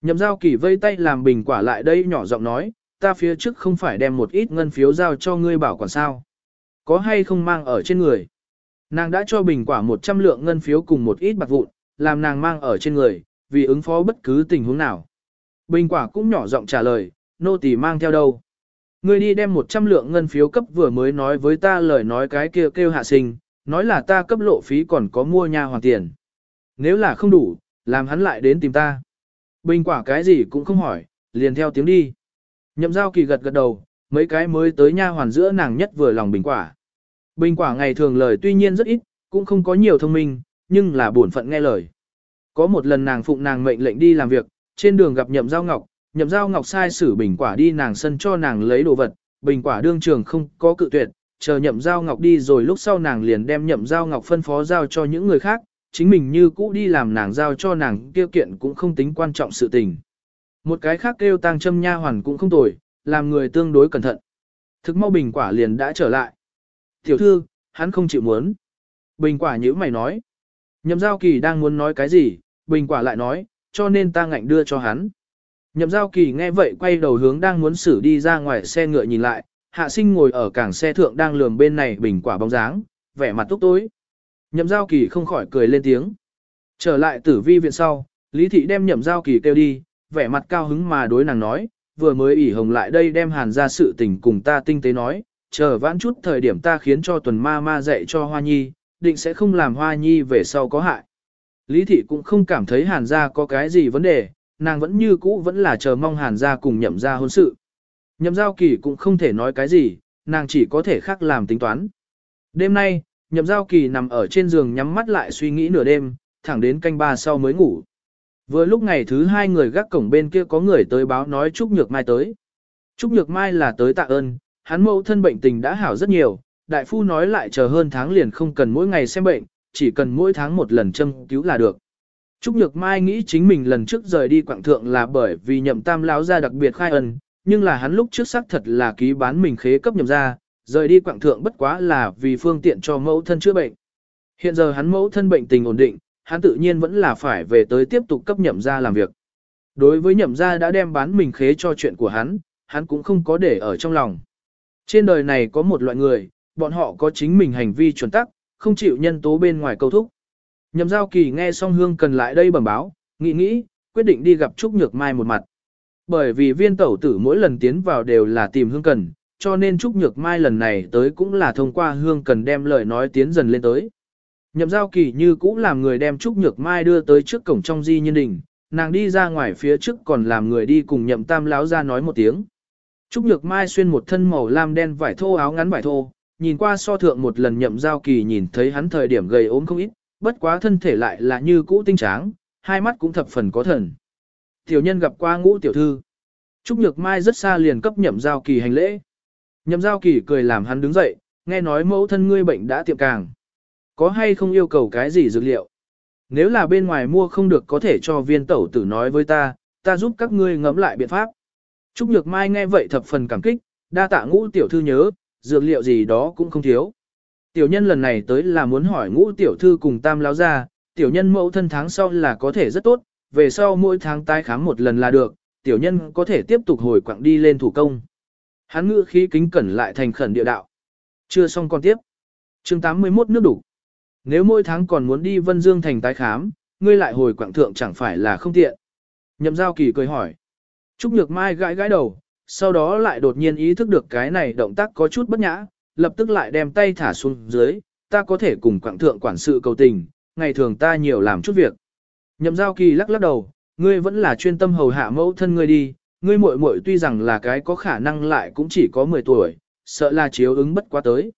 Nhậm giao kỳ vây tay làm bình quả lại đây nhỏ giọng nói, ta phía trước không phải đem một ít ngân phiếu giao cho ngươi bảo quản sao. Có hay không mang ở trên người? Nàng đã cho bình quả 100 lượng ngân phiếu cùng một ít bạc vụn, làm nàng mang ở trên người, vì ứng phó bất cứ tình huống nào. Bình quả cũng nhỏ giọng trả lời, nô tỳ mang theo đâu. Ngươi đi đem 100 lượng ngân phiếu cấp vừa mới nói với ta lời nói cái kia kêu, kêu hạ sinh, nói là ta cấp lộ phí còn có mua nhà hoàn tiền. Nếu là không đủ, làm hắn lại đến tìm ta. Bình quả cái gì cũng không hỏi, liền theo tiếng đi. Nhậm giao kỳ gật gật đầu, mấy cái mới tới nha hoàn giữa nàng nhất vừa lòng bình quả. Bình quả ngày thường lời tuy nhiên rất ít, cũng không có nhiều thông minh, nhưng là bổn phận nghe lời. Có một lần nàng phụng nàng mệnh lệnh đi làm việc, trên đường gặp nhậm giao ngọc, nhậm giao ngọc sai xử bình quả đi nàng sân cho nàng lấy đồ vật, bình quả đương trường không có cự tuyệt, chờ nhậm giao ngọc đi rồi lúc sau nàng liền đem nhậm giao ngọc phân phó giao cho những người khác, chính mình như cũ đi làm nàng giao cho nàng kêu kiện cũng không tính quan trọng sự tình. Một cái khác kêu tang châm nha hoàn cũng không tồi, làm người tương đối cẩn thận. Thực mau bình quả liền đã trở lại. Tiểu thư, hắn không chịu muốn. Bình quả nhữ mày nói. Nhậm giao kỳ đang muốn nói cái gì, bình quả lại nói, cho nên ta ngạnh đưa cho hắn. Nhậm giao kỳ nghe vậy quay đầu hướng đang muốn xử đi ra ngoài xe ngựa nhìn lại, hạ sinh ngồi ở cảng xe thượng đang lườm bên này bình quả bóng dáng, vẻ mặt túc tối. Nhậm giao kỳ không khỏi cười lên tiếng. Trở lại tử vi viện sau, Lý Thị đem nhậm giao kỳ kêu đi, vẻ mặt cao hứng mà đối nàng nói, vừa mới ỉ hồng lại đây đem hàn ra sự tình cùng ta tinh tế nói, chờ vãn chút thời điểm ta khiến cho tuần ma ma dạy cho Hoa Nhi, định sẽ không làm Hoa Nhi về sau có hại. Lý thị cũng không cảm thấy hàn gia có cái gì vấn đề, nàng vẫn như cũ vẫn là chờ mong hàn gia cùng nhậm gia hôn sự. Nhậm giao kỳ cũng không thể nói cái gì, nàng chỉ có thể khác làm tính toán. Đêm nay, nhậm giao kỳ nằm ở trên giường nhắm mắt lại suy nghĩ nửa đêm, thẳng đến canh ba sau mới ngủ. Vừa lúc ngày thứ hai người gác cổng bên kia có người tới báo nói Trúc Nhược Mai tới. Trúc Nhược Mai là tới tạ ơn, hắn mẫu thân bệnh tình đã hảo rất nhiều, đại phu nói lại chờ hơn tháng liền không cần mỗi ngày xem bệnh, chỉ cần mỗi tháng một lần châm cứu là được. Trúc Nhược Mai nghĩ chính mình lần trước rời đi quảng thượng là bởi vì nhậm tam lão ra đặc biệt khai ân, nhưng là hắn lúc trước xác thật là ký bán mình khế cấp nhậm ra, rời đi quảng thượng bất quá là vì phương tiện cho mẫu thân chữa bệnh. Hiện giờ hắn mẫu thân bệnh tình ổn định, hắn tự nhiên vẫn là phải về tới tiếp tục cấp nhậm ra làm việc. Đối với nhậm ra đã đem bán mình khế cho chuyện của hắn, hắn cũng không có để ở trong lòng. Trên đời này có một loại người, bọn họ có chính mình hành vi chuẩn tắc, không chịu nhân tố bên ngoài câu thúc. Nhậm giao kỳ nghe xong hương cần lại đây bẩm báo, nghĩ nghĩ, quyết định đi gặp Trúc Nhược Mai một mặt. Bởi vì viên tẩu tử mỗi lần tiến vào đều là tìm hương cần, cho nên Trúc Nhược Mai lần này tới cũng là thông qua hương cần đem lời nói tiến dần lên tới. Nhậm giao kỳ như cũ làm người đem Trúc Nhược Mai đưa tới trước cổng trong di nhân đình, nàng đi ra ngoài phía trước còn làm người đi cùng nhậm tam láo ra nói một tiếng. Trúc Nhược Mai xuyên một thân màu lam đen vải thô áo ngắn vải thô, nhìn qua so thượng một lần nhậm giao kỳ nhìn thấy hắn thời điểm gầy ốm không ít, bất quá thân thể lại là như cũ tinh tráng, hai mắt cũng thập phần có thần. Tiểu nhân gặp qua ngũ tiểu thư. Trúc Nhược Mai rất xa liền cấp nhậm giao kỳ hành lễ. Nhậm giao kỳ cười làm hắn đứng dậy, nghe nói mẫu thân ngươi bệnh đã tiệm càng. Có hay không yêu cầu cái gì dược liệu? Nếu là bên ngoài mua không được có thể cho viên tẩu tử nói với ta, ta giúp các ngươi ngẫm lại biện pháp. Trúc Nhược Mai nghe vậy thập phần cảm kích, đa tạ ngũ tiểu thư nhớ, dược liệu gì đó cũng không thiếu. Tiểu nhân lần này tới là muốn hỏi ngũ tiểu thư cùng tam láo ra, tiểu nhân mẫu thân tháng sau là có thể rất tốt, về sau mỗi tháng tái khám một lần là được, tiểu nhân có thể tiếp tục hồi quặng đi lên thủ công. Hắn ngữ khí kính cẩn lại thành khẩn địa đạo. Chưa xong con tiếp. chương 81 nước đủ. Nếu mỗi tháng còn muốn đi Vân Dương thành tái khám, ngươi lại hồi quảng thượng chẳng phải là không tiện. Nhậm giao kỳ cười hỏi. Trúc Nhược Mai gãi gãi đầu, sau đó lại đột nhiên ý thức được cái này động tác có chút bất nhã, lập tức lại đem tay thả xuống dưới, ta có thể cùng quảng thượng quản sự cầu tình, ngày thường ta nhiều làm chút việc. Nhậm giao kỳ lắc lắc đầu, ngươi vẫn là chuyên tâm hầu hạ mẫu thân ngươi đi, ngươi muội muội tuy rằng là cái có khả năng lại cũng chỉ có 10 tuổi, sợ là chiếu ứng bất quá tới.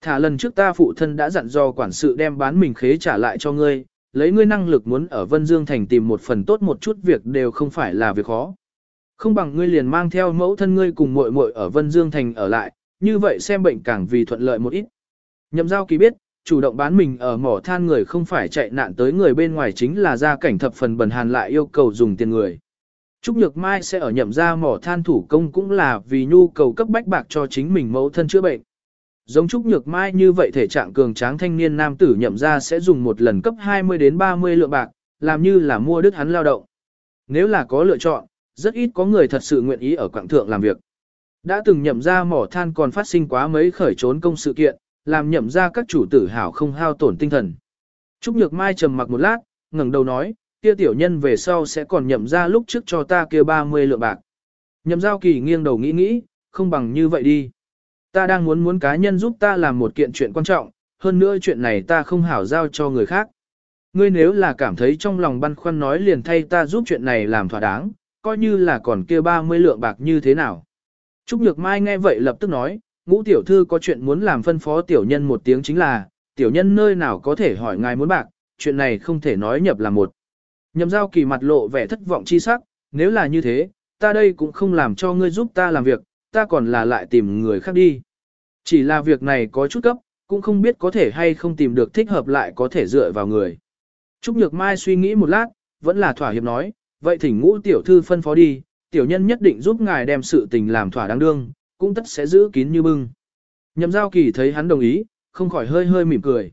Thả lần trước ta phụ thân đã dặn do quản sự đem bán mình khế trả lại cho ngươi, lấy ngươi năng lực muốn ở Vân Dương Thành tìm một phần tốt một chút việc đều không phải là việc khó. Không bằng ngươi liền mang theo mẫu thân ngươi cùng muội muội ở Vân Dương Thành ở lại, như vậy xem bệnh càng vì thuận lợi một ít. Nhậm giao kỳ biết, chủ động bán mình ở mỏ than người không phải chạy nạn tới người bên ngoài chính là gia cảnh thập phần bần hàn lại yêu cầu dùng tiền người. Trúc Nhược Mai sẽ ở nhậm ra mỏ than thủ công cũng là vì nhu cầu cấp bách bạc cho chính mình mẫu thân chữa bệnh. Giống Trúc Nhược Mai như vậy thể trạng cường tráng thanh niên nam tử nhậm ra sẽ dùng một lần cấp 20 đến 30 lượng bạc, làm như là mua đứt hắn lao động. Nếu là có lựa chọn, rất ít có người thật sự nguyện ý ở quảng thượng làm việc. Đã từng nhậm ra mỏ than còn phát sinh quá mấy khởi trốn công sự kiện, làm nhậm ra các chủ tử hảo không hao tổn tinh thần. Trúc Nhược Mai trầm mặc một lát, ngẩng đầu nói, kia tiểu nhân về sau sẽ còn nhậm ra lúc trước cho ta kia 30 lượng bạc. Nhậm giao kỳ nghiêng đầu nghĩ nghĩ, không bằng như vậy đi. Ta đang muốn muốn cá nhân giúp ta làm một kiện chuyện quan trọng, hơn nữa chuyện này ta không hảo giao cho người khác. Ngươi nếu là cảm thấy trong lòng băn khoăn nói liền thay ta giúp chuyện này làm thỏa đáng, coi như là còn kia 30 lượng bạc như thế nào. Trúc Nhược Mai nghe vậy lập tức nói, ngũ tiểu thư có chuyện muốn làm phân phó tiểu nhân một tiếng chính là, tiểu nhân nơi nào có thể hỏi ngài muốn bạc, chuyện này không thể nói nhập là một. Nhậm giao kỳ mặt lộ vẻ thất vọng chi sắc, nếu là như thế, ta đây cũng không làm cho ngươi giúp ta làm việc, ta còn là lại tìm người khác đi. Chỉ là việc này có chút cấp, cũng không biết có thể hay không tìm được thích hợp lại có thể dựa vào người. Trúc Nhược Mai suy nghĩ một lát, vẫn là thỏa hiệp nói, vậy thỉnh ngũ tiểu thư phân phó đi, tiểu nhân nhất định giúp ngài đem sự tình làm thỏa đáng đương, cũng tất sẽ giữ kín như bưng. Nhậm giao kỳ thấy hắn đồng ý, không khỏi hơi hơi mỉm cười.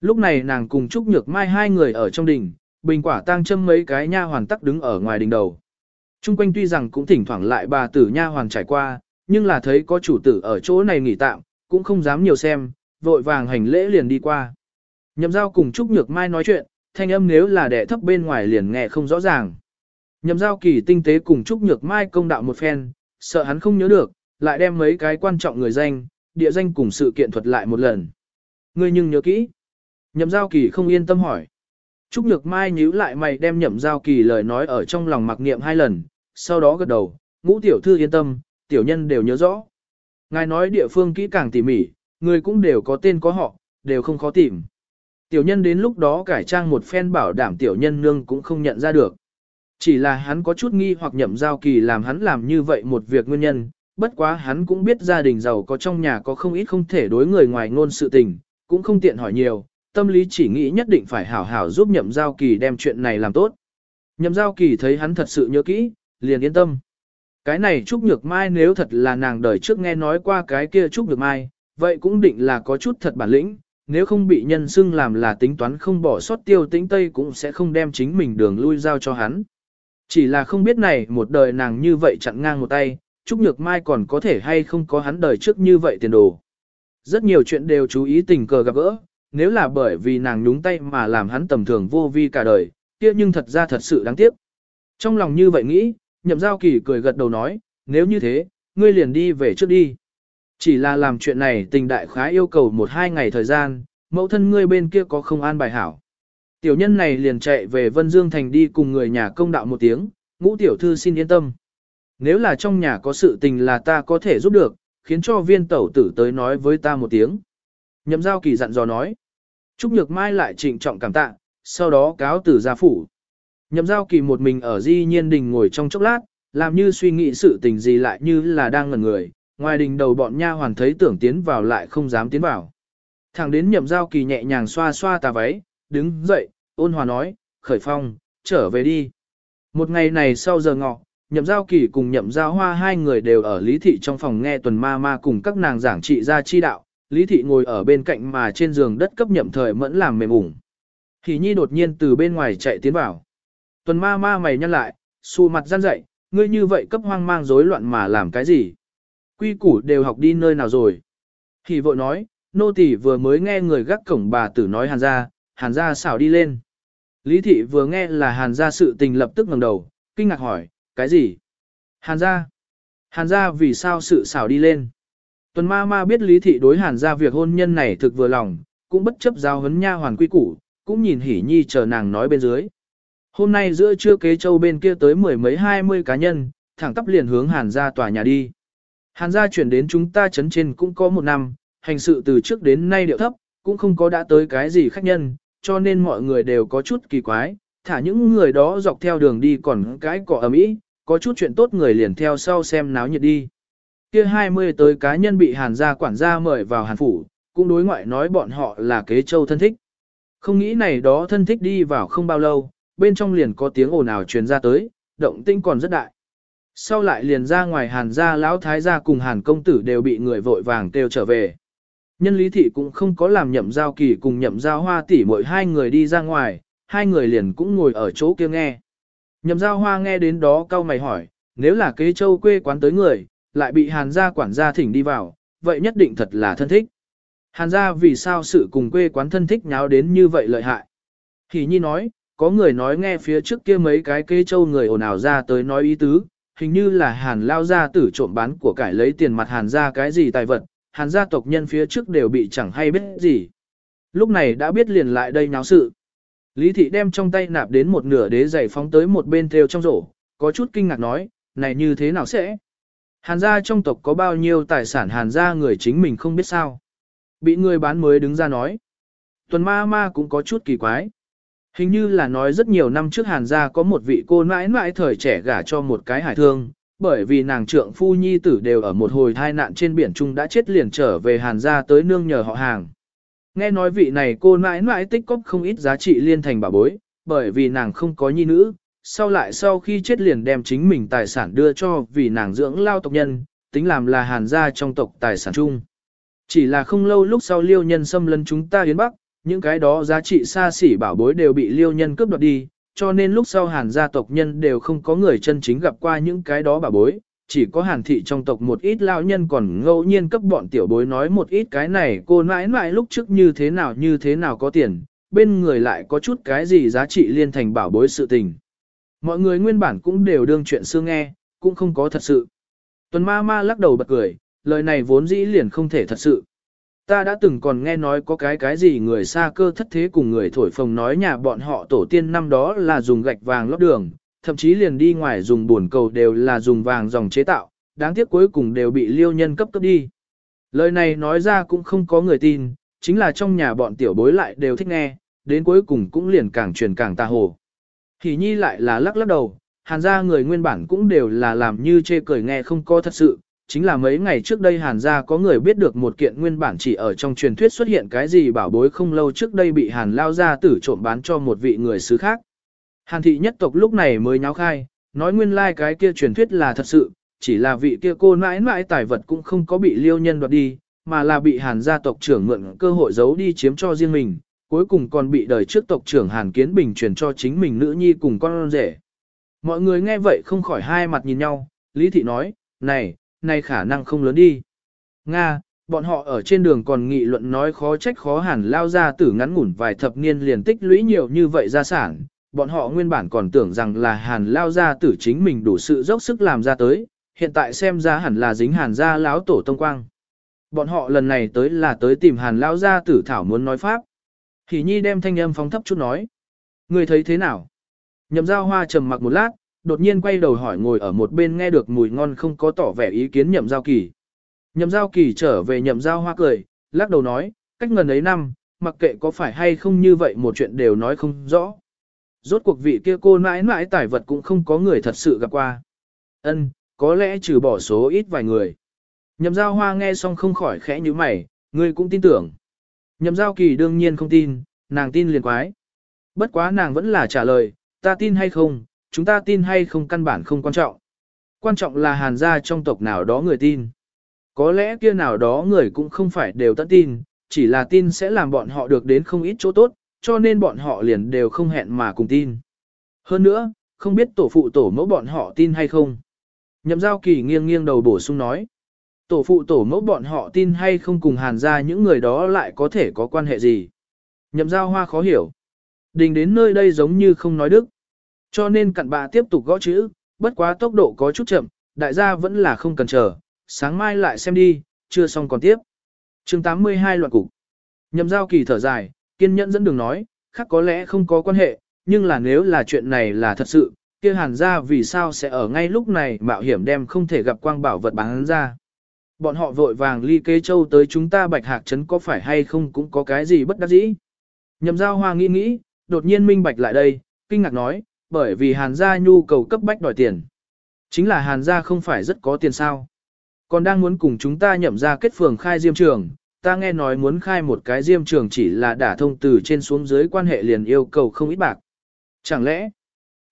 Lúc này nàng cùng Trúc Nhược Mai hai người ở trong đình, bình quả tang châm mấy cái nha hoàn tắc đứng ở ngoài đình đầu. Trung quanh tuy rằng cũng thỉnh thoảng lại bà tử nha hoàn trải qua, nhưng là thấy có chủ tử ở chỗ này nghỉ tạm, cũng không dám nhiều xem, vội vàng hành lễ liền đi qua. Nhậm giao cùng Trúc Nhược Mai nói chuyện, thanh âm nếu là đẻ thấp bên ngoài liền nghe không rõ ràng. Nhậm giao kỳ tinh tế cùng Trúc Nhược Mai công đạo một phen, sợ hắn không nhớ được, lại đem mấy cái quan trọng người danh, địa danh cùng sự kiện thuật lại một lần. Ngươi nhưng nhớ kỹ. Nhậm giao kỳ không yên tâm hỏi. Trúc Nhược Mai nhíu lại mày đem nhậm giao kỳ lời nói ở trong lòng mặc niệm hai lần, sau đó gật đầu, ngũ tiểu thư yên tâm, tiểu nhân đều nhớ rõ. Ngài nói địa phương kỹ càng tỉ mỉ, người cũng đều có tên có họ, đều không khó tìm. Tiểu nhân đến lúc đó cải trang một phen bảo đảm tiểu nhân nương cũng không nhận ra được. Chỉ là hắn có chút nghi hoặc nhậm giao kỳ làm hắn làm như vậy một việc nguyên nhân, bất quá hắn cũng biết gia đình giàu có trong nhà có không ít không thể đối người ngoài ngôn sự tình, cũng không tiện hỏi nhiều, tâm lý chỉ nghĩ nhất định phải hảo hảo giúp nhậm giao kỳ đem chuyện này làm tốt. Nhậm giao kỳ thấy hắn thật sự nhớ kỹ, liền yên tâm. Cái này Trúc Nhược Mai nếu thật là nàng đời trước nghe nói qua cái kia Trúc Nhược Mai, vậy cũng định là có chút thật bản lĩnh, nếu không bị nhân xưng làm là tính toán không bỏ sót tiêu tĩnh Tây cũng sẽ không đem chính mình đường lui giao cho hắn. Chỉ là không biết này một đời nàng như vậy chặn ngang một tay, Trúc Nhược Mai còn có thể hay không có hắn đời trước như vậy tiền đồ. Rất nhiều chuyện đều chú ý tình cờ gặp gỡ, nếu là bởi vì nàng nhúng tay mà làm hắn tầm thường vô vi cả đời, kia nhưng thật ra thật sự đáng tiếc. Trong lòng như vậy nghĩ, nhậm giao kỳ cười gật đầu nói, nếu như thế, ngươi liền đi về trước đi. Chỉ là làm chuyện này tình đại khá yêu cầu một hai ngày thời gian, mẫu thân ngươi bên kia có không an bài hảo. Tiểu nhân này liền chạy về Vân Dương Thành đi cùng người nhà công đạo một tiếng, ngũ tiểu thư xin yên tâm. Nếu là trong nhà có sự tình là ta có thể giúp được, khiến cho viên tẩu tử tới nói với ta một tiếng. Nhậm giao kỳ dặn dò nói. Trúc Nhược Mai lại trịnh trọng cảm tạ, sau đó cáo tử ra phủ. Nhậm giao kỳ một mình ở di nhiên đình ngồi trong chốc lát, làm như suy nghĩ sự tình gì lại như là đang ngẩn người, ngoài đình đầu bọn nha hoàn thấy tưởng tiến vào lại không dám tiến vào. Thẳng đến nhậm giao kỳ nhẹ nhàng xoa xoa tà váy, đứng dậy, ôn hòa nói, khởi phong, trở về đi. Một ngày này sau giờ ngọ, nhậm giao kỳ cùng nhậm giao hoa hai người đều ở lý thị trong phòng nghe tuần ma ma cùng các nàng giảng trị ra chi đạo, lý thị ngồi ở bên cạnh mà trên giường đất cấp nhậm thời mẫn làm mềm ủng. Hỷ nhi đột nhiên từ bên ngoài chạy tiến vào. Tuần ma ma mày nhăn lại, xù mặt gian dậy, ngươi như vậy cấp hoang mang rối loạn mà làm cái gì? Quy củ đều học đi nơi nào rồi? Hỷ vội nói, nô tỳ vừa mới nghe người gác cổng bà tử nói hàn ra, hàn ra xảo đi lên. Lý thị vừa nghe là hàn ra sự tình lập tức ngẩng đầu, kinh ngạc hỏi, cái gì? Hàn Gia, Hàn Gia vì sao sự xảo đi lên? Tuần ma ma biết lý thị đối hàn Gia việc hôn nhân này thực vừa lòng, cũng bất chấp giao hấn nha hoàn quy củ, cũng nhìn hỉ nhi chờ nàng nói bên dưới. Hôm nay giữa trưa kế châu bên kia tới mười mấy hai mươi cá nhân, thẳng tắp liền hướng hàn Gia tòa nhà đi. Hàn gia chuyển đến chúng ta chấn trên cũng có một năm, hành sự từ trước đến nay điệu thấp, cũng không có đã tới cái gì khách nhân, cho nên mọi người đều có chút kỳ quái, thả những người đó dọc theo đường đi còn cái cỏ ấm ý, có chút chuyện tốt người liền theo sau xem náo nhiệt đi. Kia 20 tới cá nhân bị hàn gia quản gia mời vào hàn phủ, cũng đối ngoại nói bọn họ là kế châu thân thích. Không nghĩ này đó thân thích đi vào không bao lâu, bên trong liền có tiếng ồn ào truyền ra tới, động tinh còn rất đại. Sau lại liền ra ngoài hàn gia lão thái gia cùng hàn công tử đều bị người vội vàng kêu trở về. Nhân lý thị cũng không có làm nhậm giao kỳ cùng nhậm giao hoa tỷ mỗi hai người đi ra ngoài, hai người liền cũng ngồi ở chỗ kia nghe. Nhậm giao hoa nghe đến đó cau mày hỏi, nếu là kế châu quê quán tới người, lại bị hàn gia quản gia thỉnh đi vào, vậy nhất định thật là thân thích. Hàn gia vì sao sự cùng quê quán thân thích nháo đến như vậy lợi hại. Thì nhi nói, có người nói nghe phía trước kia mấy cái kế châu người ồn ào ra tới nói ý tứ, hình như là hàn lao gia tử trộm bán của cải lấy tiền mặt hàn gia cái gì tài vật, hàn gia tộc nhân phía trước đều bị chẳng hay biết gì. Lúc này đã biết liền lại đây nháo sự. Lý thị đem trong tay nạp đến một nửa đế giày phóng tới một bên theo trong rổ, có chút kinh ngạc nói, này như thế nào sẽ? Hàn gia trong tộc có bao nhiêu tài sản hàn gia người chính mình không biết sao. Bị người bán mới đứng ra nói. Tuần ma ma cũng có chút kỳ quái. Hình như là nói rất nhiều năm trước hàn gia có một vị cô mãi mãi thời trẻ gả cho một cái hải thương, bởi vì nàng trượng phu nhi tử đều ở một hồi thai nạn trên biển Trung đã chết liền trở về hàn gia tới nương nhờ họ hàng. Nghe nói vị này cô mãi mãi tích cóp không ít giá trị liên thành bà bối, bởi vì nàng không có nhi nữ, sau lại sau khi chết liền đem chính mình tài sản đưa cho vì nàng dưỡng lao tộc nhân, tính làm là hàn gia trong tộc tài sản chung. Chỉ là không lâu lúc sau liêu nhân xâm lấn chúng ta yến bắc, những cái đó giá trị xa xỉ bảo bối đều bị liêu nhân cướp đoạt đi, cho nên lúc sau hàn gia tộc nhân đều không có người chân chính gặp qua những cái đó bảo bối, chỉ có hàn thị trong tộc một ít lao nhân còn ngẫu nhiên cấp bọn tiểu bối nói một ít cái này cô mãi mãi lúc trước như thế nào như thế nào có tiền, bên người lại có chút cái gì giá trị liên thành bảo bối sự tình. Mọi người nguyên bản cũng đều đương chuyện xưa nghe, cũng không có thật sự. Tuần ma ma lắc đầu bật cười, lời này vốn dĩ liền không thể thật sự. Ta đã từng còn nghe nói có cái cái gì người xa cơ thất thế cùng người thổi phồng nói nhà bọn họ tổ tiên năm đó là dùng gạch vàng lót đường, thậm chí liền đi ngoài dùng buồn cầu đều là dùng vàng dòng chế tạo, đáng tiếc cuối cùng đều bị liêu nhân cấp cấp đi. Lời này nói ra cũng không có người tin, chính là trong nhà bọn tiểu bối lại đều thích nghe, đến cuối cùng cũng liền càng truyền càng tà hồ. Thì nhi lại là lắc lắc đầu, hàn gia người nguyên bản cũng đều là làm như chê cười nghe không có thật sự, chính là mấy ngày trước đây hàn gia có người biết được một kiện nguyên bản chỉ ở trong truyền thuyết xuất hiện cái gì bảo bối không lâu trước đây bị hàn lao gia tử trộm bán cho một vị người xứ khác. Hàn thị nhất tộc lúc này mới nháo khai, nói nguyên lai like cái kia truyền thuyết là thật sự, chỉ là vị kia cô mãi mãi tài vật cũng không có bị liêu nhân đoạt đi, mà là bị hàn gia tộc trưởng mượn cơ hội giấu đi chiếm cho riêng mình, cuối cùng còn bị đời trước tộc trưởng hàn kiến bình truyền cho chính mình nữ nhi cùng con rể. Mọi người nghe vậy không khỏi hai mặt nhìn nhau, Lý Thị nói, này, này khả năng không lớn đi. Nga, bọn họ ở trên đường còn nghị luận nói khó trách khó hẳn lao ra tử ngắn ngủn vài thập niên liền tích lũy nhiều như vậy gia sản. Bọn họ nguyên bản còn tưởng rằng là hàn lao ra tử chính mình đủ sự dốc sức làm ra tới, hiện tại xem ra hẳn là dính hàn gia lão tổ tông quang. Bọn họ lần này tới là tới tìm hàn lao gia tử thảo muốn nói pháp. Thì nhi đem thanh âm phóng thấp chút nói. Người thấy thế nào? Nhậm giao hoa trầm mặc một lát, đột nhiên quay đầu hỏi ngồi ở một bên nghe được mùi ngon không có tỏ vẻ ý kiến nhậm giao kỳ. Nhậm giao kỳ trở về nhậm giao hoa cười, lắc đầu nói, cách ngần ấy năm, mặc kệ có phải hay không như vậy một chuyện đều nói không rõ. Rốt cuộc vị kia cô mãi mãi tài vật cũng không có người thật sự gặp qua. Ân, có lẽ trừ bỏ số ít vài người. Nhậm giao hoa nghe xong không khỏi khẽ như mày, ngươi cũng tin tưởng. Nhậm giao kỳ đương nhiên không tin, nàng tin liền quái. Bất quá nàng vẫn là trả lời, ta tin hay không, chúng ta tin hay không căn bản không quan trọng. Quan trọng là hàn gia trong tộc nào đó người tin. Có lẽ kia nào đó người cũng không phải đều tận tin, chỉ là tin sẽ làm bọn họ được đến không ít chỗ tốt, cho nên bọn họ liền đều không hẹn mà cùng tin. Hơn nữa, không biết tổ phụ tổ mẫu bọn họ tin hay không. Nhậm giao kỳ nghiêng nghiêng đầu bổ sung nói. Tổ phụ tổ mẫu bọn họ tin hay không cùng hàn ra những người đó lại có thể có quan hệ gì. Nhậm giao hoa khó hiểu. Đình đến nơi đây giống như không nói đức. Cho nên cặn bạ tiếp tục gõ chữ, bất quá tốc độ có chút chậm, đại gia vẫn là không cần chờ, sáng mai lại xem đi, chưa xong còn tiếp. chương 82 loạn cục. Nhậm giao kỳ thở dài, kiên nhẫn dẫn đường nói, khác có lẽ không có quan hệ, nhưng là nếu là chuyện này là thật sự, kia hàn ra vì sao sẽ ở ngay lúc này mạo hiểm đem không thể gặp quang bảo vật bán ra. Bọn họ vội vàng ly kế châu tới chúng ta bạch hạc trấn có phải hay không cũng có cái gì bất đắc dĩ. Nhậm giao hoa nghĩ nghĩ, đột nhiên minh bạch lại đây, kinh ngạc nói, bởi vì hàn gia nhu cầu cấp bách đòi tiền. Chính là hàn gia không phải rất có tiền sao. Còn đang muốn cùng chúng ta nhậm ra kết phường khai diêm trường, ta nghe nói muốn khai một cái diêm trường chỉ là đả thông từ trên xuống dưới quan hệ liền yêu cầu không ít bạc. Chẳng lẽ,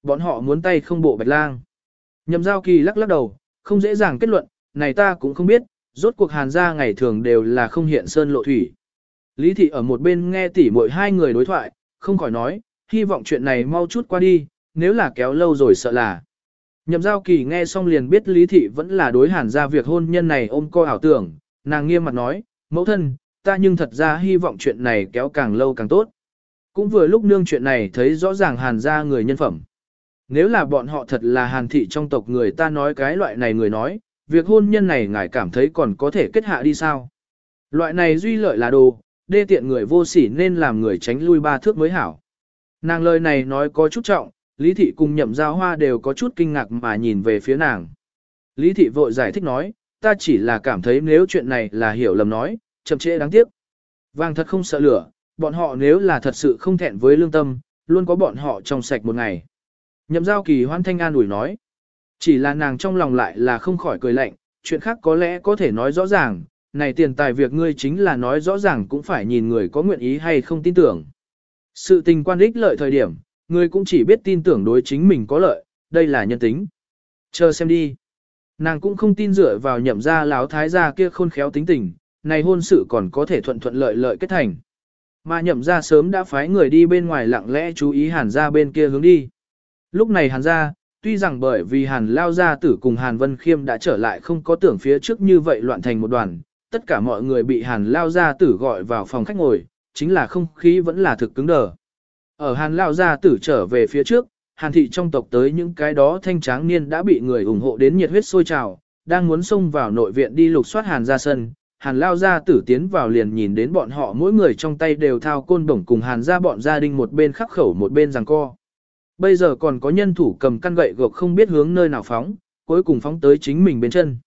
bọn họ muốn tay không bộ bạch lang? Nhậm giao kỳ lắc lắc đầu, không dễ dàng kết luận, này ta cũng không biết, rốt cuộc hàn gia ngày thường đều là không hiện sơn lộ thủy. Lý thị ở một bên nghe tỉ mỗi hai người đối thoại, không khỏi nói, hy vọng chuyện này mau chút qua đi, nếu là kéo lâu rồi sợ là. Nhậm giao kỳ nghe xong liền biết Lý thị vẫn là đối hàn gia việc hôn nhân này ôm coi ảo tưởng, nàng nghiêm mặt nói, mẫu thân, ta nhưng thật ra hy vọng chuyện này kéo càng lâu càng tốt. Cũng vừa lúc nương chuyện này thấy rõ ràng hàn gia người nhân phẩm. Nếu là bọn họ thật là hàn thị trong tộc người ta nói cái loại này người nói, việc hôn nhân này ngài cảm thấy còn có thể kết hạ đi sao. Loại này duy lợi là đồ, đê tiện người vô sỉ nên làm người tránh lui ba thước mới hảo. Nàng lời này nói có chút trọng, Lý thị cùng nhậm giao hoa đều có chút kinh ngạc mà nhìn về phía nàng. Lý thị vội giải thích nói, ta chỉ là cảm thấy nếu chuyện này là hiểu lầm nói, chậm trễ đáng tiếc. Vàng thật không sợ lửa, bọn họ nếu là thật sự không thẹn với lương tâm, luôn có bọn họ trong sạch một ngày. Nhậm giao kỳ hoan thanh an ủi nói, chỉ là nàng trong lòng lại là không khỏi cười lạnh, chuyện khác có lẽ có thể nói rõ ràng, này tiền tài việc ngươi chính là nói rõ ràng cũng phải nhìn người có nguyện ý hay không tin tưởng. Sự tình quan ích lợi thời điểm, ngươi cũng chỉ biết tin tưởng đối chính mình có lợi, đây là nhân tính. Chờ xem đi. Nàng cũng không tin dựa vào nhậm ra láo thái gia kia khôn khéo tính tình, này hôn sự còn có thể thuận thuận lợi lợi kết thành. Mà nhậm ra sớm đã phái người đi bên ngoài lặng lẽ chú ý hàn ra bên kia hướng đi. Lúc này hàn ra, tuy rằng bởi vì hàn lao gia tử cùng hàn vân khiêm đã trở lại không có tưởng phía trước như vậy loạn thành một đoàn, tất cả mọi người bị hàn lao gia tử gọi vào phòng khách ngồi, chính là không khí vẫn là thực cứng đờ. Ở hàn lao gia tử trở về phía trước, hàn thị trong tộc tới những cái đó thanh tráng niên đã bị người ủng hộ đến nhiệt huyết sôi trào, đang muốn xông vào nội viện đi lục soát hàn ra sân. Hàn lao gia tử tiến vào liền nhìn đến bọn họ mỗi người trong tay đều thao côn đồng cùng hàn ra bọn gia đình một bên khắc khẩu một bên giằng co. Bây giờ còn có nhân thủ cầm căn gậy gộc không biết hướng nơi nào phóng, cuối cùng phóng tới chính mình bên chân.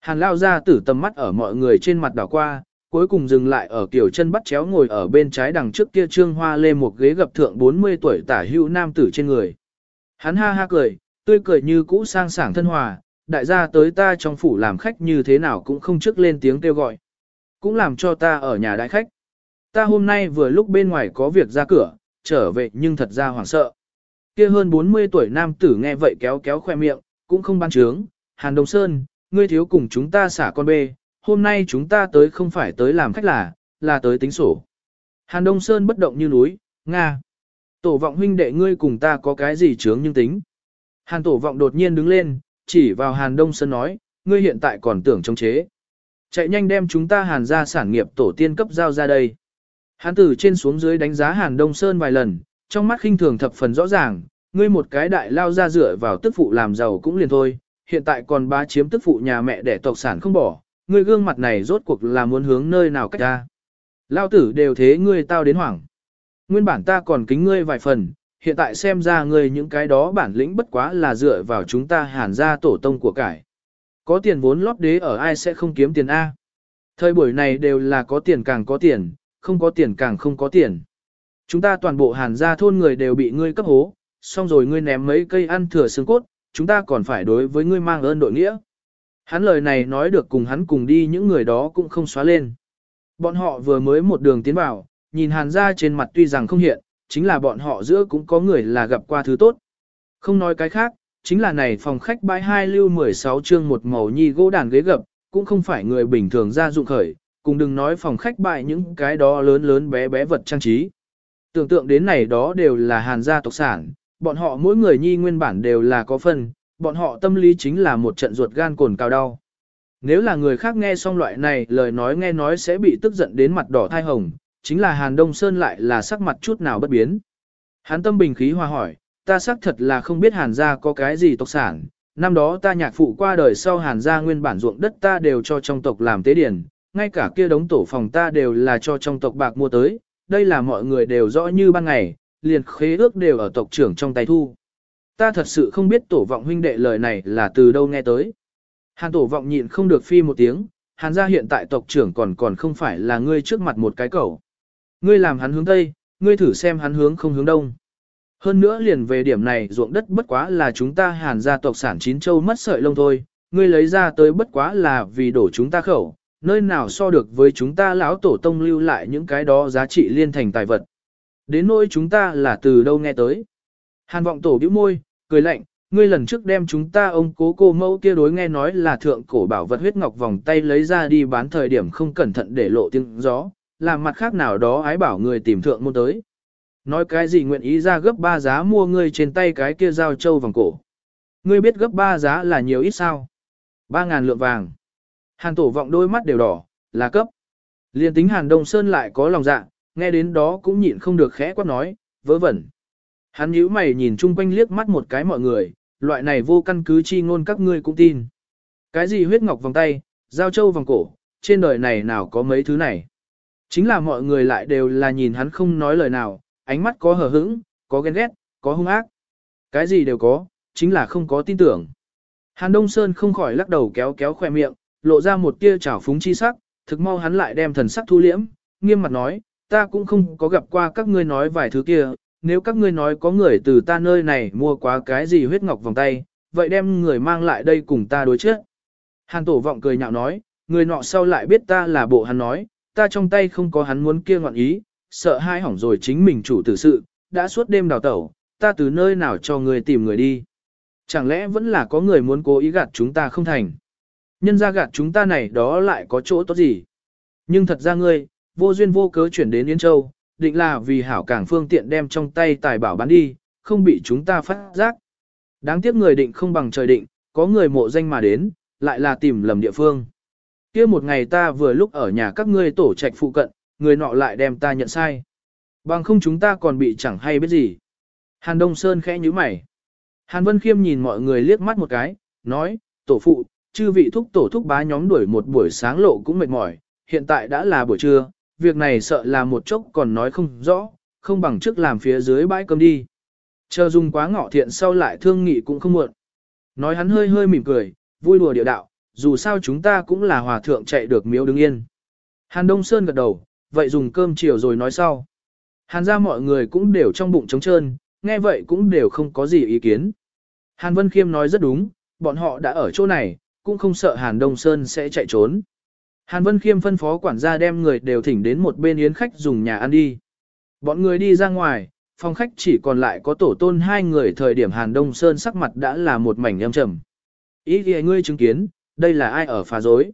Hàn lao gia tử tầm mắt ở mọi người trên mặt đảo qua, cuối cùng dừng lại ở kiểu chân bắt chéo ngồi ở bên trái đằng trước kia trương hoa lê một ghế gặp thượng 40 tuổi tả hữu nam tử trên người. Hắn ha ha cười, tươi cười như cũ sang sảng thân hòa, đại gia tới ta trong phủ làm khách như thế nào cũng không trước lên tiếng kêu gọi. Cũng làm cho ta ở nhà đại khách. Ta hôm nay vừa lúc bên ngoài có việc ra cửa, trở về nhưng thật ra hoảng sợ. Kia hơn 40 tuổi nam tử nghe vậy kéo kéo khoe miệng, cũng không ban trướng. Hàn Đồng Sơn, ngươi thiếu cùng chúng ta xả con bê, hôm nay chúng ta tới không phải tới làm khách là, là tới tính sổ. Hàn Đông Sơn bất động như núi, Nga. Tổ vọng huynh đệ ngươi cùng ta có cái gì chướng nhưng tính. Hàn tổ vọng đột nhiên đứng lên, chỉ vào Hàn Đông Sơn nói, ngươi hiện tại còn tưởng chống chế. Chạy nhanh đem chúng ta hàn ra sản nghiệp tổ tiên cấp giao ra đây. Hàn tử trên xuống dưới đánh giá Hàn Đông Sơn vài lần, trong mắt khinh thường thập phần rõ ràng, ngươi một cái đại lao ra dựa vào tức phụ làm giàu cũng liền thôi, hiện tại còn bá chiếm tức phụ nhà mẹ để tộc sản không bỏ, ngươi gương mặt này rốt cuộc là muốn hướng nơi nào cách ra. Lao tử đều thế ngươi tao đến hoảng. Nguyên bản ta còn kính ngươi vài phần, hiện tại xem ra ngươi những cái đó bản lĩnh bất quá là dựa vào chúng ta hàn ra tổ tông của cải. Có tiền vốn lót đế ở ai sẽ không kiếm tiền A. Thời buổi này đều là có tiền càng có tiền, không có tiền càng không có tiền. Chúng ta toàn bộ hàn gia thôn người đều bị ngươi cấp hố, xong rồi ngươi ném mấy cây ăn thừa xương cốt, chúng ta còn phải đối với ngươi mang ơn đội nghĩa. Hắn lời này nói được cùng hắn cùng đi những người đó cũng không xóa lên. Bọn họ vừa mới một đường tiến vào, nhìn hàn gia trên mặt tuy rằng không hiện, chính là bọn họ giữa cũng có người là gặp qua thứ tốt. Không nói cái khác, chính là này phòng khách bãi hai lưu 16 chương một màu nhi gỗ đàn ghế gập, cũng không phải người bình thường ra dụng khởi, cùng đừng nói phòng khách bãi những cái đó lớn lớn bé bé vật trang trí. Tưởng tượng đến này đó đều là hàn gia tộc sản, bọn họ mỗi người nhi nguyên bản đều là có phần, bọn họ tâm lý chính là một trận ruột gan cồn cao đau. Nếu là người khác nghe xong loại này lời nói nghe nói sẽ bị tức giận đến mặt đỏ thai hồng, chính là Hàn Đông Sơn lại là sắc mặt chút nào bất biến. hắn tâm bình khí hòa hỏi, ta xác thật là không biết Hàn gia có cái gì tộc sản, năm đó ta nhạc phụ qua đời sau Hàn gia nguyên bản ruộng đất ta đều cho trong tộc làm tế điển, ngay cả kia đống tổ phòng ta đều là cho trong tộc bạc mua tới, đây là mọi người đều rõ như ban ngày, liền khế ước đều ở tộc trưởng trong tay thu. Ta thật sự không biết tổ vọng huynh đệ lời này là từ đâu nghe tới. Hàn tổ vọng nhịn không được phi một tiếng, hàn gia hiện tại tộc trưởng còn còn không phải là ngươi trước mặt một cái cầu. Ngươi làm hắn hướng tây, ngươi thử xem hắn hướng không hướng đông. Hơn nữa liền về điểm này ruộng đất bất quá là chúng ta hàn gia tộc sản chín châu mất sợi lông thôi, ngươi lấy ra tới bất quá là vì đổ chúng ta khẩu, nơi nào so được với chúng ta lão tổ tông lưu lại những cái đó giá trị liên thành tài vật. Đến nỗi chúng ta là từ đâu nghe tới. Hàn vọng tổ bĩu môi, cười lạnh, ngươi lần trước đem chúng ta ông cố cô mẫu kia đối nghe nói là thượng cổ bảo vật huyết ngọc vòng tay lấy ra đi bán thời điểm không cẩn thận để lộ tiếng gió, làm mặt khác nào đó ái bảo người tìm thượng môn tới. Nói cái gì nguyện ý ra gấp ba giá mua ngươi trên tay cái kia giao châu vòng cổ. Ngươi biết gấp ba giá là nhiều ít sao? Ba ngàn lượng vàng. Hàn tổ vọng đôi mắt đều đỏ, là cấp. Liên tính Hàn Đông Sơn lại có lòng dạ, nghe đến đó cũng nhịn không được khẽ quát nói, vớ vẩn. Hắn nhíu mày nhìn chung quanh liếc mắt một cái mọi người, loại này vô căn cứ chi ngôn các ngươi cũng tin. Cái gì huyết ngọc vòng tay, giao châu vòng cổ, trên đời này nào có mấy thứ này. Chính là mọi người lại đều là nhìn hắn không nói lời nào, ánh mắt có hờ hững, có ghen ghét, có hung ác. Cái gì đều có, chính là không có tin tưởng. Hàn Đông Sơn không khỏi lắc đầu kéo kéo khoe miệng, lộ ra một tia trào phúng chi sắc, thực mau hắn lại đem thần sắc thu liễm, nghiêm mặt nói, ta cũng không có gặp qua các ngươi nói vài thứ kia, nếu các ngươi nói có người từ ta nơi này mua quá cái gì huyết ngọc vòng tay, vậy đem người mang lại đây cùng ta đối chết. Hàn tổ vọng cười nhạo nói, người nọ sau lại biết ta là bộ hắn nói, ta trong tay không có hắn muốn kia ngọn ý, sợ hai hỏng rồi chính mình chủ tử sự, đã suốt đêm đào tẩu, ta từ nơi nào cho người tìm người đi. Chẳng lẽ vẫn là có người muốn cố ý gạt chúng ta không thành. Nhân ra gạt chúng ta này đó lại có chỗ tốt gì. Nhưng thật ra ngươi, vô duyên vô cớ chuyển đến Yến Châu, định là vì hảo cảng phương tiện đem trong tay tài bảo bán đi, không bị chúng ta phát giác. Đáng tiếc người định không bằng trời định, có người mộ danh mà đến, lại là tìm lầm địa phương kia một ngày ta vừa lúc ở nhà các ngươi tổ trạch phụ cận, người nọ lại đem ta nhận sai. Bằng không chúng ta còn bị chẳng hay biết gì. Hàn Đông Sơn khẽ nhíu mày. Hàn Vân Khiêm nhìn mọi người liếc mắt một cái, nói, tổ phụ, chư vị thúc tổ thúc bá nhóm đuổi một buổi sáng lộ cũng mệt mỏi, hiện tại đã là buổi trưa, việc này sợ là một chốc còn nói không rõ, không bằng trước làm phía dưới bãi cơm đi. Chờ dùng quá ngọ thiện sau lại thương nghị cũng không muộn. Nói hắn hơi hơi mỉm cười, vui đùa điệu đạo, dù sao chúng ta cũng là hòa thượng chạy được miếu đứng yên. Hàn Đông Sơn gật đầu, vậy dùng cơm chiều rồi nói sau. Hàn ra mọi người cũng đều trong bụng trống trơn, nghe vậy cũng đều không có gì ý kiến. Hàn Vân Khiêm nói rất đúng, bọn họ đã ở chỗ này, cũng không sợ Hàn Đông Sơn sẽ chạy trốn. Hàn Vân Khiêm phân phó quản gia đem người đều thỉnh đến một bên yến khách dùng nhà ăn đi. Bọn người đi ra ngoài, phòng khách chỉ còn lại có tổ tôn hai người thời điểm Hàn Đông Sơn sắc mặt đã là một mảnh âm trầm. Ý thì ngươi chứng kiến, đây là ai ở phá dối.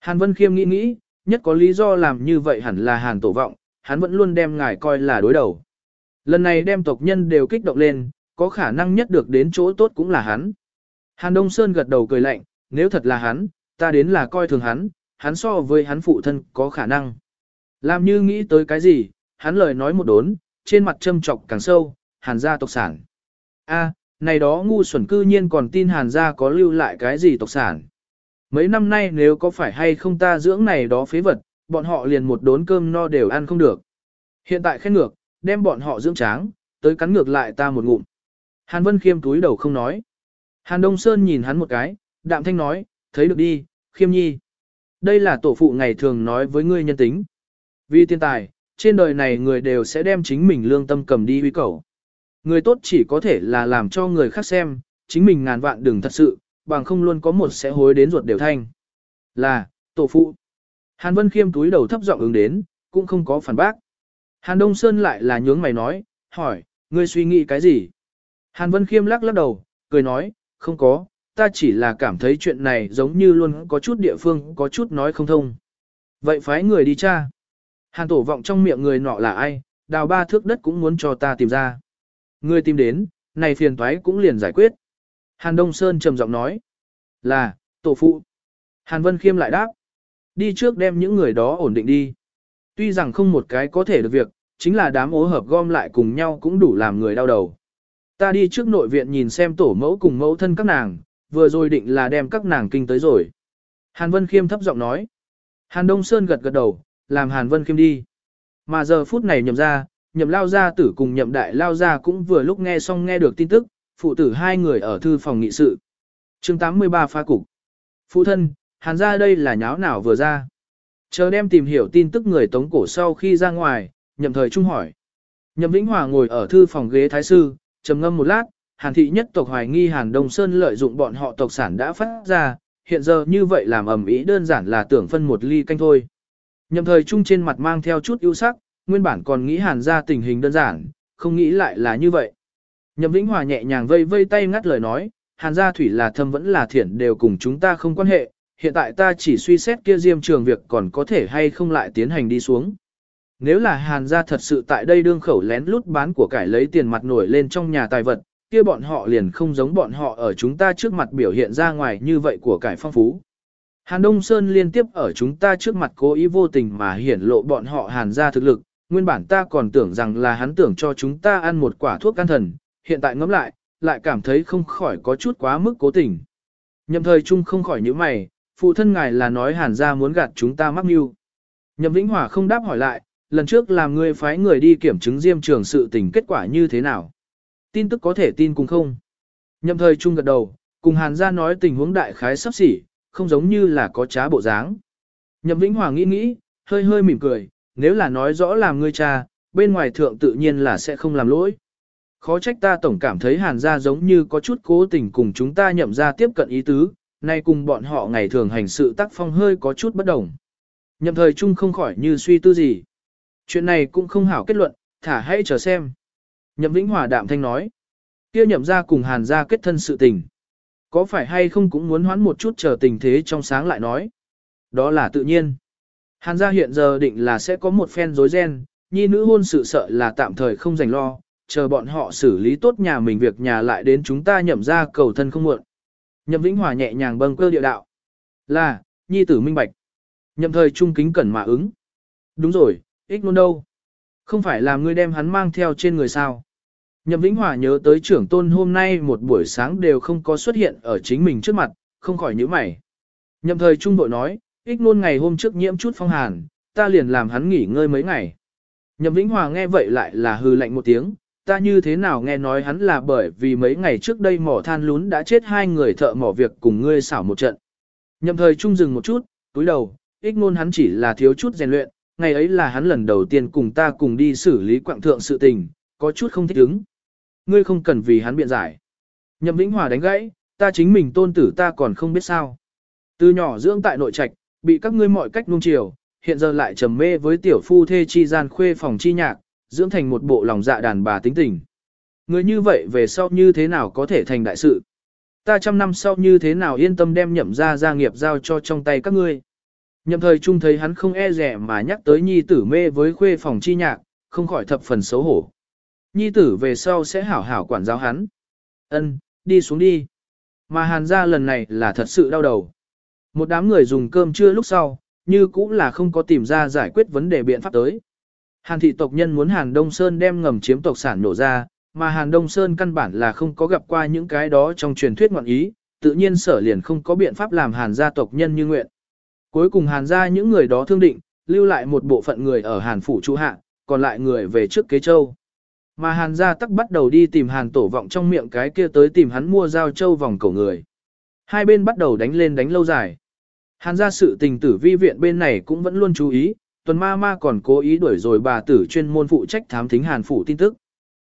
Hàn Vân Khiêm nghĩ nghĩ, nhất có lý do làm như vậy hẳn là Hàn Tổ Vọng, hắn vẫn luôn đem ngài coi là đối đầu. Lần này đem tộc nhân đều kích động lên, có khả năng nhất được đến chỗ tốt cũng là hắn. Hàn Đông Sơn gật đầu cười lạnh, nếu thật là hắn, ta đến là coi thường hắn, hắn so với hắn phụ thân có khả năng. Làm như nghĩ tới cái gì, hắn lời nói một đốn, trên mặt châm trọc càng sâu, hàn gia tộc sản. a này đó ngu xuẩn cư nhiên còn tin hàn gia có lưu lại cái gì tộc sản. Mấy năm nay nếu có phải hay không ta dưỡng này đó phế vật, bọn họ liền một đốn cơm no đều ăn không được. Hiện tại khen ngược, đem bọn họ dưỡng tráng, tới cắn ngược lại ta một ngụm. Hàn Vân Khiêm túi đầu không nói. Hàn Đông Sơn nhìn hắn một cái, đạm thanh nói, thấy được đi, Khiêm nhi. Đây là tổ phụ ngày thường nói với ngươi nhân tính. Vì tiền tài, trên đời này người đều sẽ đem chính mình lương tâm cầm đi uy cầu. Người tốt chỉ có thể là làm cho người khác xem, chính mình ngàn vạn đừng thật sự, bằng không luôn có một sẽ hối đến ruột đều thanh. Là, tổ phụ. Hàn Vân Khiêm túi đầu thấp giọng ứng đến, cũng không có phản bác. Hàn Đông Sơn lại là nhướng mày nói, hỏi, ngươi suy nghĩ cái gì? Hàn Vân Khiêm lắc lắc đầu, cười nói, không có, ta chỉ là cảm thấy chuyện này giống như luôn có chút địa phương có chút nói không thông. Vậy phái người đi cha. Hàn tổ vọng trong miệng người nọ là ai, đào ba thước đất cũng muốn cho ta tìm ra. ngươi tìm đến, này phiền toái cũng liền giải quyết. Hàn Đông Sơn trầm giọng nói. Là, tổ phụ. Hàn Vân Khiêm lại đáp. Đi trước đem những người đó ổn định đi. Tuy rằng không một cái có thể được việc, chính là đám ố hợp gom lại cùng nhau cũng đủ làm người đau đầu. Ta đi trước nội viện nhìn xem tổ mẫu cùng mẫu thân các nàng, vừa rồi định là đem các nàng kinh tới rồi. Hàn Vân Khiêm thấp giọng nói. Hàn Đông Sơn gật gật đầu, làm Hàn Vân Khiêm đi. Mà giờ phút này nhậm ra, nhậm lao gia tử cùng nhậm đại lao gia cũng vừa lúc nghe xong nghe được tin tức, phụ tử hai người ở thư phòng nghị sự. chương 83 phá cục. Phụ thân, Hàn ra đây là nháo nào vừa ra. Chờ đem tìm hiểu tin tức người tống cổ sau khi ra ngoài, nhậm thời trung hỏi. Nhậm Vĩnh Hòa ngồi ở thư phòng ghế thái sư, trầm ngâm một lát, Hàn thị nhất tộc hoài nghi Hàn Đông Sơn lợi dụng bọn họ tộc sản đã phát ra, hiện giờ như vậy làm ẩm ý đơn giản là tưởng phân một ly canh thôi. Nhậm thời trung trên mặt mang theo chút ưu sắc, nguyên bản còn nghĩ Hàn ra tình hình đơn giản, không nghĩ lại là như vậy. Nhậm Vĩnh Hòa nhẹ nhàng vây vây tay ngắt lời nói, Hàn gia thủy là thâm vẫn là thiện đều cùng chúng ta không quan hệ, hiện tại ta chỉ suy xét kia diêm trường việc còn có thể hay không lại tiến hành đi xuống. Nếu là Hàn gia thật sự tại đây đương khẩu lén lút bán của cải lấy tiền mặt nổi lên trong nhà tài vật, kia bọn họ liền không giống bọn họ ở chúng ta trước mặt biểu hiện ra ngoài như vậy của cải phong phú. Hàn Đông Sơn liên tiếp ở chúng ta trước mặt cố ý vô tình mà hiển lộ bọn họ Hàn gia thực lực, nguyên bản ta còn tưởng rằng là hắn tưởng cho chúng ta ăn một quả thuốc can thần, hiện tại ngẫm lại, lại cảm thấy không khỏi có chút quá mức cố tình. Nhậm thời chung không khỏi những mày, phụ thân ngài là nói hàn gia muốn gạt chúng ta mắc mưu. Nhậm Vĩnh Hòa không đáp hỏi lại, lần trước làm ngươi phái người đi kiểm chứng diêm trường sự tình kết quả như thế nào. Tin tức có thể tin cùng không. Nhậm thời chung gật đầu, cùng hàn gia nói tình huống đại khái sắp xỉ, không giống như là có trá bộ dáng. Nhậm Vĩnh Hòa nghĩ nghĩ, hơi hơi mỉm cười, nếu là nói rõ làm ngươi cha, bên ngoài thượng tự nhiên là sẽ không làm lỗi. Khó trách ta tổng cảm thấy hàn gia giống như có chút cố tình cùng chúng ta nhậm ra tiếp cận ý tứ, nay cùng bọn họ ngày thường hành sự tác phong hơi có chút bất đồng. Nhậm thời chung không khỏi như suy tư gì. Chuyện này cũng không hảo kết luận, thả hãy chờ xem. Nhậm Vĩnh Hòa đạm thanh nói. kia nhậm ra cùng hàn gia kết thân sự tình. Có phải hay không cũng muốn hoãn một chút chờ tình thế trong sáng lại nói. Đó là tự nhiên. Hàn gia hiện giờ định là sẽ có một phen rối ren, nhi nữ hôn sự sợ là tạm thời không dành lo, chờ bọn họ xử lý tốt nhà mình việc nhà lại đến chúng ta nhậm ra cầu thân không muộn. Nhậm Vĩnh Hòa nhẹ nhàng bâng cơ địa đạo. Là, nhi tử minh bạch. Nhậm thời trung kính cẩn mà ứng. Đúng rồi, ích luôn đâu. Không phải là ngươi đem hắn mang theo trên người sao. Nhậm Vĩnh Hòa nhớ tới trưởng tôn hôm nay một buổi sáng đều không có xuất hiện ở chính mình trước mặt, không khỏi nhíu mày. Nhậm thời trung bội nói, ích luôn ngày hôm trước nhiễm chút phong hàn, ta liền làm hắn nghỉ ngơi mấy ngày. Nhậm Vĩnh Hòa nghe vậy lại là hư lạnh một tiếng, ta như thế nào nghe nói hắn là bởi vì mấy ngày trước đây mỏ than lún đã chết hai người thợ mỏ việc cùng ngươi xảo một trận. Nhậm thời trung dừng một chút, túi đầu, ích ngôn hắn chỉ là thiếu chút rèn luyện, ngày ấy là hắn lần đầu tiên cùng ta cùng đi xử lý quạng thượng sự tình, có chút không thích ứng. Ngươi không cần vì hắn biện giải. Nhậm Vĩnh Hòa đánh gãy, ta chính mình tôn tử ta còn không biết sao. Từ nhỏ dưỡng tại nội trạch, bị các ngươi mọi cách nuông chiều, hiện giờ lại trầm mê với tiểu phu thê chi gian khuê phòng chi nhạc, dưỡng thành một bộ lòng dạ đàn bà tính tình. Người như vậy về sau như thế nào có thể thành đại sự? Ta trăm năm sau như thế nào yên tâm đem nhậm ra gia nghiệp giao cho trong tay các ngươi? Nhậm thời trung thấy hắn không e rẻ mà nhắc tới nhi tử mê với khuê phòng chi nhạc, không khỏi thập phần xấu hổ. Nhi tử về sau sẽ hảo hảo quản giáo hắn. Ân, đi xuống đi. Mà hàn gia lần này là thật sự đau đầu. Một đám người dùng cơm trưa lúc sau, như cũng là không có tìm ra giải quyết vấn đề biện pháp tới. Hàn thị tộc nhân muốn Hàn Đông Sơn đem ngầm chiếm tộc sản nổ ra, mà Hàn Đông Sơn căn bản là không có gặp qua những cái đó trong truyền thuyết ngọn ý, tự nhiên sở liền không có biện pháp làm Hàn gia tộc nhân như nguyện. Cuối cùng Hàn gia những người đó thương định, lưu lại một bộ phận người ở Hàn phủ trụ hạ, còn lại người về trước kế châu. Mà Hàn gia tắc bắt đầu đi tìm Hàn tổ vọng trong miệng cái kia tới tìm hắn mua giao châu vòng cổ người. Hai bên bắt đầu đánh lên đánh lâu dài. Hàn gia sự tình tử vi viện bên này cũng vẫn luôn chú ý, tuần ma ma còn cố ý đuổi rồi bà tử chuyên môn phụ trách thám thính hàn phủ tin tức.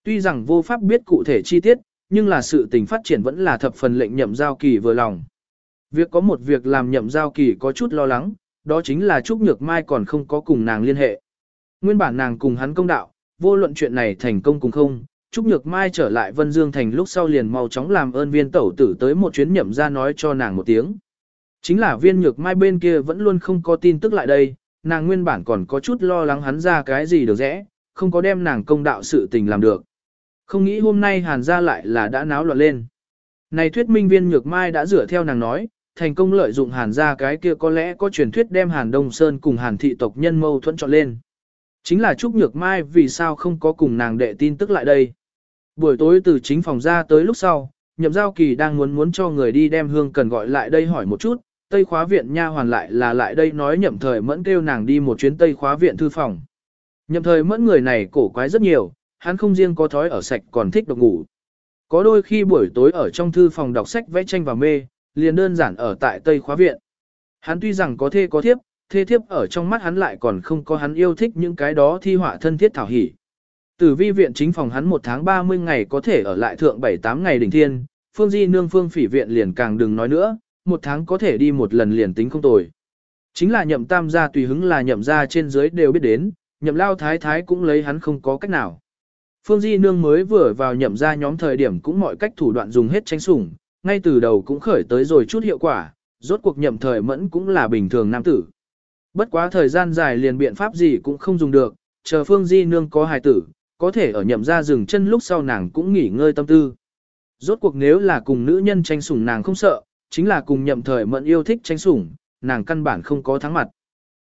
Tuy rằng vô pháp biết cụ thể chi tiết, nhưng là sự tình phát triển vẫn là thập phần lệnh nhậm giao kỳ vừa lòng. Việc có một việc làm nhậm giao kỳ có chút lo lắng, đó chính là Trúc Nhược Mai còn không có cùng nàng liên hệ. Nguyên bản nàng cùng hắn công đạo, vô luận chuyện này thành công cùng không, Trúc Nhược Mai trở lại Vân Dương Thành lúc sau liền mau chóng làm ơn viên tẩu tử tới một chuyến nhậm ra nói cho nàng một tiếng. Chính là viên Nhược Mai bên kia vẫn luôn không có tin tức lại đây, nàng nguyên bản còn có chút lo lắng hắn ra cái gì được rẽ, không có đem nàng công đạo sự tình làm được. Không nghĩ hôm nay hàn ra lại là đã náo loạn lên. Này thuyết minh viên Nhược Mai đã rửa theo nàng nói, thành công lợi dụng hàn ra cái kia có lẽ có truyền thuyết đem hàn Đông Sơn cùng hàn thị tộc nhân mâu thuẫn chọn lên. Chính là Trúc Nhược Mai vì sao không có cùng nàng đệ tin tức lại đây. Buổi tối từ chính phòng ra tới lúc sau, nhậm giao kỳ đang muốn muốn cho người đi đem hương cần gọi lại đây hỏi một chút, Tây khóa viện nha hoàn lại là lại đây nói nhậm thời mẫn kêu nàng đi một chuyến Tây khóa viện thư phòng. Nhậm thời mẫn người này cổ quái rất nhiều, hắn không riêng có thói ở sạch còn thích độc ngủ. Có đôi khi buổi tối ở trong thư phòng đọc sách vẽ tranh và mê, liền đơn giản ở tại Tây khóa viện. Hắn tuy rằng có thê có thiếp, thê thiếp ở trong mắt hắn lại còn không có hắn yêu thích những cái đó thi họa thân thiết thảo hỉ. Tử vi viện chính phòng hắn một tháng 30 ngày có thể ở lại thượng 7-8 ngày đỉnh thiên, phương di nương phương phỉ viện liền càng đừng nói nữa, một tháng có thể đi một lần liền tính không tồi. Chính là nhậm tam gia tùy hứng là nhậm gia trên dưới đều biết đến, nhậm lao thái thái cũng lấy hắn không có cách nào. Phương Di Nương mới vừa vào nhậm gia nhóm thời điểm cũng mọi cách thủ đoạn dùng hết tranh sủng, ngay từ đầu cũng khởi tới rồi chút hiệu quả, rốt cuộc nhậm thời mẫn cũng là bình thường nam tử. Bất quá thời gian dài liền biện pháp gì cũng không dùng được, chờ Phương Di Nương có hài tử, có thể ở nhậm gia dừng chân lúc sau nàng cũng nghỉ ngơi tâm tư. Rốt cuộc nếu là cùng nữ nhân tranh sủng nàng không sợ, chính là cùng nhậm thời mẫn yêu thích tranh sủng, nàng căn bản không có thắng mặt.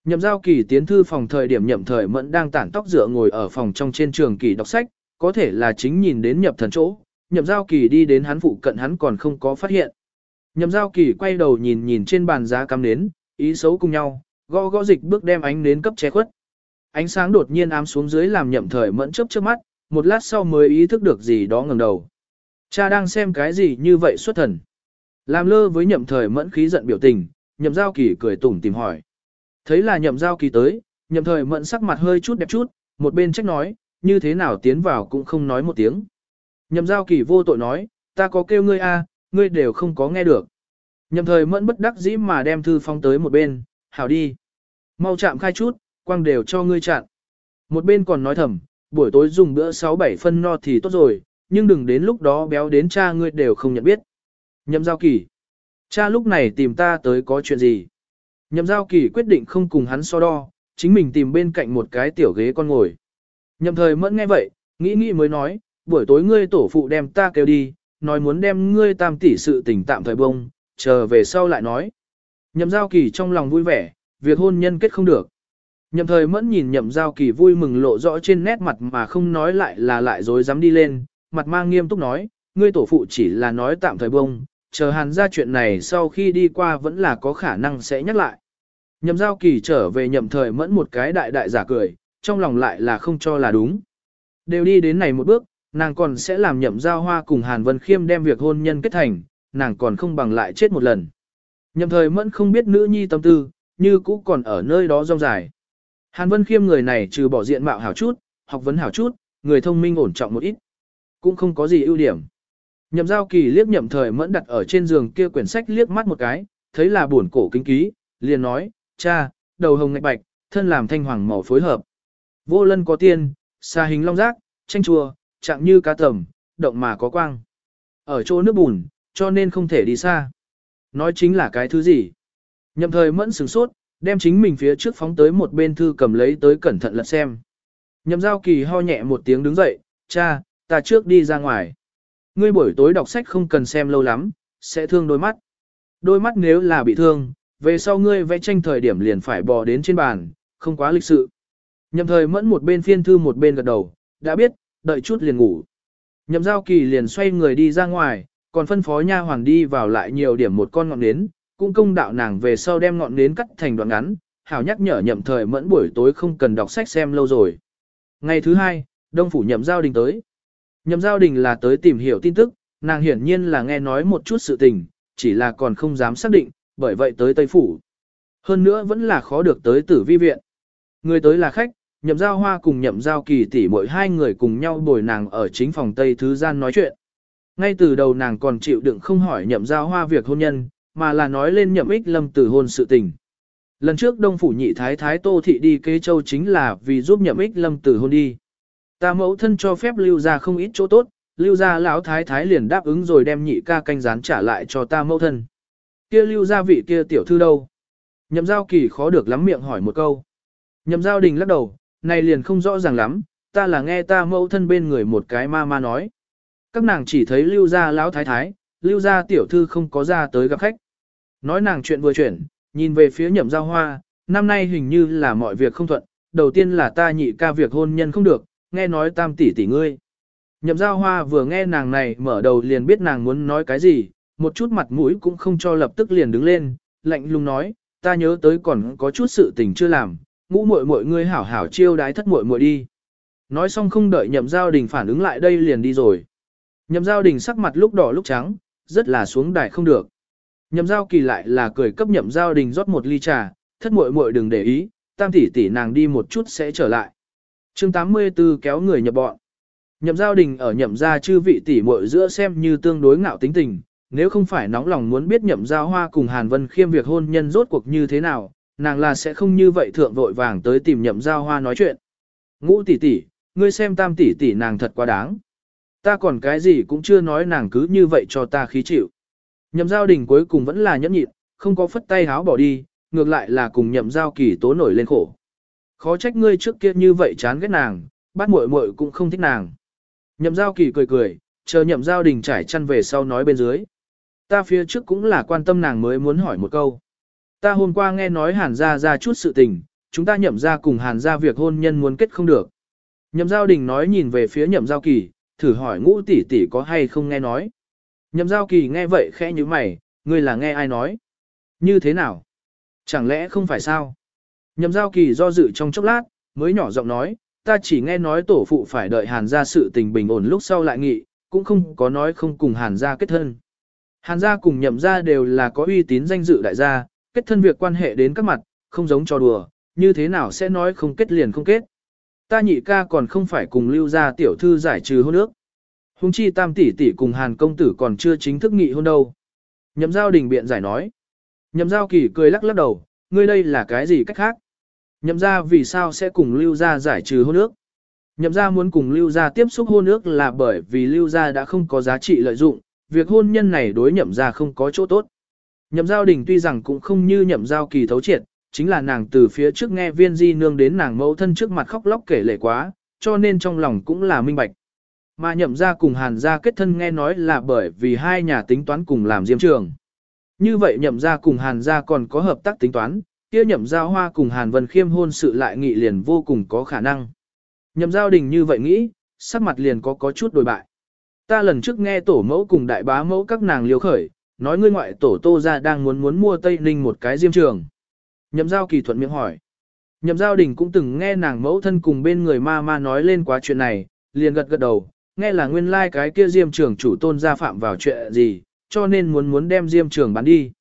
Nhậm giao kỳ tiến thư phòng thời điểm nhậm thời mẫn đang tản tóc dựa ngồi ở phòng trong trên trường kỳ đọc sách, có thể là chính nhìn đến nhậm thần chỗ, nhậm giao kỳ đi đến hắn phụ cận hắn còn không có phát hiện. Nhậm giao kỳ quay đầu nhìn nhìn trên bàn giá cắm nến, ý xấu cùng nhau, gõ gõ dịch bước đem ánh nến cấp che khuất. Ánh sáng đột nhiên ám xuống dưới làm nhậm thời mẫn chớp trước mắt, một lát sau mới ý thức được gì đó ngẩng đầu. Cha đang xem cái gì như vậy xuất thần. Làm lơ với nhậm thời mẫn khí giận biểu tình, nhậm giao kỳ cười tủm tìm hỏi. Thấy là nhậm giao kỳ tới, nhậm thời mẫn sắc mặt hơi chút đẹp chút, một bên trách nói, như thế nào tiến vào cũng không nói một tiếng. Nhậm giao kỳ vô tội nói, ta có kêu ngươi a, ngươi đều không có nghe được. Nhậm thời mẫn bất đắc dĩ mà đem thư phong tới một bên, hảo đi. Mau chạm khai chút, quang đều cho ngươi chặn. Một bên còn nói thầm, buổi tối dùng bữa 6-7 phân no thì tốt rồi, nhưng đừng đến lúc đó béo đến cha ngươi đều không nhận biết. Nhậm giao kỳ. Cha lúc này tìm ta tới có chuyện gì? Nhậm giao kỳ quyết định không cùng hắn so đo, chính mình tìm bên cạnh một cái tiểu ghế con ngồi. Nhậm thời mẫn nghe vậy, nghĩ nghĩ mới nói, buổi tối ngươi tổ phụ đem ta kêu đi, nói muốn đem ngươi tam tỷ sự tình tạm thời bông, chờ về sau lại nói. Nhậm giao kỳ trong lòng vui vẻ, việc hôn nhân kết không được. Nhậm thời mẫn nhìn nhậm giao kỳ vui mừng lộ rõ trên nét mặt mà không nói lại là lại dối dám đi lên, mặt mang nghiêm túc nói, ngươi tổ phụ chỉ là nói tạm thời bông, chờ hàn ra chuyện này sau khi đi qua vẫn là có khả năng sẽ nhắc lại. Nhậm giao kỳ trở về nhậm thời mẫn một cái đại đại giả cười, trong lòng lại là không cho là đúng. Đều đi đến này một bước, nàng còn sẽ làm nhậm giao hoa cùng Hàn Vân Khiêm đem việc hôn nhân kết thành, nàng còn không bằng lại chết một lần. Nhậm thời mẫn không biết nữ nhi tâm tư, như cũ còn ở nơi đó rong dài. Hàn Vân Khiêm người này trừ bỏ diện mạo hảo chút, học vấn hảo chút, người thông minh ổn trọng một ít. Cũng không có gì ưu điểm. Nhậm giao kỳ liếc nhậm thời mẫn đặt ở trên giường kia quyển sách liếc mắt một cái, thấy là buồn cổ kinh ký, liền nói, cha, đầu hồng ngạch bạch, thân làm thanh hoàng màu phối hợp. Vô lân có tiên, xa hình long giác, tranh chua, chạm như cá tầm, động mà có quang. Ở chỗ nước bùn, cho nên không thể đi xa. Nói chính là cái thứ gì? Nhậm thời mẫn sửng sốt, đem chính mình phía trước phóng tới một bên thư cầm lấy tới cẩn thận lật xem. Nhậm giao kỳ ho nhẹ một tiếng đứng dậy, cha, ta trước đi ra ngoài. Ngươi buổi tối đọc sách không cần xem lâu lắm, sẽ thương đôi mắt. Đôi mắt nếu là bị thương, về sau ngươi vẽ tranh thời điểm liền phải bò đến trên bàn, không quá lịch sự. Nhậm thời mẫn một bên phiên thư một bên gật đầu, đã biết, đợi chút liền ngủ. Nhậm giao kỳ liền xoay người đi ra ngoài, còn phân phó nha hoàng đi vào lại nhiều điểm một con ngọn nến, cũng công đạo nàng về sau đem ngọn nến cắt thành đoạn ngắn, hảo nhắc nhở nhậm thời mẫn buổi tối không cần đọc sách xem lâu rồi. Ngày thứ hai, đông phủ nhậm giao đình tới. Nhậm giao đình là tới tìm hiểu tin tức, nàng hiển nhiên là nghe nói một chút sự tình, chỉ là còn không dám xác định, bởi vậy tới Tây Phủ. Hơn nữa vẫn là khó được tới tử vi viện. Người tới là khách, nhậm giao hoa cùng nhậm giao kỳ tỷ mỗi hai người cùng nhau bồi nàng ở chính phòng Tây Thứ Gian nói chuyện. Ngay từ đầu nàng còn chịu đựng không hỏi nhậm giao hoa việc hôn nhân, mà là nói lên nhậm ích lâm tử hôn sự tình. Lần trước Đông Phủ Nhị Thái Thái Tô Thị đi kế châu chính là vì giúp nhậm ích lâm tử hôn đi. Ta mẫu thân cho phép lưu ra không ít chỗ tốt, lưu ra lão thái thái liền đáp ứng rồi đem nhị ca canh rán trả lại cho ta mẫu thân. Kia lưu ra vị kia tiểu thư đâu? Nhậm giao kỳ khó được lắm miệng hỏi một câu. Nhậm giao đình lắc đầu, này liền không rõ ràng lắm, ta là nghe ta mẫu thân bên người một cái ma ma nói. Các nàng chỉ thấy lưu ra lão thái thái, lưu ra tiểu thư không có ra tới gặp khách. Nói nàng chuyện vừa chuyển, nhìn về phía nhậm giao hoa, năm nay hình như là mọi việc không thuận, đầu tiên là ta nhị ca việc hôn nhân không được, nghe nói tam tỷ tỷ ngươi. Nhậm giao hoa vừa nghe nàng này mở đầu liền biết nàng muốn nói cái gì, một chút mặt mũi cũng không cho lập tức liền đứng lên, lạnh lùng nói, ta nhớ tới còn có chút sự tình chưa làm, ngũ muội muội ngươi hảo hảo chiêu đái thất muội muội đi. Nói xong không đợi nhậm giao đình phản ứng lại đây liền đi rồi. Nhậm giao đình sắc mặt lúc đỏ lúc trắng, rất là xuống đài không được. Nhậm giao kỳ lại là cười cấp nhậm giao đình rót một ly trà, thất muội muội đừng để ý, tam tỷ tỷ nàng đi một chút sẽ trở lại chương 84 kéo người nhập bọn. Nhậm giao đình ở nhậm gia chư vị tỷ muội giữa xem như tương đối ngạo tính tình, nếu không phải nóng lòng muốn biết nhậm giao hoa cùng Hàn Vân khiêm việc hôn nhân rốt cuộc như thế nào, nàng là sẽ không như vậy thượng vội vàng tới tìm nhậm giao hoa nói chuyện. Ngũ tỷ tỷ, ngươi xem tam tỷ tỷ nàng thật quá đáng. Ta còn cái gì cũng chưa nói nàng cứ như vậy cho ta khí chịu. Nhậm giao đình cuối cùng vẫn là nhẫn nhịn, không có phất tay háo bỏ đi, ngược lại là cùng nhậm giao kỳ tố nổi lên khổ. Khó trách ngươi trước kia như vậy chán ghét nàng, bát muội muội cũng không thích nàng. Nhậm giao kỳ cười cười, chờ nhậm giao đình trải chăn về sau nói bên dưới. Ta phía trước cũng là quan tâm nàng mới muốn hỏi một câu. Ta hôm qua nghe nói hàn ra ra chút sự tình, chúng ta nhậm ra cùng hàn ra việc hôn nhân muốn kết không được. Nhậm giao đình nói nhìn về phía nhậm giao kỳ, thử hỏi ngũ tỷ tỷ có hay không nghe nói. Nhậm giao kỳ nghe vậy khẽ như mày, ngươi là nghe ai nói? Như thế nào? Chẳng lẽ không phải sao? Nhậm giao kỳ do dự trong chốc lát, mới nhỏ giọng nói, ta chỉ nghe nói tổ phụ phải đợi hàn gia sự tình bình ổn lúc sau lại nghị, cũng không có nói không cùng hàn gia kết thân. Hàn gia cùng nhậm gia đều là có uy tín danh dự đại gia, kết thân việc quan hệ đến các mặt, không giống trò đùa, như thế nào sẽ nói không kết liền không kết. Ta nhị ca còn không phải cùng lưu gia tiểu thư giải trừ hôn ước. Hùng chi tam tỷ tỷ cùng hàn công tử còn chưa chính thức nghị hôn đâu. Nhậm giao đình biện giải nói. Nhậm giao kỳ cười lắc lắc đầu, ngươi đây là cái gì cách khác? Nhậm ra vì sao sẽ cùng lưu gia giải trừ hôn ước? Nhậm ra muốn cùng lưu gia tiếp xúc hôn ước là bởi vì lưu gia đã không có giá trị lợi dụng, việc hôn nhân này đối nhậm ra không có chỗ tốt. Nhậm giao đình tuy rằng cũng không như nhậm giao kỳ thấu triệt, chính là nàng từ phía trước nghe viên di nương đến nàng mẫu thân trước mặt khóc lóc kể lệ quá, cho nên trong lòng cũng là minh bạch. Mà nhậm ra cùng hàn ra kết thân nghe nói là bởi vì hai nhà tính toán cùng làm diêm trường. Như vậy nhậm ra cùng hàn ra còn có hợp tác tính toán, kia nhậm giao hoa cùng hàn vân khiêm hôn sự lại nghị liền vô cùng có khả năng. Nhậm giao đình như vậy nghĩ, sắc mặt liền có có chút đổi bại. Ta lần trước nghe tổ mẫu cùng đại bá mẫu các nàng liều khởi, nói ngươi ngoại tổ tô ra đang muốn muốn mua Tây Ninh một cái diêm trường. Nhậm giao kỳ thuận miệng hỏi. Nhậm giao đình cũng từng nghe nàng mẫu thân cùng bên người ma ma nói lên quá chuyện này, liền gật gật đầu, nghe là nguyên lai like cái kia diêm trường chủ tôn gia phạm vào chuyện gì, cho nên muốn muốn đem diêm trường bán đi.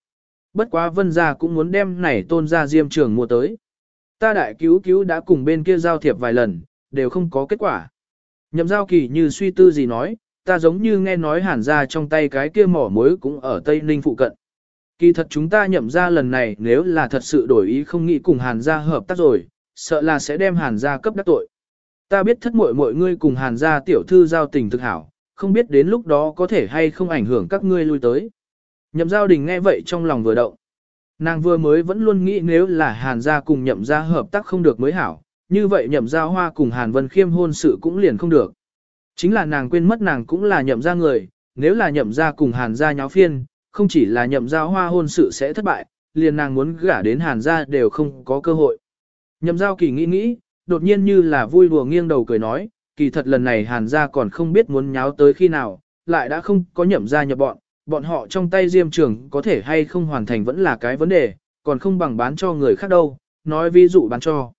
Bất quá vân gia cũng muốn đem này tôn gia diêm trường mua tới. Ta đại cứu cứu đã cùng bên kia giao thiệp vài lần, đều không có kết quả. Nhậm giao kỳ như suy tư gì nói, ta giống như nghe nói hàn ra trong tay cái kia mỏ muối cũng ở Tây Ninh phụ cận. Kỳ thật chúng ta nhậm ra lần này nếu là thật sự đổi ý không nghĩ cùng hàn gia hợp tác rồi, sợ là sẽ đem hàn gia cấp đắc tội. Ta biết thất muội mọi ngươi cùng hàn gia tiểu thư giao tình thực hảo, không biết đến lúc đó có thể hay không ảnh hưởng các ngươi lui tới. Nhậm giao đình nghe vậy trong lòng vừa động. Nàng vừa mới vẫn luôn nghĩ nếu là hàn gia cùng nhậm gia hợp tác không được mới hảo, như vậy nhậm gia hoa cùng hàn vân khiêm hôn sự cũng liền không được. Chính là nàng quên mất nàng cũng là nhậm gia người, nếu là nhậm gia cùng hàn gia nháo phiên, không chỉ là nhậm gia hoa hôn sự sẽ thất bại, liền nàng muốn gả đến hàn gia đều không có cơ hội. Nhậm giao kỳ nghĩ nghĩ, đột nhiên như là vui đùa nghiêng đầu cười nói, kỳ thật lần này hàn gia còn không biết muốn nháo tới khi nào, lại đã không có nhậm gia nhập bọn, bọn họ trong tay diêm trường có thể hay không hoàn thành vẫn là cái vấn đề, còn không bằng bán cho người khác đâu, nói ví dụ bán cho.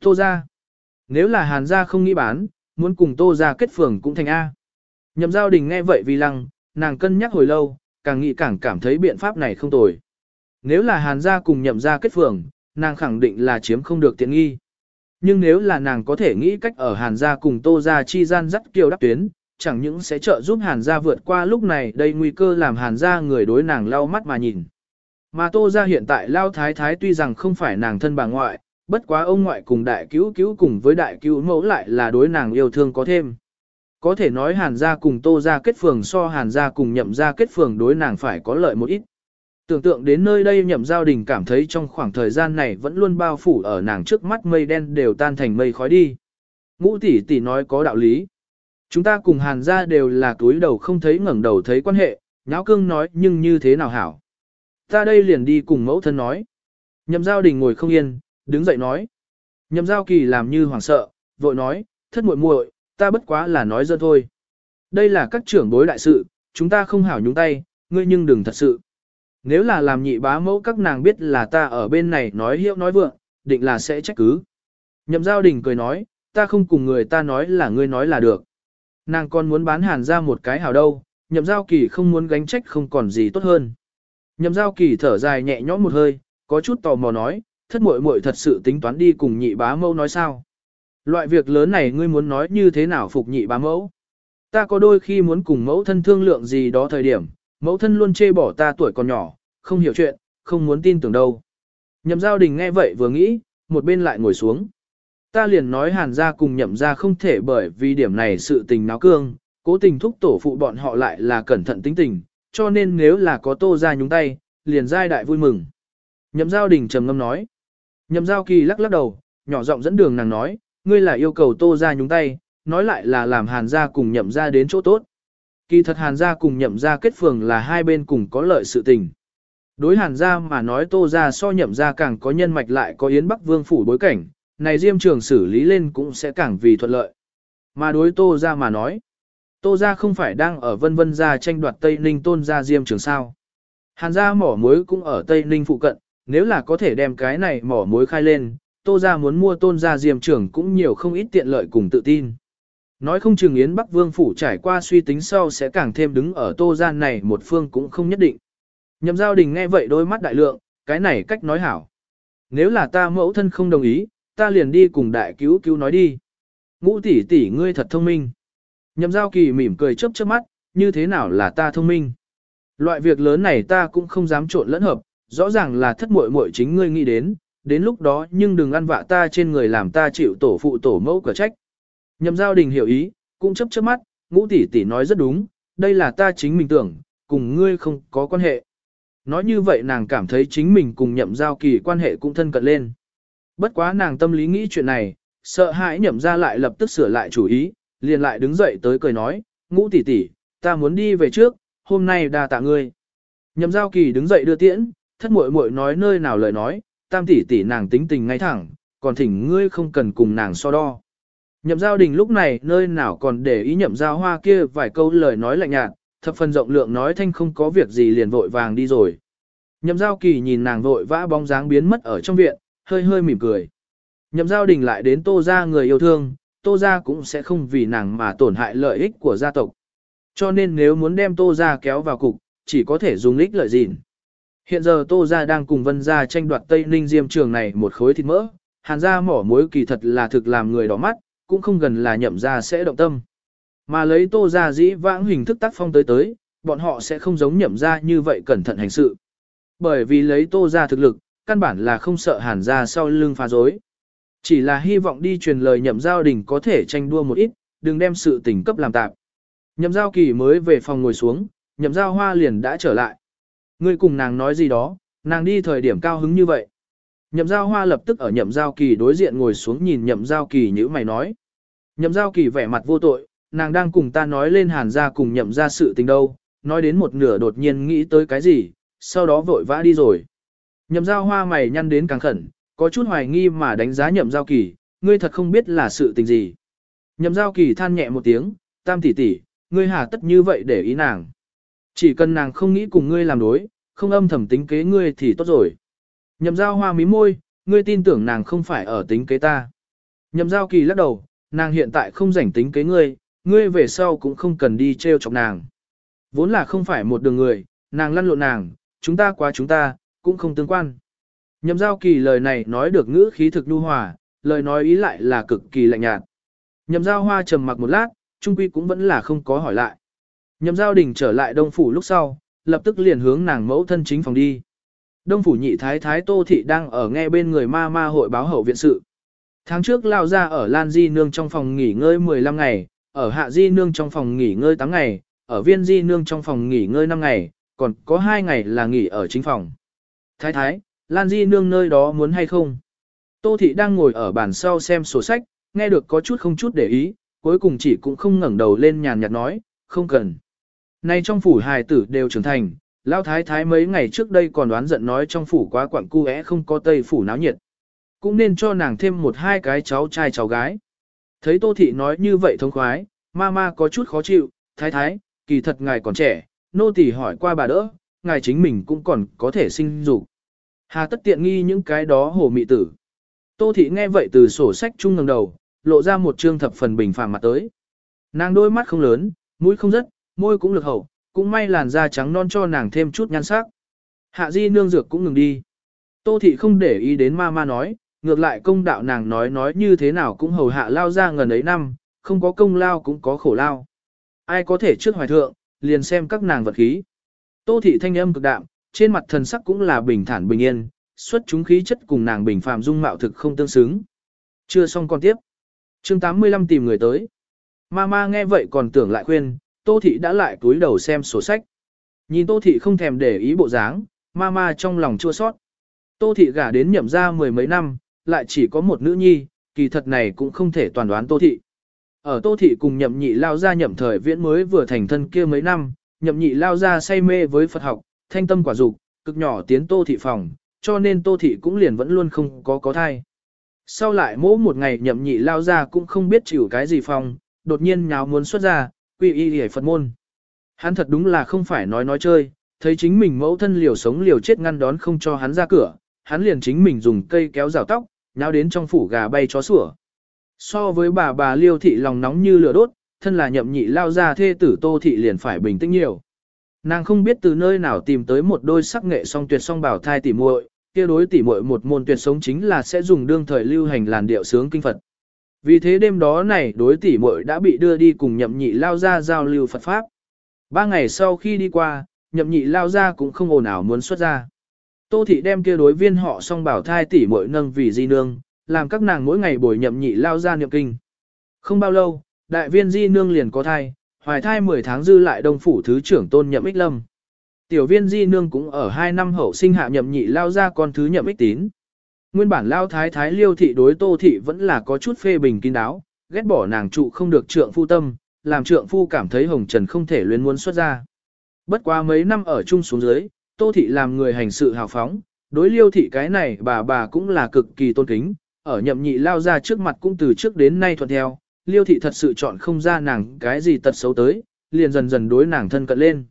Tô gia. Nếu là hàn gia không nghĩ bán, muốn cùng tô gia kết phường cũng thành A. Nhậm giao đình nghe vậy vì lăng, nàng cân nhắc hồi lâu, càng nghĩ càng cảm thấy biện pháp này không tồi. Nếu là hàn gia cùng nhậm gia kết phường, nàng khẳng định là chiếm không được tiện nghi. Nhưng nếu là nàng có thể nghĩ cách ở Hàn gia cùng Tô gia chi gian dắt kiều đắp tuyến, chẳng những sẽ trợ giúp Hàn gia vượt qua lúc này đây nguy cơ làm Hàn gia người đối nàng lau mắt mà nhìn. Mà Tô gia hiện tại lao thái thái tuy rằng không phải nàng thân bà ngoại, bất quá ông ngoại cùng đại cứu cứu cùng với đại cứu mẫu lại là đối nàng yêu thương có thêm. Có thể nói Hàn gia cùng Tô gia kết phường so Hàn gia cùng nhậm gia kết phường đối nàng phải có lợi một ít. Tưởng tượng đến nơi đây nhậm giao đình cảm thấy trong khoảng thời gian này vẫn luôn bao phủ ở nàng trước mắt mây đen đều tan thành mây khói đi. Ngũ tỷ tỷ nói có đạo lý. Chúng ta cùng hàn gia đều là túi đầu không thấy ngẩng đầu thấy quan hệ, nháo cương nói nhưng như thế nào hảo. Ta đây liền đi cùng mẫu thân nói. Nhậm giao đình ngồi không yên, đứng dậy nói. Nhậm giao kỳ làm như hoảng sợ, vội nói, thất muội muội, ta bất quá là nói dân thôi. Đây là các trưởng bối đại sự, chúng ta không hảo nhúng tay, ngươi nhưng đừng thật sự. Nếu là làm nhị bá mẫu các nàng biết là ta ở bên này nói hiệu nói vượng, định là sẽ trách cứ. Nhậm giao đình cười nói, ta không cùng người ta nói là ngươi nói là được. Nàng còn muốn bán hàn ra một cái hào đâu, nhậm giao kỳ không muốn gánh trách không còn gì tốt hơn. Nhậm giao kỳ thở dài nhẹ nhõm một hơi, có chút tò mò nói, thất muội muội thật sự tính toán đi cùng nhị bá mẫu nói sao. Loại việc lớn này ngươi muốn nói như thế nào phục nhị bá mẫu. Ta có đôi khi muốn cùng mẫu thân thương lượng gì đó thời điểm, mẫu thân luôn chê bỏ ta tuổi còn nhỏ, không hiểu chuyện, không muốn tin tưởng đâu. Nhậm giao đình nghe vậy vừa nghĩ, một bên lại ngồi xuống. Ta liền nói hàn gia cùng nhậm gia không thể bởi vì điểm này sự tình náo cương, cố tình thúc tổ phụ bọn họ lại là cẩn thận tính tình, cho nên nếu là có tô ra nhúng tay, liền giai đại vui mừng. Nhậm giao đình trầm ngâm nói. Nhậm giao kỳ lắc lắc đầu, nhỏ giọng dẫn đường nàng nói, ngươi là yêu cầu tô ra nhúng tay, nói lại là làm hàn gia cùng nhậm gia đến chỗ tốt. Kỳ thật hàn gia cùng nhậm gia kết phường là hai bên cùng có lợi sự tình. Đối hàn gia mà nói tô gia so nhậm gia càng có nhân mạch lại có yến bắc vương phủ bối cảnh, này diêm trường xử lý lên cũng sẽ càng vì thuận lợi. Mà đối tô gia mà nói, tô gia không phải đang ở vân vân gia tranh đoạt Tây Ninh tôn gia diêm trường sao. Hàn gia mỏ muối cũng ở Tây Ninh phụ cận, nếu là có thể đem cái này mỏ muối khai lên, tô gia muốn mua tôn gia diêm trường cũng nhiều không ít tiện lợi cùng tự tin. Nói không chừng Yến Bắc Vương Phủ trải qua suy tính sau sẽ càng thêm đứng ở tô gian này một phương cũng không nhất định. Nhậm giao đình nghe vậy đôi mắt đại lượng, cái này cách nói hảo. Nếu là ta mẫu thân không đồng ý, ta liền đi cùng đại cứu cứu nói đi. Ngũ tỷ tỷ ngươi thật thông minh. Nhậm giao kỳ mỉm cười chớp chớp mắt, như thế nào là ta thông minh. Loại việc lớn này ta cũng không dám trộn lẫn hợp, rõ ràng là thất muội muội chính ngươi nghĩ đến, đến lúc đó nhưng đừng ăn vạ ta trên người làm ta chịu tổ phụ tổ mẫu cửa trách. Nhậm giao đình hiểu ý, cũng chấp chớp mắt, ngũ tỷ tỷ nói rất đúng, đây là ta chính mình tưởng, cùng ngươi không có quan hệ. Nói như vậy nàng cảm thấy chính mình cùng nhậm giao kỳ quan hệ cũng thân cận lên. Bất quá nàng tâm lý nghĩ chuyện này, sợ hãi nhậm ra lại lập tức sửa lại chủ ý, liền lại đứng dậy tới cười nói, ngũ tỷ tỷ, ta muốn đi về trước, hôm nay đa tạ ngươi. Nhậm giao kỳ đứng dậy đưa tiễn, thất muội muội nói nơi nào lời nói, tam tỷ tỷ nàng tính tình ngay thẳng, còn thỉnh ngươi không cần cùng nàng so đo. Nhậm giao đình lúc này nơi nào còn để ý nhậm giao hoa kia vài câu lời nói lạnh nhạt, thập phần rộng lượng nói thanh không có việc gì liền vội vàng đi rồi. Nhậm giao kỳ nhìn nàng vội vã bóng dáng biến mất ở trong viện, hơi hơi mỉm cười. Nhậm giao đình lại đến tô ra người yêu thương, tô ra cũng sẽ không vì nàng mà tổn hại lợi ích của gia tộc. Cho nên nếu muốn đem tô ra kéo vào cục, chỉ có thể dùng ích lợi gìn. Hiện giờ tô ra đang cùng vân gia tranh đoạt Tây Ninh Diêm trường này một khối thịt mỡ, hàn gia mỏ mối kỳ thật là thực làm người đỏ mắt, cũng không gần là nhậm ra sẽ động tâm. Mà lấy tô ra dĩ vãng hình thức tác phong tới tới, bọn họ sẽ không giống nhậm ra như vậy cẩn thận hành sự. Bởi vì lấy tô ra thực lực, căn bản là không sợ hàn ra sau lưng phá dối. Chỉ là hy vọng đi truyền lời nhậm giao đình có thể tranh đua một ít, đừng đem sự tình cấp làm tạp. Nhậm giao kỳ mới về phòng ngồi xuống, nhậm giao hoa liền đã trở lại. Ngươi cùng nàng nói gì đó, nàng đi thời điểm cao hứng như vậy. Nhậm giao hoa lập tức ở nhậm giao kỳ đối diện ngồi xuống nhìn nhậm giao kỳ như mày nói. Nhậm giao kỳ vẻ mặt vô tội, nàng đang cùng ta nói lên hàn ra cùng nhậm ra sự tình đâu, nói đến một nửa đột nhiên nghĩ tới cái gì, sau đó vội vã đi rồi. Nhậm giao hoa mày nhăn đến càng khẩn, có chút hoài nghi mà đánh giá nhậm giao kỳ, ngươi thật không biết là sự tình gì. Nhậm giao kỳ than nhẹ một tiếng, tam tỷ tỷ, ngươi hà tất như vậy để ý nàng. Chỉ cần nàng không nghĩ cùng ngươi làm đối, không âm thầm tính kế ngươi thì tốt rồi. Nhậm giao hoa mí môi, ngươi tin tưởng nàng không phải ở tính kế ta. Nhậm giao kỳ lắc đầu, nàng hiện tại không rảnh tính kế ngươi, ngươi về sau cũng không cần đi treo chọc nàng. Vốn là không phải một đường người, nàng lăn lộn nàng, chúng ta quá chúng ta, cũng không tương quan. Nhậm giao kỳ lời này nói được ngữ khí thực nhu hòa, lời nói ý lại là cực kỳ lạnh nhạt. Nhậm giao hoa trầm mặc một lát, trung quy cũng vẫn là không có hỏi lại. Nhậm giao đình trở lại đông phủ lúc sau, lập tức liền hướng nàng mẫu thân chính phòng đi. Đông phủ nhị thái thái tô thị đang ở nghe bên người ma ma hội báo hậu viện sự. Tháng trước lao ra ở Lan Di Nương trong phòng nghỉ ngơi 15 ngày, ở Hạ Di Nương trong phòng nghỉ ngơi 8 ngày, ở Viên Di Nương trong phòng nghỉ ngơi 5 ngày, còn có 2 ngày là nghỉ ở chính phòng. Thái thái, Lan Di Nương nơi đó muốn hay không? Tô Thị đang ngồi ở bàn sau xem sổ sách, nghe được có chút không chút để ý, cuối cùng chỉ cũng không ngẩng đầu lên nhàn nhạt nói, không cần. Nay trong phủ hài tử đều trưởng thành, Lão Thái Thái mấy ngày trước đây còn đoán giận nói trong phủ quá quặng cu é không có tây phủ náo nhiệt. Cũng nên cho nàng thêm một hai cái cháu trai cháu gái. Thấy Tô Thị nói như vậy thông khoái, ma ma có chút khó chịu, Thái Thái, kỳ thật ngài còn trẻ, nô tỳ hỏi qua bà đỡ, ngài chính mình cũng còn có thể sinh dục. Hà tất tiện nghi những cái đó hồ mị tử. Tô thị nghe vậy từ sổ sách chung ngẩng đầu, lộ ra một trương thập phần bình phàm mặt tới. Nàng đôi mắt không lớn, mũi không rất, môi cũng lực hậu, cũng may làn da trắng non cho nàng thêm chút nhan sắc. Hạ di nương dược cũng ngừng đi. Tô thị không để ý đến ma ma nói, ngược lại công đạo nàng nói nói như thế nào cũng hầu hạ lao ra ngần ấy năm, không có công lao cũng có khổ lao. Ai có thể trước hoài thượng, liền xem các nàng vật khí. Tô thị thanh âm cực đạm, trên mặt thần sắc cũng là bình thản bình yên, xuất chúng khí chất cùng nàng bình phàm dung mạo thực không tương xứng. Chưa xong con tiếp. chương 85 tìm người tới. Mama nghe vậy còn tưởng lại khuyên, Tô Thị đã lại túi đầu xem sổ sách. Nhìn Tô Thị không thèm để ý bộ dáng, Mama trong lòng chua sót. Tô Thị gả đến nhậm ra mười mấy năm, lại chỉ có một nữ nhi, kỳ thật này cũng không thể toàn đoán Tô Thị. Ở Tô Thị cùng nhậm nhị lao ra nhậm thời viễn mới vừa thành thân kia mấy năm, nhậm nhị lao ra say mê với Phật học, thanh tâm quả dục, cực nhỏ tiến Tô Thị phòng, cho nên Tô Thị cũng liền vẫn luôn không có có thai. Sau lại mỗi một ngày nhậm nhị lao ra cũng không biết chịu cái gì phòng, đột nhiên nháo muốn xuất ra, quy y hề Phật môn. Hắn thật đúng là không phải nói nói chơi, thấy chính mình mẫu thân liều sống liều chết ngăn đón không cho hắn ra cửa, hắn liền chính mình dùng cây kéo rào tóc, nháo đến trong phủ gà bay chó sủa. So với bà bà liêu thị lòng nóng như lửa đốt, thân là nhậm nhị lao ra thê tử tô thị liền phải bình tĩnh nhiều. Nàng không biết từ nơi nào tìm tới một đôi sắc nghệ song tuyệt song bảo thai tỉ muội, kia đối tỉ muội một môn tuyệt sống chính là sẽ dùng đương thời lưu hành làn điệu sướng kinh Phật. Vì thế đêm đó này đối tỷ muội đã bị đưa đi cùng nhậm nhị lao ra giao lưu Phật Pháp. Ba ngày sau khi đi qua, nhậm nhị lao ra cũng không ồn ào muốn xuất ra. Tô thị đem kia đối viên họ song bảo thai tỷ muội nâng vì di nương, làm các nàng mỗi ngày bồi nhậm nhị lao ra niệm kinh. Không bao lâu, đại viên di nương liền có thai, hoài thai 10 tháng dư lại đông phủ thứ trưởng tôn nhậm ích lâm. Tiểu viên di nương cũng ở 2 năm hậu sinh hạ nhậm nhị lao ra con thứ nhậm ích tín. Nguyên bản lao thái thái liêu thị đối tô thị vẫn là có chút phê bình kín đáo, ghét bỏ nàng trụ không được trượng phu tâm, làm trượng phu cảm thấy hồng trần không thể luyến muốn xuất ra. Bất qua mấy năm ở chung xuống dưới, tô thị làm người hành sự hào phóng, đối liêu thị cái này bà bà cũng là cực kỳ tôn kính, ở nhậm nhị lao ra trước mặt cũng từ trước đến nay thuận theo, liêu thị thật sự chọn không ra nàng cái gì tật xấu tới, liền dần dần đối nàng thân cận lên.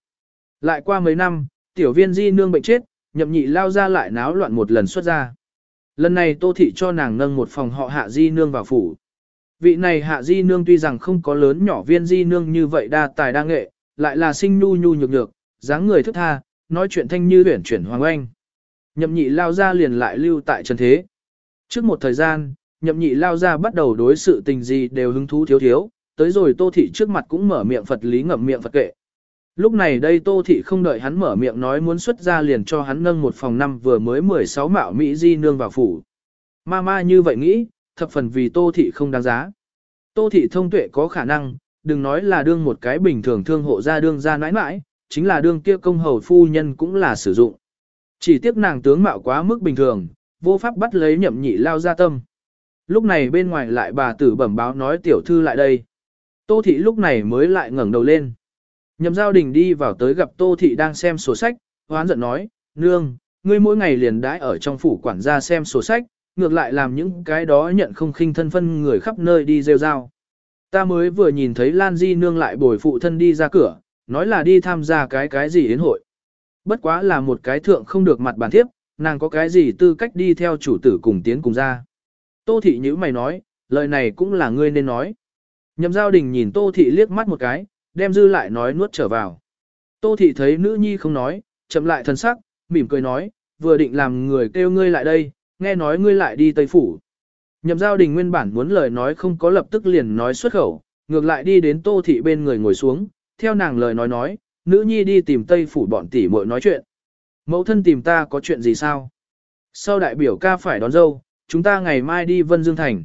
Lại qua mấy năm, tiểu viên di nương bệnh chết, nhậm nhị lao ra lại náo loạn một lần xuất ra. Lần này tô thị cho nàng nâng một phòng họ hạ di nương vào phủ. Vị này hạ di nương tuy rằng không có lớn nhỏ viên di nương như vậy đa tài đa nghệ, lại là sinh nu nhu nhược nhược, dáng người thức tha, nói chuyện thanh như huyển chuyển hoàng oanh. Nhậm nhị lao ra liền lại lưu tại trần thế. Trước một thời gian, nhậm nhị lao ra bắt đầu đối sự tình gì đều hứng thú thiếu thiếu, tới rồi tô thị trước mặt cũng mở miệng Phật lý ngậm miệng Phật kệ. Lúc này đây tô thị không đợi hắn mở miệng nói muốn xuất ra liền cho hắn nâng một phòng năm vừa mới 16 mạo Mỹ di nương vào phủ. Ma ma như vậy nghĩ, thập phần vì tô thị không đáng giá. Tô thị thông tuệ có khả năng, đừng nói là đương một cái bình thường thương hộ ra đương ra nãi nãi, chính là đương kia công hầu phu nhân cũng là sử dụng. Chỉ tiếc nàng tướng mạo quá mức bình thường, vô pháp bắt lấy nhậm nhị lao ra tâm. Lúc này bên ngoài lại bà tử bẩm báo nói tiểu thư lại đây. Tô thị lúc này mới lại ngẩng đầu lên. Nhậm giao đình đi vào tới gặp Tô thị đang xem sổ sách, hoán giận nói, nương, ngươi mỗi ngày liền đãi ở trong phủ quản gia xem sổ sách, ngược lại làm những cái đó nhận không khinh thân phân người khắp nơi đi rêu rao. Ta mới vừa nhìn thấy Lan Di nương lại bồi phụ thân đi ra cửa, nói là đi tham gia cái cái gì đến hội. Bất quá là một cái thượng không được mặt bàn thiếp, nàng có cái gì tư cách đi theo chủ tử cùng tiến cùng ra. Tô thị nhữ mày nói, lời này cũng là ngươi nên nói. Nhậm giao đình nhìn tô thị liếc mắt một cái, đem dư lại nói nuốt trở vào. Tô thị thấy nữ nhi không nói, chậm lại thân sắc, mỉm cười nói, vừa định làm người kêu ngươi lại đây, nghe nói ngươi lại đi Tây Phủ. Nhậm giao đình nguyên bản muốn lời nói không có lập tức liền nói xuất khẩu, ngược lại đi đến tô thị bên người ngồi xuống, theo nàng lời nói nói, nữ nhi đi tìm tây phủ bọn tỷ muội nói chuyện. Mẫu thân tìm ta có chuyện gì sao? Sau đại biểu ca phải đón dâu, chúng ta ngày mai đi Vân Dương Thành.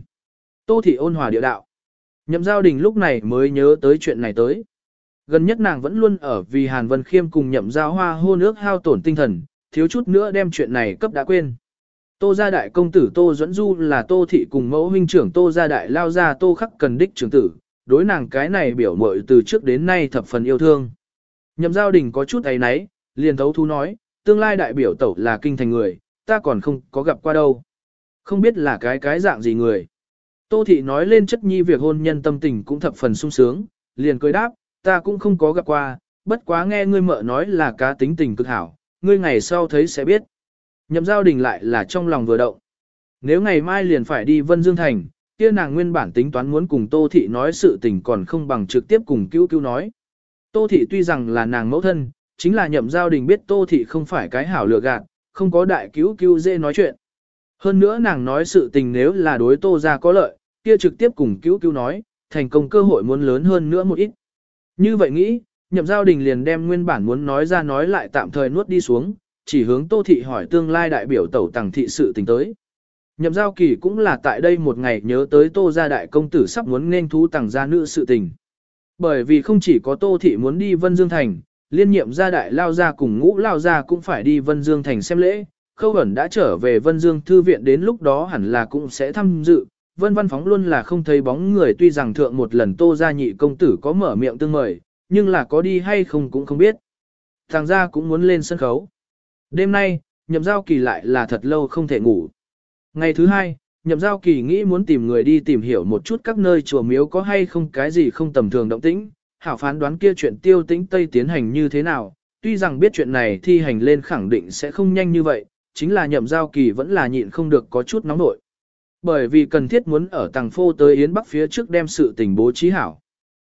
Tô thị ôn hòa địa đạo. Nhậm giao đình lúc này mới nhớ tới chuyện này tới. Gần nhất nàng vẫn luôn ở vì Hàn Vân Khiêm cùng nhậm giao hoa hôn ước hao tổn tinh thần, thiếu chút nữa đem chuyện này cấp đã quên. Tô gia đại công tử Tô Duẫn Du là Tô thị cùng mẫu huynh trưởng Tô gia đại lao ra Tô khắc cần đích trưởng tử, đối nàng cái này biểu mội từ trước đến nay thập phần yêu thương. Nhậm giao đình có chút ấy náy, liền thấu thú nói, tương lai đại biểu tẩu là kinh thành người, ta còn không có gặp qua đâu. Không biết là cái cái dạng gì người. Tô thị nói lên chất nhi việc hôn nhân tâm tình cũng thập phần sung sướng, liền cười đáp, ta cũng không có gặp qua, bất quá nghe ngươi mợ nói là cá tính tình cực hảo, ngươi ngày sau thấy sẽ biết. Nhậm giao đình lại là trong lòng vừa động. Nếu ngày mai liền phải đi Vân Dương Thành, kia nàng nguyên bản tính toán muốn cùng Tô Thị nói sự tình còn không bằng trực tiếp cùng cứu cứu nói. Tô Thị tuy rằng là nàng mẫu thân, chính là nhậm giao đình biết Tô Thị không phải cái hảo lựa gạt, không có đại cứu cứu dễ nói chuyện. Hơn nữa nàng nói sự tình nếu là đối Tô ra có lợi, kia trực tiếp cùng cứu cứu nói, thành công cơ hội muốn lớn hơn nữa một ít. Như vậy nghĩ, nhậm giao đình liền đem nguyên bản muốn nói ra nói lại tạm thời nuốt đi xuống, chỉ hướng Tô Thị hỏi tương lai đại biểu tẩu tàng thị sự tình tới. Nhậm giao kỳ cũng là tại đây một ngày nhớ tới Tô gia đại công tử sắp muốn nên thú tàng gia nữ sự tình. Bởi vì không chỉ có Tô Thị muốn đi Vân Dương Thành, liên nhiệm gia đại lao gia cùng ngũ lao gia cũng phải đi Vân Dương Thành xem lễ. Khâu ẩn đã trở về Vân Dương Thư viện đến lúc đó hẳn là cũng sẽ tham dự. Vân Văn Phóng luôn là không thấy bóng người tuy rằng thượng một lần Tô gia nhị công tử có mở miệng tương mời, nhưng là có đi hay không cũng không biết. Thằng gia cũng muốn lên sân khấu. Đêm nay, nhậm giao kỳ lại là thật lâu không thể ngủ. Ngày thứ hai, nhậm giao kỳ nghĩ muốn tìm người đi tìm hiểu một chút các nơi chùa miếu có hay không cái gì không tầm thường động tĩnh, hảo phán đoán kia chuyện tiêu tĩnh Tây tiến hành như thế nào, tuy rằng biết chuyện này thi hành lên khẳng định sẽ không nhanh như vậy, chính là nhậm giao kỳ vẫn là nhịn không được có chút nóng nội. Bởi vì cần thiết muốn ở tàng phô tới Yến Bắc phía trước đem sự tình bố trí hảo.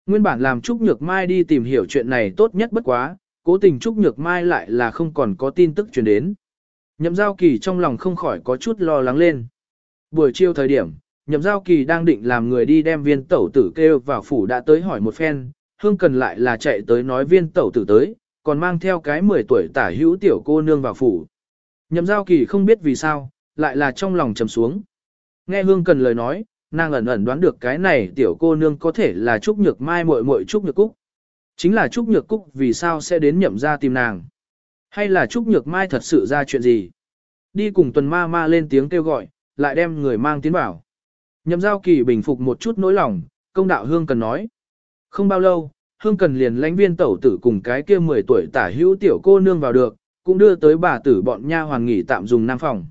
Nguyên bản làm Trúc Nhược Mai đi tìm hiểu chuyện này tốt nhất bất quá, cố tình Trúc Nhược Mai lại là không còn có tin tức truyền đến. Nhậm giao kỳ trong lòng không khỏi có chút lo lắng lên. Buổi chiều thời điểm, nhậm giao kỳ đang định làm người đi đem viên tẩu tử kêu vào phủ đã tới hỏi một phen, hương cần lại là chạy tới nói viên tẩu tử tới, còn mang theo cái 10 tuổi tả hữu tiểu cô nương vào phủ. Nhậm giao kỳ không biết vì sao, lại là trong lòng trầm xuống. Nghe hương cần lời nói, nàng ẩn ẩn đoán được cái này tiểu cô nương có thể là Trúc Nhược Mai muội muội Trúc Nhược Cúc. Chính là Trúc Nhược Cúc vì sao sẽ đến nhậm ra tìm nàng. Hay là Trúc Nhược Mai thật sự ra chuyện gì? Đi cùng tuần ma ma lên tiếng kêu gọi, lại đem người mang tiến bảo. Nhậm giao kỳ bình phục một chút nỗi lòng, công đạo hương cần nói. Không bao lâu, hương cần liền lãnh viên tẩu tử cùng cái kia 10 tuổi tả hữu tiểu cô nương vào được, cũng đưa tới bà tử bọn nha hoàng nghỉ tạm dùng nam phòng.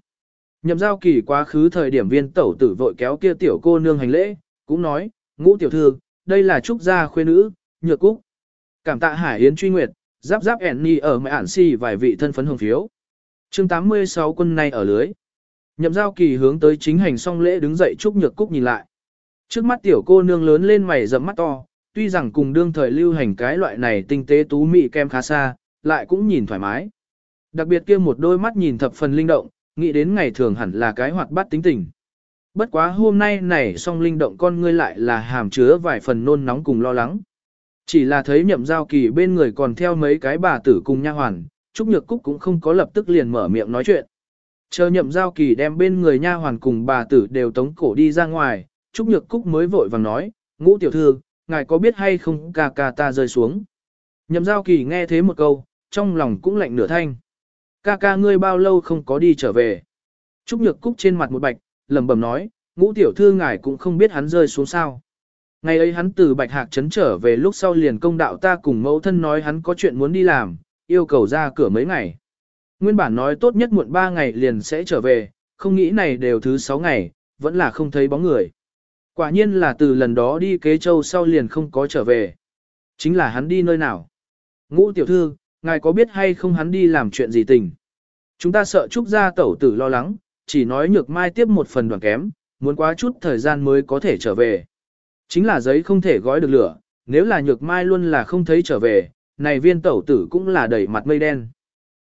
Nhậm giao kỳ quá khứ thời điểm viên tẩu tử vội kéo kia tiểu cô nương hành lễ, cũng nói, ngũ tiểu thư, đây là trúc gia khuê nữ, nhược cúc. Cảm tạ hải yến truy nguyệt, giáp giáp ẻn ni ở mẹ ản si vài vị thân phấn hồng phiếu. chương 86 quân này ở lưới. Nhậm giao kỳ hướng tới chính hành xong lễ đứng dậy trúc nhược cúc nhìn lại. Trước mắt tiểu cô nương lớn lên mày rậm mắt to, tuy rằng cùng đương thời lưu hành cái loại này tinh tế tú mị kem khá xa, lại cũng nhìn thoải mái. Đặc biệt kia một đôi mắt nhìn thập phần linh động, nghĩ đến ngày thường hẳn là cái hoạt bát tính tình. Bất quá hôm nay này song linh động con ngươi lại là hàm chứa vài phần nôn nóng cùng lo lắng. Chỉ là thấy nhậm giao kỳ bên người còn theo mấy cái bà tử cùng nha hoàn, Trúc Nhược Cúc cũng không có lập tức liền mở miệng nói chuyện. Chờ nhậm giao kỳ đem bên người nha hoàn cùng bà tử đều tống cổ đi ra ngoài, Trúc Nhược Cúc mới vội vàng nói, ngũ tiểu thư, ngài có biết hay không ca ca ta rơi xuống. Nhậm giao kỳ nghe thế một câu, trong lòng cũng lạnh nửa thanh. Ca ca ngươi bao lâu không có đi trở về. Trúc Nhược Cúc trên mặt một bạch, lẩm bẩm nói, ngũ tiểu thư ngài cũng không biết hắn rơi xuống sao. Ngày ấy hắn từ Bạch Hạc trấn trở về lúc sau liền công đạo ta cùng mẫu thân nói hắn có chuyện muốn đi làm, yêu cầu ra cửa mấy ngày. Nguyên bản nói tốt nhất muộn 3 ngày liền sẽ trở về, không nghĩ này đều thứ 6 ngày, vẫn là không thấy bóng người. Quả nhiên là từ lần đó đi kế châu sau liền không có trở về. Chính là hắn đi nơi nào. Ngũ tiểu thư, ngài có biết hay không hắn đi làm chuyện gì tình. Chúng ta sợ Trúc gia tẩu tử lo lắng, chỉ nói nhược mai tiếp một phần đoàn kém, muốn quá chút thời gian mới có thể trở về. Chính là giấy không thể gói được lửa, nếu là nhược mai luôn là không thấy trở về, này viên tẩu tử cũng là đẩy mặt mây đen.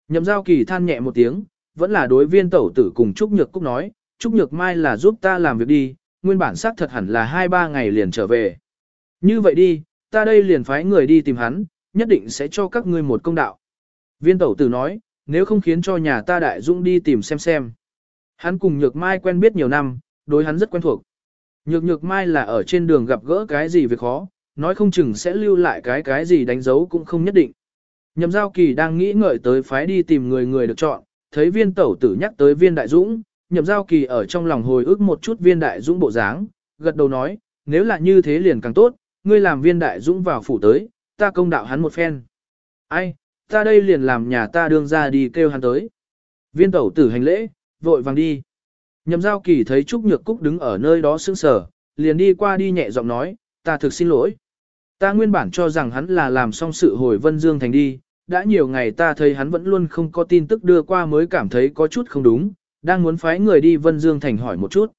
Nhậm giao kỳ than nhẹ một tiếng, vẫn là đối viên tẩu tử cùng Trúc Nhược Cúc nói, Trúc Nhược Mai là giúp ta làm việc đi, nguyên bản xác thật hẳn là 2-3 ngày liền trở về. Như vậy đi, ta đây liền phái người đi tìm hắn, nhất định sẽ cho các ngươi một công đạo. Viên tẩu tử nói, nếu không khiến cho nhà ta đại dũng đi tìm xem xem. Hắn cùng Nhược Mai quen biết nhiều năm, đối hắn rất quen thuộc. Nhược Nhược Mai là ở trên đường gặp gỡ cái gì việc khó, nói không chừng sẽ lưu lại cái cái gì đánh dấu cũng không nhất định. Nhậm giao kỳ đang nghĩ ngợi tới phái đi tìm người người được chọn, thấy viên tẩu tử nhắc tới viên đại dũng, nhậm giao kỳ ở trong lòng hồi ức một chút viên đại dũng bộ dáng, gật đầu nói, nếu là như thế liền càng tốt, ngươi làm viên đại dũng vào phủ tới, ta công đạo hắn một phen. Ai, ta đây liền làm nhà ta đương ra đi kêu hắn tới. Viên tẩu tử hành lễ, vội vàng đi. Nhậm giao kỳ thấy Trúc Nhược Cúc đứng ở nơi đó sững sờ, liền đi qua đi nhẹ giọng nói, ta thực xin lỗi. Ta nguyên bản cho rằng hắn là làm xong sự hồi Vân Dương Thành đi, đã nhiều ngày ta thấy hắn vẫn luôn không có tin tức đưa qua mới cảm thấy có chút không đúng, đang muốn phái người đi Vân Dương Thành hỏi một chút.